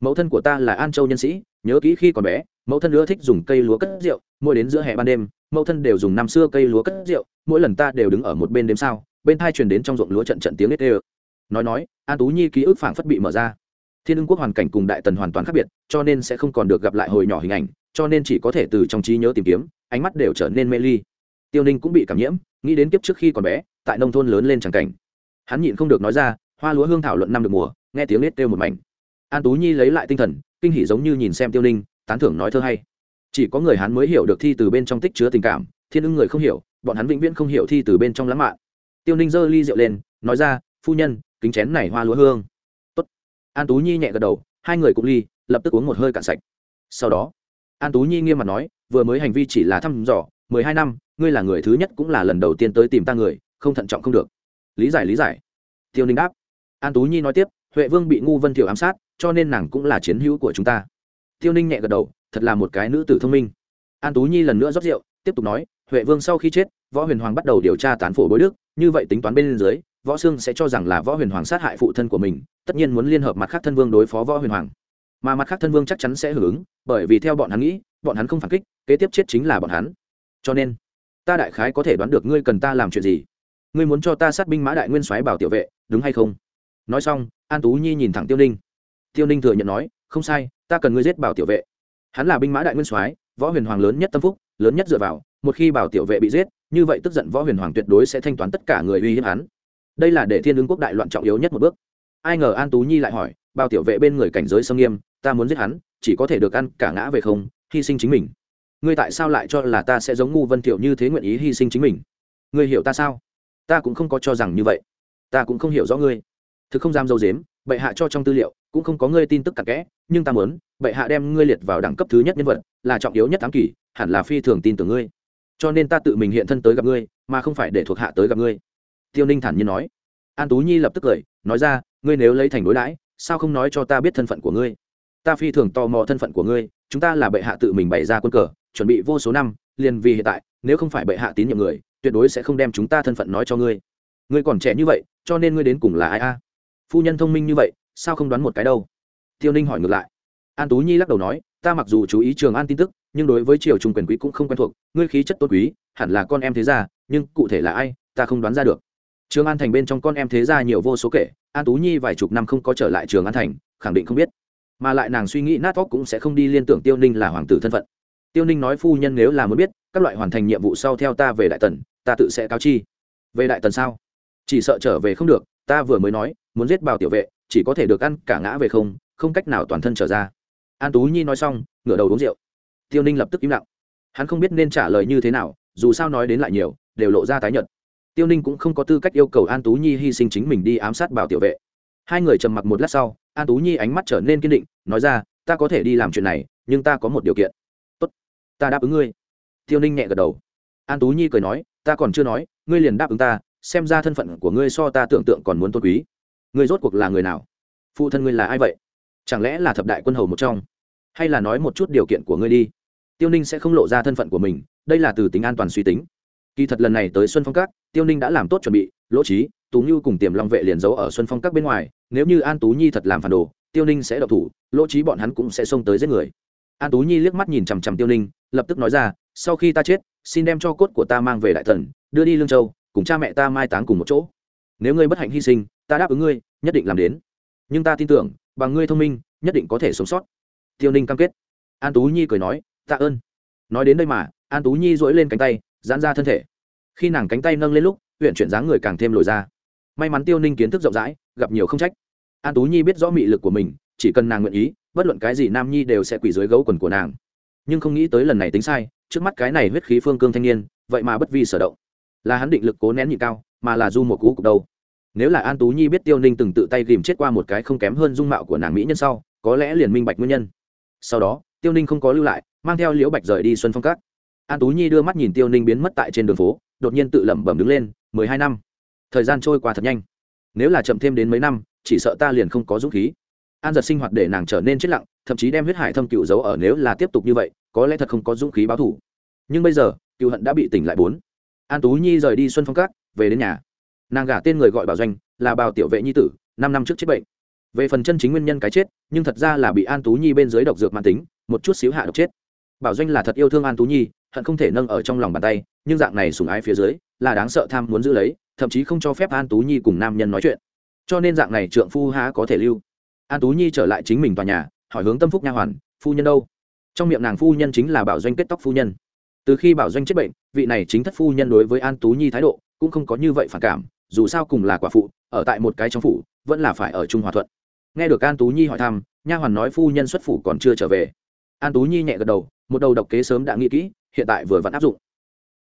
mẫu thân của ta là an châu nhân sĩ, nhớ kỹ khi còn bé, mẫu thân ưa thích dùng cây lúa cất rượu, mỗi đến giữa hè ban đêm, mẫu thân đều dùng năm xưa cây lúa cất rượu, mỗi lần ta đều đứng ở một bên đêm sao, bên thai truyền đến trong ruộng lúa trận trận tiếng nết ê nói nói, an tú nhi ký ức phảng phất bị mở ra. Thiên ưng quốc hoàn cảnh cùng đại tần hoàn toàn khác biệt, cho nên sẽ không còn được gặp lại hồi nhỏ hình ảnh, cho nên chỉ có thể từ trong trí nhớ tìm kiếm, ánh mắt đều trở nên mê ly. Tiêu ninh cũng bị cảm nhiễm, nghĩ đến kiếp trước khi còn bé, tại nông thôn lớn lên tràng cảnh. Hắn nhịn không được nói ra, hoa lúa hương thảo luận năm được mùa nghe tiếng nết kêu một mảnh an tú nhi lấy lại tinh thần, kinh hỉ giống như nhìn xem tiêu ninh, tán thưởng nói thơ hay. Chỉ có người hắn mới hiểu được thi từ bên trong tích chứa tình cảm, thiên ưng người không hiểu, bọn hắn vĩnh viễn không hiểu thi từ bên trong lãng mạn. Tiêu ninh giơ ly rượu lên, nói ra, phu nhân, kính chén này hoa lúa hương. Tốt. an tú nhi nhẹ gật đầu, hai người cùng ly, lập tức uống một hơi cạn sạch. Sau đó, an tú nhi nghiêm mặt nói, vừa mới hành vi chỉ là thăm dò, mười hai năm, ngươi là người thứ nhất cũng là lần đầu tiên tới tìm ta người, không thận trọng không được. Lý giải lý giải. Tiêu ninh đáp. An tú nhi nói tiếp, huệ vương bị ngu vân thiểu ám sát cho nên nàng cũng là chiến hữu của chúng ta. Tiêu ninh nhẹ gật đầu, thật là một cái nữ tử thông minh. An tú nhi lần nữa rót rượu, tiếp tục nói, huệ vương sau khi chết, võ huyền hoàng bắt đầu điều tra tán phổ bối đức, như vậy tính toán bên dưới, võ sương sẽ cho rằng là võ huyền hoàng sát hại phụ thân của mình, tất nhiên muốn liên hợp mặt khác thân vương đối phó võ huyền hoàng. Mà mặt khác thân vương chắc chắn sẽ hưởng ứng, bởi vì theo bọn hắn nghĩ, bọn hắn không phản kích, kế tiếp chết chính là bọn hắn. Cho nên, ta đại khái có thể đoán được ngươi cần ta làm chuyện gì. Ngươi muốn cho ta sát binh mã đại nguyên soái bảo tiểu vệ, đúng hay không? Nói xong, an tú nhi nhìn thẳng tiêu ninh tiêu ninh thừa nhận nói, không sai, ta cần ngươi giết bảo tiểu vệ. Hắn là binh mã đại nguyên soái, võ huyền hoàng lớn nhất tâm phúc, lớn nhất dựa vào, một khi bảo tiểu vệ bị giết, như vậy tức giận võ huyền hoàng tuyệt đối sẽ thanh toán tất cả người uy hiếp hắn. Đây là để thiên ứng quốc đại loạn trọng yếu nhất một bước. Ai ngờ an tú nhi lại hỏi, Bảo tiểu vệ bên người cảnh giới xâm nghiêm, ta muốn giết hắn, chỉ có thể được ăn cả ngã về không, hy sinh chính mình. Ngươi tại sao lại cho là ta sẽ giống ngu vân tiểu như thế nguyện ý hy sinh chính mình? Ngươi hiểu ta sao? Ta cũng không có cho rằng như vậy. Ta cũng không hiểu rõ ngươi. Thực không dám dâu dếm bệ hạ cho trong tư liệu, cũng không có ngươi tin tức cặn kẽ, nhưng ta muốn, bệ hạ đem ngươi liệt vào đẳng cấp thứ nhất nhân vật, là trọng yếu nhất ám kỷ hẳn là phi thường tin tưởng ngươi. Cho nên ta tự mình hiện thân tới gặp ngươi, mà không phải để thuộc hạ tới gặp ngươi. Tiêu ninh thản nhiên nói. An tú nhi lập tức cười, nói ra, ngươi nếu lấy thành đối đãi, sao không nói cho ta biết thân phận của ngươi? Ta phi thường tò mò thân phận của ngươi, chúng ta là bệ hạ tự mình bày ra quân cờ, chuẩn bị vô số năm, liền vì hiện tại, nếu không phải bệ hạ tín nhiệm người, tuyệt đối sẽ không đem chúng ta thân phận nói cho ngươi. Ngươi còn trẻ như vậy, cho nên ngươi đến cùng là ai a? Phu nhân thông minh như vậy, sao không đoán một cái đâu? Tiêu ninh hỏi ngược lại. An tú nhi lắc đầu nói, ta mặc dù chú ý trường an tin tức, nhưng đối với triều trung quyền quý cũng không quen thuộc, ngươi khí chất tốt quý, hẳn là con em thế gia, nhưng cụ thể là ai, ta không đoán ra được. Trường an thành bên trong con em thế gia nhiều vô số kể, an tú nhi vài chục năm không có trở lại trường an thành, khẳng định không biết. Mà lại nàng suy nghĩ nát tóc cũng sẽ không đi liên tưởng tiêu ninh là hoàng tử thân phận. Tiêu ninh nói phu nhân nếu là muốn biết, các loại hoàn thành nhiệm vụ sau theo ta về đại tần, ta tự sẽ cáo chi. Về đại tần sao? Chỉ sợ trở về không được ta vừa mới nói, muốn giết bào tiểu vệ, chỉ có thể được ăn cả ngã về không không cách nào toàn thân trở ra. An tú nhi nói xong, ngửa đầu uống rượu. Tiêu ninh lập tức im lặng. Hắn không biết nên trả lời như thế nào, dù sao nói đến lại nhiều, đều lộ ra tái nhợt. Tiêu ninh cũng không có tư cách yêu cầu an tú nhi hy sinh chính mình đi ám sát bảo tiểu vệ. Hai người trầm mặc một lát sau, an tú nhi ánh mắt trở nên kiên định, nói ra, ta có thể đi làm chuyện này, nhưng ta có một điều kiện. Tốt, ta đáp ứng ngươi. Tiêu ninh nhẹ gật đầu. An tú nhi cười nói, ta còn chưa nói, ngươi liền đáp ứng ta xem ra thân phận của ngươi so ta tưởng tượng còn muốn tôn quý. Ngươi rốt cuộc là người nào? Phụ thân ngươi là ai vậy? Chẳng lẽ là thập đại quân hầu một trong? Hay là nói một chút điều kiện của ngươi đi. Tiêu ninh sẽ không lộ ra thân phận của mình, đây là từ tính an toàn suy tính. Kỳ thật lần này tới xuân phong các, tiêu ninh đã làm tốt chuẩn bị, lỗ trí tú như cùng tiềm long vệ liền giấu ở xuân phong các bên ngoài, nếu như an tú nhi thật làm phản đồ, tiêu ninh sẽ độc thủ, lỗ trí bọn hắn cũng sẽ xông tới giết người. An tú nhi liếc mắt nhìn chằm chằm tiêu ninh, lập tức nói ra, sau khi ta chết, xin đem cho cốt của ta mang về đại thần, đưa đi lương châu cùng cha mẹ ta mai táng cùng một chỗ. Nếu ngươi bất hạnh hy sinh, ta đáp ứng ngươi, nhất định làm đến. Nhưng ta tin tưởng, bằng ngươi thông minh, nhất định có thể sống sót. Tiêu ninh cam kết. An tú nhi cười nói, tạ ơn. Nói đến đây mà, an tú nhi dỗi lên cánh tay, giãn ra thân thể. Khi nàng cánh tay nâng lên lúc, huyện chuyển dáng người càng thêm lồi ra. May mắn tiêu ninh kiến thức rộng rãi, gặp nhiều không trách. An tú nhi biết rõ mị lực của mình, chỉ cần nàng nguyện ý, bất luận cái gì nam nhi đều sẽ quỳ dưới gấu quần của nàng. Nhưng không nghĩ tới lần này tính sai, trước mắt cái này huyết khí phương cương thanh niên, vậy mà bất vi sở động là hắn định lực cố nén nhịn cao, mà là du một cú cục đâu nếu là an tú nhi biết tiêu ninh từng tự tay ghìm chết qua một cái không kém hơn dung mạo của nàng mỹ nhân sau, có lẽ liền minh bạch nguyên nhân. Sau đó, tiêu ninh không có lưu lại, mang theo liễu bạch rời đi xuân phong cát an tú nhi đưa mắt nhìn tiêu ninh biến mất tại trên đường phố, đột nhiên tự lẩm bẩm đứng lên, mười hai năm. Thời gian trôi qua thật nhanh. Nếu là chậm thêm đến mấy năm, chỉ sợ ta liền không có dũng khí. An giật sinh hoạt để nàng trở nên chết lặng, thậm chí đem huyết hải thâm cựu giấu ở nếu là tiếp tục như vậy, có lẽ thật không có dũng khí báo thủ. Nhưng bây giờ, cựu hận đã bị tỉnh lại bốn an tú nhi rời đi xuân phong cát về đến nhà. Nàng gả tên người gọi bảo doanh, là bào tiểu vệ nhi tử, năm năm trước chết bệnh. Về phần chân chính nguyên nhân cái chết, nhưng thật ra là bị an tú nhi bên dưới độc dược mạng tính, một chút xíu hạ độc chết. Bảo doanh là thật yêu thương an tú nhi, hận không thể nâng ở trong lòng bàn tay, nhưng dạng này sùng ái phía dưới, là đáng sợ tham muốn giữ lấy, thậm chí không cho phép an tú nhi cùng nam nhân nói chuyện. Cho nên dạng này trượng phu há có thể lưu. An tú nhi trở lại chính mình tòa nhà, hỏi hướng tâm phúc nha hoàn, phu nhân đâu? Trong miệng nàng phu nhân chính là bảo doanh kết tóc phu nhân từ khi bảo doanh chết bệnh, vị này chính thất phu nhân đối với an tú nhi thái độ cũng không có như vậy phản cảm, dù sao cùng là quả phụ, ở tại một cái trong phủ, vẫn là phải ở trung hòa thuận. Nghe được an tú nhi hỏi thăm, nha hoàn nói phu nhân xuất phủ còn chưa trở về. An tú nhi nhẹ gật đầu, một đầu độc kế sớm đã nghĩ kỹ, hiện tại vừa vẫn áp dụng.